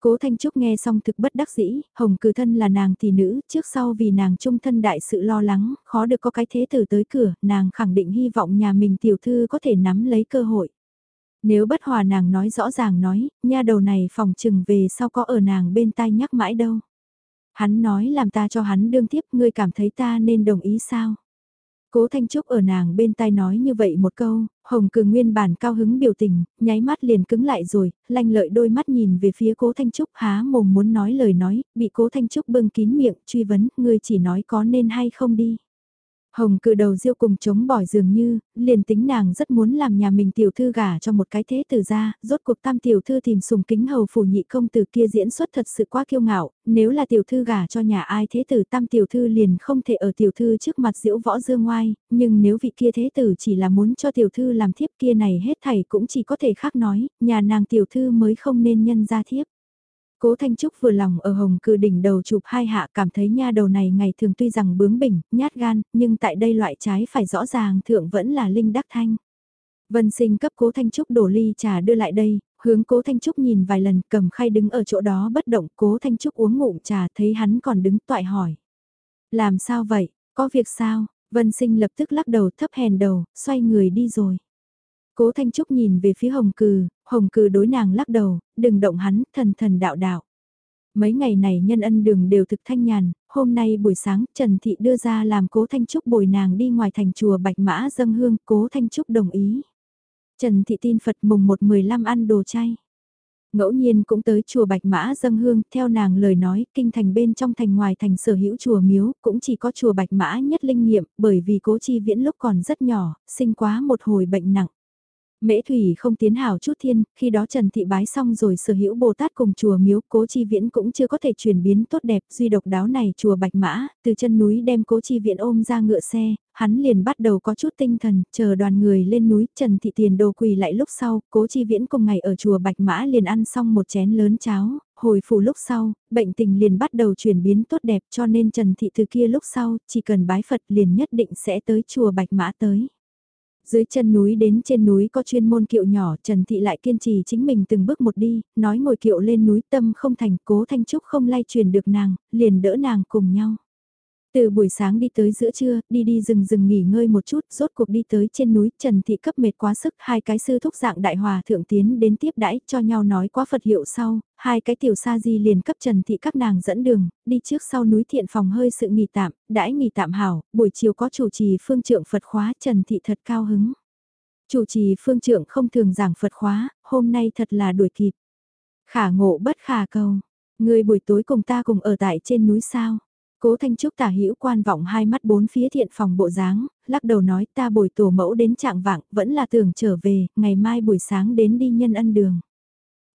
Speaker 1: Cố Thanh Trúc nghe xong thực bất đắc dĩ, Hồng cử thân là nàng tỷ nữ, trước sau vì nàng trung thân đại sự lo lắng, khó được có cái thế tử tới cửa, nàng khẳng định hy vọng nhà mình tiểu thư có thể nắm lấy cơ hội. Nếu bất hòa nàng nói rõ ràng nói, nha đầu này phòng trừng về sau có ở nàng bên tai nhắc mãi đâu. Hắn nói làm ta cho hắn đương tiếp, ngươi cảm thấy ta nên đồng ý sao? Cố Thanh Trúc ở nàng bên tai nói như vậy một câu, Hồng Cường nguyên bản cao hứng biểu tình, nháy mắt liền cứng lại rồi, lanh lợi đôi mắt nhìn về phía Cố Thanh Trúc há mồm muốn nói lời nói, bị Cố Thanh Trúc bưng kín miệng, truy vấn, ngươi chỉ nói có nên hay không đi. Hồng cự đầu diêu cùng chống bỏi dường như, liền tính nàng rất muốn làm nhà mình tiểu thư gả cho một cái thế tử ra, rốt cuộc tam tiểu thư tìm sùng kính hầu phủ nhị công tử kia diễn xuất thật sự quá kiêu ngạo, nếu là tiểu thư gả cho nhà ai thế tử tam tiểu thư liền không thể ở tiểu thư trước mặt diễu võ dương ngoai, nhưng nếu vị kia thế tử chỉ là muốn cho tiểu thư làm thiếp kia này hết thảy cũng chỉ có thể khác nói, nhà nàng tiểu thư mới không nên nhân ra thiếp. Cố Thanh Trúc vừa lòng ở hồng cử đỉnh đầu chụp hai hạ cảm thấy nha đầu này ngày thường tuy rằng bướng bỉnh, nhát gan, nhưng tại đây loại trái phải rõ ràng thượng vẫn là linh đắc thanh. Vân sinh cấp cố Thanh Trúc đổ ly trà đưa lại đây, hướng cố Thanh Trúc nhìn vài lần cầm khay đứng ở chỗ đó bất động cố Thanh Trúc uống ngụm trà thấy hắn còn đứng toại hỏi. Làm sao vậy, có việc sao, Vân sinh lập tức lắc đầu thấp hèn đầu, xoay người đi rồi. Cố Thanh Trúc nhìn về phía Hồng Cừ, Hồng Cừ đối nàng lắc đầu, đừng động hắn, thần thần đạo đạo. Mấy ngày này nhân ân đường đều thực thanh nhàn, hôm nay buổi sáng Trần Thị đưa ra làm Cố Thanh Trúc bồi nàng đi ngoài thành chùa Bạch Mã dâng hương, Cố Thanh Trúc đồng ý. Trần Thị tin Phật mùng 1-15 ăn đồ chay. Ngẫu nhiên cũng tới chùa Bạch Mã dâng hương, theo nàng lời nói, kinh thành bên trong thành ngoài thành sở hữu chùa miếu, cũng chỉ có chùa Bạch Mã nhất linh nghiệm, bởi vì cố chi viễn lúc còn rất nhỏ, sinh quá một hồi bệnh nặng. Mễ Thủy không tiến hảo chút thiên, khi đó Trần Thị bái xong rồi sở hữu Bồ Tát cùng chùa miếu cố chi viễn cũng chưa có thể chuyển biến tốt đẹp duy độc đáo này chùa Bạch Mã, từ chân núi đem cố chi viễn ôm ra ngựa xe, hắn liền bắt đầu có chút tinh thần, chờ đoàn người lên núi Trần Thị tiền đồ quỳ lại lúc sau, cố chi viễn cùng ngày ở chùa Bạch Mã liền ăn xong một chén lớn cháo, hồi phủ lúc sau, bệnh tình liền bắt đầu chuyển biến tốt đẹp cho nên Trần Thị từ kia lúc sau, chỉ cần bái Phật liền nhất định sẽ tới chùa Bạch Mã tới. Dưới chân núi đến trên núi có chuyên môn kiệu nhỏ, Trần Thị lại kiên trì chính mình từng bước một đi, nói ngồi kiệu lên núi tâm không thành, cố Thanh Trúc không lay truyền được nàng, liền đỡ nàng cùng nhau. Từ buổi sáng đi tới giữa trưa, đi đi rừng rừng nghỉ ngơi một chút, rốt cuộc đi tới trên núi, Trần Thị cấp mệt quá sức, hai cái sư thúc dạng đại hòa thượng tiến đến tiếp đãi cho nhau nói quá Phật hiệu sau, hai cái tiểu sa di liền cấp Trần Thị các nàng dẫn đường, đi trước sau núi thiện phòng hơi sự nghỉ tạm, đãi nghỉ tạm hảo, buổi chiều có chủ trì phương trượng Phật khóa Trần Thị thật cao hứng. Chủ trì phương trượng không thường giảng Phật khóa, hôm nay thật là đuổi kịp. Khả ngộ bất khả cầu, người buổi tối cùng ta cùng ở tại trên núi sao. Cố Thanh Trúc tả hữu quan vọng hai mắt bốn phía thiện phòng bộ dáng, lắc đầu nói ta bồi tổ mẫu đến trạng vạng vẫn là tưởng trở về, ngày mai buổi sáng đến đi nhân ân đường.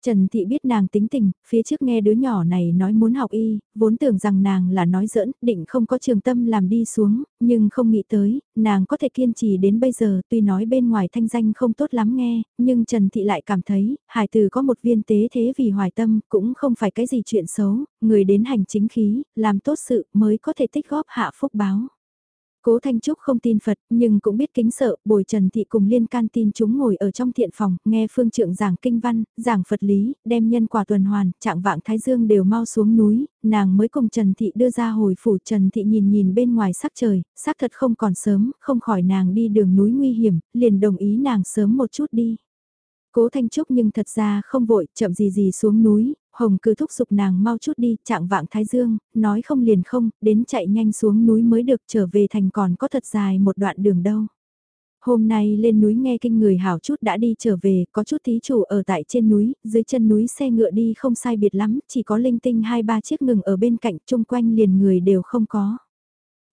Speaker 1: Trần Thị biết nàng tính tình, phía trước nghe đứa nhỏ này nói muốn học y, vốn tưởng rằng nàng là nói giỡn, định không có trường tâm làm đi xuống, nhưng không nghĩ tới, nàng có thể kiên trì đến bây giờ, tuy nói bên ngoài thanh danh không tốt lắm nghe, nhưng Trần Thị lại cảm thấy, hải từ có một viên tế thế vì hoài tâm, cũng không phải cái gì chuyện xấu, người đến hành chính khí, làm tốt sự mới có thể tích góp hạ phúc báo. Cố Thanh Trúc không tin Phật, nhưng cũng biết kính sợ, bồi Trần Thị cùng liên can tin chúng ngồi ở trong thiện phòng, nghe phương trượng giảng kinh văn, giảng Phật lý, đem nhân quả tuần hoàn, trạng vạng Thái Dương đều mau xuống núi, nàng mới cùng Trần Thị đưa ra hồi phủ Trần Thị nhìn nhìn bên ngoài sắc trời, sắc thật không còn sớm, không khỏi nàng đi đường núi nguy hiểm, liền đồng ý nàng sớm một chút đi. Cố Thanh Trúc nhưng thật ra không vội, chậm gì gì xuống núi, Hồng cứ thúc giục nàng mau chút đi, trạng vạng Thái Dương, nói không liền không, đến chạy nhanh xuống núi mới được trở về thành còn có thật dài một đoạn đường đâu. Hôm nay lên núi nghe kinh người hảo chút đã đi trở về, có chút thí chủ ở tại trên núi, dưới chân núi xe ngựa đi không sai biệt lắm, chỉ có linh tinh hai ba chiếc ngừng ở bên cạnh, chung quanh liền người đều không có.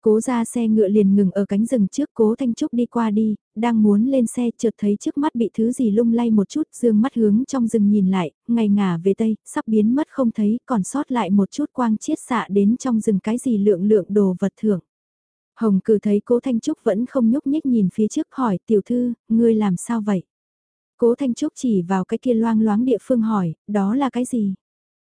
Speaker 1: Cố ra xe ngựa liền ngừng ở cánh rừng trước cố Thanh Trúc đi qua đi, đang muốn lên xe chợt thấy trước mắt bị thứ gì lung lay một chút dương mắt hướng trong rừng nhìn lại, ngày ngả về tây, sắp biến mất không thấy, còn sót lại một chút quang chiết xạ đến trong rừng cái gì lượng lượng đồ vật thưởng. Hồng cử thấy cố Thanh Trúc vẫn không nhúc nhích nhìn phía trước hỏi tiểu thư, ngươi làm sao vậy? Cố Thanh Trúc chỉ vào cái kia loang loáng địa phương hỏi, đó là cái gì?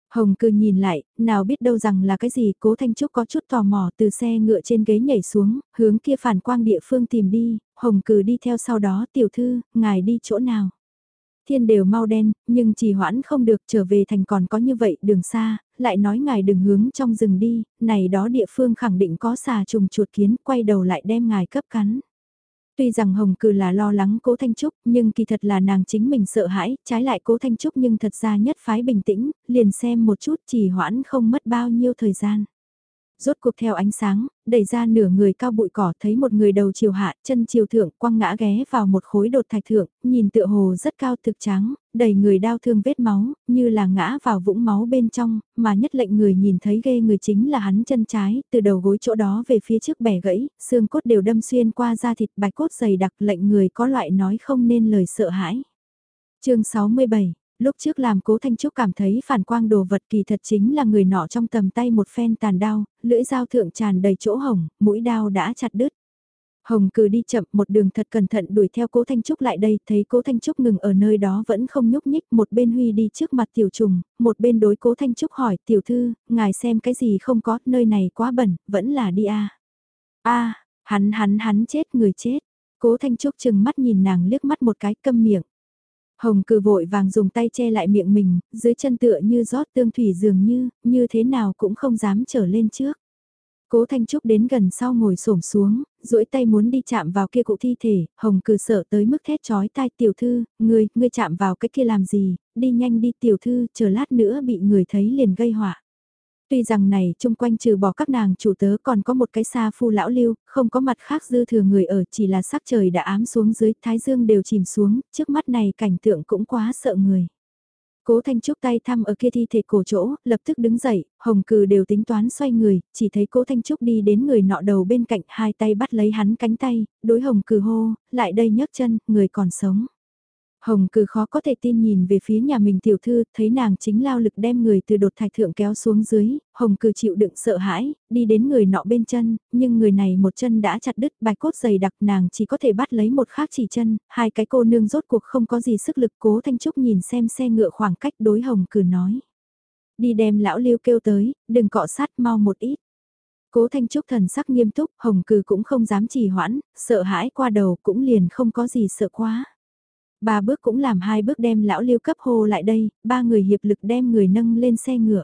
Speaker 1: Hồng cư nhìn lại, nào biết đâu rằng là cái gì, cố Thanh Trúc có chút tò mò từ xe ngựa trên ghế nhảy xuống, hướng kia phản quang địa phương tìm đi, Hồng cư đi theo sau đó tiểu thư, ngài đi chỗ nào. Thiên đều mau đen, nhưng chỉ hoãn không được trở về thành còn có như vậy đường xa, lại nói ngài đừng hướng trong rừng đi, này đó địa phương khẳng định có xà trùng chuột kiến, quay đầu lại đem ngài cấp cắn. Tuy rằng Hồng Cừ là lo lắng Cố Thanh Trúc, nhưng kỳ thật là nàng chính mình sợ hãi, trái lại Cố Thanh Trúc nhưng thật ra nhất phái bình tĩnh, liền xem một chút chỉ hoãn không mất bao nhiêu thời gian. Rốt cuộc theo ánh sáng, đẩy ra nửa người cao bụi cỏ thấy một người đầu chiều hạ, chân chiều thượng, quăng ngã ghé vào một khối đột thạch thượng, nhìn tựa hồ rất cao thực trắng, đầy người đau thương vết máu, như là ngã vào vũng máu bên trong, mà nhất lệnh người nhìn thấy ghê người chính là hắn chân trái, từ đầu gối chỗ đó về phía trước bẻ gãy, xương cốt đều đâm xuyên qua da thịt bạch cốt dày đặc lệnh người có loại nói không nên lời sợ hãi. chương 67 Lúc trước làm cố Thanh Trúc cảm thấy phản quang đồ vật kỳ thật chính là người nọ trong tầm tay một phen tàn đao, lưỡi dao thượng tràn đầy chỗ hồng, mũi đao đã chặt đứt. Hồng cử đi chậm một đường thật cẩn thận đuổi theo cố Thanh Trúc lại đây, thấy cố Thanh Trúc ngừng ở nơi đó vẫn không nhúc nhích, một bên Huy đi trước mặt tiểu trùng, một bên đối cố Thanh Trúc hỏi tiểu thư, ngài xem cái gì không có, nơi này quá bẩn, vẫn là đi a a hắn hắn hắn chết người chết, cố Thanh Trúc chừng mắt nhìn nàng liếc mắt một cái câm miệng. Hồng cử vội vàng dùng tay che lại miệng mình, dưới chân tựa như rót tương thủy dường như, như thế nào cũng không dám trở lên trước. Cố Thanh Trúc đến gần sau ngồi xổm xuống, duỗi tay muốn đi chạm vào kia cụ thi thể, Hồng cử sợ tới mức thét chói tai tiểu thư, ngươi, ngươi chạm vào cái kia làm gì, đi nhanh đi tiểu thư, chờ lát nữa bị người thấy liền gây họa. Tuy rằng này chung quanh trừ bỏ các nàng chủ tớ còn có một cái xa phu lão lưu, không có mặt khác dư thừa người ở chỉ là sắc trời đã ám xuống dưới, thái dương đều chìm xuống, trước mắt này cảnh tượng cũng quá sợ người. Cố Thanh Trúc tay thăm ở kia thi thể cổ chỗ, lập tức đứng dậy, hồng cừ đều tính toán xoay người, chỉ thấy cố Thanh Trúc đi đến người nọ đầu bên cạnh hai tay bắt lấy hắn cánh tay, đối hồng cừ hô, lại đây nhấc chân, người còn sống. Hồng cử khó có thể tin nhìn về phía nhà mình tiểu thư, thấy nàng chính lao lực đem người từ đột thạch thượng kéo xuống dưới, hồng cử chịu đựng sợ hãi, đi đến người nọ bên chân, nhưng người này một chân đã chặt đứt bài cốt dày đặc nàng chỉ có thể bắt lấy một khác chỉ chân, hai cái cô nương rốt cuộc không có gì sức lực cố thanh trúc nhìn xem xe ngựa khoảng cách đối hồng cử nói. Đi đem lão liêu kêu tới, đừng cọ sát mau một ít. Cố Thanh Trúc thần sắc nghiêm túc, Hồng Cừ cũng không dám trì hoãn, sợ hãi qua đầu cũng liền không có gì sợ quá. Ba bước cũng làm hai bước đem lão lưu cấp hô lại đây, ba người hiệp lực đem người nâng lên xe ngựa.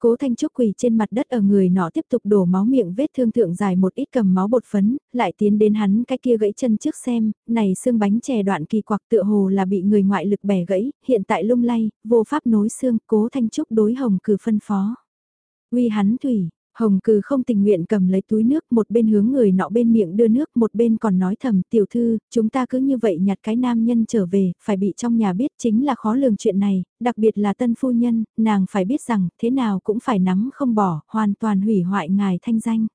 Speaker 1: Cố Thanh Trúc quỳ trên mặt đất ở người nọ tiếp tục đổ máu miệng vết thương thượng dài một ít cầm máu bột phấn, lại tiến đến hắn cái kia gãy chân trước xem, này xương bánh chè đoạn kỳ quặc tựa hồ là bị người ngoại lực bẻ gãy, hiện tại lung lay, vô pháp nối xương, Cố Thanh Trúc đối hồng cử phân phó. Uy hắn thủy, Hồng cừ không tình nguyện cầm lấy túi nước một bên hướng người nọ bên miệng đưa nước một bên còn nói thầm tiểu thư, chúng ta cứ như vậy nhặt cái nam nhân trở về, phải bị trong nhà biết chính là khó lường chuyện này, đặc biệt là tân phu nhân, nàng phải biết rằng thế nào cũng phải nắm không bỏ, hoàn toàn hủy hoại ngài thanh danh.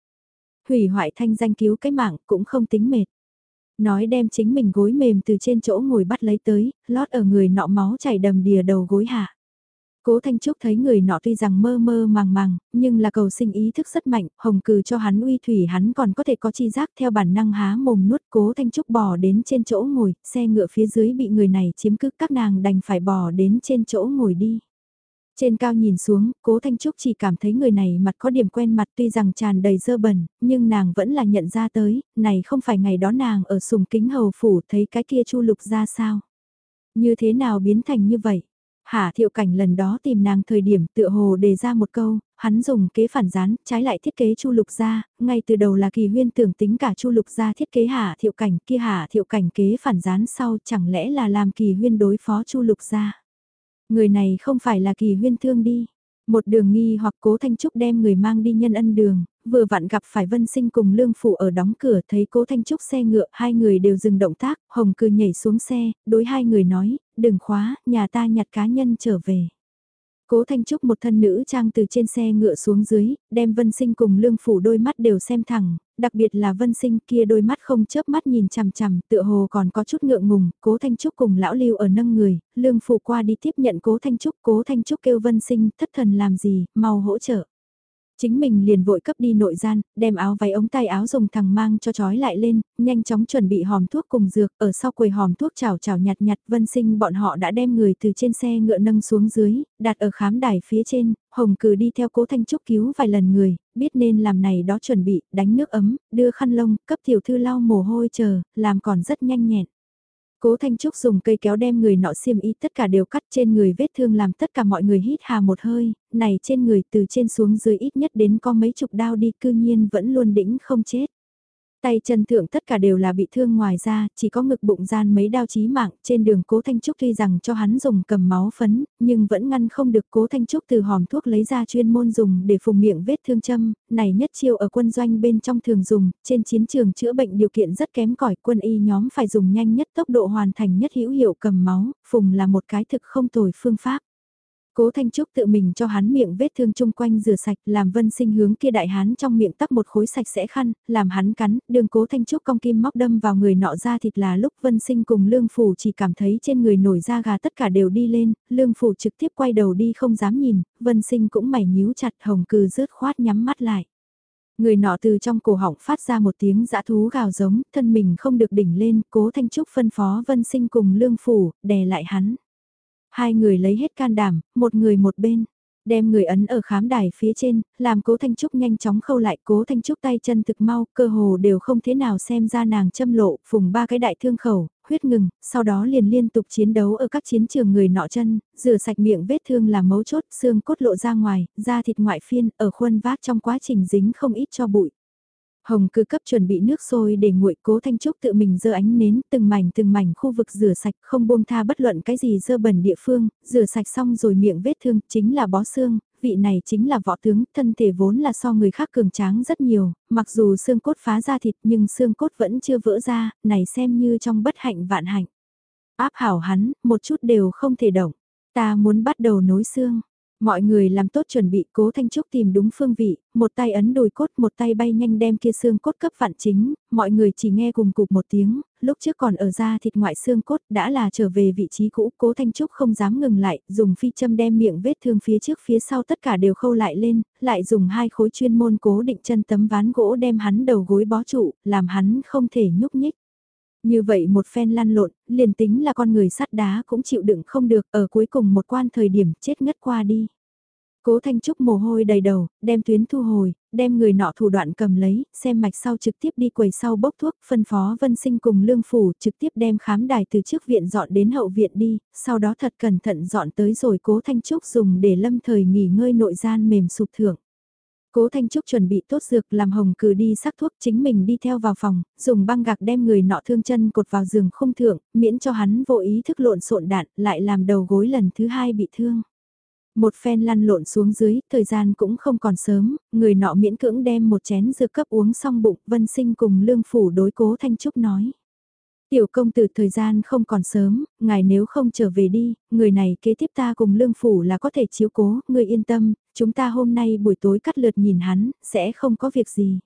Speaker 1: Hủy hoại thanh danh cứu cái mạng cũng không tính mệt. Nói đem chính mình gối mềm từ trên chỗ ngồi bắt lấy tới, lót ở người nọ máu chảy đầm đìa đầu gối hạ. Cố Thanh Trúc thấy người nọ tuy rằng mơ mơ màng màng, nhưng là cầu sinh ý thức rất mạnh, hồng cừ cho hắn uy thủy hắn còn có thể có chi giác theo bản năng há mồm nuốt Cố Thanh Trúc bò đến trên chỗ ngồi, xe ngựa phía dưới bị người này chiếm cứ các nàng đành phải bò đến trên chỗ ngồi đi. Trên cao nhìn xuống, cố Thanh Trúc chỉ cảm thấy người này mặt có điểm quen mặt tuy rằng tràn đầy dơ bẩn, nhưng nàng vẫn là nhận ra tới, này không phải ngày đó nàng ở sùng kính hầu phủ thấy cái kia chu lục ra sao. Như thế nào biến thành như vậy? Hà thiệu cảnh lần đó tìm nàng thời điểm tựa hồ đề ra một câu, hắn dùng kế phản gián, trái lại thiết kế chu lục gia, ngay từ đầu là kỳ huyên tưởng tính cả chu lục gia thiết kế hà thiệu cảnh kia hà thiệu cảnh kế phản gián sau chẳng lẽ là làm kỳ huyên đối phó chu lục gia. Người này không phải là kỳ huyên thương đi. Một đường nghi hoặc cố Thanh Trúc đem người mang đi nhân ân đường, vừa vặn gặp phải Vân Sinh cùng Lương Phụ ở đóng cửa thấy cố Thanh Trúc xe ngựa, hai người đều dừng động tác, Hồng Cư nhảy xuống xe, đối hai người nói, đừng khóa, nhà ta nhặt cá nhân trở về. Cố Thanh Trúc một thân nữ trang từ trên xe ngựa xuống dưới, đem Vân Sinh cùng Lương Phủ đôi mắt đều xem thẳng, đặc biệt là Vân Sinh kia đôi mắt không chớp mắt nhìn chằm chằm, tựa hồ còn có chút ngượng ngùng, Cố Thanh Trúc cùng lão Lưu ở nâng người, Lương Phủ qua đi tiếp nhận Cố Thanh Trúc, Cố Thanh Trúc kêu Vân Sinh, thất thần làm gì, mau hỗ trợ. Chính mình liền vội cấp đi nội gian, đem áo váy ống tay áo dùng thằng mang cho trói lại lên, nhanh chóng chuẩn bị hòm thuốc cùng dược, ở sau quầy hòm thuốc chảo chảo nhặt nhặt vân sinh bọn họ đã đem người từ trên xe ngựa nâng xuống dưới, đặt ở khám đài phía trên, hồng cử đi theo cố thanh trúc cứu vài lần người, biết nên làm này đó chuẩn bị, đánh nước ấm, đưa khăn lông, cấp tiểu thư lau mồ hôi chờ, làm còn rất nhanh nhẹn. Cố Thanh Trúc dùng cây kéo đem người nọ xiêm y tất cả đều cắt trên người vết thương làm tất cả mọi người hít hà một hơi, này trên người từ trên xuống dưới ít nhất đến có mấy chục đao đi cư nhiên vẫn luôn đĩnh không chết. Tay chân thượng tất cả đều là bị thương ngoài ra, chỉ có ngực bụng gian mấy đao chí mạng, trên đường cố Thanh Trúc tuy rằng cho hắn dùng cầm máu phấn, nhưng vẫn ngăn không được cố Thanh Trúc từ hòm thuốc lấy ra chuyên môn dùng để phùng miệng vết thương châm, này nhất chiêu ở quân doanh bên trong thường dùng, trên chiến trường chữa bệnh điều kiện rất kém cỏi quân y nhóm phải dùng nhanh nhất tốc độ hoàn thành nhất hữu hiệu cầm máu, phùng là một cái thực không tồi phương pháp. Cố Thanh Trúc tự mình cho hắn miệng vết thương chung quanh rửa sạch, làm vân sinh hướng kia đại hán trong miệng tắc một khối sạch sẽ khăn, làm hắn cắn, đường Cố Thanh Trúc cong kim móc đâm vào người nọ ra thịt là lúc vân sinh cùng lương phủ chỉ cảm thấy trên người nổi da gà tất cả đều đi lên, lương phủ trực tiếp quay đầu đi không dám nhìn, vân sinh cũng mày nhíu chặt hồng cừ rớt khoát nhắm mắt lại. Người nọ từ trong cổ họng phát ra một tiếng dã thú gào giống, thân mình không được đỉnh lên, cố Thanh Trúc phân phó vân sinh cùng lương phủ, đè lại hắn. Hai người lấy hết can đảm, một người một bên. Đem người ấn ở khám đài phía trên, làm cố Thanh Trúc nhanh chóng khâu lại cố Thanh Trúc tay chân thực mau, cơ hồ đều không thế nào xem ra nàng châm lộ, phùng ba cái đại thương khẩu, huyết ngừng, sau đó liền liên tục chiến đấu ở các chiến trường người nọ chân, rửa sạch miệng vết thương là mấu chốt, xương cốt lộ ra ngoài, da thịt ngoại phiên, ở khuôn vác trong quá trình dính không ít cho bụi. Hồng cư cấp chuẩn bị nước sôi để nguội cố thanh trúc tự mình dơ ánh nến từng mảnh từng mảnh khu vực rửa sạch không buông tha bất luận cái gì dơ bẩn địa phương, rửa sạch xong rồi miệng vết thương chính là bó xương, vị này chính là võ tướng, thân thể vốn là so người khác cường tráng rất nhiều, mặc dù xương cốt phá ra thịt nhưng xương cốt vẫn chưa vỡ ra, này xem như trong bất hạnh vạn hạnh. Áp hảo hắn, một chút đều không thể động, ta muốn bắt đầu nối xương. Mọi người làm tốt chuẩn bị cố Thanh Trúc tìm đúng phương vị, một tay ấn đùi cốt một tay bay nhanh đem kia xương cốt cấp vạn chính, mọi người chỉ nghe cùng cục một tiếng, lúc trước còn ở ra thịt ngoại xương cốt đã là trở về vị trí cũ, cố Thanh Trúc không dám ngừng lại, dùng phi châm đem miệng vết thương phía trước phía sau tất cả đều khâu lại lên, lại dùng hai khối chuyên môn cố định chân tấm ván gỗ đem hắn đầu gối bó trụ, làm hắn không thể nhúc nhích. Như vậy một phen lăn lộn, liền tính là con người sắt đá cũng chịu đựng không được ở cuối cùng một quan thời điểm chết ngất qua đi. Cố Thanh Trúc mồ hôi đầy đầu, đem tuyến thu hồi, đem người nọ thủ đoạn cầm lấy, xem mạch sau trực tiếp đi quầy sau bốc thuốc, phân phó vân sinh cùng lương phủ trực tiếp đem khám đài từ trước viện dọn đến hậu viện đi, sau đó thật cẩn thận dọn tới rồi Cố Thanh Trúc dùng để lâm thời nghỉ ngơi nội gian mềm sụp thượng. Cố Thanh Trúc chuẩn bị tốt dược làm hồng cử đi sắc thuốc chính mình đi theo vào phòng, dùng băng gạc đem người nọ thương chân cột vào giường không thượng, miễn cho hắn vô ý thức lộn xộn đạn lại làm đầu gối lần thứ hai bị thương. Một phen lăn lộn xuống dưới, thời gian cũng không còn sớm, người nọ miễn cưỡng đem một chén dược cấp uống xong bụng, vân sinh cùng lương phủ đối cố Thanh Trúc nói. Tiểu công tử thời gian không còn sớm, ngài nếu không trở về đi, người này kế tiếp ta cùng lương phủ là có thể chiếu cố, người yên tâm, chúng ta hôm nay buổi tối cắt lượt nhìn hắn, sẽ không có việc gì.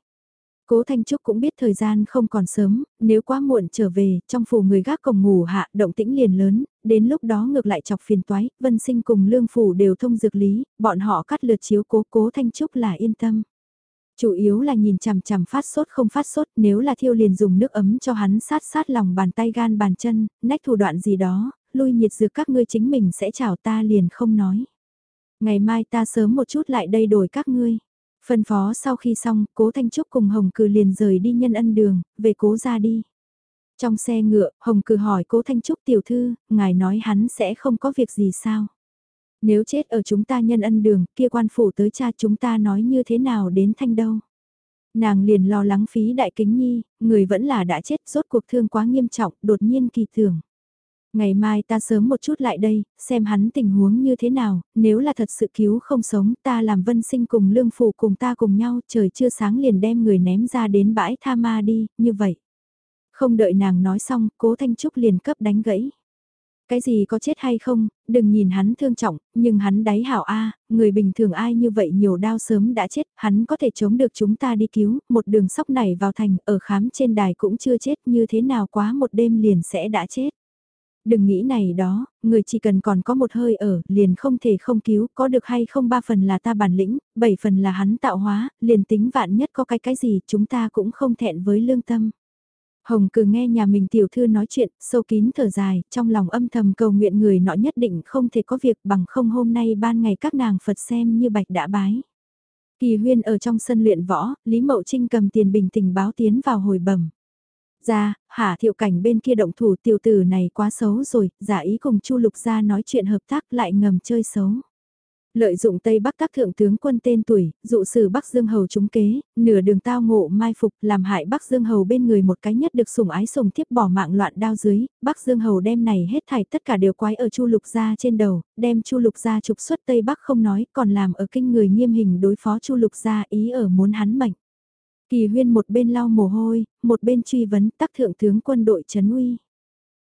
Speaker 1: Cố Thanh Trúc cũng biết thời gian không còn sớm, nếu quá muộn trở về, trong phủ người gác cổng ngủ hạ, động tĩnh liền lớn, đến lúc đó ngược lại chọc phiền toái, vân sinh cùng lương phủ đều thông dược lý, bọn họ cắt lượt chiếu cố cố Thanh Trúc là yên tâm. Chủ yếu là nhìn chằm chằm phát sốt không phát sốt, nếu là thiêu liền dùng nước ấm cho hắn sát sát lòng bàn tay gan bàn chân, nách thủ đoạn gì đó, lui nhiệt dược các ngươi chính mình sẽ chào ta liền không nói. Ngày mai ta sớm một chút lại đây đổi các ngươi. Phân phó sau khi xong, cố Thanh Trúc cùng Hồng Cừ liền rời đi nhân ân đường, về cố ra đi. Trong xe ngựa, Hồng Cừ hỏi cố Thanh Trúc tiểu thư, ngài nói hắn sẽ không có việc gì sao? Nếu chết ở chúng ta nhân ân đường, kia quan phủ tới cha chúng ta nói như thế nào đến thanh đâu? Nàng liền lo lắng phí đại kính nhi, người vẫn là đã chết, rốt cuộc thương quá nghiêm trọng, đột nhiên kỳ tưởng. Ngày mai ta sớm một chút lại đây, xem hắn tình huống như thế nào, nếu là thật sự cứu không sống ta làm vân sinh cùng lương phụ cùng ta cùng nhau, trời chưa sáng liền đem người ném ra đến bãi tha ma đi, như vậy. Không đợi nàng nói xong, cố Thanh Trúc liền cấp đánh gãy. Cái gì có chết hay không, đừng nhìn hắn thương trọng, nhưng hắn đáy hảo A, người bình thường ai như vậy nhiều đau sớm đã chết, hắn có thể chống được chúng ta đi cứu, một đường sóc này vào thành, ở khám trên đài cũng chưa chết như thế nào quá một đêm liền sẽ đã chết. Đừng nghĩ này đó, người chỉ cần còn có một hơi ở, liền không thể không cứu, có được hay không ba phần là ta bản lĩnh, bảy phần là hắn tạo hóa, liền tính vạn nhất có cái cái gì chúng ta cũng không thẹn với lương tâm. Hồng cử nghe nhà mình tiểu thư nói chuyện, sâu kín thở dài, trong lòng âm thầm cầu nguyện người nọ nhất định không thể có việc bằng không hôm nay ban ngày các nàng Phật xem như bạch đã bái. Kỳ huyên ở trong sân luyện võ, Lý Mậu Trinh cầm tiền bình tình báo tiến vào hồi bẩm. Ra, hả thiệu cảnh bên kia động thủ tiểu tử này quá xấu rồi, giả ý cùng Chu Lục ra nói chuyện hợp tác lại ngầm chơi xấu. Lợi dụng Tây Bắc các thượng tướng quân tên tuổi, dụ sử Bắc Dương Hầu trúng kế, nửa đường tao ngộ mai phục làm hại Bắc Dương Hầu bên người một cái nhất được sủng ái sủng thiếp bỏ mạng loạn đao dưới, Bắc Dương Hầu đem này hết thảy tất cả đều quái ở Chu Lục gia trên đầu, đem Chu Lục gia trục xuất Tây Bắc không nói, còn làm ở kinh người nghiêm hình đối phó Chu Lục gia ý ở muốn hắn mệnh. Kỳ huyên một bên lau mồ hôi, một bên truy vấn tắc thượng tướng quân đội chấn uy.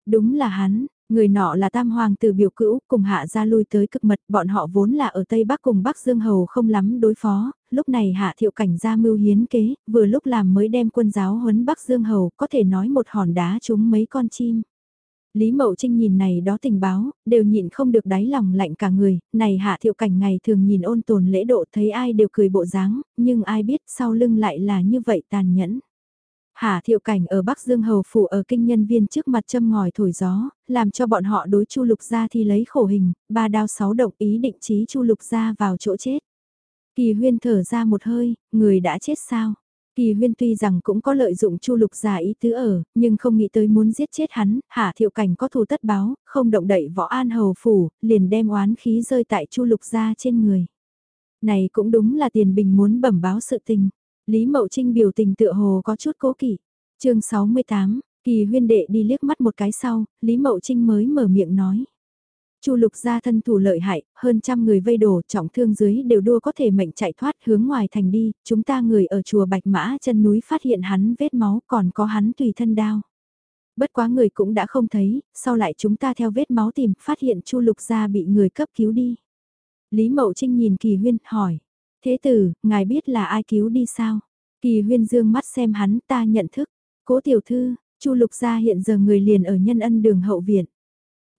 Speaker 1: Đúng là hắn, Người nọ là tam hoàng tử biểu cữu, cùng hạ ra lui tới cực mật, bọn họ vốn là ở Tây Bắc cùng Bắc Dương Hầu không lắm đối phó, lúc này hạ thiệu cảnh ra mưu hiến kế, vừa lúc làm mới đem quân giáo huấn Bắc Dương Hầu, có thể nói một hòn đá trúng mấy con chim. Lý Mậu Trinh nhìn này đó tình báo, đều nhịn không được đáy lòng lạnh cả người, này hạ thiệu cảnh ngày thường nhìn ôn tồn lễ độ thấy ai đều cười bộ dáng, nhưng ai biết sau lưng lại là như vậy tàn nhẫn. Hà thiệu cảnh ở Bắc Dương Hầu Phủ ở kinh nhân viên trước mặt châm ngòi thổi gió, làm cho bọn họ đối Chu Lục Gia thi lấy khổ hình, ba đao sáu động ý định chí Chu Lục Gia vào chỗ chết. Kỳ huyên thở ra một hơi, người đã chết sao? Kỳ huyên tuy rằng cũng có lợi dụng Chu Lục Gia ý tứ ở, nhưng không nghĩ tới muốn giết chết hắn, Hà thiệu cảnh có thù tất báo, không động đậy võ an hầu phủ, liền đem oán khí rơi tại Chu Lục Gia trên người. Này cũng đúng là tiền bình muốn bẩm báo sự tình. Lý Mậu Trinh biểu tình tựa hồ có chút cố kỵ. chương 68, kỳ huyên đệ đi liếc mắt một cái sau, Lý Mậu Trinh mới mở miệng nói. Chu lục gia thân thủ lợi hại, hơn trăm người vây đổ trọng thương dưới đều đua có thể mệnh chạy thoát hướng ngoài thành đi, chúng ta người ở chùa Bạch Mã chân núi phát hiện hắn vết máu còn có hắn tùy thân đao. Bất quá người cũng đã không thấy, sau lại chúng ta theo vết máu tìm phát hiện Chu lục gia bị người cấp cứu đi. Lý Mậu Trinh nhìn kỳ huyên hỏi, Thế tử, ngài biết là ai cứu đi sao? Kỳ huyên dương mắt xem hắn ta nhận thức. Cố tiểu thư, Chu lục gia hiện giờ người liền ở nhân ân đường hậu viện.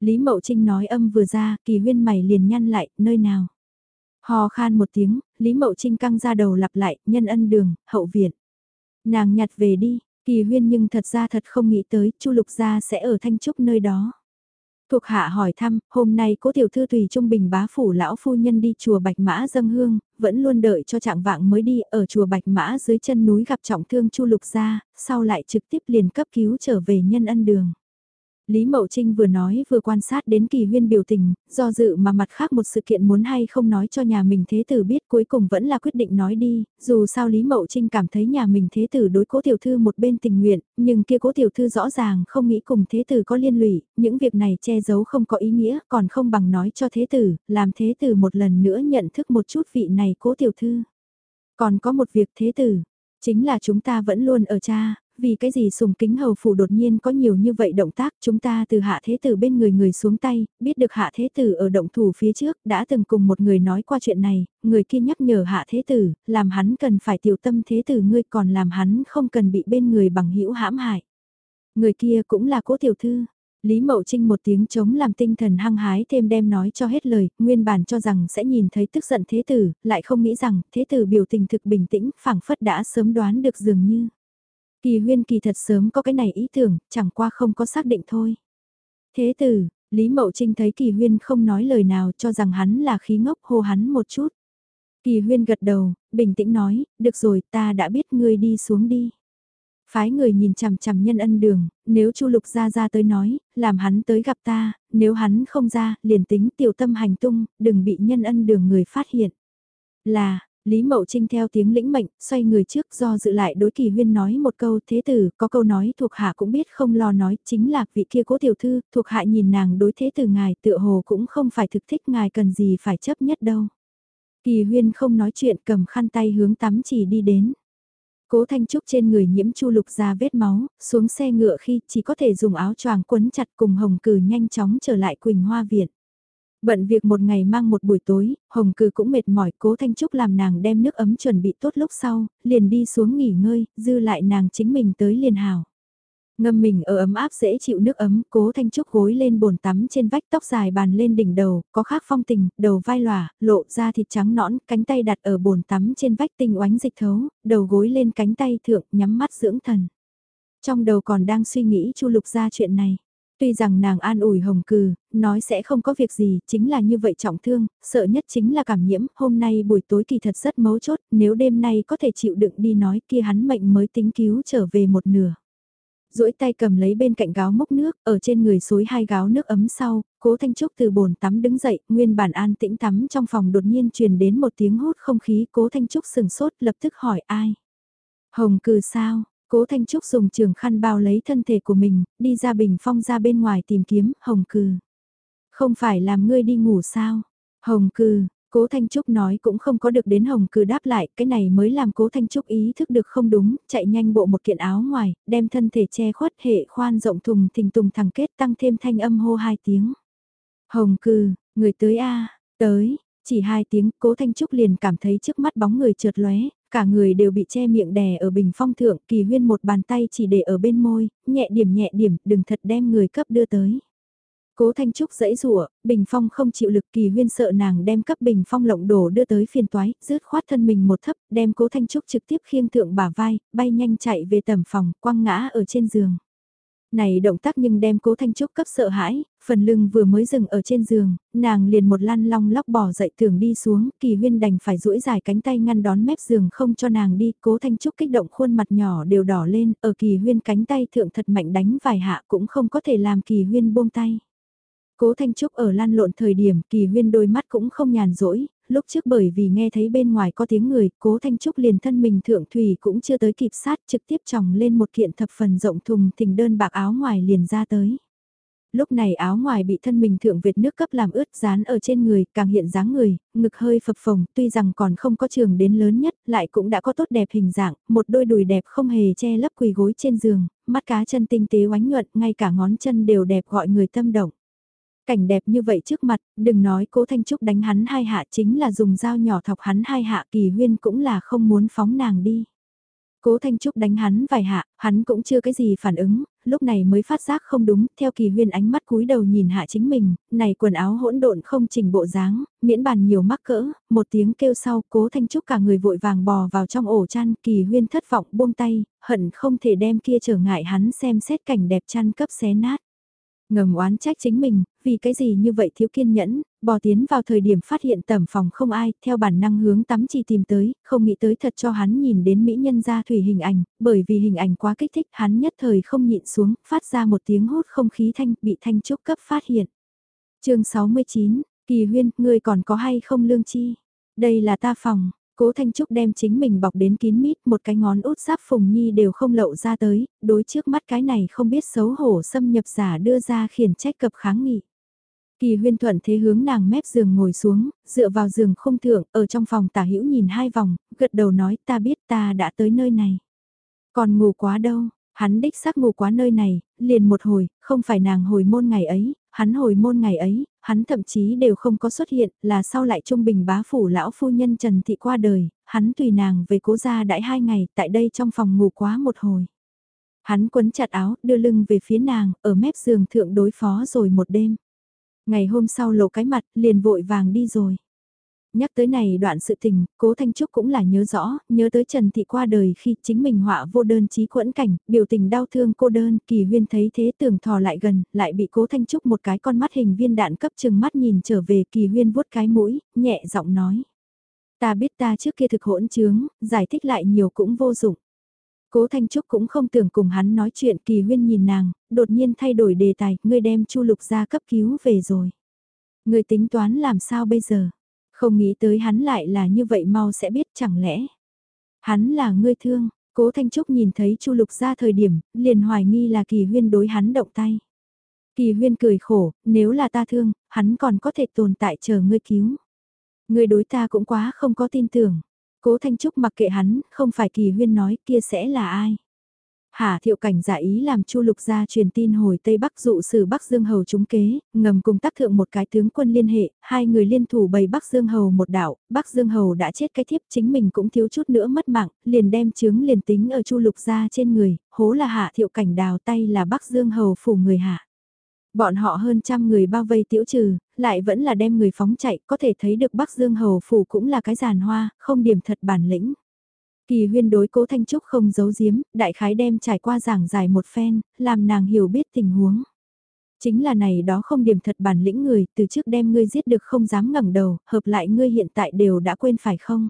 Speaker 1: Lý Mậu Trinh nói âm vừa ra, kỳ huyên mày liền nhăn lại, nơi nào? Hò khan một tiếng, Lý Mậu Trinh căng ra đầu lặp lại, nhân ân đường, hậu viện. Nàng nhặt về đi, kỳ huyên nhưng thật ra thật không nghĩ tới, Chu lục gia sẽ ở Thanh Trúc nơi đó. Thuộc hạ hỏi thăm, hôm nay cố tiểu thư tùy trung bình bá phủ lão phu nhân đi chùa Bạch Mã dâng hương, vẫn luôn đợi cho trạng vạng mới đi ở chùa Bạch Mã dưới chân núi gặp trọng thương Chu Lục gia, sau lại trực tiếp liền cấp cứu trở về nhân ân đường. Lý Mậu Trinh vừa nói vừa quan sát đến kỳ huyên biểu tình, do dự mà mặt khác một sự kiện muốn hay không nói cho nhà mình thế tử biết cuối cùng vẫn là quyết định nói đi, dù sao Lý Mậu Trinh cảm thấy nhà mình thế tử đối cố tiểu thư một bên tình nguyện, nhưng kia cố tiểu thư rõ ràng không nghĩ cùng thế tử có liên lụy, những việc này che giấu không có ý nghĩa, còn không bằng nói cho thế tử, làm thế tử một lần nữa nhận thức một chút vị này cố tiểu thư. Còn có một việc thế tử, chính là chúng ta vẫn luôn ở cha, vì cái gì sùng kính hầu phủ đột nhiên có nhiều như vậy động tác chúng ta từ hạ thế tử bên người người xuống tay, biết được hạ thế tử ở động thủ phía trước đã từng cùng một người nói qua chuyện này, người kia nhắc nhở hạ thế tử, làm hắn cần phải tiểu tâm thế tử ngươi còn làm hắn không cần bị bên người bằng hữu hãm hại. Người kia cũng là cố tiểu thư, Lý Mậu Trinh một tiếng chống làm tinh thần hăng hái thêm đem nói cho hết lời, nguyên bản cho rằng sẽ nhìn thấy tức giận thế tử, lại không nghĩ rằng thế tử biểu tình thực bình tĩnh, phảng phất đã sớm đoán được dường như. Kỳ huyên kỳ thật sớm có cái này ý tưởng, chẳng qua không có xác định thôi. Thế tử, Lý Mậu Trinh thấy kỳ huyên không nói lời nào cho rằng hắn là khí ngốc hô hắn một chút. Kỳ huyên gật đầu, bình tĩnh nói, được rồi ta đã biết ngươi đi xuống đi. Phái người nhìn chằm chằm nhân ân đường, nếu Chu Lục ra ra tới nói, làm hắn tới gặp ta, nếu hắn không ra, liền tính tiểu tâm hành tung, đừng bị nhân ân đường người phát hiện. Là, Lý Mậu Trinh theo tiếng lĩnh mệnh, xoay người trước do dự lại đối kỳ huyên nói một câu thế tử, có câu nói thuộc hạ cũng biết không lo nói, chính là vị kia cố tiểu thư, thuộc hạ nhìn nàng đối thế tử ngài tựa hồ cũng không phải thực thích ngài cần gì phải chấp nhất đâu. Kỳ huyên không nói chuyện cầm khăn tay hướng tắm chỉ đi đến. Cố Thanh Trúc trên người nhiễm chu lục ra vết máu, xuống xe ngựa khi chỉ có thể dùng áo choàng quấn chặt cùng hồng cử nhanh chóng trở lại Quỳnh Hoa Viện. Bận việc một ngày mang một buổi tối, Hồng Cừ cũng mệt mỏi, cố Thanh Trúc làm nàng đem nước ấm chuẩn bị tốt lúc sau, liền đi xuống nghỉ ngơi, dư lại nàng chính mình tới liền hào. Ngâm mình ở ấm áp dễ chịu nước ấm, cố Thanh Trúc gối lên bồn tắm trên vách tóc dài bàn lên đỉnh đầu, có khác phong tình, đầu vai lòa, lộ ra thịt trắng nõn, cánh tay đặt ở bồn tắm trên vách tinh oánh dịch thấu, đầu gối lên cánh tay thượng, nhắm mắt dưỡng thần. Trong đầu còn đang suy nghĩ chu lục ra chuyện này. Tuy rằng nàng an ủi hồng cừ, nói sẽ không có việc gì, chính là như vậy trọng thương, sợ nhất chính là cảm nhiễm, hôm nay buổi tối kỳ thật rất mấu chốt, nếu đêm nay có thể chịu đựng đi nói kia hắn mệnh mới tính cứu trở về một nửa. duỗi tay cầm lấy bên cạnh gáo múc nước, ở trên người xối hai gáo nước ấm sau, cố Thanh Trúc từ bồn tắm đứng dậy, nguyên bản an tĩnh tắm trong phòng đột nhiên truyền đến một tiếng hút không khí, cố Thanh Trúc sừng sốt lập tức hỏi ai. Hồng cừ sao, cố Thanh Trúc dùng trường khăn bao lấy thân thể của mình, đi ra bình phong ra bên ngoài tìm kiếm, hồng cừ. Không phải làm ngươi đi ngủ sao? Hồng cừ, Cố Thanh Trúc nói cũng không có được đến Hồng Cừ đáp lại, cái này mới làm Cố Thanh Trúc ý thức được không đúng, chạy nhanh bộ một kiện áo ngoài, đem thân thể che khuất hệ khoan rộng thùng thình tùng thẳng kết tăng thêm thanh âm hô hai tiếng. Hồng Cừ, người tới a, tới, chỉ hai tiếng, Cố Thanh Trúc liền cảm thấy trước mắt bóng người trượt lóe, cả người đều bị che miệng đè ở bình phong thượng, Kỳ Huyên một bàn tay chỉ để ở bên môi, nhẹ điểm nhẹ điểm, đừng thật đem người cấp đưa tới. Cố Thanh Trúc dãy rủa Bình Phong không chịu lực kỳ huyên sợ nàng đem cấp Bình Phong lộng đổ đưa tới phiền toái, rứt khoát thân mình một thấp, đem Cố Thanh Trúc trực tiếp khiêng thượng bả vai, bay nhanh chạy về tầm phòng, quăng ngã ở trên giường. Này động tác nhưng đem Cố Thanh Trúc cấp sợ hãi, phần lưng vừa mới dừng ở trên giường, nàng liền một lăn long lóc bỏ dậy tưởng đi xuống, kỳ huyên đành phải duỗi dài cánh tay ngăn đón mép giường không cho nàng đi, Cố Thanh Trúc kích động khuôn mặt nhỏ đều đỏ lên, ở kỳ huyên cánh tay thượng thật mạnh đánh vài hạ cũng không có thể làm kỳ huyên buông tay. Cố Thanh Trúc ở lan lộn thời điểm kỳ huyên đôi mắt cũng không nhàn rỗi, lúc trước bởi vì nghe thấy bên ngoài có tiếng người, cố Thanh Trúc liền thân mình thượng thủy cũng chưa tới kịp sát trực tiếp tròng lên một kiện thập phần rộng thùng thình đơn bạc áo ngoài liền ra tới. Lúc này áo ngoài bị thân mình thượng Việt nước cấp làm ướt dán ở trên người, càng hiện dáng người, ngực hơi phập phồng, tuy rằng còn không có trường đến lớn nhất, lại cũng đã có tốt đẹp hình dạng, một đôi đùi đẹp không hề che lấp quỳ gối trên giường, mắt cá chân tinh tế oánh nhuận, ngay cả ngón chân đều đẹp gọi người tâm động. Cảnh đẹp như vậy trước mặt, đừng nói cố Thanh Trúc đánh hắn hai hạ chính là dùng dao nhỏ thọc hắn hai hạ kỳ huyên cũng là không muốn phóng nàng đi. Cố Thanh Trúc đánh hắn vài hạ, hắn cũng chưa cái gì phản ứng, lúc này mới phát giác không đúng, theo kỳ huyên ánh mắt cúi đầu nhìn hạ chính mình, này quần áo hỗn độn không chỉnh bộ dáng, miễn bàn nhiều mắc cỡ, một tiếng kêu sau, cố Thanh Trúc cả người vội vàng bò vào trong ổ chăn, kỳ huyên thất vọng buông tay, hận không thể đem kia trở ngại hắn xem xét cảnh đẹp chăn cấp xé nát. Ngầm oán trách chính mình, vì cái gì như vậy thiếu kiên nhẫn, bò tiến vào thời điểm phát hiện tầm phòng không ai, theo bản năng hướng tắm chỉ tìm tới, không nghĩ tới thật cho hắn nhìn đến mỹ nhân ra thủy hình ảnh, bởi vì hình ảnh quá kích thích hắn nhất thời không nhịn xuống, phát ra một tiếng hốt không khí thanh, bị thanh trúc cấp phát hiện. chương 69, Kỳ Huyên, ngươi còn có hay không lương chi? Đây là ta phòng, Cố Thanh Trúc đem chính mình bọc đến kín mít, một cái ngón út giáp Phùng Nhi đều không lậu ra tới, đối trước mắt cái này không biết xấu hổ xâm nhập giả đưa ra khiển trách cập kháng nghị. Kỳ huyên thuận thế hướng nàng mép giường ngồi xuống, dựa vào giường không thượng, ở trong phòng tả hữu nhìn hai vòng, gật đầu nói ta biết ta đã tới nơi này. Còn ngủ quá đâu, hắn đích xác ngủ quá nơi này, liền một hồi, không phải nàng hồi môn ngày ấy, hắn hồi môn ngày ấy, hắn thậm chí đều không có xuất hiện, là sau lại trung bình bá phủ lão phu nhân Trần Thị qua đời, hắn tùy nàng về cố gia đãi hai ngày, tại đây trong phòng ngủ quá một hồi. Hắn quấn chặt áo, đưa lưng về phía nàng, ở mép giường thượng đối phó rồi một đêm. Ngày hôm sau lộ cái mặt, liền vội vàng đi rồi. Nhắc tới này đoạn sự tình, cố Thanh Trúc cũng là nhớ rõ, nhớ tới Trần Thị qua đời khi chính mình họa vô đơn trí quẫn cảnh, biểu tình đau thương cô đơn, kỳ huyên thấy thế tưởng thò lại gần, lại bị cố Thanh Trúc một cái con mắt hình viên đạn cấp chừng mắt nhìn trở về kỳ huyên vuốt cái mũi, nhẹ giọng nói. Ta biết ta trước kia thực hỗn trướng, giải thích lại nhiều cũng vô dụng. Cố Thanh Trúc cũng không tưởng cùng hắn nói chuyện kỳ huyên nhìn nàng, đột nhiên thay đổi đề tài, ngươi đem Chu Lục ra cấp cứu về rồi. Ngươi tính toán làm sao bây giờ? Không nghĩ tới hắn lại là như vậy mau sẽ biết chẳng lẽ. Hắn là ngươi thương, cố Thanh Trúc nhìn thấy Chu Lục ra thời điểm, liền hoài nghi là kỳ huyên đối hắn động tay. Kỳ huyên cười khổ, nếu là ta thương, hắn còn có thể tồn tại chờ ngươi cứu. Ngươi đối ta cũng quá không có tin tưởng. Cố Thanh Trúc mặc kệ hắn, không phải kỳ huyên nói kia sẽ là ai. Hà thiệu cảnh giả ý làm chu lục gia truyền tin hồi Tây Bắc dụ sử Bắc Dương Hầu trúng kế, ngầm cùng tác thượng một cái tướng quân liên hệ, hai người liên thủ bày Bắc Dương Hầu một đảo, Bắc Dương Hầu đã chết cái thiếp chính mình cũng thiếu chút nữa mất mạng, liền đem chứng liền tính ở chu lục gia trên người, hố là hạ thiệu cảnh đào tay là Bắc Dương Hầu phủ người hạ. Bọn họ hơn trăm người bao vây tiểu trừ, lại vẫn là đem người phóng chạy, có thể thấy được Bắc Dương Hầu phủ cũng là cái giàn hoa, không điểm thật bản lĩnh. Kỳ huyên đối cố Thanh Trúc không giấu giếm, đại khái đem trải qua giảng giải một phen, làm nàng hiểu biết tình huống. Chính là này đó không điểm thật bản lĩnh người, từ trước đem ngươi giết được không dám ngẩng đầu, hợp lại ngươi hiện tại đều đã quên phải không?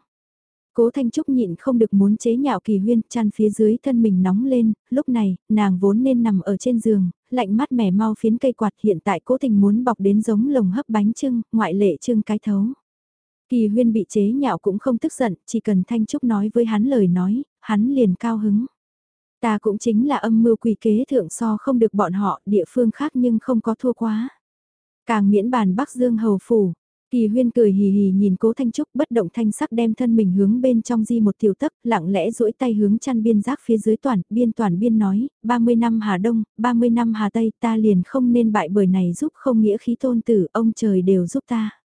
Speaker 1: Cố Thanh Trúc nhịn không được muốn chế nhạo kỳ huyên, chăn phía dưới thân mình nóng lên, lúc này, nàng vốn nên nằm ở trên giường, lạnh mắt mẻ mau phiến cây quạt hiện tại cố tình muốn bọc đến giống lồng hấp bánh trưng, ngoại lệ trưng cái thấu. Kỳ huyên bị chế nhạo cũng không tức giận, chỉ cần Thanh Trúc nói với hắn lời nói, hắn liền cao hứng. Ta cũng chính là âm mưu quỷ kế thượng so không được bọn họ địa phương khác nhưng không có thua quá. Càng miễn bàn Bắc Dương hầu phủ, Kỳ huyên cười hì hì nhìn cố Thanh Trúc bất động thanh sắc đem thân mình hướng bên trong di một tiểu tấc lặng lẽ duỗi tay hướng chăn biên giác phía dưới toàn, biên toàn biên nói, 30 năm Hà Đông, 30 năm Hà Tây ta liền không nên bại bởi này giúp không nghĩa khí tôn tử, ông trời đều giúp ta.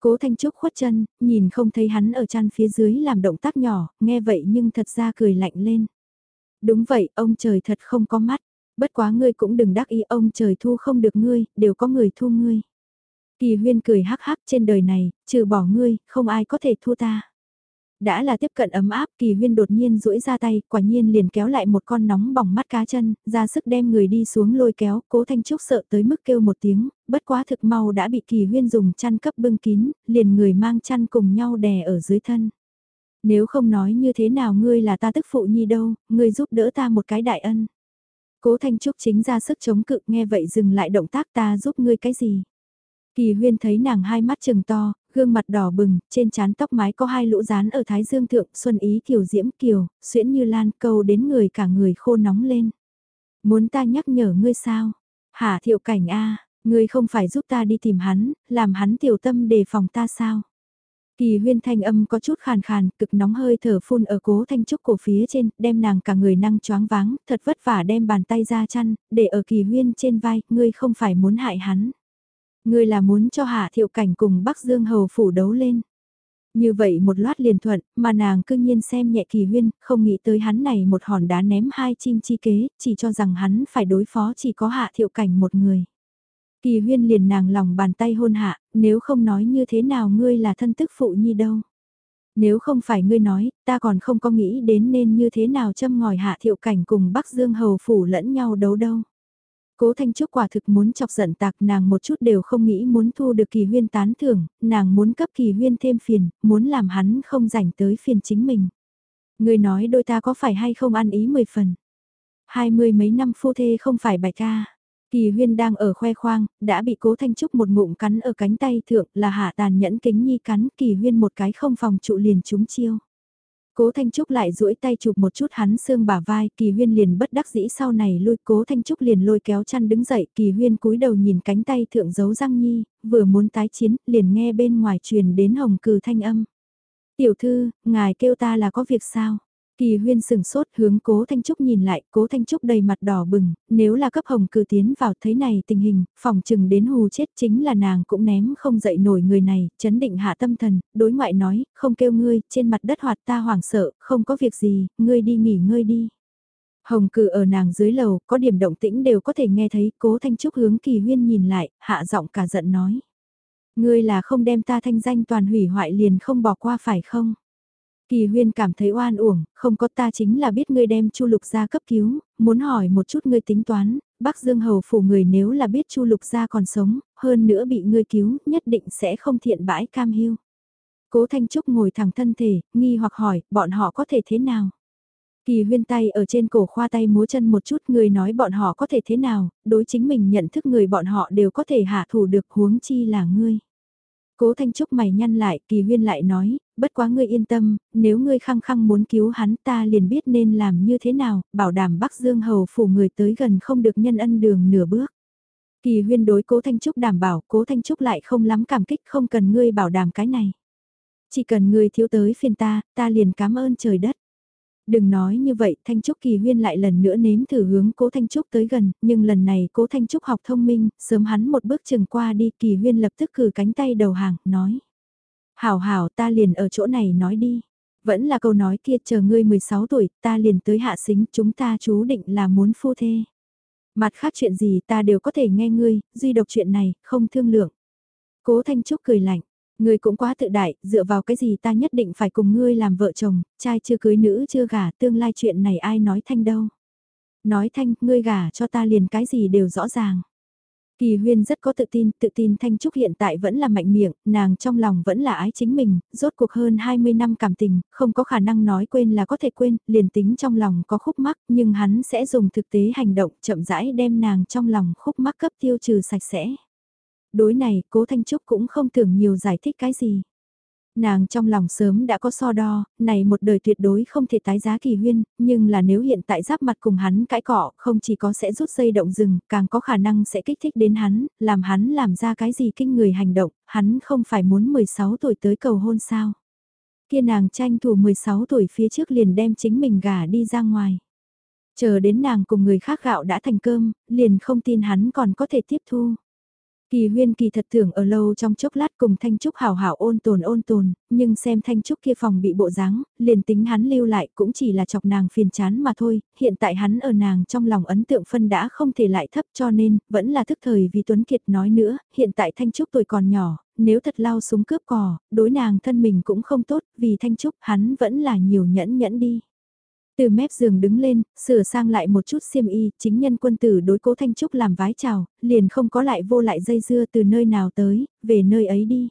Speaker 1: Cố Thanh Trúc khuất chân, nhìn không thấy hắn ở chăn phía dưới làm động tác nhỏ, nghe vậy nhưng thật ra cười lạnh lên. Đúng vậy, ông trời thật không có mắt, bất quá ngươi cũng đừng đắc ý ông trời thu không được ngươi, đều có người thu ngươi. Kỳ huyên cười hắc hắc trên đời này, trừ bỏ ngươi, không ai có thể thua ta. Đã là tiếp cận ấm áp, kỳ huyên đột nhiên duỗi ra tay, quả nhiên liền kéo lại một con nóng bỏng mắt cá chân, ra sức đem người đi xuống lôi kéo, cố thanh trúc sợ tới mức kêu một tiếng, bất quá thực mau đã bị kỳ huyên dùng chăn cấp bưng kín, liền người mang chăn cùng nhau đè ở dưới thân. Nếu không nói như thế nào ngươi là ta tức phụ nhi đâu, ngươi giúp đỡ ta một cái đại ân. Cố Thanh Trúc chính ra sức chống cự nghe vậy dừng lại động tác ta giúp ngươi cái gì. Kỳ huyên thấy nàng hai mắt trừng to, gương mặt đỏ bừng, trên trán tóc mái có hai lũ rán ở thái dương thượng, xuân ý kiều diễm kiều, xuyễn như lan câu đến người cả người khô nóng lên. Muốn ta nhắc nhở ngươi sao? Hả thiệu cảnh a ngươi không phải giúp ta đi tìm hắn, làm hắn tiểu tâm đề phòng ta sao? Kỳ huyên thanh âm có chút khàn khàn, cực nóng hơi thở phun ở cố thanh trúc cổ phía trên, đem nàng cả người năng choáng váng, thật vất vả đem bàn tay ra chăn, để ở kỳ huyên trên vai, ngươi không phải muốn hại hắn. Ngươi là muốn cho Hạ Thiệu Cảnh cùng Bắc Dương Hầu phủ đấu lên. Như vậy một loát liền thuận, mà nàng cương nhiên xem nhẹ kỳ huyên, không nghĩ tới hắn này một hòn đá ném hai chim chi kế, chỉ cho rằng hắn phải đối phó chỉ có Hạ Thiệu Cảnh một người. Kỳ huyên liền nàng lòng bàn tay hôn hạ, nếu không nói như thế nào ngươi là thân tức phụ nhi đâu. Nếu không phải ngươi nói, ta còn không có nghĩ đến nên như thế nào châm ngòi hạ thiệu cảnh cùng Bắc Dương Hầu phủ lẫn nhau đấu đâu. Cố Thanh Trúc quả thực muốn chọc giận tạc nàng một chút đều không nghĩ muốn thu được kỳ huyên tán thưởng, nàng muốn cấp kỳ huyên thêm phiền, muốn làm hắn không rảnh tới phiền chính mình. Người nói đôi ta có phải hay không ăn ý mười phần. Hai mươi mấy năm phu thê không phải bài ca. Kỳ huyên đang ở khoe khoang, đã bị cố Thanh Trúc một ngụm cắn ở cánh tay thượng là hạ tàn nhẫn kính nhi cắn kỳ huyên một cái không phòng trụ liền trúng chiêu. Cố Thanh Trúc lại duỗi tay chụp một chút hắn xương bả vai, Kỳ Huyên liền bất đắc dĩ sau này lui Cố Thanh Trúc liền lôi kéo chăn đứng dậy, Kỳ Huyên cúi đầu nhìn cánh tay thượng giấu răng nhi, vừa muốn tái chiến, liền nghe bên ngoài truyền đến hồng cừ thanh âm. Tiểu thư, ngài kêu ta là có việc sao? Kỳ huyên sừng sốt hướng cố Thanh Trúc nhìn lại, cố Thanh Trúc đầy mặt đỏ bừng, nếu là cấp hồng cử tiến vào thấy này tình hình, phòng chừng đến hù chết chính là nàng cũng ném không dậy nổi người này, chấn định hạ tâm thần, đối ngoại nói, không kêu ngươi, trên mặt đất hoạt ta hoảng sợ, không có việc gì, ngươi đi nghỉ ngơi đi. Hồng cử ở nàng dưới lầu, có điểm động tĩnh đều có thể nghe thấy, cố Thanh Trúc hướng kỳ huyên nhìn lại, hạ giọng cả giận nói. Ngươi là không đem ta thanh danh toàn hủy hoại liền không bỏ qua phải không? Kỳ huyên cảm thấy oan uổng, không có ta chính là biết ngươi đem Chu Lục ra cấp cứu, muốn hỏi một chút ngươi tính toán, Bắc Dương Hầu phủ người nếu là biết Chu Lục gia còn sống, hơn nữa bị ngươi cứu, nhất định sẽ không thiện bãi cam hiu. Cố Thanh Trúc ngồi thẳng thân thể, nghi hoặc hỏi, bọn họ có thể thế nào? Kỳ huyên tay ở trên cổ khoa tay múa chân một chút người nói bọn họ có thể thế nào, đối chính mình nhận thức người bọn họ đều có thể hạ thủ được huống chi là ngươi. Cố Thanh Trúc mày nhăn lại, kỳ huyên lại nói, bất quá ngươi yên tâm, nếu ngươi khăng khăng muốn cứu hắn ta liền biết nên làm như thế nào, bảo đảm Bắc Dương Hầu phủ người tới gần không được nhân ân đường nửa bước. Kỳ huyên đối cố Thanh Trúc đảm bảo, cố Thanh Trúc lại không lắm cảm kích không cần ngươi bảo đảm cái này. Chỉ cần ngươi thiếu tới phiền ta, ta liền cảm ơn trời đất. Đừng nói như vậy, Thanh Trúc Kỳ Huyên lại lần nữa nếm thử hướng Cố Thanh Trúc tới gần, nhưng lần này Cố Thanh Trúc học thông minh, sớm hắn một bước chừng qua đi, Kỳ Huyên lập tức cử cánh tay đầu hàng, nói. Hảo hảo ta liền ở chỗ này nói đi. Vẫn là câu nói kia chờ ngươi 16 tuổi, ta liền tới hạ xính, chúng ta chú định là muốn phu thê. Mặt khác chuyện gì ta đều có thể nghe ngươi, duy độc chuyện này, không thương lượng. Cố Thanh Trúc cười lạnh, Ngươi cũng quá tự đại, dựa vào cái gì ta nhất định phải cùng ngươi làm vợ chồng, trai chưa cưới nữ chưa gả, tương lai chuyện này ai nói thanh đâu. Nói thanh, ngươi gả cho ta liền cái gì đều rõ ràng. Kỳ huyên rất có tự tin, tự tin Thanh Trúc hiện tại vẫn là mạnh miệng, nàng trong lòng vẫn là ái chính mình, rốt cuộc hơn 20 năm cảm tình, không có khả năng nói quên là có thể quên, liền tính trong lòng có khúc mắc, nhưng hắn sẽ dùng thực tế hành động chậm rãi đem nàng trong lòng khúc mắc cấp tiêu trừ sạch sẽ. Đối này, cố Thanh Trúc cũng không tưởng nhiều giải thích cái gì. Nàng trong lòng sớm đã có so đo, này một đời tuyệt đối không thể tái giá kỳ huyên, nhưng là nếu hiện tại giáp mặt cùng hắn cãi cọ, không chỉ có sẽ rút dây động rừng, càng có khả năng sẽ kích thích đến hắn, làm hắn làm ra cái gì kinh người hành động, hắn không phải muốn 16 tuổi tới cầu hôn sao. Kia nàng tranh thủ 16 tuổi phía trước liền đem chính mình gả đi ra ngoài. Chờ đến nàng cùng người khác gạo đã thành cơm, liền không tin hắn còn có thể tiếp thu. Kỳ huyên kỳ thật tưởng ở lâu trong chốc lát cùng Thanh Trúc hảo hảo ôn tồn ôn tồn, nhưng xem Thanh Trúc kia phòng bị bộ dáng, liền tính hắn lưu lại cũng chỉ là chọc nàng phiền chán mà thôi, hiện tại hắn ở nàng trong lòng ấn tượng phân đã không thể lại thấp cho nên, vẫn là thức thời vì Tuấn Kiệt nói nữa, hiện tại Thanh Trúc tuổi còn nhỏ, nếu thật lao súng cướp cò, đối nàng thân mình cũng không tốt, vì Thanh Trúc hắn vẫn là nhiều nhẫn nhẫn đi. Từ mép giường đứng lên, sửa sang lại một chút xiêm y, chính nhân quân tử đối cố Thanh Trúc làm vái chào, liền không có lại vô lại dây dưa từ nơi nào tới, về nơi ấy đi.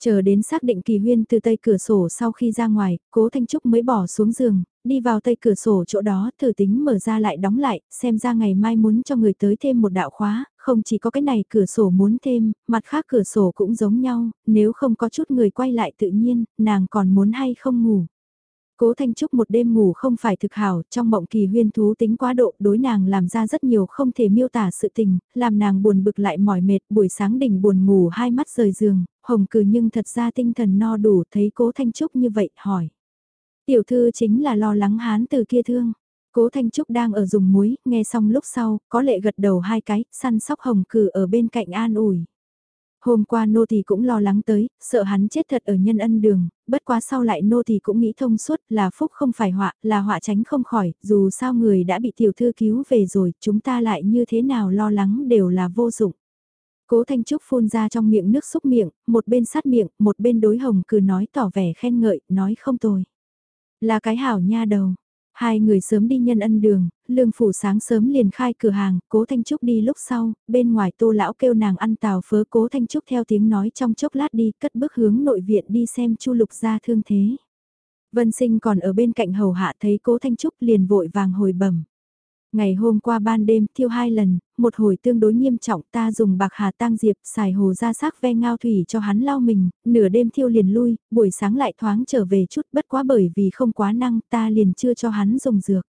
Speaker 1: Chờ đến xác định kỳ huyên từ tây cửa sổ sau khi ra ngoài, cố Thanh Trúc mới bỏ xuống giường, đi vào tây cửa sổ chỗ đó, thử tính mở ra lại đóng lại, xem ra ngày mai muốn cho người tới thêm một đạo khóa, không chỉ có cái này cửa sổ muốn thêm, mặt khác cửa sổ cũng giống nhau, nếu không có chút người quay lại tự nhiên, nàng còn muốn hay không ngủ. Cố Thanh Trúc một đêm ngủ không phải thực hảo, trong mộng kỳ huyên thú tính quá độ đối nàng làm ra rất nhiều không thể miêu tả sự tình, làm nàng buồn bực lại mỏi mệt, buổi sáng đỉnh buồn ngủ hai mắt rời giường, hồng cử nhưng thật ra tinh thần no đủ thấy cố Thanh Trúc như vậy, hỏi. Tiểu thư chính là lo lắng hán từ kia thương. Cố Thanh Trúc đang ở dùng muối, nghe xong lúc sau, có lệ gật đầu hai cái, săn sóc hồng cử ở bên cạnh an ủi. Hôm qua nô thì cũng lo lắng tới, sợ hắn chết thật ở nhân ân đường, bất quá sau lại nô thì cũng nghĩ thông suốt là phúc không phải họa, là họa tránh không khỏi, dù sao người đã bị tiểu thư cứu về rồi, chúng ta lại như thế nào lo lắng đều là vô dụng. Cố Thanh Trúc phun ra trong miệng nước xúc miệng, một bên sát miệng, một bên đối hồng cứ nói tỏ vẻ khen ngợi, nói không tồi. Là cái hảo nha đầu, Hai người sớm đi nhân ân đường, lương phủ sáng sớm liền khai cửa hàng, cố Thanh Trúc đi lúc sau, bên ngoài tô lão kêu nàng ăn tàu phớ cố Thanh Trúc theo tiếng nói trong chốc lát đi cất bước hướng nội viện đi xem chu lục ra thương thế. Vân sinh còn ở bên cạnh hầu hạ thấy cố Thanh Trúc liền vội vàng hồi bẩm Ngày hôm qua ban đêm thiêu hai lần, một hồi tương đối nghiêm trọng ta dùng bạc hà tang diệp xài hồ ra xác ve ngao thủy cho hắn lau mình, nửa đêm thiêu liền lui, buổi sáng lại thoáng trở về chút bất quá bởi vì không quá năng ta liền chưa cho hắn dùng dược.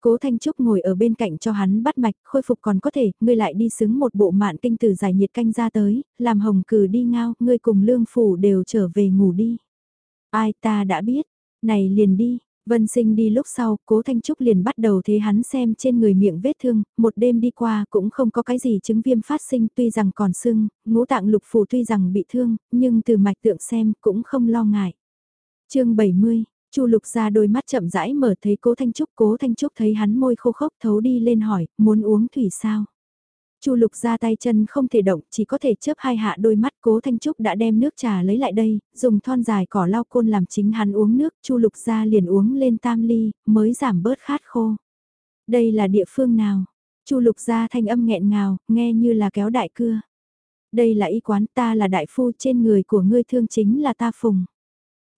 Speaker 1: Cố Thanh Trúc ngồi ở bên cạnh cho hắn bắt mạch, khôi phục còn có thể, ngươi lại đi xứng một bộ mạn kinh tử giải nhiệt canh ra tới, làm hồng cử đi ngao, ngươi cùng lương phủ đều trở về ngủ đi. Ai ta đã biết, này liền đi, Vân sinh đi lúc sau, cố Thanh Trúc liền bắt đầu thế hắn xem trên người miệng vết thương, một đêm đi qua cũng không có cái gì chứng viêm phát sinh tuy rằng còn sưng, ngũ tạng lục phủ tuy rằng bị thương, nhưng từ mạch tượng xem cũng không lo ngại. chương 70, Chu Lục ra đôi mắt chậm rãi mở thấy cố Thanh Trúc, cố Thanh Trúc thấy hắn môi khô khốc thấu đi lên hỏi, muốn uống thủy sao? Chu Lục ra tay chân không thể động, chỉ có thể chớp hai hạ đôi mắt, Cố Thanh Trúc đã đem nước trà lấy lại đây, dùng thon dài cỏ lau côn làm chính hắn uống nước, Chu Lục ra liền uống lên tam ly, mới giảm bớt khát khô. Đây là địa phương nào? Chu Lục ra thanh âm nghẹn ngào, nghe như là kéo đại cưa. Đây là y quán ta là đại phu trên người của ngươi thương chính là ta phùng.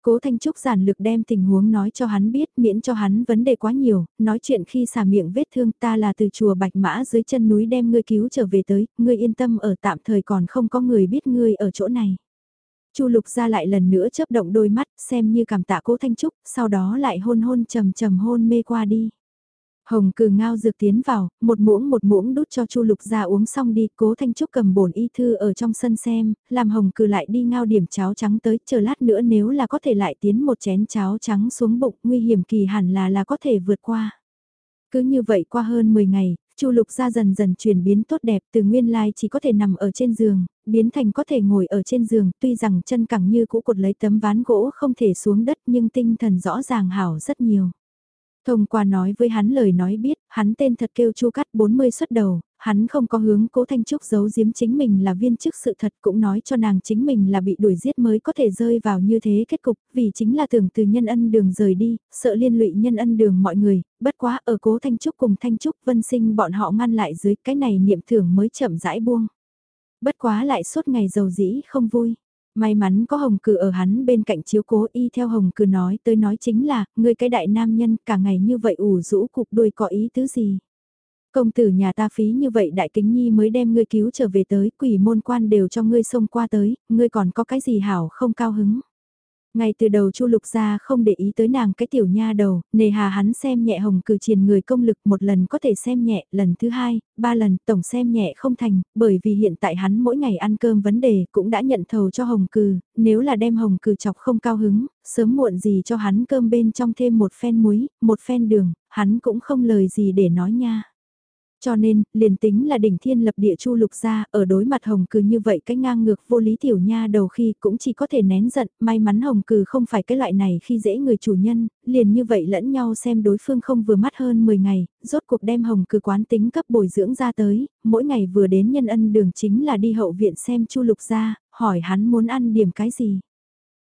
Speaker 1: Cố Thanh Trúc giản lực đem tình huống nói cho hắn biết miễn cho hắn vấn đề quá nhiều, nói chuyện khi xả miệng vết thương ta là từ chùa Bạch Mã dưới chân núi đem ngươi cứu trở về tới, ngươi yên tâm ở tạm thời còn không có người biết ngươi ở chỗ này. Chu Lục ra lại lần nữa chớp động đôi mắt xem như cảm tạ Cố Thanh Trúc, sau đó lại hôn hôn trầm trầm hôn mê qua đi. Hồng cừ ngao dược tiến vào, một muỗng một muỗng đút cho Chu Lục ra uống xong đi, cố Thanh Trúc cầm bổn y thư ở trong sân xem, làm hồng cừ lại đi ngao điểm cháo trắng tới, chờ lát nữa nếu là có thể lại tiến một chén cháo trắng xuống bụng, nguy hiểm kỳ hẳn là là có thể vượt qua. Cứ như vậy qua hơn 10 ngày, Chu Lục ra dần dần chuyển biến tốt đẹp từ nguyên lai chỉ có thể nằm ở trên giường, biến thành có thể ngồi ở trên giường, tuy rằng chân cẳng như cũ cột lấy tấm ván gỗ không thể xuống đất nhưng tinh thần rõ ràng hảo rất nhiều. Thông qua nói với hắn lời nói biết, hắn tên thật kêu Chu Cắt 40 xuất đầu, Hắn không có hướng cố Thanh Trúc giấu giếm chính mình là viên chức sự thật cũng nói cho nàng chính mình là bị đuổi giết mới có thể rơi vào như thế kết cục, vì chính là tưởng từ nhân ân đường rời đi, sợ liên lụy nhân ân đường mọi người, bất quá ở cố Thanh Trúc cùng Thanh Trúc vân sinh bọn họ ngăn lại dưới cái này niệm thưởng mới chậm rãi buông. Bất quá lại suốt ngày giàu dĩ không vui. May mắn có Hồng Cử ở hắn bên cạnh chiếu cố y theo Hồng Cử nói tới nói chính là, ngươi cái đại nam nhân cả ngày như vậy ủ rũ cục đuôi có ý tứ gì. Công tử nhà ta phí như vậy đại kính nhi mới đem ngươi cứu trở về tới, quỷ môn quan đều cho ngươi xông qua tới, ngươi còn có cái gì hảo không cao hứng. Ngay từ đầu Chu Lục gia không để ý tới nàng cái tiểu nha đầu, nề hà hắn xem nhẹ hồng cử triền người công lực một lần có thể xem nhẹ, lần thứ hai, ba lần tổng xem nhẹ không thành, bởi vì hiện tại hắn mỗi ngày ăn cơm vấn đề cũng đã nhận thầu cho hồng cử, nếu là đem hồng cử chọc không cao hứng, sớm muộn gì cho hắn cơm bên trong thêm một phen muối, một phen đường, hắn cũng không lời gì để nói nha. Cho nên, liền tính là đỉnh thiên lập địa chu lục ra, ở đối mặt hồng cừ như vậy cái ngang ngược vô lý tiểu nha đầu khi cũng chỉ có thể nén giận, may mắn hồng cừ không phải cái loại này khi dễ người chủ nhân, liền như vậy lẫn nhau xem đối phương không vừa mắt hơn 10 ngày, rốt cuộc đem hồng cừ quán tính cấp bồi dưỡng ra tới, mỗi ngày vừa đến nhân ân đường chính là đi hậu viện xem chu lục ra, hỏi hắn muốn ăn điểm cái gì.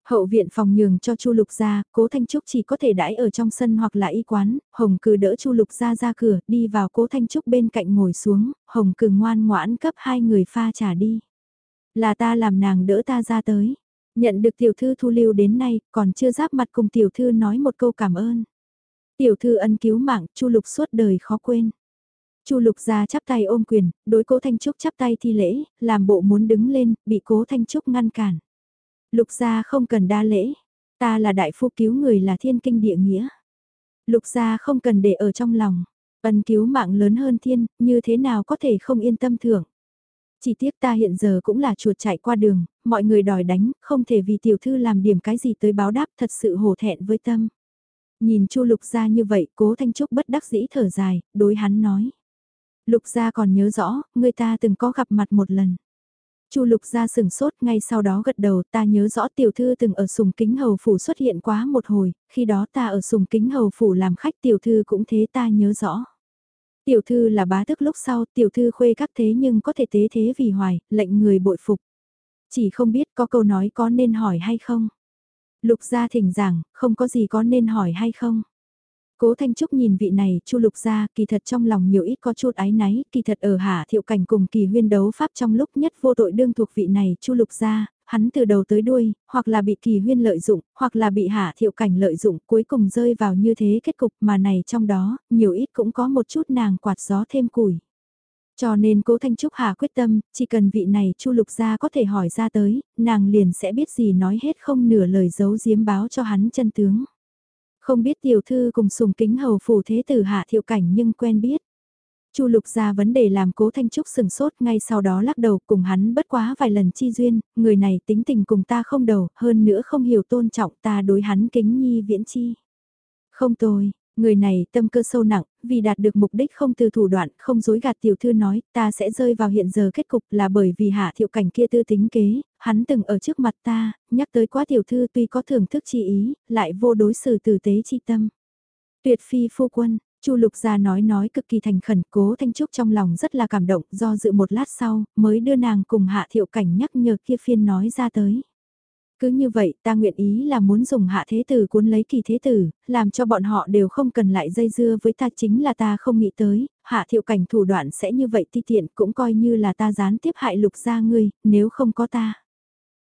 Speaker 1: Hậu viện phòng nhường cho Chu Lục gia, Cố Thanh Trúc chỉ có thể đãi ở trong sân hoặc là y quán, Hồng Cừ đỡ Chu Lục gia ra cửa, đi vào Cố Thanh Trúc bên cạnh ngồi xuống, Hồng Cừ ngoan ngoãn cấp hai người pha trà đi. Là ta làm nàng đỡ ta ra tới. Nhận được tiểu thư thu lưu đến nay, còn chưa giáp mặt cùng tiểu thư nói một câu cảm ơn. Tiểu thư ân cứu mạng, Chu Lục suốt đời khó quên. Chu Lục gia chắp tay ôm quyền, đối Cố Thanh Trúc chắp tay thi lễ, làm bộ muốn đứng lên, bị Cố Thanh Trúc ngăn cản. Lục gia không cần đa lễ, ta là đại phu cứu người là thiên kinh địa nghĩa. Lục gia không cần để ở trong lòng, ân cứu mạng lớn hơn thiên, như thế nào có thể không yên tâm thưởng. Chỉ tiếc ta hiện giờ cũng là chuột chạy qua đường, mọi người đòi đánh, không thể vì tiểu thư làm điểm cái gì tới báo đáp thật sự hổ thẹn với tâm. Nhìn Chu Lục gia như vậy, Cố Thanh Trúc bất đắc dĩ thở dài, đối hắn nói: "Lục gia còn nhớ rõ, người ta từng có gặp mặt một lần." Chu Lục ra sừng sốt ngay sau đó gật đầu ta nhớ rõ tiểu thư từng ở sùng kính hầu phủ xuất hiện quá một hồi, khi đó ta ở sùng kính hầu phủ làm khách tiểu thư cũng thế ta nhớ rõ. Tiểu thư là bá tức lúc sau tiểu thư khuê các thế nhưng có thể tế thế vì hoài, lệnh người bội phục. Chỉ không biết có câu nói có nên hỏi hay không. Lục gia thỉnh giảng, không có gì có nên hỏi hay không. Cố Thanh Trúc nhìn vị này, Chu Lục gia, kỳ thật trong lòng nhiều ít có chút ái náy, kỳ thật ở Hạ Thiệu Cảnh cùng kỳ huyên đấu pháp trong lúc nhất vô tội đương thuộc vị này, Chu Lục gia, hắn từ đầu tới đuôi, hoặc là bị kỳ huyên lợi dụng, hoặc là bị Hạ Thiệu Cảnh lợi dụng, cuối cùng rơi vào như thế kết cục mà này trong đó, nhiều ít cũng có một chút nàng quạt gió thêm củi. Cho nên cố Thanh Trúc Hà quyết tâm, chỉ cần vị này Chu Lục gia có thể hỏi ra tới, nàng liền sẽ biết gì nói hết không nửa lời giấu giếm báo cho hắn chân tướng. Không biết tiểu thư cùng sùng kính hầu phủ thế tử hạ thiệu cảnh nhưng quen biết. Chu lục ra vấn đề làm cố thanh trúc sừng sốt ngay sau đó lắc đầu cùng hắn bất quá vài lần chi duyên, người này tính tình cùng ta không đầu, hơn nữa không hiểu tôn trọng ta đối hắn kính nhi viễn chi. Không tôi, Người này tâm cơ sâu nặng, vì đạt được mục đích không từ thủ đoạn, không dối gạt tiểu thư nói, ta sẽ rơi vào hiện giờ kết cục là bởi vì hạ thiệu cảnh kia tư tính kế, hắn từng ở trước mặt ta, nhắc tới quá tiểu thư tuy có thưởng thức chi ý, lại vô đối xử tử tế chi tâm. Tuyệt phi phu quân, Chu Lục gia nói nói cực kỳ thành khẩn, Cố Thanh Trúc trong lòng rất là cảm động, do dự một lát sau, mới đưa nàng cùng Hạ Thiệu Cảnh nhắc nhở kia phiên nói ra tới. Cứ như vậy ta nguyện ý là muốn dùng hạ thế tử cuốn lấy kỳ thế tử, làm cho bọn họ đều không cần lại dây dưa với ta chính là ta không nghĩ tới, hạ thiệu cảnh thủ đoạn sẽ như vậy ti tiện cũng coi như là ta gián tiếp hại lục gia ngươi, nếu không có ta.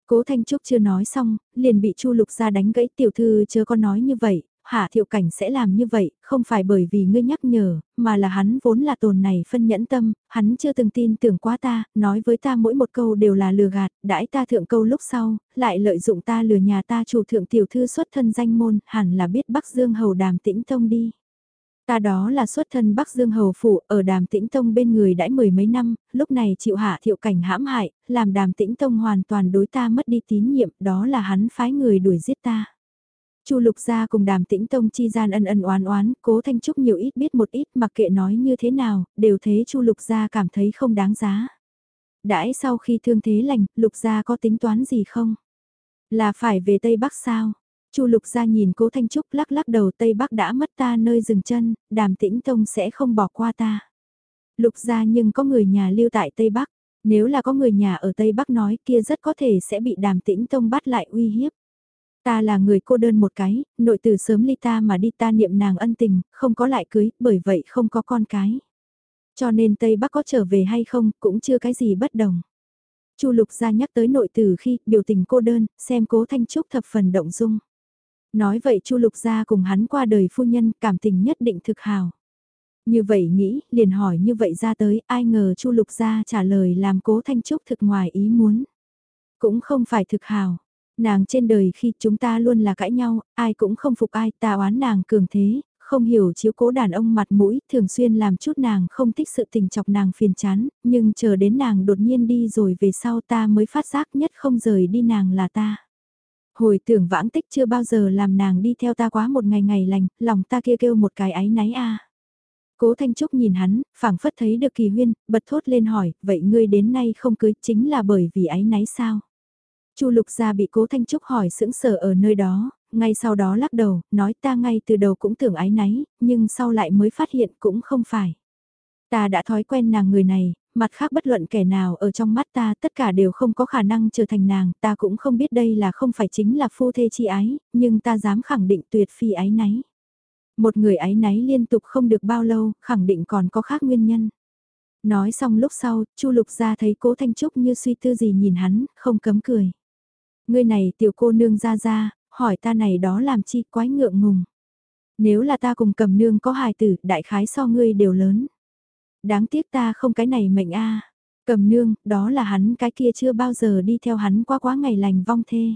Speaker 1: Cố Thanh Trúc chưa nói xong, liền bị Chu Lục gia đánh gãy tiểu thư chớ có nói như vậy, Hạ Thiệu Cảnh sẽ làm như vậy, không phải bởi vì ngươi nhắc nhở, mà là hắn vốn là tồn này phân nhẫn tâm, hắn chưa từng tin tưởng quá ta, nói với ta mỗi một câu đều là lừa gạt, đãi ta thượng câu lúc sau, lại lợi dụng ta lừa nhà ta chủ thượng tiểu thư xuất thân danh môn, hẳn là biết Bắc Dương Hầu Đàm Tĩnh Tông đi. Ta đó là xuất thân Bắc Dương Hầu Phủ, ở Đàm Tĩnh Tông bên người đãi mười mấy năm, lúc này chịu hạ thiệu cảnh hãm hại, làm Đàm Tĩnh Tông hoàn toàn đối ta mất đi tín nhiệm, đó là hắn phái người đuổi giết ta. Chu Lục gia cùng Đàm Tĩnh Tông chi gian ân ân oán oán, Cố Thanh Trúc nhiều ít biết một ít mặc kệ nói như thế nào, đều thế Chu Lục gia cảm thấy không đáng giá. Đãi sau khi thương thế lành, Lục gia có tính toán gì không? Là phải về Tây Bắc sao? Chu Lục gia nhìn Cố Thanh Trúc lắc lắc đầu Tây Bắc đã mất ta nơi dừng chân, Đàm Tĩnh Tông sẽ không bỏ qua ta. Lục gia nhưng có người nhà lưu tại Tây Bắc, nếu là có người nhà ở Tây Bắc nói kia rất có thể sẽ bị đàm tĩnh tông bắt lại uy hiếp. Ta là người cô đơn một cái, nội từ sớm ly ta mà đi ta niệm nàng ân tình, không có lại cưới, bởi vậy không có con cái. Cho nên Tây Bắc có trở về hay không, cũng chưa cái gì bất đồng. Chu Lục gia nhắc tới nội tử khi biểu tình cô đơn, xem Cố Thanh Trúc thập phần động dung. Nói vậy Chu Lục gia cùng hắn qua đời phu nhân, cảm tình nhất định thực hào. Như vậy nghĩ, liền hỏi như vậy ra tới, ai ngờ Chu Lục gia trả lời làm Cố Thanh Trúc thực ngoài ý muốn. Cũng không phải thực hào. Nàng trên đời khi chúng ta luôn là cãi nhau, ai cũng không phục ai, ta oán nàng cường thế, không hiểu chiếu cố đàn ông mặt mũi, thường xuyên làm chút nàng không thích sự tình chọc nàng phiền chán, nhưng chờ đến nàng đột nhiên đi rồi về sau ta mới phát giác nhất không rời đi nàng là ta. Hồi tưởng vãng tích chưa bao giờ làm nàng đi theo ta quá một ngày ngày lành, lòng ta kia kêu một cái áy náy a. Cố Thanh Trúc nhìn hắn, phảng phất thấy được kỳ huyên, bật thốt lên hỏi, vậy ngươi đến nay không cưới chính là bởi vì áy náy sao? Chu Lục gia bị Cố Thanh Trúc hỏi sững sờ ở nơi đó, ngay sau đó lắc đầu, nói ta ngay từ đầu cũng tưởng ái náy, nhưng sau lại mới phát hiện cũng không phải. Ta đã thói quen nàng người này, mặt khác bất luận kẻ nào ở trong mắt ta tất cả đều không có khả năng trở thành nàng, ta cũng không biết đây là không phải chính là phu thê chi ái, nhưng ta dám khẳng định tuyệt phi ái náy. Một người ái náy liên tục không được bao lâu, khẳng định còn có khác nguyên nhân. Nói xong lúc sau, Chu Lục ra thấy Cố Thanh Trúc như suy tư gì nhìn hắn, không cấm cười. Ngươi này tiểu cô nương ra ra, hỏi ta này đó làm chi quái ngượng ngùng. Nếu là ta cùng cầm nương có hài tử, đại khái so ngươi đều lớn. Đáng tiếc ta không cái này mệnh a Cầm nương, đó là hắn cái kia chưa bao giờ đi theo hắn qua quá ngày lành vong thê.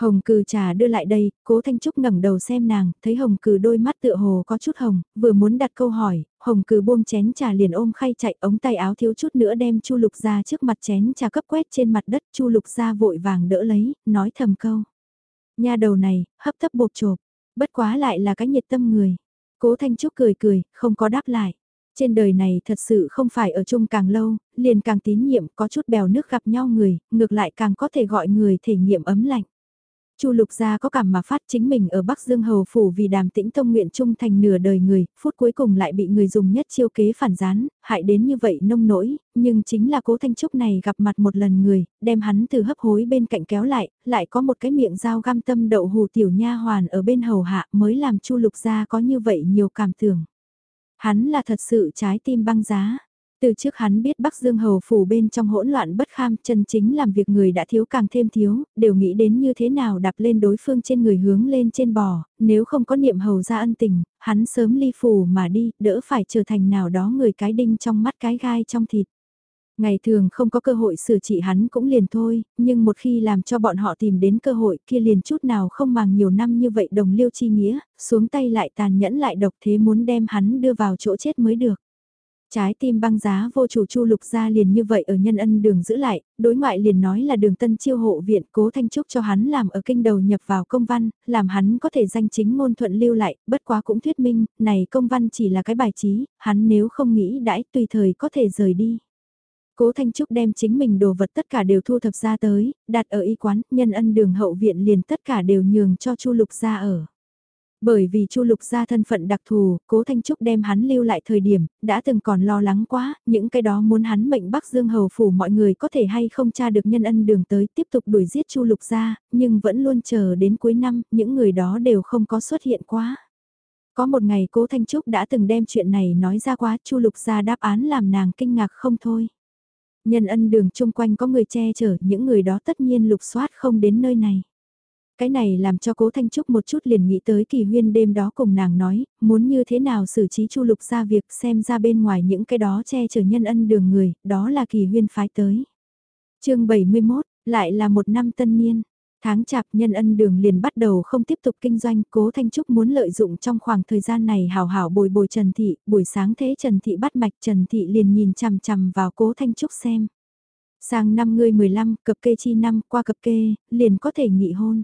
Speaker 1: Hồng cừ trà đưa lại đây, cố Thanh Trúc ngẩng đầu xem nàng, thấy hồng cừ đôi mắt tựa hồ có chút hồng, vừa muốn đặt câu hỏi, hồng cừ buông chén trà liền ôm khay chạy ống tay áo thiếu chút nữa đem chu lục ra trước mặt chén trà cấp quét trên mặt đất chu lục ra vội vàng đỡ lấy, nói thầm câu. Nha đầu này, hấp tấp bột chộp, bất quá lại là cái nhiệt tâm người. Cố Thanh Trúc cười cười, không có đáp lại. Trên đời này thật sự không phải ở chung càng lâu, liền càng tín nhiệm có chút bèo nước gặp nhau người, ngược lại càng có thể gọi người thể nghiệm ấm lạnh. Chu Lục gia có cảm mà phát chính mình ở Bắc Dương Hầu phủ vì Đàm Tĩnh Tông nguyện trung thành nửa đời người, phút cuối cùng lại bị người dùng nhất chiêu kế phản gián, hại đến như vậy nông nỗi, nhưng chính là Cố Thanh Trúc này gặp mặt một lần người, đem hắn từ hấp hối bên cạnh kéo lại, lại có một cái miệng dao găm tâm đậu hù tiểu nha hoàn ở bên hầu hạ mới làm Chu Lục gia có như vậy nhiều cảm tưởng. Hắn là thật sự trái tim băng giá. Từ trước hắn biết Bắc Dương Hầu phủ bên trong hỗn loạn bất kham chân chính làm việc người đã thiếu càng thêm thiếu, đều nghĩ đến như thế nào đạp lên đối phương trên người hướng lên trên bò, nếu không có niệm hầu ra ân tình, hắn sớm ly phủ mà đi, đỡ phải trở thành nào đó người cái đinh trong mắt cái gai trong thịt. Ngày thường không có cơ hội xử trị hắn cũng liền thôi, nhưng một khi làm cho bọn họ tìm đến cơ hội kia liền chút nào không màng nhiều năm như vậy đồng liêu chi nghĩa, xuống tay lại tàn nhẫn lại độc thế muốn đem hắn đưa vào chỗ chết mới được. Trái tim băng giá vô chủ chu lục ra liền như vậy ở nhân ân đường giữ lại, đối ngoại liền nói là đường tân chiêu hộ viện cố thanh trúc cho hắn làm ở kinh đầu nhập vào công văn, làm hắn có thể danh chính ngôn thuận lưu lại, bất quá cũng thuyết minh, này công văn chỉ là cái bài trí, hắn nếu không nghĩ đãi tùy thời có thể rời đi. Cố Thanh Trúc đem chính mình đồ vật tất cả đều thu thập ra tới, đặt ở y quán, nhân ân đường hậu viện liền tất cả đều nhường cho Chu Lục ra ở. Bởi vì Chu Lục gia thân phận đặc thù, Cố Thanh Trúc đem hắn lưu lại thời điểm, đã từng còn lo lắng quá, những cái đó muốn hắn mệnh Bắc Dương hầu phủ mọi người có thể hay không tra được nhân ân đường tới tiếp tục đuổi giết Chu Lục gia, nhưng vẫn luôn chờ đến cuối năm, những người đó đều không có xuất hiện quá. Có một ngày Cố Thanh Trúc đã từng đem chuyện này nói ra quá, Chu Lục gia đáp án làm nàng kinh ngạc không thôi. Nhân ân đường chung quanh có người che chở, những người đó tất nhiên lục soát không đến nơi này. Cái này làm cho cố Thanh Trúc một chút liền nghĩ tới kỳ huyên đêm đó cùng nàng nói, muốn như thế nào xử trí chu lục ra việc xem ra bên ngoài những cái đó che chở nhân ân đường người, đó là kỳ huyên phái tới. chương 71, lại là một năm tân niên. Tháng chạp nhân ân đường liền bắt đầu không tiếp tục kinh doanh, cố Thanh Trúc muốn lợi dụng trong khoảng thời gian này hào hảo bồi bồi Trần Thị, buổi sáng thế Trần Thị bắt mạch Trần Thị liền nhìn chằm chằm vào cố Thanh Trúc xem. Sang năm ngươi 15, cập kê chi năm qua cập kê, liền có thể nghị hôn.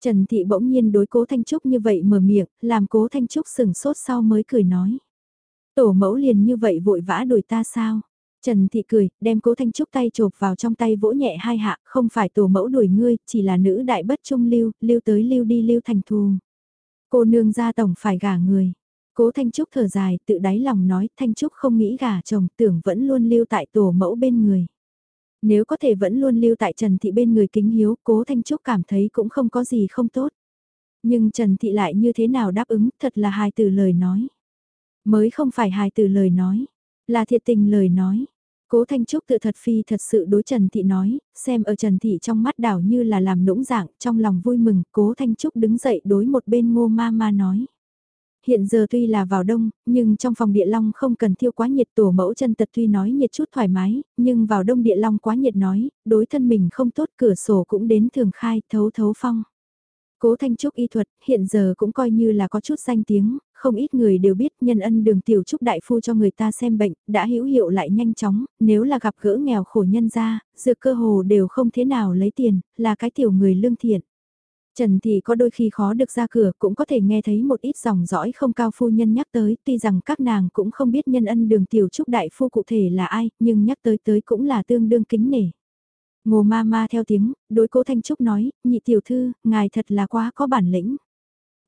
Speaker 1: Trần Thị bỗng nhiên đối cố Thanh Trúc như vậy mở miệng, làm cố Thanh Trúc sừng sốt sau mới cười nói. Tổ mẫu liền như vậy vội vã đuổi ta sao? Trần Thị cười, đem cố Thanh Trúc tay chộp vào trong tay vỗ nhẹ hai hạ, không phải tổ mẫu đuổi ngươi, chỉ là nữ đại bất trung lưu, lưu tới lưu đi lưu thành thù. Cô nương gia tổng phải gả người. Cố Thanh Trúc thở dài, tự đáy lòng nói Thanh Trúc không nghĩ gả chồng tưởng vẫn luôn lưu tại tổ mẫu bên người. Nếu có thể vẫn luôn lưu tại Trần Thị bên người kính hiếu, Cố Thanh Trúc cảm thấy cũng không có gì không tốt. Nhưng Trần Thị lại như thế nào đáp ứng, thật là hài từ lời nói. Mới không phải hài từ lời nói, là thiệt tình lời nói. Cố Thanh Trúc tự thật phi thật sự đối Trần Thị nói, xem ở Trần Thị trong mắt đảo như là làm nũng dạng, trong lòng vui mừng, Cố Thanh Trúc đứng dậy đối một bên ngô ma ma nói. Hiện giờ tuy là vào đông, nhưng trong phòng địa long không cần thiêu quá nhiệt tổ mẫu chân tật tuy nói nhiệt chút thoải mái, nhưng vào đông địa long quá nhiệt nói, đối thân mình không tốt cửa sổ cũng đến thường khai thấu thấu phong. Cố Thanh Trúc y thuật hiện giờ cũng coi như là có chút danh tiếng, không ít người đều biết nhân ân đường tiểu trúc đại phu cho người ta xem bệnh, đã hữu hiệu lại nhanh chóng, nếu là gặp gỡ nghèo khổ nhân ra, dược cơ hồ đều không thế nào lấy tiền, là cái tiểu người lương thiện. Trần thì có đôi khi khó được ra cửa cũng có thể nghe thấy một ít dòng dõi không cao phu nhân nhắc tới, tuy rằng các nàng cũng không biết nhân ân đường tiểu trúc đại phu cụ thể là ai, nhưng nhắc tới tới cũng là tương đương kính nể. Ngô ma ma theo tiếng, đối cố Thanh Trúc nói, nhị tiểu thư, ngài thật là quá có bản lĩnh.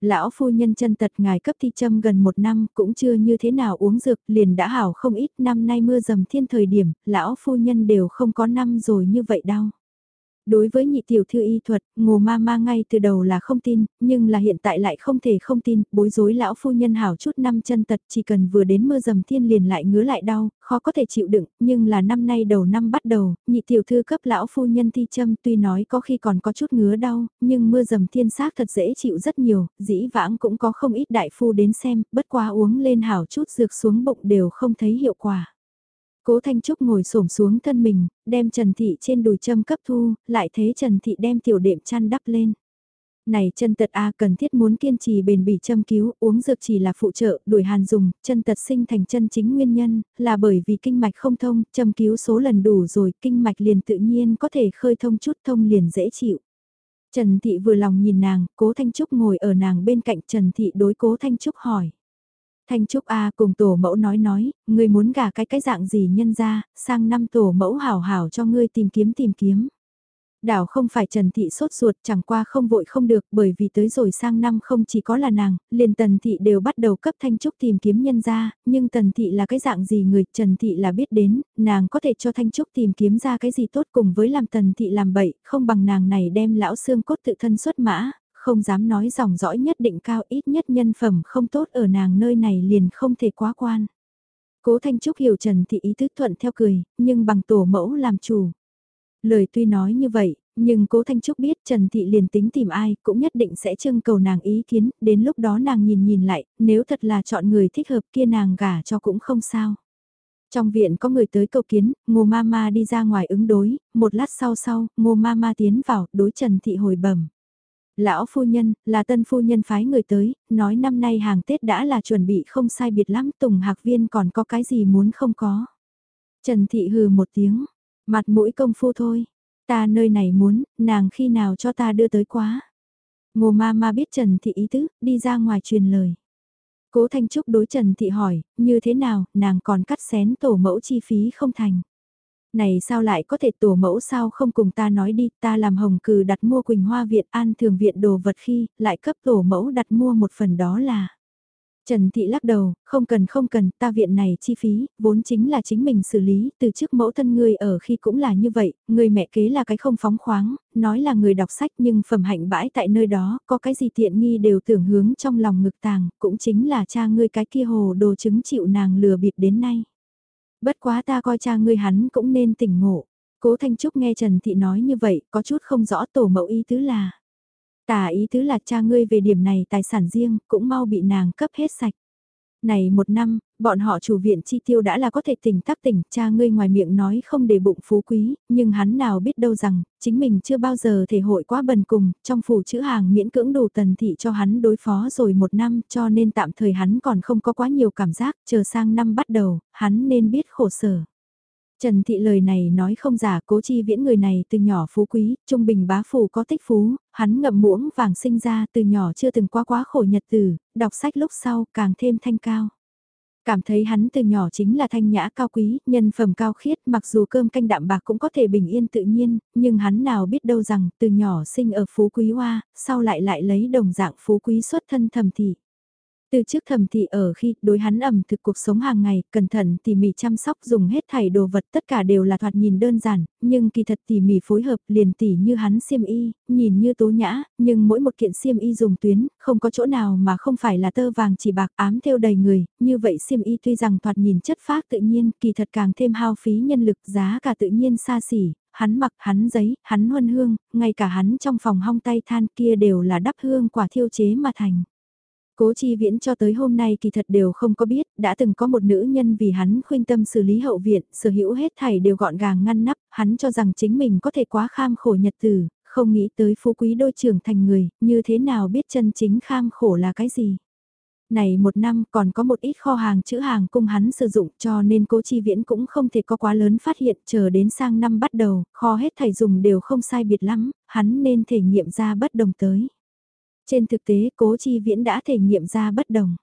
Speaker 1: Lão phu nhân chân tật ngài cấp thi châm gần một năm cũng chưa như thế nào uống dược liền đã hảo không ít năm nay mưa dầm thiên thời điểm, lão phu nhân đều không có năm rồi như vậy đâu. Đối với nhị tiểu thư y thuật, ngô ma ma ngay từ đầu là không tin, nhưng là hiện tại lại không thể không tin, bối rối lão phu nhân hảo chút năm chân tật chỉ cần vừa đến mưa dầm thiên liền lại ngứa lại đau, khó có thể chịu đựng, nhưng là năm nay đầu năm bắt đầu, nhị tiểu thư cấp lão phu nhân thi châm tuy nói có khi còn có chút ngứa đau, nhưng mưa dầm thiên xác thật dễ chịu rất nhiều, dĩ vãng cũng có không ít đại phu đến xem, bất quá uống lên hảo chút dược xuống bụng đều không thấy hiệu quả. Cố Thanh Trúc ngồi xổm xuống thân mình, đem Trần Thị trên đùi châm cấp thu, lại thấy Trần Thị đem tiểu đệm chăn đắp lên. Này chân tật A cần thiết muốn kiên trì bền bỉ châm cứu, uống dược chỉ là phụ trợ, đuổi hàn dùng, chân tật sinh thành chân chính nguyên nhân, là bởi vì kinh mạch không thông, châm cứu số lần đủ rồi, kinh mạch liền tự nhiên có thể khơi thông chút thông liền dễ chịu. Trần Thị vừa lòng nhìn nàng, cố Thanh Trúc ngồi ở nàng bên cạnh Trần Thị đối cố Thanh Trúc hỏi. Thanh Trúc A cùng tổ mẫu nói nói, ngươi muốn gả cái cái dạng gì nhân ra, sang năm tổ mẫu hảo hảo cho ngươi tìm kiếm tìm kiếm. Đảo không phải Trần Thị sốt ruột chẳng qua không vội không được bởi vì tới rồi sang năm không chỉ có là nàng, liền Tần Thị đều bắt đầu cấp Thanh Trúc tìm kiếm nhân ra, nhưng Tần Thị là cái dạng gì người Trần Thị là biết đến, nàng có thể cho Thanh Trúc tìm kiếm ra cái gì tốt cùng với làm Tần Thị làm bậy, không bằng nàng này đem lão xương cốt tự thân xuất mã, không dám nói dòng dõi nhất định cao ít nhất nhân phẩm không tốt ở nàng nơi này liền không thể quá quan. Cố Thanh Trúc hiểu Trần Thị ý thức thuận theo cười, nhưng bằng tổ mẫu làm chủ. Lời tuy nói như vậy, nhưng cố Thanh Trúc biết Trần Thị liền tính tìm ai cũng nhất định sẽ trưng cầu nàng ý kiến, đến lúc đó nàng nhìn nhìn lại, nếu thật là chọn người thích hợp kia nàng gả cho cũng không sao. Trong viện có người tới cầu kiến, ngô ma ma đi ra ngoài ứng đối, một lát sau sau, ngô ma ma tiến vào, đối Trần Thị hồi bẩm Lão phu nhân, là tân phu nhân phái người tới, nói năm nay hàng Tết đã là chuẩn bị không sai biệt lắm, Tùng Hạc Viên còn có cái gì muốn không có. Trần Thị hừ một tiếng, mặt mũi công phu thôi, ta nơi này muốn, nàng khi nào cho ta đưa tới quá. Ngô ma ma biết Trần Thị ý tứ, đi ra ngoài truyền lời. Cố Thanh Trúc đối Trần Thị hỏi, như thế nào, nàng còn cắt xén tổ mẫu chi phí không thành. Này sao lại có thể tổ mẫu sao không cùng ta nói đi, ta làm hồng cừ đặt mua Quỳnh Hoa Viện an thường viện đồ vật khi, lại cấp tổ mẫu đặt mua một phần đó là. Trần Thị lắc đầu, không cần không cần, ta viện này chi phí, vốn chính là chính mình xử lý, từ trước mẫu thân ngươi ở khi cũng là như vậy, người mẹ kế là cái không phóng khoáng, nói là người đọc sách nhưng phẩm hạnh bãi tại nơi đó, có cái gì tiện nghi đều tưởng hướng trong lòng ngực tàng, cũng chính là cha ngươi cái kia hồ đồ chứng chịu nàng lừa bịp đến nay. Bất quá ta coi cha ngươi hắn cũng nên tỉnh ngộ. Cố Thanh Trúc nghe Trần Thị nói như vậy, có chút không rõ tổ mẫu ý tứ là. Tả ý tứ là cha ngươi về điểm này tài sản riêng, cũng mau bị nàng cấp hết sạch. Này một năm, bọn họ chủ viện chi tiêu đã là có thể tỉnh tác tỉnh, cha ngươi ngoài miệng nói không để bụng phú quý, nhưng hắn nào biết đâu rằng, chính mình chưa bao giờ thể hội quá bần cùng, trong phủ chữ hàng miễn cưỡng đủ tần thị cho hắn đối phó rồi một năm, cho nên tạm thời hắn còn không có quá nhiều cảm giác, chờ sang năm bắt đầu, hắn nên biết khổ sở. Trần Thị lời này nói không giả cố chi viễn người này từ nhỏ phú quý, trung bình bá phủ có tích phú, hắn ngậm muỗng vàng sinh ra từ nhỏ chưa từng qua quá khổ nhật tử, đọc sách lúc sau càng thêm thanh cao. Cảm thấy hắn từ nhỏ chính là thanh nhã cao quý, nhân phẩm cao khiết, mặc dù cơm canh đạm bạc cũng có thể bình yên tự nhiên, nhưng hắn nào biết đâu rằng từ nhỏ sinh ở phú quý hoa, sau lại lại lấy đồng dạng phú quý xuất thân thầm thị. Từ trước thẩm thị ở khi đối hắn ẩm thực cuộc sống hàng ngày, cẩn thận tỉ mỉ chăm sóc dùng hết thảy đồ vật tất cả đều là thoạt nhìn đơn giản, nhưng kỳ thật tỉ mỉ phối hợp liền tỉ như hắn xiêm y, nhìn như tố nhã, nhưng mỗi một kiện xiêm y dùng tuyến, không có chỗ nào mà không phải là tơ vàng chỉ bạc ám theo đầy người, như vậy xiêm y tuy rằng thoạt nhìn chất phác tự nhiên, kỳ thật càng thêm hao phí nhân lực giá cả tự nhiên xa xỉ, hắn mặc hắn giấy, hắn huân hương, ngay cả hắn trong phòng hong tay than kia đều là đắp hương quả thiêu chế mà thành. Cố chi viễn cho tới hôm nay kỳ thật đều không có biết, đã từng có một nữ nhân vì hắn khuyên tâm xử lý hậu viện, sở hữu hết thảy đều gọn gàng ngăn nắp, hắn cho rằng chính mình có thể quá kham khổ nhật tử, không nghĩ tới phú quý đôi trưởng thành người, như thế nào biết chân chính kham khổ là cái gì. Này một năm còn có một ít kho hàng chữ hàng cung hắn sử dụng cho nên cố chi viễn cũng không thể có quá lớn phát hiện chờ đến sang năm bắt đầu, kho hết thầy dùng đều không sai biệt lắm, hắn nên thể nghiệm ra bất đồng tới. Trên thực tế cố chi viễn đã thể nghiệm ra bất đồng.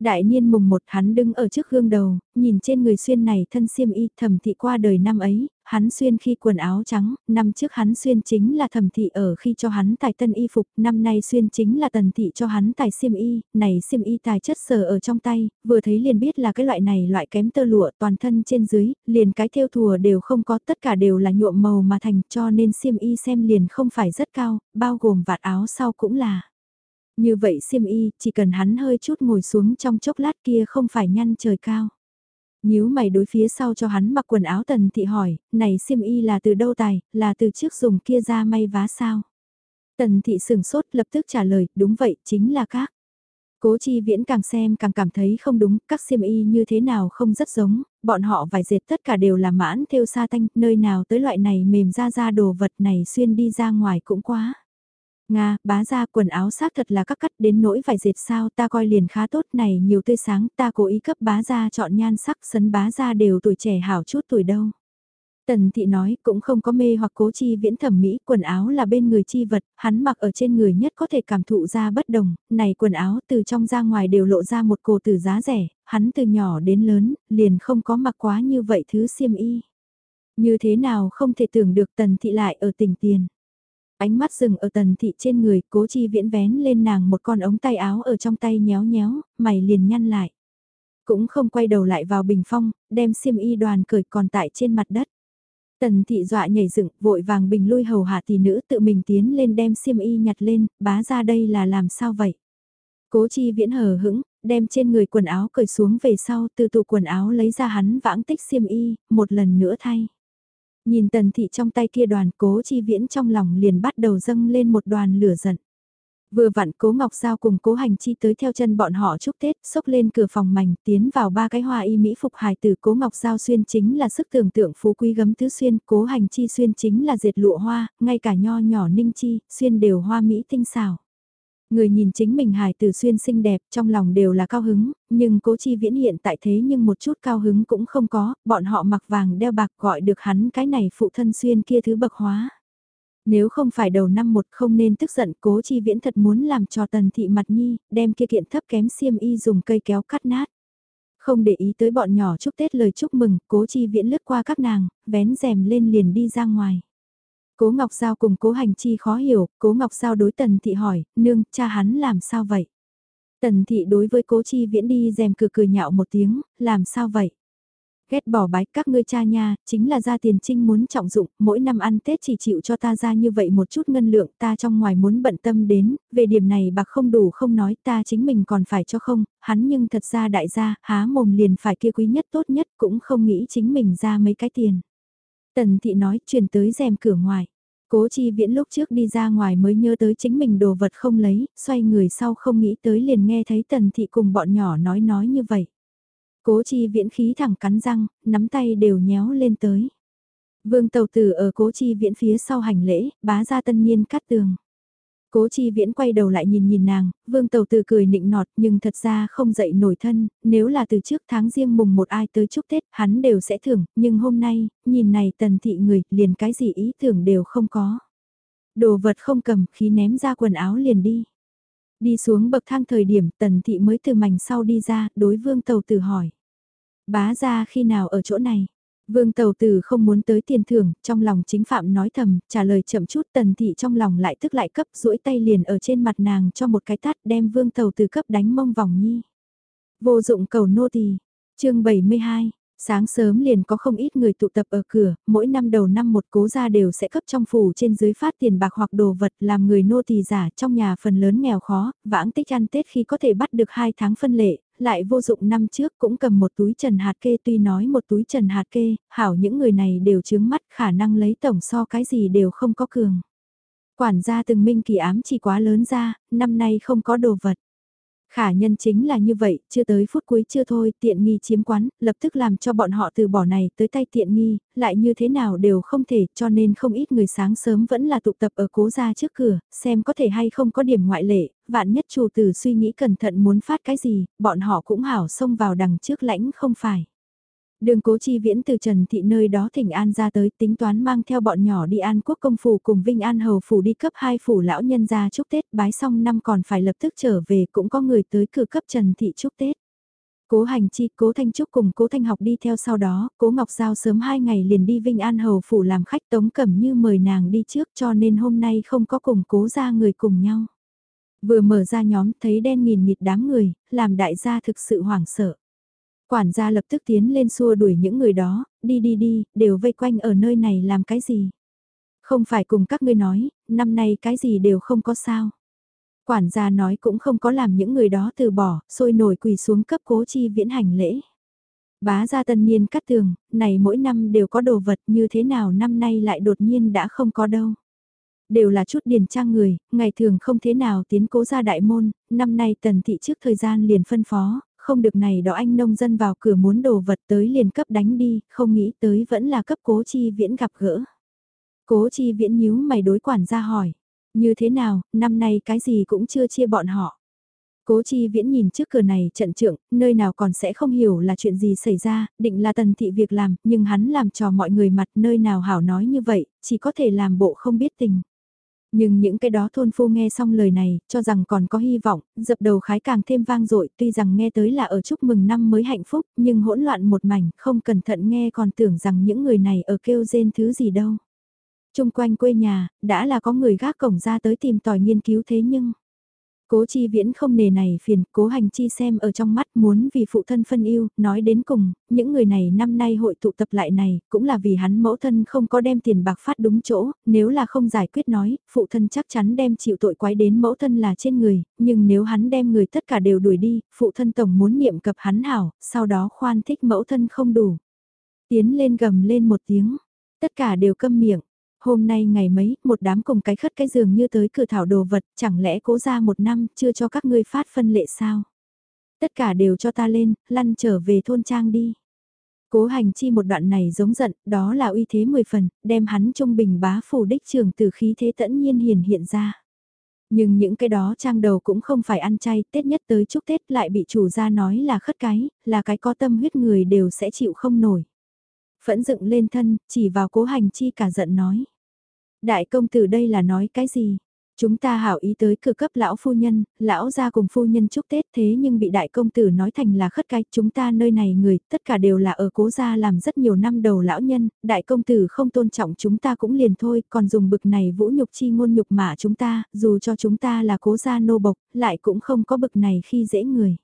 Speaker 1: Đại niên mùng một hắn đứng ở trước gương đầu, nhìn trên người xuyên này thân xiêm y thẩm thị qua đời năm ấy, hắn xuyên khi quần áo trắng, năm trước hắn xuyên chính là thẩm thị ở khi cho hắn tài tân y phục, năm nay xuyên chính là tần thị cho hắn tài xiêm y, này xiêm y tài chất sờ ở trong tay, vừa thấy liền biết là cái loại này loại kém tơ lụa toàn thân trên dưới, liền cái theo thùa đều không có tất cả đều là nhuộm màu mà thành cho nên xiêm y xem liền không phải rất cao, bao gồm vạt áo sau cũng là. Như vậy xiêm y, chỉ cần hắn hơi chút ngồi xuống trong chốc lát kia không phải nhăn trời cao. Nhíu mày đối phía sau cho hắn mặc quần áo tần thị hỏi, này xiêm y là từ đâu tài, là từ trước dùng kia ra may vá sao? Tần thị sừng sốt lập tức trả lời, đúng vậy, chính là các. Cố chi viễn càng xem càng cảm thấy không đúng, các xiêm y như thế nào không rất giống, bọn họ vải dệt tất cả đều là mãn theo sa tanh, nơi nào tới loại này mềm ra ra đồ vật này xuyên đi ra ngoài cũng quá. Nga, bá ra quần áo xác thật là các cắt đến nỗi phải dệt sao ta coi liền khá tốt này nhiều tươi sáng ta cố ý cấp bá ra chọn nhan sắc sấn bá ra đều tuổi trẻ hảo chút tuổi đâu. Tần thị nói cũng không có mê hoặc cố chi viễn thẩm mỹ, quần áo là bên người chi vật, hắn mặc ở trên người nhất có thể cảm thụ ra bất đồng, này quần áo từ trong ra ngoài đều lộ ra một cổ từ giá rẻ, hắn từ nhỏ đến lớn, liền không có mặc quá như vậy thứ xiêm y. Như thế nào không thể tưởng được tần thị lại ở tỉnh tiền. Ánh mắt dừng ở tần thị trên người, cố chi viễn vén lên nàng một con ống tay áo ở trong tay nhéo nhéo, mày liền nhăn lại. Cũng không quay đầu lại vào bình phong, đem xiêm y đoàn cởi còn tại trên mặt đất. Tần thị dọa nhảy dựng, vội vàng bình lui hầu hạ tỷ nữ tự mình tiến lên đem xiêm y nhặt lên, bá ra đây là làm sao vậy? Cố chi viễn hờ hững, đem trên người quần áo cởi xuống về sau từ tụ quần áo lấy ra hắn vãng tích xiêm y, một lần nữa thay. Nhìn tần thị trong tay kia đoàn cố chi viễn trong lòng liền bắt đầu dâng lên một đoàn lửa giận. Vừa vặn cố Ngọc Giao cùng cố hành chi tới theo chân bọn họ chúc Tết, xốc lên cửa phòng mảnh, tiến vào ba cái hoa y mỹ phục hài từ cố Ngọc Giao xuyên chính là sức tưởng tượng phú quý gấm tứ xuyên, cố hành chi xuyên chính là dệt lụa hoa, ngay cả nho nhỏ ninh chi, xuyên đều hoa mỹ tinh xảo. Người nhìn chính mình hài tử xuyên xinh đẹp trong lòng đều là cao hứng, nhưng cố chi viễn hiện tại thế nhưng một chút cao hứng cũng không có, bọn họ mặc vàng đeo bạc gọi được hắn cái này phụ thân xuyên kia thứ bậc hóa. Nếu không phải đầu năm một không nên tức giận cố chi viễn thật muốn làm cho tần thị mặt nhi, đem kia kiện thấp kém xiêm y dùng cây kéo cắt nát. Không để ý tới bọn nhỏ chúc Tết lời chúc mừng, cố chi viễn lướt qua các nàng, vén rèm lên liền đi ra ngoài. Cố Ngọc Giao cùng cố hành chi khó hiểu, cố Ngọc Giao đối tần thị hỏi, nương, cha hắn làm sao vậy? Tần thị đối với cố chi viễn đi dèm cười cười nhạo một tiếng, làm sao vậy? Ghét bỏ bái các ngươi cha nha, chính là ra tiền trinh muốn trọng dụng, mỗi năm ăn Tết chỉ chịu cho ta ra như vậy một chút ngân lượng ta trong ngoài muốn bận tâm đến, về điểm này bạc không đủ không nói ta chính mình còn phải cho không, hắn nhưng thật ra đại gia, há mồm liền phải kia quý nhất tốt nhất cũng không nghĩ chính mình ra mấy cái tiền. Tần thị nói chuyển tới rèm cửa ngoài. Cố chi viễn lúc trước đi ra ngoài mới nhớ tới chính mình đồ vật không lấy, xoay người sau không nghĩ tới liền nghe thấy tần thị cùng bọn nhỏ nói nói như vậy. Cố chi viễn khí thẳng cắn răng, nắm tay đều nhéo lên tới. Vương tàu tử ở cố chi viễn phía sau hành lễ, bá ra tân nhiên cắt tường. Cố chi viễn quay đầu lại nhìn nhìn nàng, vương tàu từ cười nịnh nọt nhưng thật ra không dậy nổi thân, nếu là từ trước tháng riêng mùng một ai tới chúc Tết hắn đều sẽ thưởng, nhưng hôm nay, nhìn này tần thị người, liền cái gì ý tưởng đều không có. Đồ vật không cầm, khí ném ra quần áo liền đi. Đi xuống bậc thang thời điểm tần thị mới từ mảnh sau đi ra, đối vương tàu từ hỏi. Bá ra khi nào ở chỗ này? Vương Tầu Tử không muốn tới tiền thưởng, trong lòng chính phạm nói thầm, trả lời chậm chút tần thị trong lòng lại tức lại cấp duỗi tay liền ở trên mặt nàng cho một cái tát đem Vương Tầu Tử cấp đánh mông vòng nhi. Vô dụng cầu nô tỳ chương 72 Sáng sớm liền có không ít người tụ tập ở cửa, mỗi năm đầu năm một cố gia đều sẽ cấp trong phủ trên dưới phát tiền bạc hoặc đồ vật làm người nô tỳ giả trong nhà phần lớn nghèo khó, vãng tích ăn Tết khi có thể bắt được 2 tháng phân lệ, lại vô dụng năm trước cũng cầm một túi trần hạt kê tuy nói một túi trần hạt kê, hảo những người này đều chướng mắt khả năng lấy tổng so cái gì đều không có cường. Quản gia từng minh kỳ ám chỉ quá lớn ra, năm nay không có đồ vật. Khả nhân chính là như vậy, chưa tới phút cuối chưa thôi, tiện nghi chiếm quán, lập tức làm cho bọn họ từ bỏ này tới tay tiện nghi, lại như thế nào đều không thể, cho nên không ít người sáng sớm vẫn là tụ tập ở cố gia trước cửa, xem có thể hay không có điểm ngoại lệ, vạn nhất chủ tử suy nghĩ cẩn thận muốn phát cái gì, bọn họ cũng hảo xông vào đằng trước lãnh không phải. Đường cố chi viễn từ Trần Thị nơi đó thỉnh An ra tới tính toán mang theo bọn nhỏ đi An Quốc công phủ cùng Vinh An Hầu phủ đi cấp hai phủ lão nhân ra chúc Tết bái xong năm còn phải lập tức trở về cũng có người tới cửa cấp Trần Thị chúc Tết. Cố hành chi, cố thanh trúc cùng cố thanh học đi theo sau đó, cố ngọc giao sớm hai ngày liền đi Vinh An Hầu phủ làm khách tống cẩm như mời nàng đi trước cho nên hôm nay không có cùng cố ra người cùng nhau. Vừa mở ra nhóm thấy đen nghìn nghịt đám người, làm đại gia thực sự hoảng sợ. Quản gia lập tức tiến lên xua đuổi những người đó, đi đi đi, đều vây quanh ở nơi này làm cái gì. Không phải cùng các ngươi nói, năm nay cái gì đều không có sao. Quản gia nói cũng không có làm những người đó từ bỏ, sôi nổi quỳ xuống cấp cố chi viễn hành lễ. Bá gia tân niên cắt tường, này mỗi năm đều có đồ vật như thế nào năm nay lại đột nhiên đã không có đâu. Đều là chút điền trang người, ngày thường không thế nào tiến cố gia đại môn, năm nay tần thị trước thời gian liền phân phó, không được này đó anh nông dân vào cửa muốn đồ vật tới liền cấp đánh đi, không nghĩ tới vẫn là cấp cố chi viễn gặp gỡ. Cố chi viễn nhíu mày đối quản ra hỏi, như thế nào, năm nay cái gì cũng chưa chia bọn họ. Cố chi viễn nhìn trước cửa này trận trưởng, nơi nào còn sẽ không hiểu là chuyện gì xảy ra, định là tần thị việc làm, nhưng hắn làm trò mọi người mặt nơi nào hảo nói như vậy, chỉ có thể làm bộ không biết tình. Nhưng những cái đó thôn phu nghe xong lời này, cho rằng còn có hy vọng, dập đầu khái càng thêm vang dội tuy rằng nghe tới là ở chúc mừng năm mới hạnh phúc, nhưng hỗn loạn một mảnh, không cẩn thận nghe còn tưởng rằng những người này ở kêu rên thứ gì đâu. Trung quanh quê nhà, đã là có người gác cổng ra tới tìm tòi nghiên cứu thế nhưng... Cố chi viễn không nề này phiền, cố hành chi xem ở trong mắt muốn vì phụ thân phân yêu, nói đến cùng, những người này năm nay hội tụ tập lại này, cũng là vì hắn mẫu thân không có đem tiền bạc phát đúng chỗ, nếu là không giải quyết nói, phụ thân chắc chắn đem chịu tội quái đến mẫu thân là trên người, nhưng nếu hắn đem người tất cả đều đuổi đi, phụ thân tổng muốn niệm cập hắn hảo, sau đó khoan thích mẫu thân không đủ. Tiến lên gầm lên một tiếng, tất cả đều câm miệng Hôm nay ngày mấy, một đám cùng cái khất cái giường như tới cửa thảo đồ vật, chẳng lẽ cố ra một năm chưa cho các ngươi phát phân lệ sao? Tất cả đều cho ta lên, lăn trở về thôn trang đi. Cố hành chi một đoạn này giống giận, đó là uy thế mười phần, đem hắn trung bình bá phủ đích trường từ khí thế tẫn nhiên hiền hiện ra. Nhưng những cái đó trang đầu cũng không phải ăn chay, Tết nhất tới chúc Tết lại bị chủ gia nói là khất cái, là cái có tâm huyết người đều sẽ chịu không nổi. Phẫn dựng lên thân, chỉ vào cố hành chi cả giận nói. Đại công tử đây là nói cái gì? Chúng ta hảo ý tới cửa cấp lão phu nhân, lão ra cùng phu nhân chúc Tết thế nhưng bị đại công tử nói thành là khất cái. Chúng ta nơi này người, tất cả đều là ở cố gia làm rất nhiều năm đầu lão nhân, đại công tử không tôn trọng chúng ta cũng liền thôi, còn dùng bực này vũ nhục chi ngôn nhục mạ chúng ta, dù cho chúng ta là cố gia nô bộc, lại cũng không có bực này khi dễ người.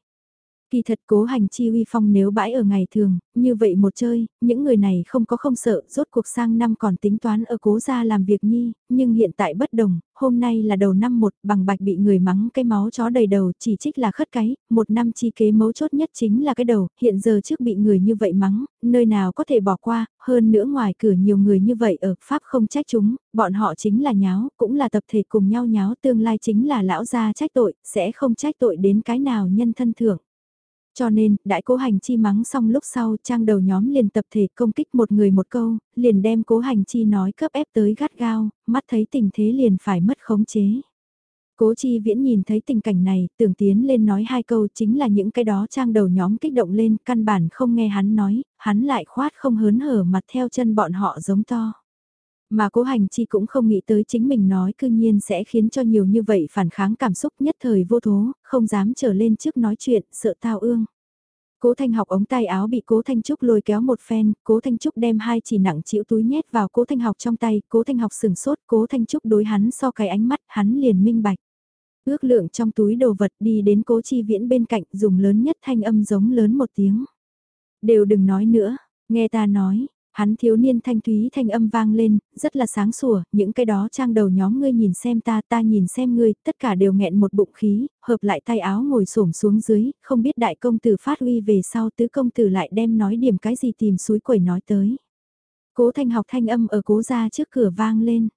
Speaker 1: Kỳ thật cố hành chi uy phong nếu bãi ở ngày thường, như vậy một chơi, những người này không có không sợ, rốt cuộc sang năm còn tính toán ở cố gia làm việc nhi, nhưng hiện tại bất đồng, hôm nay là đầu năm một, bằng bạch bị người mắng cái máu chó đầy đầu, chỉ trích là khất cái, một năm chi kế mấu chốt nhất chính là cái đầu, hiện giờ trước bị người như vậy mắng, nơi nào có thể bỏ qua, hơn nữa ngoài cửa nhiều người như vậy ở, Pháp không trách chúng, bọn họ chính là nháo, cũng là tập thể cùng nhau nháo, tương lai chính là lão gia trách tội, sẽ không trách tội đến cái nào nhân thân thưởng. Cho nên, đại cố hành chi mắng xong lúc sau trang đầu nhóm liền tập thể công kích một người một câu, liền đem cố hành chi nói cấp ép tới gắt gao, mắt thấy tình thế liền phải mất khống chế. Cố chi viễn nhìn thấy tình cảnh này, tưởng tiến lên nói hai câu chính là những cái đó trang đầu nhóm kích động lên, căn bản không nghe hắn nói, hắn lại khoát không hớn hở mặt theo chân bọn họ giống to. Mà cố hành chi cũng không nghĩ tới chính mình nói cư nhiên sẽ khiến cho nhiều như vậy phản kháng cảm xúc nhất thời vô thố, không dám trở lên trước nói chuyện, sợ tao ương. Cố Thanh học ống tay áo bị Cố Thanh Trúc lôi kéo một phen, Cố Thanh Trúc đem hai chỉ nặng chịu túi nhét vào Cố Thanh học trong tay, Cố Thanh học sừng sốt, Cố Thanh Trúc đối hắn so cái ánh mắt, hắn liền minh bạch. Ước lượng trong túi đồ vật đi đến Cố Chi Viễn bên cạnh dùng lớn nhất thanh âm giống lớn một tiếng. Đều đừng nói nữa, nghe ta nói, Hắn thiếu niên thanh thúy thanh âm vang lên, rất là sáng sủa, những cái đó trang đầu nhóm ngươi nhìn xem ta, ta nhìn xem ngươi, tất cả đều nghẹn một bụng khí, hợp lại tay áo ngồi xổm xuống dưới, không biết đại công tử phát uy về sau tứ công tử lại đem nói điểm cái gì tìm suối quẩy nói tới. Cố thanh học thanh âm ở cố ra trước cửa vang lên.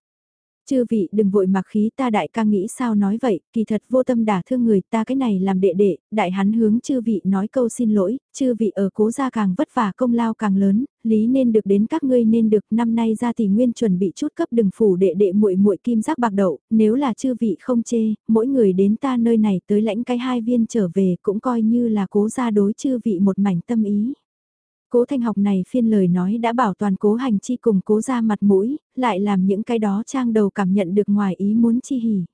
Speaker 1: Chư vị đừng vội mặc khí ta đại ca nghĩ sao nói vậy, kỳ thật vô tâm đả thương người ta cái này làm đệ đệ, đại hắn hướng chư vị nói câu xin lỗi, chư vị ở cố gia càng vất vả công lao càng lớn, lý nên được đến các ngươi nên được năm nay ra thì nguyên chuẩn bị chút cấp đừng phủ đệ đệ muội muội kim giác bạc đậu, nếu là chư vị không chê, mỗi người đến ta nơi này tới lãnh cái hai viên trở về cũng coi như là cố gia đối chư vị một mảnh tâm ý. Cố thanh học này phiên lời nói đã bảo toàn cố hành chi cùng cố ra mặt mũi, lại làm những cái đó trang đầu cảm nhận được ngoài ý muốn chi hỉ.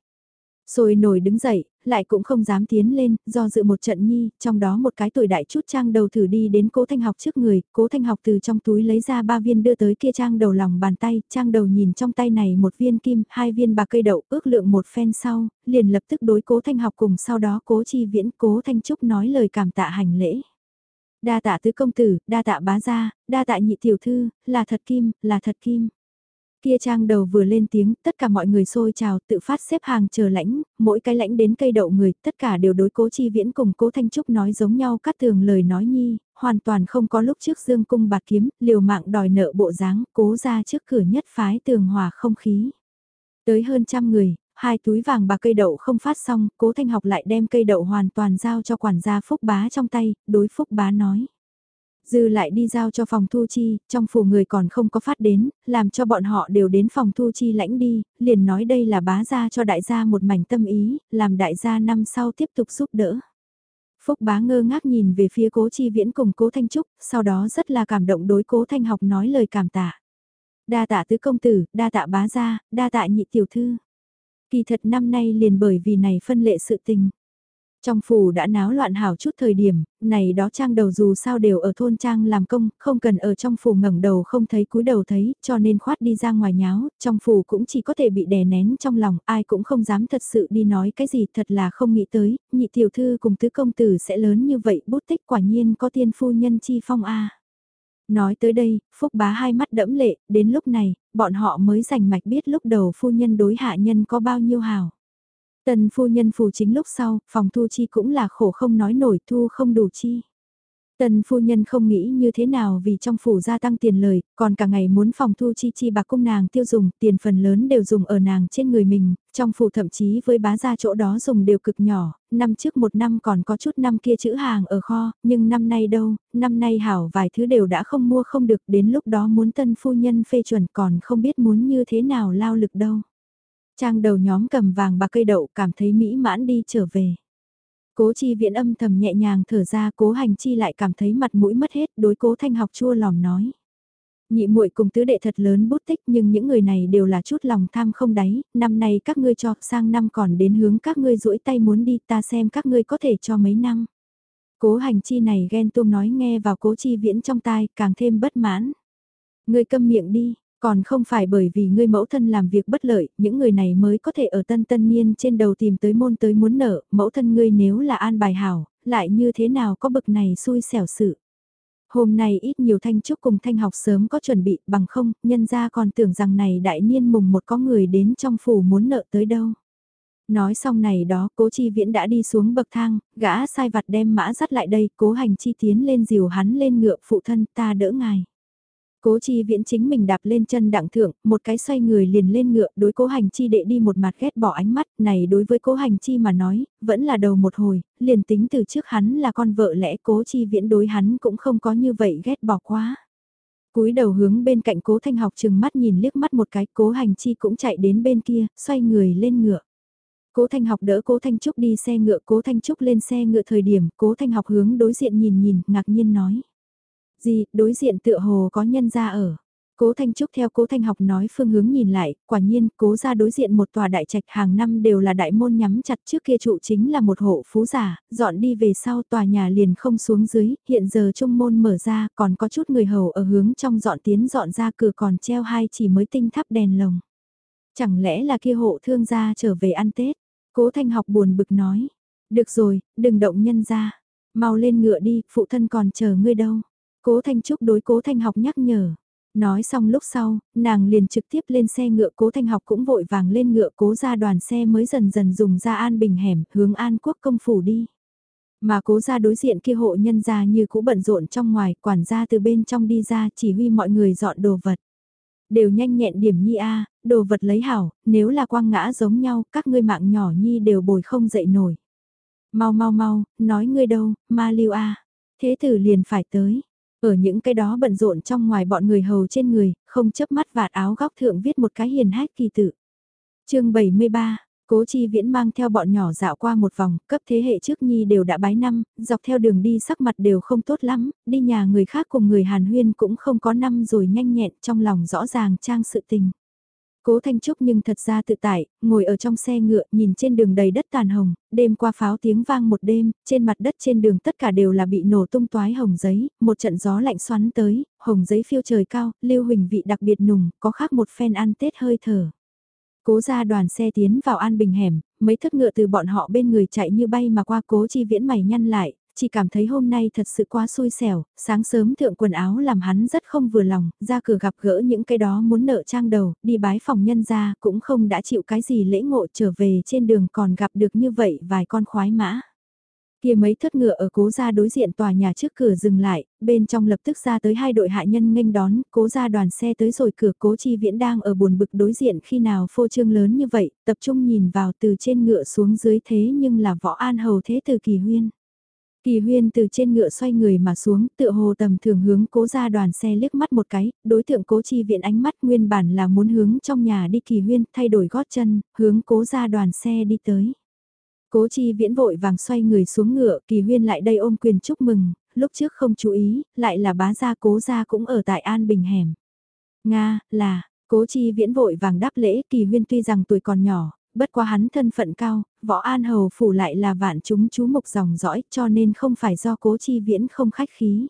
Speaker 1: Rồi nổi đứng dậy, lại cũng không dám tiến lên, do dự một trận nhi, trong đó một cái tuổi đại chút trang đầu thử đi đến cố thanh học trước người, cố thanh học từ trong túi lấy ra ba viên đưa tới kia trang đầu lòng bàn tay, trang đầu nhìn trong tay này một viên kim, hai viên bạc cây đậu, ước lượng một phen sau, liền lập tức đối cố thanh học cùng sau đó cố chi viễn cố thanh trúc nói lời cảm tạ hành lễ. Đa tạ tứ công tử, đa tạ bá gia, đa tạ nhị tiểu thư, là thật kim, là thật kim. Kia trang đầu vừa lên tiếng, tất cả mọi người xôi chào, tự phát xếp hàng chờ lãnh, mỗi cái lãnh đến cây đậu người, tất cả đều đối cố chi viễn cùng cố Thanh Trúc nói giống nhau cắt tường lời nói nhi, hoàn toàn không có lúc trước dương cung bạc kiếm, liều mạng đòi nợ bộ dáng, cố ra trước cửa nhất phái tường hòa không khí. Tới hơn trăm người, Hai túi vàng bạc cây đậu không phát xong, cố thanh học lại đem cây đậu hoàn toàn giao cho quản gia Phúc Bá trong tay, đối Phúc Bá nói. Dư lại đi giao cho phòng thu chi, trong phủ người còn không có phát đến, làm cho bọn họ đều đến phòng thu chi lãnh đi, liền nói đây là bá gia cho đại gia một mảnh tâm ý, làm đại gia năm sau tiếp tục giúp đỡ. Phúc bá ngơ ngác nhìn về phía cố chi viễn cùng cố thanh trúc, sau đó rất là cảm động đối cố thanh học nói lời cảm tạ. Đa tạ tứ công tử, đa tạ bá gia, đa tạ nhị tiểu thư. Kỳ thật năm nay liền bởi vì này phân lệ sự tình. Trong phủ đã náo loạn hảo chút thời điểm, này đó trang đầu dù sao đều ở thôn trang làm công, không cần ở trong phủ ngẩng đầu không thấy cúi đầu thấy, cho nên khoát đi ra ngoài nháo, trong phủ cũng chỉ có thể bị đè nén trong lòng, ai cũng không dám thật sự đi nói cái gì thật là không nghĩ tới, nhị tiểu thư cùng tứ công tử sẽ lớn như vậy, bút tích quả nhiên có tiên phu nhân chi phong a. Nói tới đây, Phúc bá hai mắt đẫm lệ, đến lúc này, bọn họ mới rành mạch biết lúc đầu phu nhân đối hạ nhân có bao nhiêu hào. Tần phu nhân phù chính lúc sau, phòng thu chi cũng là khổ không nói nổi thu không đủ chi tân phu nhân không nghĩ như thế nào vì trong phủ gia tăng tiền lời, còn cả ngày muốn phòng thu chi chi bạc cung nàng tiêu dùng, tiền phần lớn đều dùng ở nàng trên người mình, trong phủ thậm chí với bá gia chỗ đó dùng đều cực nhỏ, năm trước một năm còn có chút năm kia chữ hàng ở kho, nhưng năm nay đâu, năm nay hảo vài thứ đều đã không mua không được, đến lúc đó muốn tân phu nhân phê chuẩn còn không biết muốn như thế nào lao lực đâu. Trang đầu nhóm cầm vàng bạc cây đậu cảm thấy mỹ mãn đi trở về. Cố chi viễn âm thầm nhẹ nhàng thở ra cố hành chi lại cảm thấy mặt mũi mất hết đối cố thanh học chua lòng nói. Nhị muội cùng tứ đệ thật lớn bút tích nhưng những người này đều là chút lòng tham không đáy, năm nay các ngươi cho sang năm còn đến hướng các ngươi duỗi tay muốn đi ta xem các ngươi có thể cho mấy năm. Cố hành chi này ghen tuông nói nghe vào cố chi viễn trong tai càng thêm bất mãn. Ngươi câm miệng đi, còn không phải bởi vì ngươi mẫu thân làm việc bất lợi, những người này mới có thể ở tân tân niên trên đầu tìm tới môn tới muốn nợ, mẫu thân ngươi nếu là an bài hảo, lại như thế nào có bực này xui xẻo sự. Hôm nay ít nhiều thanh trúc cùng thanh học sớm có chuẩn bị bằng không, nhân ra còn tưởng rằng này đại niên mùng một có người đến trong phủ muốn nợ tới đâu. Nói xong này đó, cố chi viễn đã đi xuống bậc thang, gã sai vặt đem mã dắt lại đây, cố hành chi tiến lên dìu hắn lên ngựa phụ thân ta đỡ ngài. Cố chi viễn chính mình đạp lên chân đặng thượng, một cái xoay người liền lên ngựa, đối cố hành chi đệ đi một mặt ghét bỏ ánh mắt, này đối với cố hành chi mà nói, vẫn là đầu một hồi, liền tính từ trước hắn là con vợ lẽ cố chi viễn đối hắn cũng không có như vậy ghét bỏ quá. cúi đầu hướng bên cạnh cố thanh học chừng mắt nhìn liếc mắt một cái, cố hành chi cũng chạy đến bên kia, xoay người lên ngựa. Cố Thanh học đỡ Cố Thanh Trúc đi xe ngựa, Cố Thanh Trúc lên xe ngựa thời điểm, Cố Thanh học hướng đối diện nhìn nhìn, ngạc nhiên nói. Gì, đối diện tựa hồ có nhân ra ở. Cố Thanh Trúc theo Cố Thanh học nói phương hướng nhìn lại, quả nhiên cố ra đối diện một tòa đại trạch hàng năm đều là đại môn nhắm chặt trước kia trụ chính là một hộ phú giả, dọn đi về sau tòa nhà liền không xuống dưới, hiện giờ trung môn mở ra còn có chút người hầu ở hướng trong dọn tiến dọn ra cửa còn treo hai chỉ mới tinh thắp đèn lồng. Chẳng lẽ là kia hộ thương gia trở về ăn Tết? Cố Thanh học buồn bực nói, được rồi, đừng động nhân ra, mau lên ngựa đi, phụ thân còn chờ ngươi đâu. Cố Thanh Trúc đối Cố Thanh học nhắc nhở. Nói xong lúc sau, nàng liền trực tiếp lên xe ngựa cố thanh học cũng vội vàng lên ngựa cố ra đoàn xe mới dần dần dùng ra an bình hẻm hướng an quốc công phủ đi. Mà cố ra đối diện kia hộ nhân ra như cũ bận rộn trong ngoài, quản gia từ bên trong đi ra chỉ huy mọi người dọn đồ vật. Đều nhanh nhẹn điểm nhi a đồ vật lấy hảo, nếu là quang ngã giống nhau, các ngươi mạng nhỏ nhi đều bồi không dậy nổi. Mau mau mau, nói ngươi đâu, ma lưu a Thế tử liền phải tới, ở những cái đó bận rộn trong ngoài bọn người hầu trên người, không chấp mắt vạt áo góc thượng viết một cái hiền hách kỳ tự. chương 73, Cố Chi Viễn mang theo bọn nhỏ dạo qua một vòng, cấp thế hệ trước nhi đều đã bái năm, dọc theo đường đi sắc mặt đều không tốt lắm, đi nhà người khác cùng người Hàn Huyên cũng không có năm rồi nhanh nhẹn trong lòng rõ ràng trang sự tình. Cố Thanh Trúc nhưng thật ra tự tại, ngồi ở trong xe ngựa nhìn trên đường đầy đất tàn hồng, đêm qua pháo tiếng vang một đêm, trên mặt đất trên đường tất cả đều là bị nổ tung toái hồng giấy, một trận gió lạnh xoắn tới, hồng giấy phiêu trời cao, lưu huỳnh vị đặc biệt nùng, có khác một phen ăn Tết hơi thở. Cố ra đoàn xe tiến vào an bình hẻm, mấy thất ngựa từ bọn họ bên người chạy như bay mà qua cố chi viễn mày nhăn lại, chỉ cảm thấy hôm nay thật sự quá xui xẻo, sáng sớm thượng quần áo làm hắn rất không vừa lòng, ra cửa gặp gỡ những cái đó muốn nợ trang đầu, đi bái phòng nhân ra cũng không đã chịu cái gì lễ ngộ trở về trên đường còn gặp được như vậy vài con khoái mã. Kia mấy thất ngựa ở cố gia đối diện tòa nhà trước cửa dừng lại, bên trong lập tức ra tới hai đội hạ nhân nghênh đón, cố gia đoàn xe tới rồi cửa cố chi viễn đang ở buồn bực đối diện khi nào phô trương lớn như vậy, tập trung nhìn vào từ trên ngựa xuống dưới thế nhưng là võ an hầu thế từ kỳ huyên. Kỳ huyên từ trên ngựa xoay người mà xuống, tựa hồ tầm thường hướng cố ra đoàn xe liếc mắt một cái, đối tượng cố chi viện ánh mắt nguyên bản là muốn hướng trong nhà đi kỳ huyên, thay đổi gót chân, hướng cố ra đoàn xe đi tới. Cố chi viễn vội vàng xoay người xuống ngựa, kỳ huyên lại đây ôm quyền chúc mừng, lúc trước không chú ý, lại là bá gia cố gia cũng ở tại An Bình Hẻm. Nga, là, cố chi viễn vội vàng đáp lễ, kỳ huyên tuy rằng tuổi còn nhỏ, bất quá hắn thân phận cao, võ an hầu phủ lại là vạn chúng chú mục dòng dõi cho nên không phải do cố chi viễn không khách khí.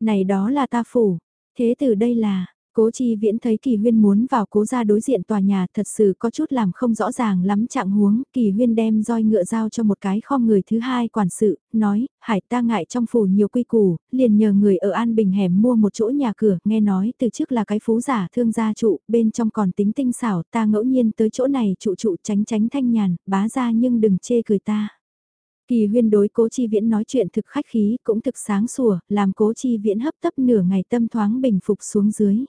Speaker 1: Này đó là ta phủ, thế từ đây là, Cố chi viễn thấy kỳ huyên muốn vào cố ra đối diện tòa nhà thật sự có chút làm không rõ ràng lắm trạng huống, kỳ huyên đem roi ngựa giao cho một cái kho người thứ hai quản sự, nói, hải ta ngại trong phủ nhiều quy củ, liền nhờ người ở An Bình hẻm mua một chỗ nhà cửa, nghe nói từ trước là cái phú giả thương gia trụ, bên trong còn tính tinh xảo, ta ngẫu nhiên tới chỗ này trụ trụ tránh tránh thanh nhàn, bá ra nhưng đừng chê cười ta. Kỳ huyên đối cố chi viễn nói chuyện thực khách khí cũng thực sáng sủa, làm cố chi viễn hấp tấp nửa ngày tâm thoáng bình phục xuống dưới.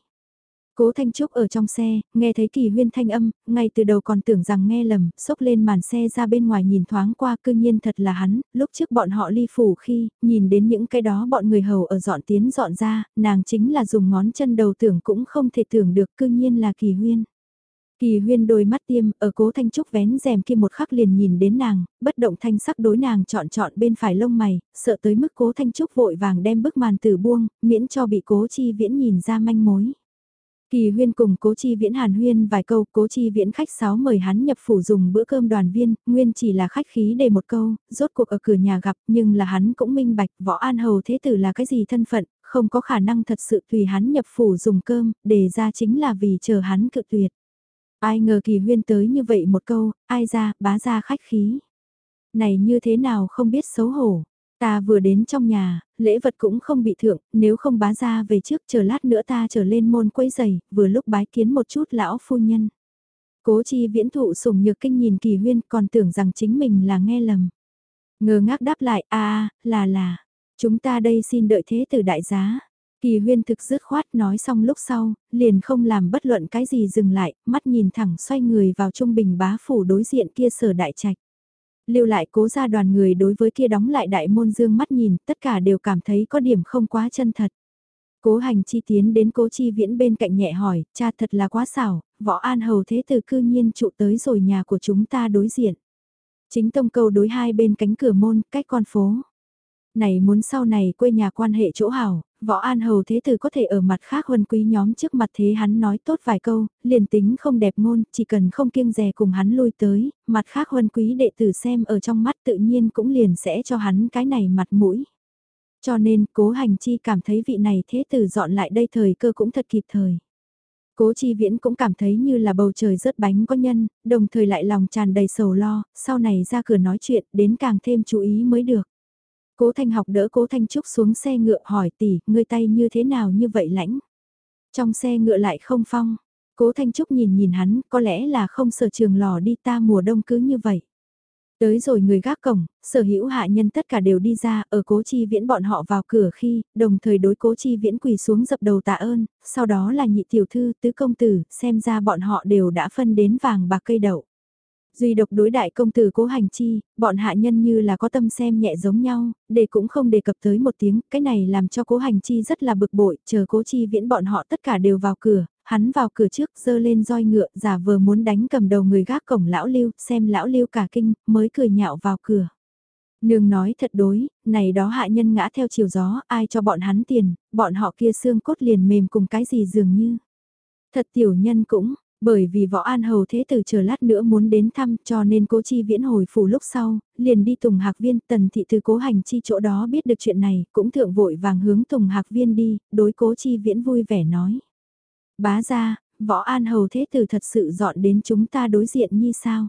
Speaker 1: Cố Thanh Trúc ở trong xe, nghe thấy kỳ huyên thanh âm, ngay từ đầu còn tưởng rằng nghe lầm, xốc lên màn xe ra bên ngoài nhìn thoáng qua cư nhiên thật là hắn, lúc trước bọn họ ly phủ khi, nhìn đến những cái đó bọn người hầu ở dọn tiến dọn ra, nàng chính là dùng ngón chân đầu tưởng cũng không thể tưởng được cư nhiên là kỳ huyên. Kỳ huyên đôi mắt tiêm, ở cố thanh trúc vén rèm kia một khắc liền nhìn đến nàng, bất động thanh sắc đối nàng chọn chọn bên phải lông mày, sợ tới mức cố thanh trúc vội vàng đem bức màn tử buông, miễn cho bị cố chi viễn nhìn ra manh mối. Kỳ huyên cùng cố chi viễn hàn huyên vài câu, cố chi viễn khách sáo mời hắn nhập phủ dùng bữa cơm đoàn viên, nguyên chỉ là khách khí để một câu, rốt cuộc ở cửa nhà gặp, nhưng là hắn cũng minh bạch, võ an hầu thế tử là cái gì thân phận, không có khả năng thật sự tùy hắn nhập phủ dùng cơm, đề ra chính là vì chờ hắn cự tuyệt. Ai ngờ kỳ huyên tới như vậy một câu, ai ra, bá ra khách khí. Này như thế nào không biết xấu hổ. Ta vừa đến trong nhà, lễ vật cũng không bị thượng, nếu không bá ra về trước chờ lát nữa ta trở lên môn quấy giày, vừa lúc bái kiến một chút lão phu nhân. Cố chi viễn thụ sùng nhược kinh nhìn kỳ huyên còn tưởng rằng chính mình là nghe lầm. Ngờ ngác đáp lại, a là là, chúng ta đây xin đợi thế từ đại giá. Kỳ huyên thực dứt khoát nói xong lúc sau, liền không làm bất luận cái gì dừng lại, mắt nhìn thẳng xoay người vào trung bình bá phủ đối diện kia sở đại trạch lưu lại cố ra đoàn người đối với kia đóng lại đại môn dương mắt nhìn, tất cả đều cảm thấy có điểm không quá chân thật. Cố hành chi tiến đến cố chi viễn bên cạnh nhẹ hỏi, cha thật là quá xảo, võ an hầu thế từ cư nhiên trụ tới rồi nhà của chúng ta đối diện. Chính tông câu đối hai bên cánh cửa môn, cách con phố. Này muốn sau này quê nhà quan hệ chỗ hảo, võ an hầu thế tử có thể ở mặt khác huân quý nhóm trước mặt thế hắn nói tốt vài câu, liền tính không đẹp ngôn, chỉ cần không kiêng rè cùng hắn lui tới, mặt khác huân quý đệ tử xem ở trong mắt tự nhiên cũng liền sẽ cho hắn cái này mặt mũi. Cho nên cố hành chi cảm thấy vị này thế tử dọn lại đây thời cơ cũng thật kịp thời. Cố chi viễn cũng cảm thấy như là bầu trời rớt bánh có nhân, đồng thời lại lòng tràn đầy sầu lo, sau này ra cửa nói chuyện đến càng thêm chú ý mới được. Cố Thanh học đỡ Cố Thanh Trúc xuống xe ngựa hỏi tỷ, ngươi tay như thế nào như vậy lãnh? Trong xe ngựa lại không phong. Cố Thanh Trúc nhìn nhìn hắn, có lẽ là không sở trường lò đi ta mùa đông cứ như vậy. Tới rồi người gác cổng, sở hữu hạ nhân tất cả đều đi ra, ở cố chi viễn bọn họ vào cửa khi, đồng thời đối cố chi viễn quỳ xuống dập đầu tạ ơn, sau đó là nhị tiểu thư, tứ công tử, xem ra bọn họ đều đã phân đến vàng bạc cây đậu. Duy độc đối đại công tử cố hành chi, bọn hạ nhân như là có tâm xem nhẹ giống nhau, để cũng không đề cập tới một tiếng, cái này làm cho cố hành chi rất là bực bội, chờ cố chi viễn bọn họ tất cả đều vào cửa, hắn vào cửa trước dơ lên roi ngựa giả vờ muốn đánh cầm đầu người gác cổng lão lưu, xem lão lưu cả kinh, mới cười nhạo vào cửa. Nương nói thật đối, này đó hạ nhân ngã theo chiều gió, ai cho bọn hắn tiền, bọn họ kia xương cốt liền mềm cùng cái gì dường như. Thật tiểu nhân cũng, bởi vì võ an hầu thế tử chờ lát nữa muốn đến thăm cho nên cố chi viễn hồi phủ lúc sau, liền đi Tùng Hạc Viên tần thị từ cố hành chi chỗ đó biết được chuyện này, cũng thượng vội vàng hướng Tùng Hạc Viên đi, đối cố chi viễn vui vẻ nói. Bá ra, võ an hầu thế tử thật sự dọn đến chúng ta đối diện như sao?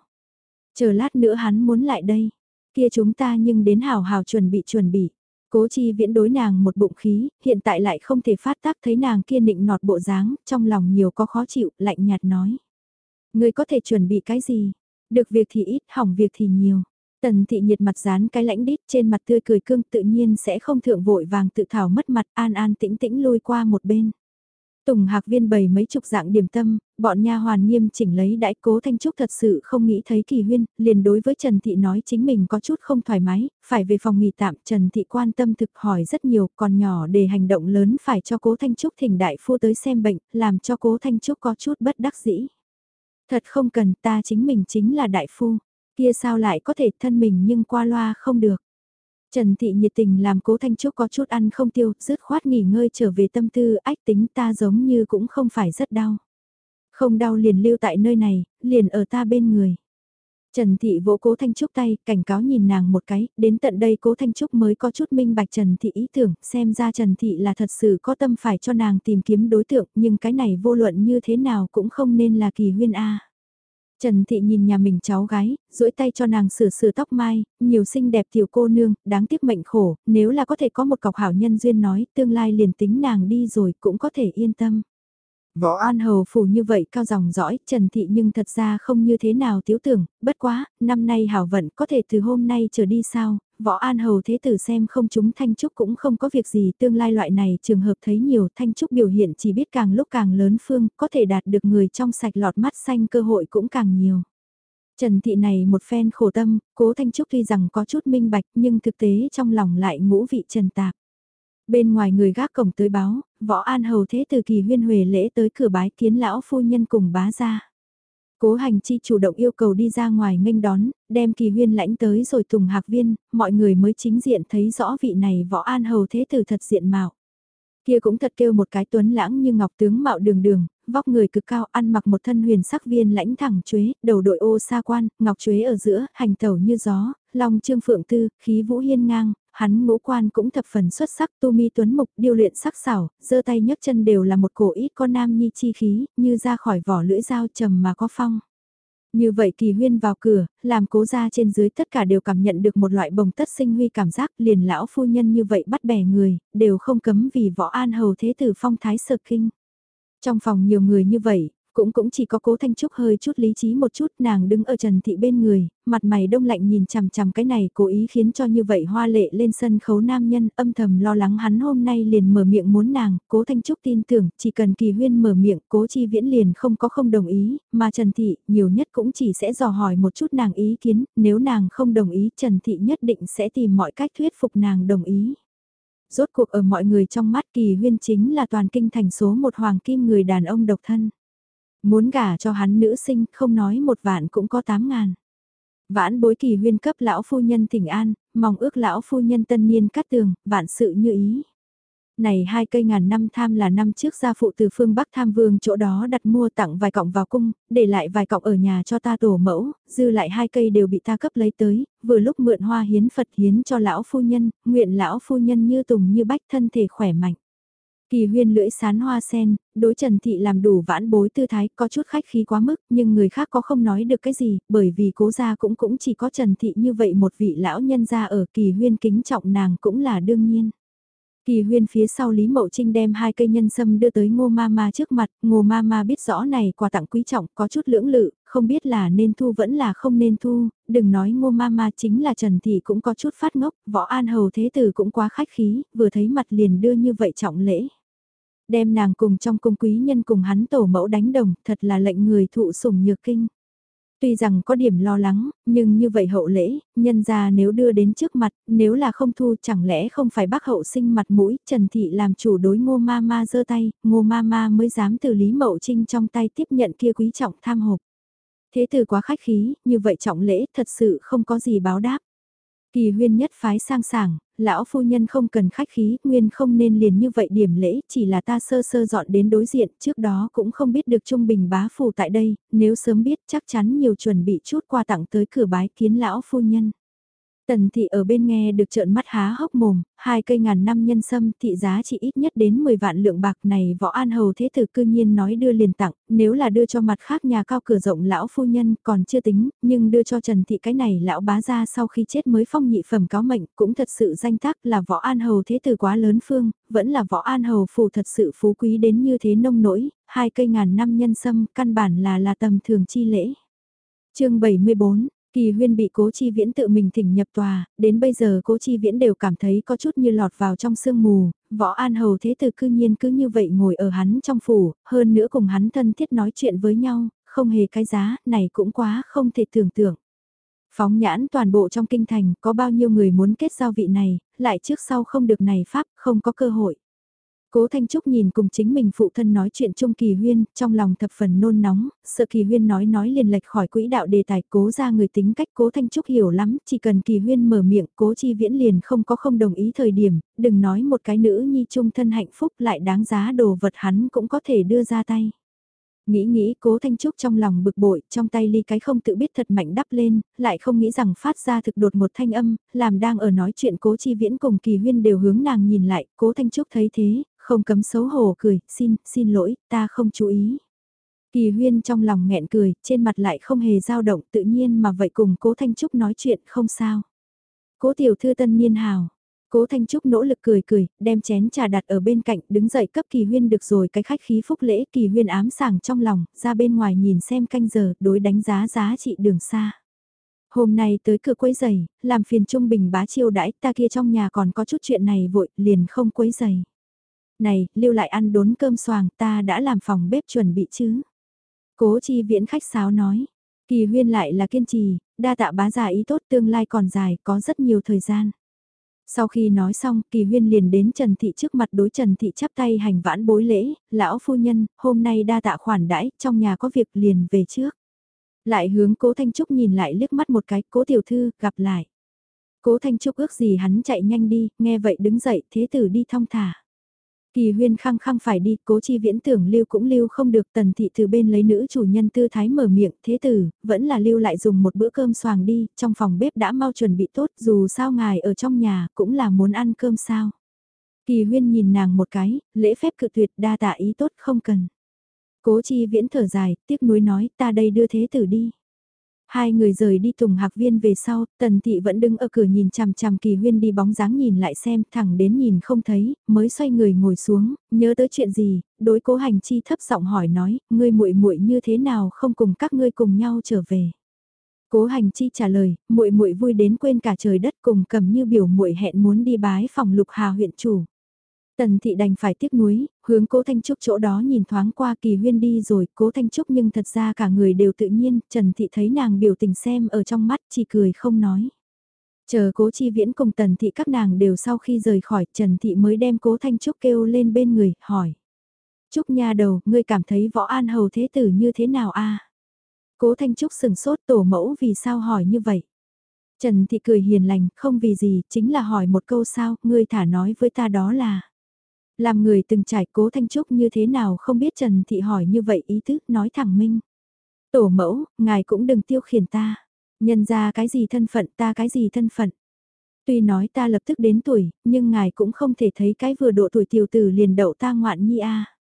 Speaker 1: Chờ lát nữa hắn muốn lại đây, kia chúng ta nhưng đến hào hào chuẩn bị chuẩn bị. Cố chi viễn đối nàng một bụng khí, hiện tại lại không thể phát tác thấy nàng kiên định nọt bộ dáng, trong lòng nhiều có khó chịu, lạnh nhạt nói. Người có thể chuẩn bị cái gì? Được việc thì ít, hỏng việc thì nhiều. Tần thị nhiệt mặt dán cái lãnh đít trên mặt tươi cười cương tự nhiên sẽ không thượng vội vàng tự thảo mất mặt an an tĩnh tĩnh lôi qua một bên. Tùng Hạc Viên bày mấy chục dạng điểm tâm, bọn nha hoàn nghiêm chỉnh lấy đãi cố Thanh Trúc thật sự không nghĩ thấy kỳ huyên, liền đối với Trần Thị nói chính mình có chút không thoải mái, phải về phòng nghỉ tạm. Trần Thị quan tâm thực hỏi rất nhiều, còn nhỏ để hành động lớn phải cho cố Thanh Trúc thỉnh đại phu tới xem bệnh, làm cho cố Thanh Trúc có chút bất đắc dĩ. Thật không cần ta chính mình chính là đại phu, kia sao lại có thể thân mình nhưng qua loa không được. Trần Thị nhiệt tình làm cố Thanh Trúc có chút ăn không tiêu, dứt khoát nghỉ ngơi trở về tâm tư, ách tính ta giống như cũng không phải rất đau. Không đau liền lưu tại nơi này, liền ở ta bên người. Trần Thị vỗ cố Thanh Trúc tay, cảnh cáo nhìn nàng một cái, đến tận đây cố Thanh Trúc mới có chút minh bạch Trần Thị ý tưởng, xem ra Trần Thị là thật sự có tâm phải cho nàng tìm kiếm đối tượng, nhưng cái này vô luận như thế nào cũng không nên là kỳ huyên A. Trần Thị nhìn nhà mình cháu gái, duỗi tay cho nàng sửa sửa tóc mai, nhiều xinh đẹp tiểu cô nương, đáng tiếc mệnh khổ, nếu là có thể có một cọc hảo nhân duyên nói, tương lai liền tính nàng đi rồi cũng có thể yên tâm. Võ An Hầu phủ như vậy cao dòng dõi, Trần Thị nhưng thật ra không như thế nào thiếu tưởng, bất quá, năm nay hảo vận có thể từ hôm nay trở đi sao, Võ An Hầu thế tử xem không chúng Thanh Trúc cũng không có việc gì tương lai loại này trường hợp thấy nhiều Thanh Trúc biểu hiện chỉ biết càng lúc càng lớn phương, có thể đạt được người trong sạch lọt mắt xanh cơ hội cũng càng nhiều. Trần Thị này một phen khổ tâm, cố Thanh Trúc tuy rằng có chút minh bạch nhưng thực tế trong lòng lại ngũ vị trần tạp. Bên ngoài người gác cổng tới báo, võ an hầu thế từ kỳ huyên huề lễ tới cửa bái kiến lão phu nhân cùng bá ra. Cố hành chi chủ động yêu cầu đi ra ngoài nghênh đón, đem kỳ huyên lãnh tới rồi tùng hạc viên, mọi người mới chính diện thấy rõ vị này võ an hầu thế tử thật diện mạo. Kia cũng thật kêu một cái tuấn lãng như ngọc tướng mạo đường đường, vóc người cực cao ăn mặc một thân huyền sắc viên lãnh thẳng chuế, đầu đội ô sa quan, ngọc chuế ở giữa, hành tẩu như gió, long trương phượng tư, khí vũ hiên ngang, hắn ngũ quan cũng thập phần xuất sắc tu mi tuấn mục điêu luyện sắc xảo, giơ tay nhấc chân đều là một cổ ít con nam nhi chi khí, như ra khỏi vỏ lưỡi dao trầm mà có phong. Như vậy kỳ huyên vào cửa, làm cố ra trên dưới tất cả đều cảm nhận được một loại bồng tất sinh huy cảm giác liền lão phu nhân như vậy bắt bẻ người, đều không cấm vì võ an hầu thế tử phong thái sợ kinh. Trong phòng nhiều người như vậy, cũng cũng chỉ có cố Thanh Trúc hơi chút lý trí một chút nàng đứng ở Trần Thị bên người, mặt mày đông lạnh nhìn chằm chằm cái này cố ý khiến cho như vậy hoa lệ lên sân khấu nam nhân âm thầm lo lắng hắn hôm nay liền mở miệng muốn nàng, cố Thanh Trúc tin tưởng chỉ cần kỳ huyên mở miệng cố chi viễn liền không có không đồng ý, mà Trần Thị nhiều nhất cũng chỉ sẽ dò hỏi một chút nàng ý kiến, nếu nàng không đồng ý Trần Thị nhất định sẽ tìm mọi cách thuyết phục nàng đồng ý. Rốt cuộc ở mọi người trong mắt kỳ huyên chính là toàn kinh thành số một hoàng kim người đàn ông độc thân. Muốn gả cho hắn nữ sinh không nói một vạn cũng có tám ngàn. Vãn bối kỳ huyên cấp lão phu nhân thỉnh an, mong ước lão phu nhân tân niên cắt tường, vạn sự như ý. Này hai cây ngàn năm tham là năm trước gia phụ từ phương Bắc tham vương chỗ đó đặt mua tặng vài cọng vào cung, để lại vài cọng ở nhà cho ta tổ mẫu, dư lại hai cây đều bị ta cấp lấy tới, vừa lúc mượn hoa hiến Phật hiến cho lão phu nhân, nguyện lão phu nhân như tùng như bách thân thể khỏe mạnh. Kỳ huyên lưỡi sán hoa sen, đối Trần Thị làm đủ vãn bối tư thái, có chút khách khí quá mức, nhưng người khác có không nói được cái gì, bởi vì cố gia cũng cũng chỉ có Trần Thị như vậy một vị lão nhân gia ở kỳ huyên kính trọng nàng cũng là đương nhiên. Kỳ huyên phía sau Lý Mậu Trinh đem hai cây nhân sâm đưa tới ngô ma ma trước mặt, ngô ma ma biết rõ này quà tặng quý trọng, có chút lưỡng lự, không biết là nên thu vẫn là không nên thu, đừng nói ngô ma ma chính là Trần Thị cũng có chút phát ngốc, võ an hầu thế tử cũng quá khách khí, vừa thấy mặt liền đưa như vậy trọng lễ. Đem nàng cùng trong cung quý nhân cùng hắn tổ mẫu đánh đồng, thật là lệnh người thụ sủng nhược kinh. Tuy rằng có điểm lo lắng, nhưng như vậy hậu lễ, nhân ra nếu đưa đến trước mặt, nếu là không thu chẳng lẽ không phải bác hậu sinh mặt mũi, Trần Thị làm chủ đối ngô ma ma giơ tay, ngô ma ma mới dám từ Lý Mậu Trinh trong tay tiếp nhận kia quý trọng tham hộp. Thế từ quá khách khí, như vậy trọng lễ thật sự không có gì báo đáp. Kỳ huyên nhất phái sang sảng, lão phu nhân không cần khách khí, nguyên không nên liền như vậy điểm lễ, chỉ là ta sơ sơ dọn đến đối diện, trước đó cũng không biết được Trung Bình bá phù tại đây, nếu sớm biết chắc chắn nhiều chuẩn bị chút qua tặng tới cửa bái kiến lão phu nhân. Tần thị ở bên nghe được trợn mắt há hốc mồm, hai cây ngàn năm nhân sâm thị giá chỉ ít nhất đến 10 vạn lượng bạc này võ an hầu thế tử cư nhiên nói đưa liền tặng, nếu là đưa cho mặt khác nhà cao cửa rộng lão phu nhân còn chưa tính, nhưng đưa cho Trần thị cái này lão bá ra sau khi chết mới phong nhị phẩm cáo mệnh cũng thật sự danh tác là võ an hầu thế tử quá lớn phương, vẫn là võ an hầu phù thật sự phú quý đến như thế nông nỗi, hai cây ngàn năm nhân sâm căn bản là là tầm thường chi lễ. chương 74 Kỳ huyên bị cố chi viễn tự mình thỉnh nhập tòa, đến bây giờ cố chi viễn đều cảm thấy có chút như lọt vào trong sương mù, võ an hầu thế từ cư nhiên cứ như vậy ngồi ở hắn trong phủ, hơn nữa cùng hắn thân thiết nói chuyện với nhau, không hề cái giá, này cũng quá không thể tưởng tượng. Phóng nhãn toàn bộ trong kinh thành có bao nhiêu người muốn kết giao vị này, lại trước sau không được này pháp, không có cơ hội. Cố Thanh Trúc nhìn cùng chính mình phụ thân nói chuyện chung Kỳ Huyên, trong lòng thập phần nôn nóng, sợ Kỳ Huyên nói nói liền lệch khỏi quỹ đạo đề tài cố ra người tính cách Cố Thanh Trúc hiểu lắm, chỉ cần Kỳ Huyên mở miệng Cố Chi Viễn liền không có không đồng ý thời điểm, đừng nói một cái nữ nhi chung thân hạnh phúc lại đáng giá đồ vật hắn cũng có thể đưa ra tay. Nghĩ nghĩ cố Thanh Trúc trong lòng bực bội, trong tay ly cái không tự biết thật mạnh đắp lên, lại không nghĩ rằng phát ra thực đột một thanh âm, làm đang ở nói chuyện cố chi viễn cùng kỳ huyên đều hướng nàng nhìn lại, cố Thanh Trúc thấy thế, không cấm xấu hổ cười, xin, xin lỗi, ta không chú ý. Kỳ huyên trong lòng nghẹn cười, trên mặt lại không hề dao động tự nhiên mà vậy cùng cố Thanh Trúc nói chuyện không sao. Cố tiểu thư tân niên hào. Cố Thanh Trúc nỗ lực cười cười, đem chén trà đặt ở bên cạnh, đứng dậy cấp Kỳ Huyên được rồi cái khách khí phúc lễ Kỳ Huyên ám sảng trong lòng, ra bên ngoài nhìn xem canh giờ, đối đánh giá giá trị đường xa. Hôm nay tới cửa quấy giày, làm phiền Trung Bình bá chiêu đãi, ta kia trong nhà còn có chút chuyện này vội, liền không quấy giày. Này, lưu lại ăn đốn cơm xoàng, ta đã làm phòng bếp chuẩn bị chứ. Cố chi viễn khách sáo nói, kỳ huyên lại là kiên trì, đa tạ bá già ý tốt tương lai còn dài, có rất nhiều thời gian. Sau khi nói xong, kỳ huyên liền đến Trần Thị trước mặt đối Trần Thị chắp tay hành vãn bối lễ, lão phu nhân, hôm nay đa tạ khoản đãi, trong nhà có việc liền về trước. Lại hướng cố Thanh Trúc nhìn lại liếc mắt một cái, cố tiểu thư, gặp lại. Cố Thanh Trúc ước gì hắn chạy nhanh đi, nghe vậy đứng dậy, thế tử đi thong thả. Kỳ huyên khăng khăng phải đi, cố chi viễn tưởng lưu cũng lưu không được tần thị từ bên lấy nữ chủ nhân tư thái mở miệng, thế tử, vẫn là lưu lại dùng một bữa cơm xoàng đi, trong phòng bếp đã mau chuẩn bị tốt, dù sao ngài ở trong nhà, cũng là muốn ăn cơm sao. Kỳ huyên nhìn nàng một cái, lễ phép cự tuyệt đa tạ ý tốt không cần. Cố chi viễn thở dài, tiếc nuối nói, ta đây đưa thế tử đi. Hai người rời đi Tùng Hạc Viên về sau, Tần Thị vẫn đứng ở cửa nhìn chằm chằm Kỳ Huyên đi bóng dáng nhìn lại xem, thẳng đến nhìn không thấy, mới xoay người ngồi xuống, nhớ tới chuyện gì, đối cố hành chi thấp giọng hỏi nói, ngươi muội muội như thế nào không cùng các ngươi cùng nhau trở về. Cố hành chi trả lời, muội muội vui đến quên cả trời đất cùng cầm như biểu muội hẹn muốn đi bái phòng lục hà huyện chủ. Tần thị đành phải tiếc nuối, hướng cố Thanh Trúc chỗ đó nhìn thoáng qua kỳ huyên đi rồi, cố Thanh Trúc nhưng thật ra cả người đều tự nhiên, Trần thị thấy nàng biểu tình xem ở trong mắt chỉ cười không nói. Chờ cố chi viễn cùng tần thị các nàng đều sau khi rời khỏi, Trần thị mới đem cố Thanh Trúc kêu lên bên người, hỏi. Trúc nha đầu, ngươi cảm thấy võ an hầu thế tử như thế nào a Cố Thanh Trúc sừng sốt tổ mẫu vì sao hỏi như vậy. Trần Thị cười hiền lành, không vì gì, chính là hỏi một câu sao, ngươi thả nói với ta đó là. Làm người từng trải cố Thanh Trúc như thế nào không biết Trần Thị hỏi như vậy ý thức nói thẳng minh. Tổ mẫu, ngài cũng đừng tiêu khiển ta. Nhân ra cái gì thân phận ta cái gì thân phận. Tuy nói ta lập tức đến tuổi, nhưng ngài cũng không thể thấy cái vừa độ tuổi tiểu tử liền đậu ta ngoạn nhi a.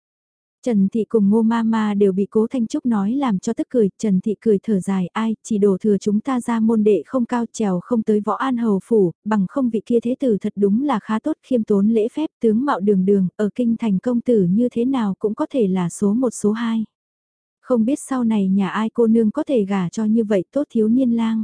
Speaker 1: Trần Thị cùng Ngô Mama đều bị Cố Thanh Trúc nói làm cho tức cười, Trần Thị cười thở dài ai, chỉ đổ thừa chúng ta ra môn đệ không cao trèo không tới võ an hầu phủ, bằng không vị kia thế tử thật đúng là khá tốt khiêm tốn lễ phép tướng mạo đường đường, ở kinh thành công tử như thế nào cũng có thể là số một số hai. Không biết sau này nhà ai cô nương có thể gả cho như vậy tốt thiếu niên lang.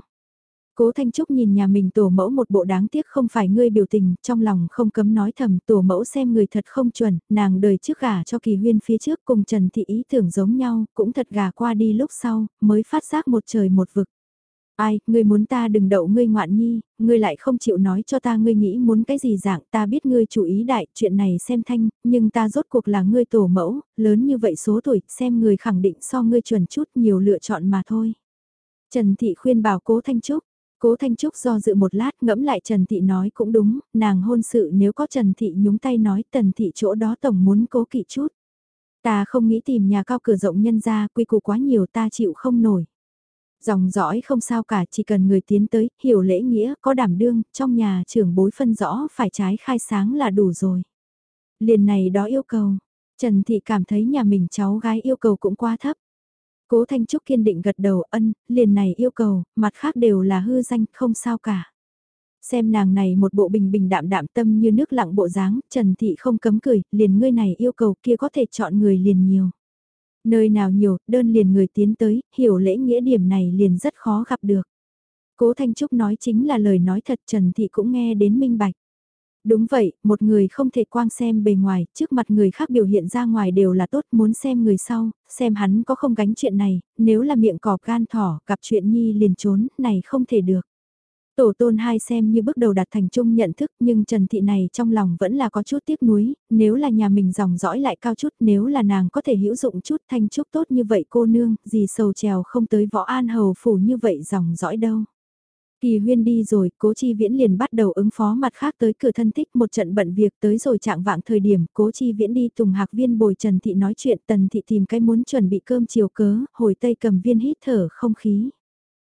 Speaker 1: Cố Thanh Trúc nhìn nhà mình tổ mẫu một bộ đáng tiếc không phải ngươi biểu tình, trong lòng không cấm nói thầm tổ mẫu xem người thật không chuẩn, nàng đời trước gả cho kỳ huyên phía trước cùng Trần Thị ý tưởng giống nhau, cũng thật gả qua đi lúc sau, mới phát giác một trời một vực. Ai, ngươi muốn ta đừng đậu ngươi ngoạn nhi, ngươi lại không chịu nói cho ta ngươi nghĩ muốn cái gì dạng, ta biết ngươi chủ ý đại, chuyện này xem thanh, nhưng ta rốt cuộc là ngươi tổ mẫu, lớn như vậy số tuổi, xem người khẳng định so ngươi chuẩn chút nhiều lựa chọn mà thôi. Trần Thị khuyên bảo cố Thanh Trúc, Cố Thanh Trúc do dự một lát ngẫm lại Trần Thị nói cũng đúng, nàng hôn sự nếu có Trần Thị nhúng tay nói Tần Thị chỗ đó tổng muốn cố kỵ chút. Ta không nghĩ tìm nhà cao cửa rộng nhân ra quy củ quá nhiều ta chịu không nổi. Dòng dõi không sao cả chỉ cần người tiến tới, hiểu lễ nghĩa, có đảm đương, trong nhà trưởng bối phân rõ phải trái khai sáng là đủ rồi. Liền này đó yêu cầu, Trần Thị cảm thấy nhà mình cháu gái yêu cầu cũng quá thấp. Cố Thanh Trúc kiên định gật đầu ân, liền này yêu cầu, mặt khác đều là hư danh, không sao cả. Xem nàng này một bộ bình bình đạm đạm tâm như nước lặng bộ dáng, Trần Thị không cấm cười, liền ngươi này yêu cầu kia có thể chọn người liền nhiều. Nơi nào nhiều, đơn liền người tiến tới, hiểu lễ nghĩa điểm này liền rất khó gặp được. Cố Thanh Trúc nói chính là lời nói thật Trần Thị cũng nghe đến minh bạch. Đúng vậy, một người không thể quang xem bề ngoài, trước mặt người khác biểu hiện ra ngoài đều là tốt, muốn xem người sau, xem hắn có không gánh chuyện này, nếu là miệng cọp gan thỏ, gặp chuyện nhi liền trốn, này không thể được. Tổ tôn hai xem như bước đầu đặt thành chung nhận thức nhưng Trần Thị này trong lòng vẫn là có chút tiếc nuối, nếu là nhà mình dòng dõi lại cao chút, nếu là nàng có thể hữu dụng chút thanh trúc tốt như vậy cô nương, gì sầu trèo không tới võ an hầu phủ như vậy dòng dõi đâu. Kỳ huyên đi rồi, cố chi viễn liền bắt đầu ứng phó mặt khác tới cửa thân thích một trận bận việc tới rồi trạng vạng thời điểm, cố chi viễn đi tùng hạc viên bồi Trần Thị nói chuyện Tần Thị tìm cái muốn chuẩn bị cơm chiều cớ, hồi tây cầm viên hít thở không khí.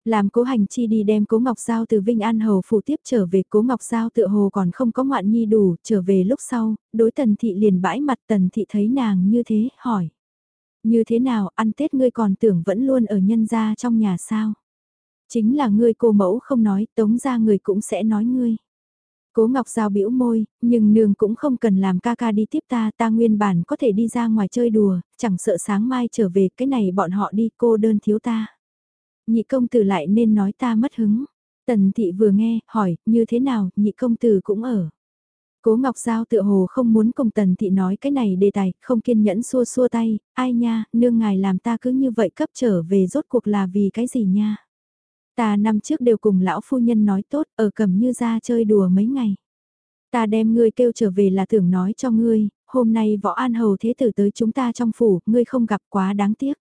Speaker 1: Làm cố hành chi đi đem cố Ngọc Giao từ Vinh An Hầu phủ tiếp trở về cố Ngọc Giao tựa hồ còn không có ngoạn nhi đủ, trở về lúc sau, đối Tần Thị liền bãi mặt Tần Thị thấy nàng như thế, hỏi. Như thế nào, ăn Tết ngươi còn tưởng vẫn luôn ở nhân gia trong nhà sao? Chính là ngươi cô mẫu không nói, tống ra người cũng sẽ nói ngươi. Cố Ngọc Giao bĩu môi, nhưng nương cũng không cần làm ca ca đi tiếp ta, ta nguyên bản có thể đi ra ngoài chơi đùa, chẳng sợ sáng mai trở về cái này bọn họ đi cô đơn thiếu ta. Nhị công tử lại nên nói ta mất hứng. Tần thị vừa nghe, hỏi, như thế nào, nhị công tử cũng ở. Cố Ngọc Giao tựa hồ không muốn cùng Tần Thị nói cái này đề tài, không kiên nhẫn xua xua tay, ai nha, nương ngài làm ta cứ như vậy cấp trở về rốt cuộc là vì cái gì nha. Ta năm trước đều cùng lão phu nhân nói tốt, ở cầm như ra chơi đùa mấy ngày. Ta đem ngươi kêu trở về là tưởng nói cho ngươi, hôm nay võ an hầu thế tử tới chúng ta trong phủ, ngươi không gặp quá đáng tiếc.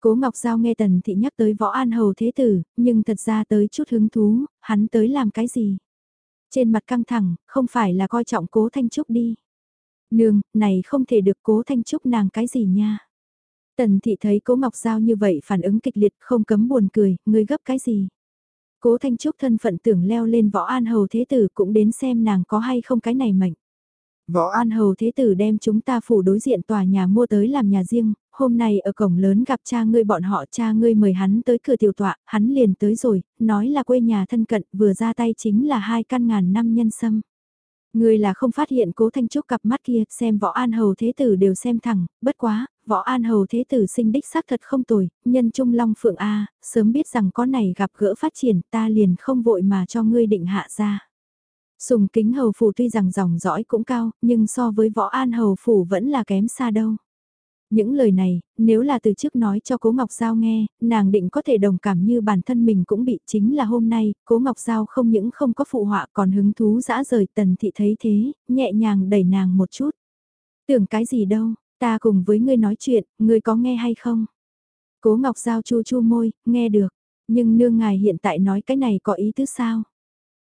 Speaker 1: Cố Ngọc Giao nghe Tần Thị nhắc tới võ an hầu thế tử, nhưng thật ra tới chút hứng thú, hắn tới làm cái gì? Trên mặt căng thẳng, không phải là coi trọng cố Thanh Trúc đi. Nương, này không thể được cố Thanh Trúc nàng cái gì nha. Tần thị thấy cố Ngọc Giao như vậy phản ứng kịch liệt không cấm buồn cười, ngươi gấp cái gì? Cố Thanh Trúc thân phận tưởng leo lên võ an hầu thế tử cũng đến xem nàng có hay không cái này mệnh. Võ An Hầu Thế Tử đem chúng ta phủ đối diện tòa nhà mua tới làm nhà riêng, hôm nay ở cổng lớn gặp cha ngươi bọn họ cha ngươi mời hắn tới cửa tiểu tọa, hắn liền tới rồi, nói là quê nhà thân cận vừa ra tay chính là hai căn ngàn năm nhân sâm người là không phát hiện cố Thanh Trúc cặp mắt kia, xem võ an hầu thế tử đều xem thẳng, bất quá, võ an hầu thế tử sinh đích xác thật không tồi, nhân trung long phượng A, sớm biết rằng có này gặp gỡ phát triển ta liền không vội mà cho ngươi định hạ ra. Sùng kính hầu phủ tuy rằng dòng dõi cũng cao, nhưng so với võ an hầu phủ vẫn là kém xa đâu. Những lời này, nếu là từ trước nói cho Cố Ngọc Giao nghe, nàng định có thể đồng cảm như bản thân mình cũng bị chính là hôm nay, Cố Ngọc Giao không những không có phụ họa còn hứng thú dã rời tần thị thấy thế, nhẹ nhàng đẩy nàng một chút. Tưởng cái gì đâu, ta cùng với ngươi nói chuyện, ngươi có nghe hay không? Cố Ngọc Giao chu chu môi, nghe được. Nhưng nương ngài hiện tại nói cái này có ý tứ sao?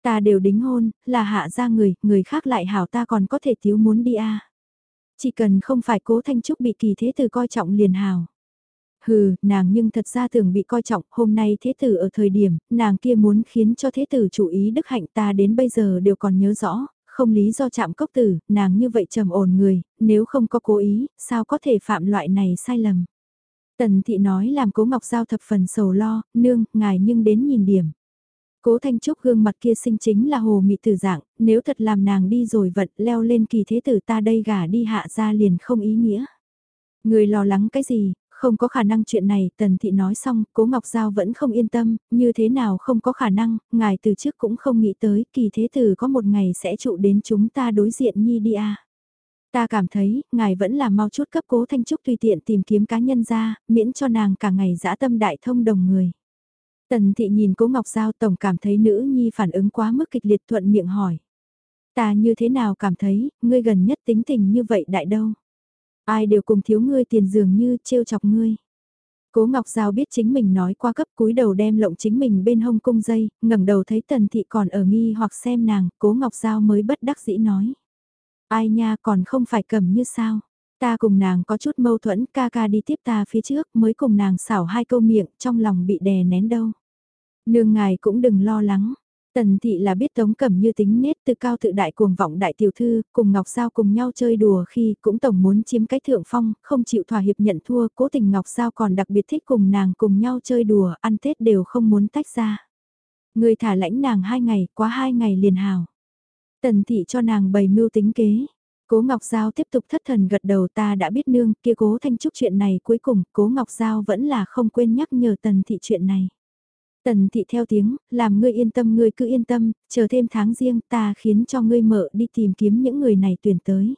Speaker 1: Ta đều đính hôn, là hạ ra người, người khác lại hảo ta còn có thể thiếu muốn đi à. Chỉ cần không phải cố Thanh Trúc bị kỳ thế tử coi trọng liền hào Hừ, nàng nhưng thật ra tưởng bị coi trọng, hôm nay thế tử ở thời điểm, nàng kia muốn khiến cho thế tử chủ ý đức hạnh ta đến bây giờ đều còn nhớ rõ, không lý do chạm cốc tử, nàng như vậy trầm ổn người, nếu không có cố ý, sao có thể phạm loại này sai lầm. Tần thị nói làm cố ngọc giao thập phần sầu lo, nương, ngài nhưng đến nhìn điểm. Cố Thanh Trúc gương mặt kia sinh chính là hồ mị tử dạng, nếu thật làm nàng đi rồi vận leo lên kỳ thế tử ta đây gả đi hạ ra liền không ý nghĩa. Người lo lắng cái gì, không có khả năng chuyện này, Tần Thị nói xong, Cố Ngọc Giao vẫn không yên tâm, như thế nào không có khả năng, ngài từ trước cũng không nghĩ tới, kỳ thế tử có một ngày sẽ trụ đến chúng ta đối diện nhi đi à. Ta cảm thấy, ngài vẫn là mau chút cấp Cố Thanh Trúc tùy tiện tìm kiếm cá nhân ra, miễn cho nàng cả ngày dã tâm đại thông đồng người. Tần Thị nhìn Cố Ngọc Giao tổng cảm thấy nữ nhi phản ứng quá mức kịch liệt thuận miệng hỏi. Ta như thế nào cảm thấy, ngươi gần nhất tính tình như vậy đại đâu. Ai đều cùng thiếu ngươi tiền dường như trêu chọc ngươi. Cố Ngọc Giao biết chính mình nói qua cấp cúi đầu đem lộng chính mình bên hông cung dây, ngẩng đầu thấy Tần Thị còn ở nghi hoặc xem nàng, Cố Ngọc Giao mới bất đắc dĩ nói. Ai nha còn không phải cầm như sao. Ta cùng nàng có chút mâu thuẫn, ca ca đi tiếp ta phía trước mới cùng nàng xảo hai câu miệng, trong lòng bị đè nén đâu. Nương ngài cũng đừng lo lắng, Tần thị là biết Tống Cẩm như tính nết từ cao tự đại cuồng vọng đại tiểu thư, cùng Ngọc Giao cùng nhau chơi đùa khi cũng tổng muốn chiếm cái thượng phong, không chịu thỏa hiệp nhận thua, cố tình Ngọc Giao còn đặc biệt thích cùng nàng cùng nhau chơi đùa, ăn Tết đều không muốn tách ra. Người thả lãnh nàng hai ngày, quá hai ngày liền hào. Tần thị cho nàng bày mưu tính kế. Cố Ngọc Giao tiếp tục thất thần gật đầu ta đã biết nương kia cố thanh trúc chuyện này cuối cùng cố Ngọc Giao vẫn là không quên nhắc nhở tần thị chuyện này. Tần thị theo tiếng, làm ngươi yên tâm ngươi cứ yên tâm, chờ thêm tháng riêng ta khiến cho ngươi mợ đi tìm kiếm những người này tuyển tới.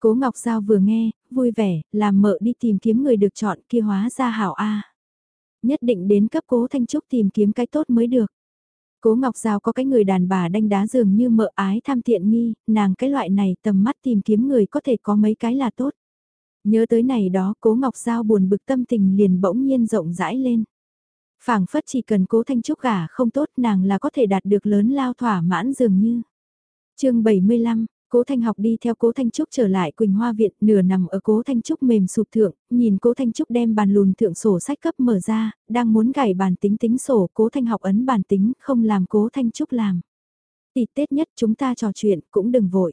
Speaker 1: Cố Ngọc Giao vừa nghe, vui vẻ, làm mợ đi tìm kiếm người được chọn kia hóa ra hảo A. Nhất định đến cấp cố Thanh Trúc tìm kiếm cái tốt mới được. Cố Ngọc Giao có cái người đàn bà đanh đá dường như mợ ái tham tiện nghi, nàng cái loại này tầm mắt tìm kiếm người có thể có mấy cái là tốt. Nhớ tới này đó Cố Ngọc Giao buồn bực tâm tình liền bỗng nhiên rộng rãi lên phảng phất chỉ cần cố thanh trúc gả không tốt nàng là có thể đạt được lớn lao thỏa mãn dường như. chương 75, Cố Thanh học đi theo Cố Thanh Trúc trở lại Quỳnh Hoa Viện, nửa nằm ở Cố Thanh Trúc mềm sụp thượng, nhìn Cố Thanh Trúc đem bàn lùn thượng sổ sách cấp mở ra, đang muốn gảy bàn tính tính sổ, Cố Thanh học ấn bàn tính, không làm Cố Thanh Trúc làm. Tỷ Tết nhất chúng ta trò chuyện, cũng đừng vội.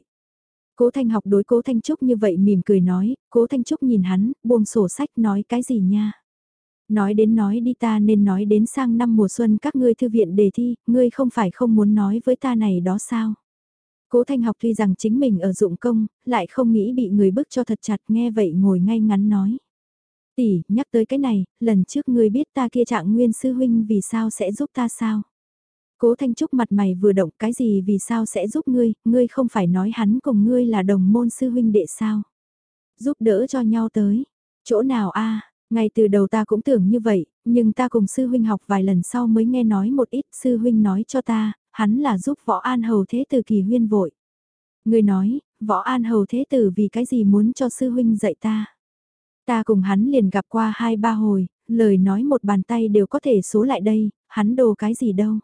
Speaker 1: Cố Thanh học đối Cố Thanh Trúc như vậy mỉm cười nói, Cố Thanh Trúc nhìn hắn, buông sổ sách nói cái gì nha. Nói đến nói đi ta nên nói đến sang năm mùa xuân các ngươi thư viện đề thi, ngươi không phải không muốn nói với ta này đó sao? Cố Thanh học tuy rằng chính mình ở dụng công, lại không nghĩ bị người bức cho thật chặt nghe vậy ngồi ngay ngắn nói. Tỷ, nhắc tới cái này, lần trước ngươi biết ta kia trạng nguyên sư huynh vì sao sẽ giúp ta sao? Cố Thanh Trúc mặt mày vừa động cái gì vì sao sẽ giúp ngươi, ngươi không phải nói hắn cùng ngươi là đồng môn sư huynh đệ sao? Giúp đỡ cho nhau tới. Chỗ nào a ngay từ đầu ta cũng tưởng như vậy, nhưng ta cùng sư huynh học vài lần sau mới nghe nói một ít sư huynh nói cho ta, hắn là giúp võ an hầu thế tử kỳ huyên vội. Người nói, võ an hầu thế tử vì cái gì muốn cho sư huynh dạy ta. Ta cùng hắn liền gặp qua hai ba hồi, lời nói một bàn tay đều có thể số lại đây, hắn đồ cái gì đâu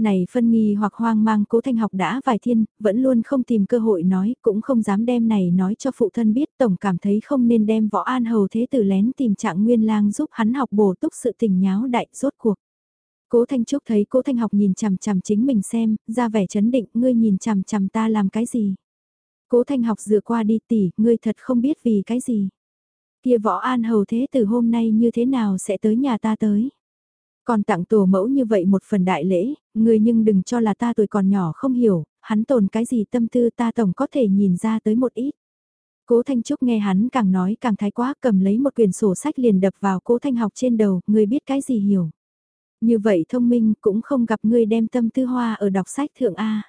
Speaker 1: này phân nghi hoặc hoang mang cố thanh học đã vài thiên, vẫn luôn không tìm cơ hội nói, cũng không dám đem này nói cho phụ thân biết, tổng cảm thấy không nên đem võ an hầu thế tử lén tìm trạng nguyên lang giúp hắn học bổ túc sự tình nháo đại rốt cuộc. Cố Thanh Trúc thấy Cố Thanh học nhìn chằm chằm chính mình xem, ra vẻ chấn định, ngươi nhìn chằm chằm ta làm cái gì? Cố Thanh học dựa qua đi tỉ, ngươi thật không biết vì cái gì. Kia võ an hầu thế tử hôm nay như thế nào sẽ tới nhà ta tới? Còn tặng tổ mẫu như vậy một phần đại lễ, người nhưng đừng cho là ta tuổi còn nhỏ không hiểu, hắn tồn cái gì tâm tư ta tổng có thể nhìn ra tới một ít. Cố Thanh Trúc nghe hắn càng nói càng thái quá cầm lấy một quyển sổ sách liền đập vào cố Thanh học trên đầu, người biết cái gì hiểu. Như vậy thông minh cũng không gặp ngươi đem tâm tư hoa ở đọc sách thượng A.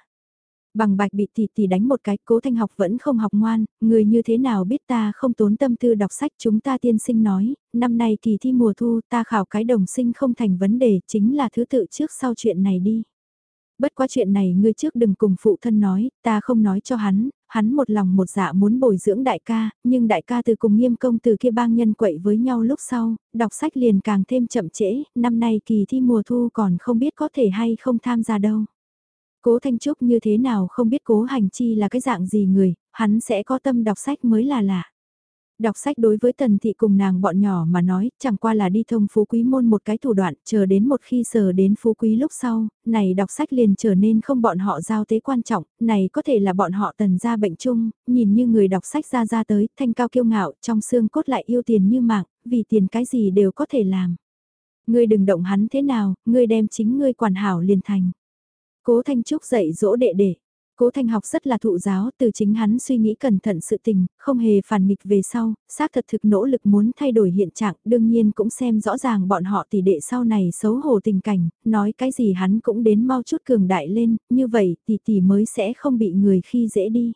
Speaker 1: Bằng bạch bị tỷ tỷ đánh một cái, cố thanh học vẫn không học ngoan, người như thế nào biết ta không tốn tâm tư đọc sách chúng ta tiên sinh nói, năm nay kỳ thi mùa thu ta khảo cái đồng sinh không thành vấn đề, chính là thứ tự trước sau chuyện này đi. Bất quá chuyện này ngươi trước đừng cùng phụ thân nói, ta không nói cho hắn, hắn một lòng một dạ muốn bồi dưỡng đại ca, nhưng đại ca từ cùng nghiêm công từ kia bang nhân quậy với nhau lúc sau, đọc sách liền càng thêm chậm trễ, năm nay kỳ thi mùa thu còn không biết có thể hay không tham gia đâu. Cố Thanh Trúc như thế nào không biết cố hành chi là cái dạng gì người, hắn sẽ có tâm đọc sách mới là lạ. Đọc sách đối với tần thị cùng nàng bọn nhỏ mà nói, chẳng qua là đi thông phú quý môn một cái thủ đoạn, chờ đến một khi sờ đến phú quý lúc sau, này đọc sách liền trở nên không bọn họ giao tế quan trọng, này có thể là bọn họ tần ra bệnh chung, nhìn như người đọc sách ra ra tới, thanh cao kiêu ngạo, trong xương cốt lại yêu tiền như mạng, vì tiền cái gì đều có thể làm. Ngươi đừng động hắn thế nào, ngươi đem chính ngươi quản hảo liền thành. Cố Thanh Trúc dạy dỗ đệ đệ. Cố Thanh học rất là thụ giáo, từ chính hắn suy nghĩ cẩn thận sự tình, không hề phản nghịch về sau, xác thật thực nỗ lực muốn thay đổi hiện trạng, đương nhiên cũng xem rõ ràng bọn họ tỷ đệ sau này xấu hổ tình cảnh, nói cái gì hắn cũng đến mau chút cường đại lên, như vậy tỷ tỷ mới sẽ không bị người khi dễ đi.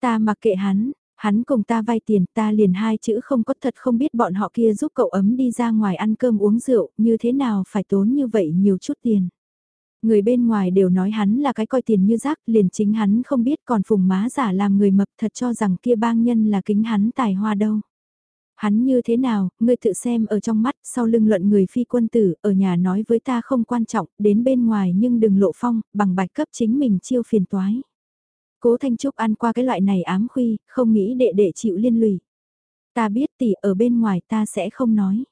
Speaker 1: Ta mặc kệ hắn, hắn cùng ta vay tiền ta liền hai chữ không có thật không biết bọn họ kia giúp cậu ấm đi ra ngoài ăn cơm uống rượu, như thế nào phải tốn như vậy nhiều chút tiền. Người bên ngoài đều nói hắn là cái coi tiền như rác, liền chính hắn không biết còn phùng má giả làm người mập thật cho rằng kia bang nhân là kính hắn tài hoa đâu. Hắn như thế nào, ngươi tự xem ở trong mắt, sau lưng luận người phi quân tử, ở nhà nói với ta không quan trọng, đến bên ngoài nhưng đừng lộ phong, bằng bạch cấp chính mình chiêu phiền toái. Cố Thanh Trúc ăn qua cái loại này ám khuy, không nghĩ đệ đệ chịu liên lụy. Ta biết tỷ ở bên ngoài ta sẽ không nói.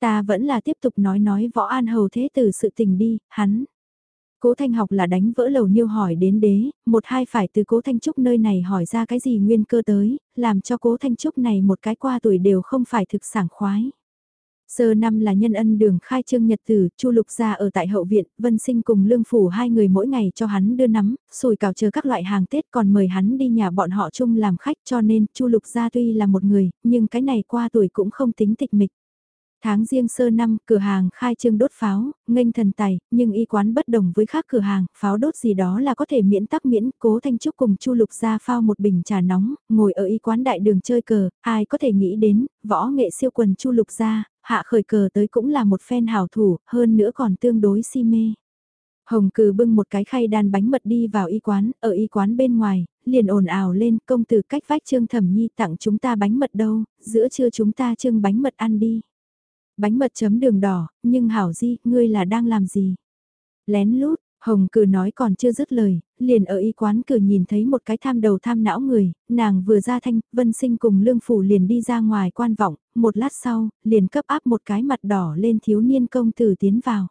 Speaker 1: Ta vẫn là tiếp tục nói nói võ an hầu thế từ sự tình đi, hắn. Cố Thanh học là đánh vỡ lầu niêu hỏi đến đế, một hai phải từ Cố Thanh Trúc nơi này hỏi ra cái gì nguyên cơ tới, làm cho Cố Thanh Trúc này một cái qua tuổi đều không phải thực sảng khoái. Sơ năm là nhân ân đường khai trương nhật tử, Chu Lục gia ở tại hậu viện, Vân Sinh cùng Lương Phủ hai người mỗi ngày cho hắn đưa nắm, sủi cào chờ các loại hàng Tết còn mời hắn đi nhà bọn họ chung làm khách cho nên Chu Lục gia tuy là một người, nhưng cái này qua tuổi cũng không tính tịch mịch. Tháng riêng sơ năm, cửa hàng khai trương đốt pháo, nghênh thần tài, nhưng y quán bất đồng với khác cửa hàng, pháo đốt gì đó là có thể miễn tắc miễn, cố thanh trúc cùng chu lục ra phao một bình trà nóng, ngồi ở y quán đại đường chơi cờ, ai có thể nghĩ đến, võ nghệ siêu quần chu lục ra, hạ khởi cờ tới cũng là một phen hảo thủ, hơn nữa còn tương đối si mê. Hồng cừ bưng một cái khay đan bánh mật đi vào y quán, ở y quán bên ngoài, liền ồn ào lên công tử cách vách trương thẩm nhi tặng chúng ta bánh mật đâu, giữa trưa chúng ta trưng bánh mật ăn đi. Bánh mật chấm đường đỏ, nhưng hảo di, ngươi là đang làm gì? Lén lút, Hồng cử nói còn chưa dứt lời, liền ở y quán cử nhìn thấy một cái tham đầu tham não người, nàng vừa ra thanh, vân sinh cùng lương phủ liền đi ra ngoài quan vọng, một lát sau, liền cấp áp một cái mặt đỏ lên thiếu niên công tử tiến vào.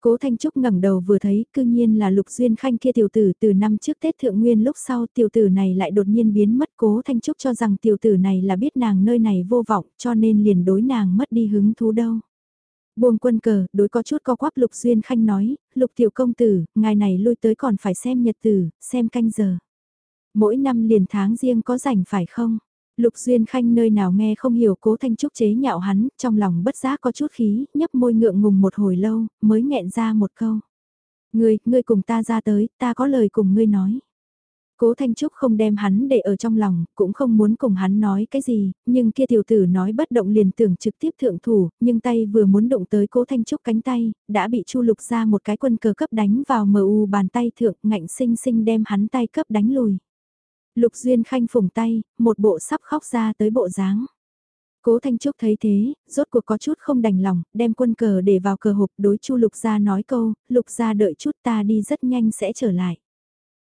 Speaker 1: Cố Thanh Trúc ngẩng đầu vừa thấy, cư nhiên là Lục Duyên Khanh kia tiểu tử từ năm trước Tết Thượng Nguyên lúc sau tiểu tử này lại đột nhiên biến mất. Cố Thanh Trúc cho rằng tiểu tử này là biết nàng nơi này vô vọng cho nên liền đối nàng mất đi hứng thú đâu. Buông quân cờ, đối có chút co quắp Lục Duyên Khanh nói, Lục tiểu công tử, ngài này lui tới còn phải xem nhật tử, xem canh giờ. Mỗi năm liền tháng riêng có rảnh phải không? Lục Duyên Khanh nơi nào nghe không hiểu cố thanh trúc chế nhạo hắn, trong lòng bất giác có chút khí, nhấp môi ngượng ngùng một hồi lâu, mới nghẹn ra một câu. Ngươi, ngươi cùng ta ra tới, ta có lời cùng ngươi nói. Cố Thanh Trúc không đem hắn để ở trong lòng, cũng không muốn cùng hắn nói cái gì, nhưng kia tiểu tử nói bất động liền tưởng trực tiếp thượng thủ, nhưng tay vừa muốn động tới Cố Thanh Trúc cánh tay, đã bị Chu Lục ra một cái quân cờ cấp đánh vào mờ u bàn tay thượng, ngạnh sinh sinh đem hắn tay cấp đánh lùi. Lục Duyên Khanh phủng tay, một bộ sắp khóc ra tới bộ dáng. Cố Thanh Trúc thấy thế, rốt cuộc có chút không đành lòng, đem quân cờ để vào cờ hộp đối Chu Lục Gia nói câu, Lục Gia đợi chút ta đi rất nhanh sẽ trở lại.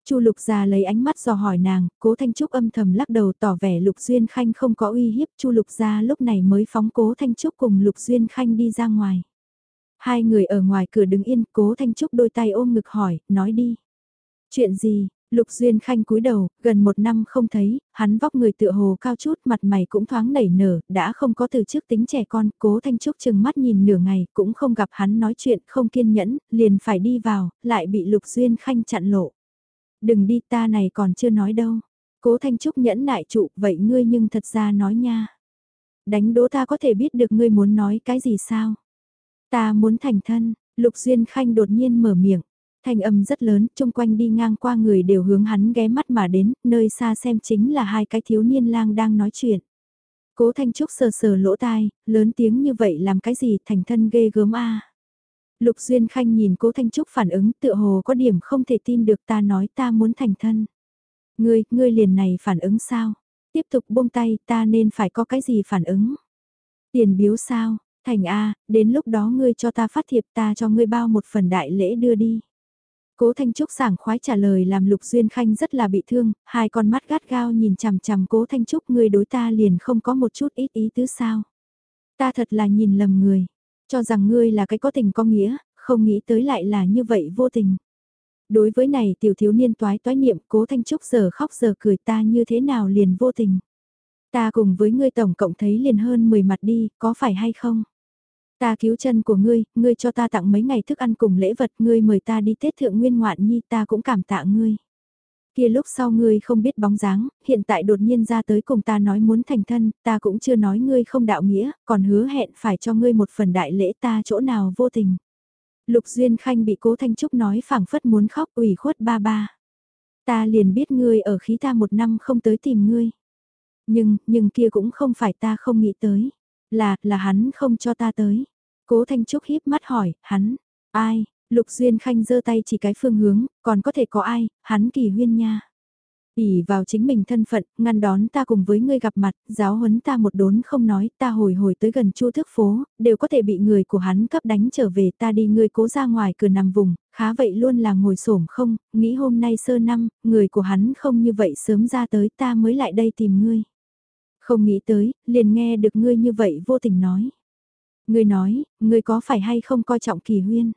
Speaker 1: Chu Lục Gia lấy ánh mắt dò hỏi nàng, Cố Thanh Trúc âm thầm lắc đầu tỏ vẻ Lục Duyên Khanh không có uy hiếp, Chu Lục Gia lúc này mới phóng Cố Thanh Trúc cùng Lục Duyên Khanh đi ra ngoài. Hai người ở ngoài cửa đứng yên, Cố Thanh Trúc đôi tay ôm ngực hỏi, nói đi. Chuyện gì, Lục Duyên Khanh cúi đầu, gần một năm không thấy, hắn vóc người tựa hồ cao chút, mặt mày cũng thoáng nảy nở, đã không có từ trước tính trẻ con, cố Thanh Trúc chừng mắt nhìn nửa ngày, cũng không gặp hắn nói chuyện, không kiên nhẫn, liền phải đi vào, lại bị Lục Duyên Khanh chặn lộ. Đừng đi ta này còn chưa nói đâu. Cố Thanh Trúc nhẫn nại trụ, vậy ngươi nhưng thật ra nói nha. Đánh đố ta có thể biết được ngươi muốn nói cái gì sao? Ta muốn thành thân, Lục Duyên Khanh đột nhiên mở miệng. Thanh âm rất lớn, chung quanh đi ngang qua người đều hướng hắn ghé mắt mà đến, nơi xa xem chính là hai cái thiếu niên lang đang nói chuyện. Cố Thanh Trúc sờ sờ lỗ tai, lớn tiếng như vậy làm cái gì thành thân ghê gớm a. Lục Duyên Khanh nhìn Cố Thanh Trúc phản ứng tựa hồ có điểm không thể tin được ta nói ta muốn thành thân. Ngươi, ngươi liền này phản ứng sao? Tiếp tục buông tay ta nên phải có cái gì phản ứng? Tiền biếu sao? Thành A, đến lúc đó ngươi cho ta phát thiệp ta cho ngươi bao một phần đại lễ đưa đi. Cố Thanh Trúc sảng khoái trả lời làm Lục Duyên Khanh rất là bị thương, hai con mắt gắt gao nhìn chằm chằm Cố Thanh Trúc người đối ta liền không có một chút ít ý tứ sao. Ta thật là nhìn lầm người, cho rằng ngươi là cái có tình có nghĩa, không nghĩ tới lại là như vậy vô tình. Đối với này tiểu thiếu niên toái toái niệm Cố Thanh Trúc giờ khóc giờ cười ta như thế nào liền vô tình. Ta cùng với ngươi tổng cộng thấy liền hơn 10 mặt đi, có phải hay không? Ta cứu chân của ngươi, ngươi cho ta tặng mấy ngày thức ăn cùng lễ vật, ngươi mời ta đi Tết Thượng Nguyên Ngoạn Nhi ta cũng cảm tạ ngươi. Kia lúc sau ngươi không biết bóng dáng, hiện tại đột nhiên ra tới cùng ta nói muốn thành thân, ta cũng chưa nói ngươi không đạo nghĩa, còn hứa hẹn phải cho ngươi một phần đại lễ ta chỗ nào vô tình. Lục Duyên Khanh bị cố Thanh Trúc nói phảng phất muốn khóc ủy khuất ba ba. Ta liền biết ngươi ở khí ta một năm không tới tìm ngươi. Nhưng, nhưng kia cũng không phải ta không nghĩ tới. Là, là hắn không cho ta tới. Cố Thanh Trúc híp mắt hỏi, hắn, ai, Lục Duyên Khanh giơ tay chỉ cái phương hướng, còn có thể có ai, hắn kỳ huyên nha. ỉ vào chính mình thân phận, ngăn đón ta cùng với ngươi gặp mặt, giáo huấn ta một đốn không nói, ta hồi hồi tới gần chu thức phố, đều có thể bị người của hắn cấp đánh trở về ta đi ngươi cố ra ngoài cửa nằm vùng, khá vậy luôn là ngồi xổm không, nghĩ hôm nay sơ năm, người của hắn không như vậy sớm ra tới ta mới lại đây tìm ngươi. Không nghĩ tới, liền nghe được ngươi như vậy vô tình nói. Ngươi nói, ngươi có phải hay không coi trọng kỳ huyên?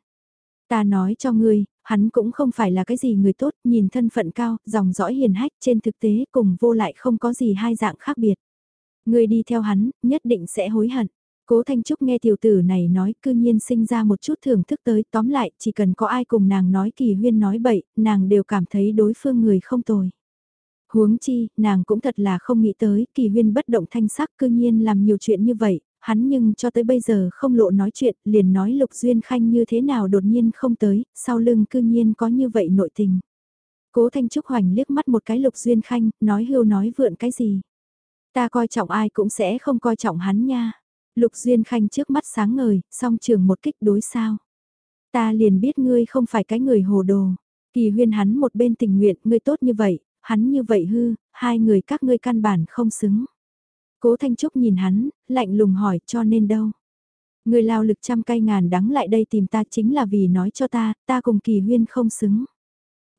Speaker 1: Ta nói cho ngươi, hắn cũng không phải là cái gì người tốt, nhìn thân phận cao, dòng dõi hiền hách trên thực tế cùng vô lại không có gì hai dạng khác biệt. Ngươi đi theo hắn, nhất định sẽ hối hận. Cố Thanh Trúc nghe tiểu tử này nói cư nhiên sinh ra một chút thưởng thức tới tóm lại chỉ cần có ai cùng nàng nói kỳ huyên nói bậy, nàng đều cảm thấy đối phương người không tồi. Huống chi, nàng cũng thật là không nghĩ tới, kỳ huyên bất động thanh sắc cư nhiên làm nhiều chuyện như vậy, hắn nhưng cho tới bây giờ không lộ nói chuyện, liền nói Lục Duyên Khanh như thế nào đột nhiên không tới, sau lưng cư nhiên có như vậy nội tình. Cố Thanh Trúc Hoành liếc mắt một cái Lục Duyên Khanh, nói hưu nói vượn cái gì. Ta coi trọng ai cũng sẽ không coi trọng hắn nha. Lục Duyên Khanh trước mắt sáng ngời, song trường một kích đối sao. Ta liền biết ngươi không phải cái người hồ đồ. Kỳ huyên hắn một bên tình nguyện, ngươi tốt như vậy, hắn như vậy hư, hai người các ngươi căn bản không xứng. Cố Thanh Trúc nhìn hắn, lạnh lùng hỏi cho nên đâu. Người lao lực trăm cây ngàn đắng lại đây tìm ta chính là vì nói cho ta, ta cùng kỳ huyên không xứng.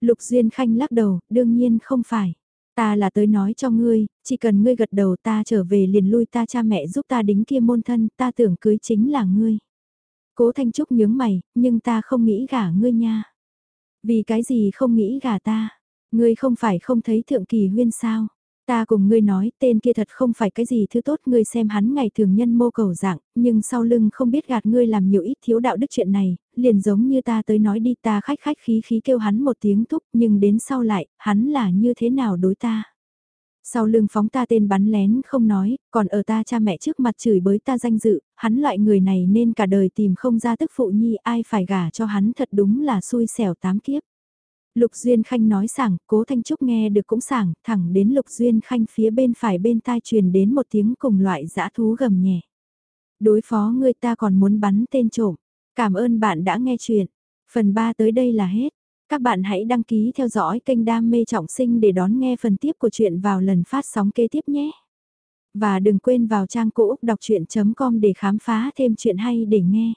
Speaker 1: Lục Duyên Khanh lắc đầu, đương nhiên không phải. Ta là tới nói cho ngươi, chỉ cần ngươi gật đầu ta trở về liền lui ta cha mẹ giúp ta đính kia môn thân, ta tưởng cưới chính là ngươi. Cố Thanh Trúc nhướng mày, nhưng ta không nghĩ gả ngươi nha. Vì cái gì không nghĩ gả ta? Ngươi không phải không thấy thượng kỳ huyên sao? Ta cùng ngươi nói tên kia thật không phải cái gì thứ tốt ngươi xem hắn ngày thường nhân mô cầu dạng, nhưng sau lưng không biết gạt ngươi làm nhiều ít thiếu đạo đức chuyện này, liền giống như ta tới nói đi ta khách khách khí khí kêu hắn một tiếng thúc nhưng đến sau lại, hắn là như thế nào đối ta. Sau lưng phóng ta tên bắn lén không nói, còn ở ta cha mẹ trước mặt chửi bới ta danh dự, hắn loại người này nên cả đời tìm không ra tức phụ nhi ai phải gả cho hắn thật đúng là xui xẻo tám kiếp. Lục Duyên Khanh nói sảng, cố Thanh Trúc nghe được cũng sảng, thẳng đến Lục Duyên Khanh phía bên phải bên tai truyền đến một tiếng cùng loại dã thú gầm nhẹ. Đối phó người ta còn muốn bắn tên trộm. Cảm ơn bạn đã nghe chuyện. Phần 3 tới đây là hết. Các bạn hãy đăng ký theo dõi kênh Đam Mê Trọng Sinh để đón nghe phần tiếp của chuyện vào lần phát sóng kế tiếp nhé. Và đừng quên vào trang cũ đọc chuyện.com để khám phá thêm chuyện hay để nghe.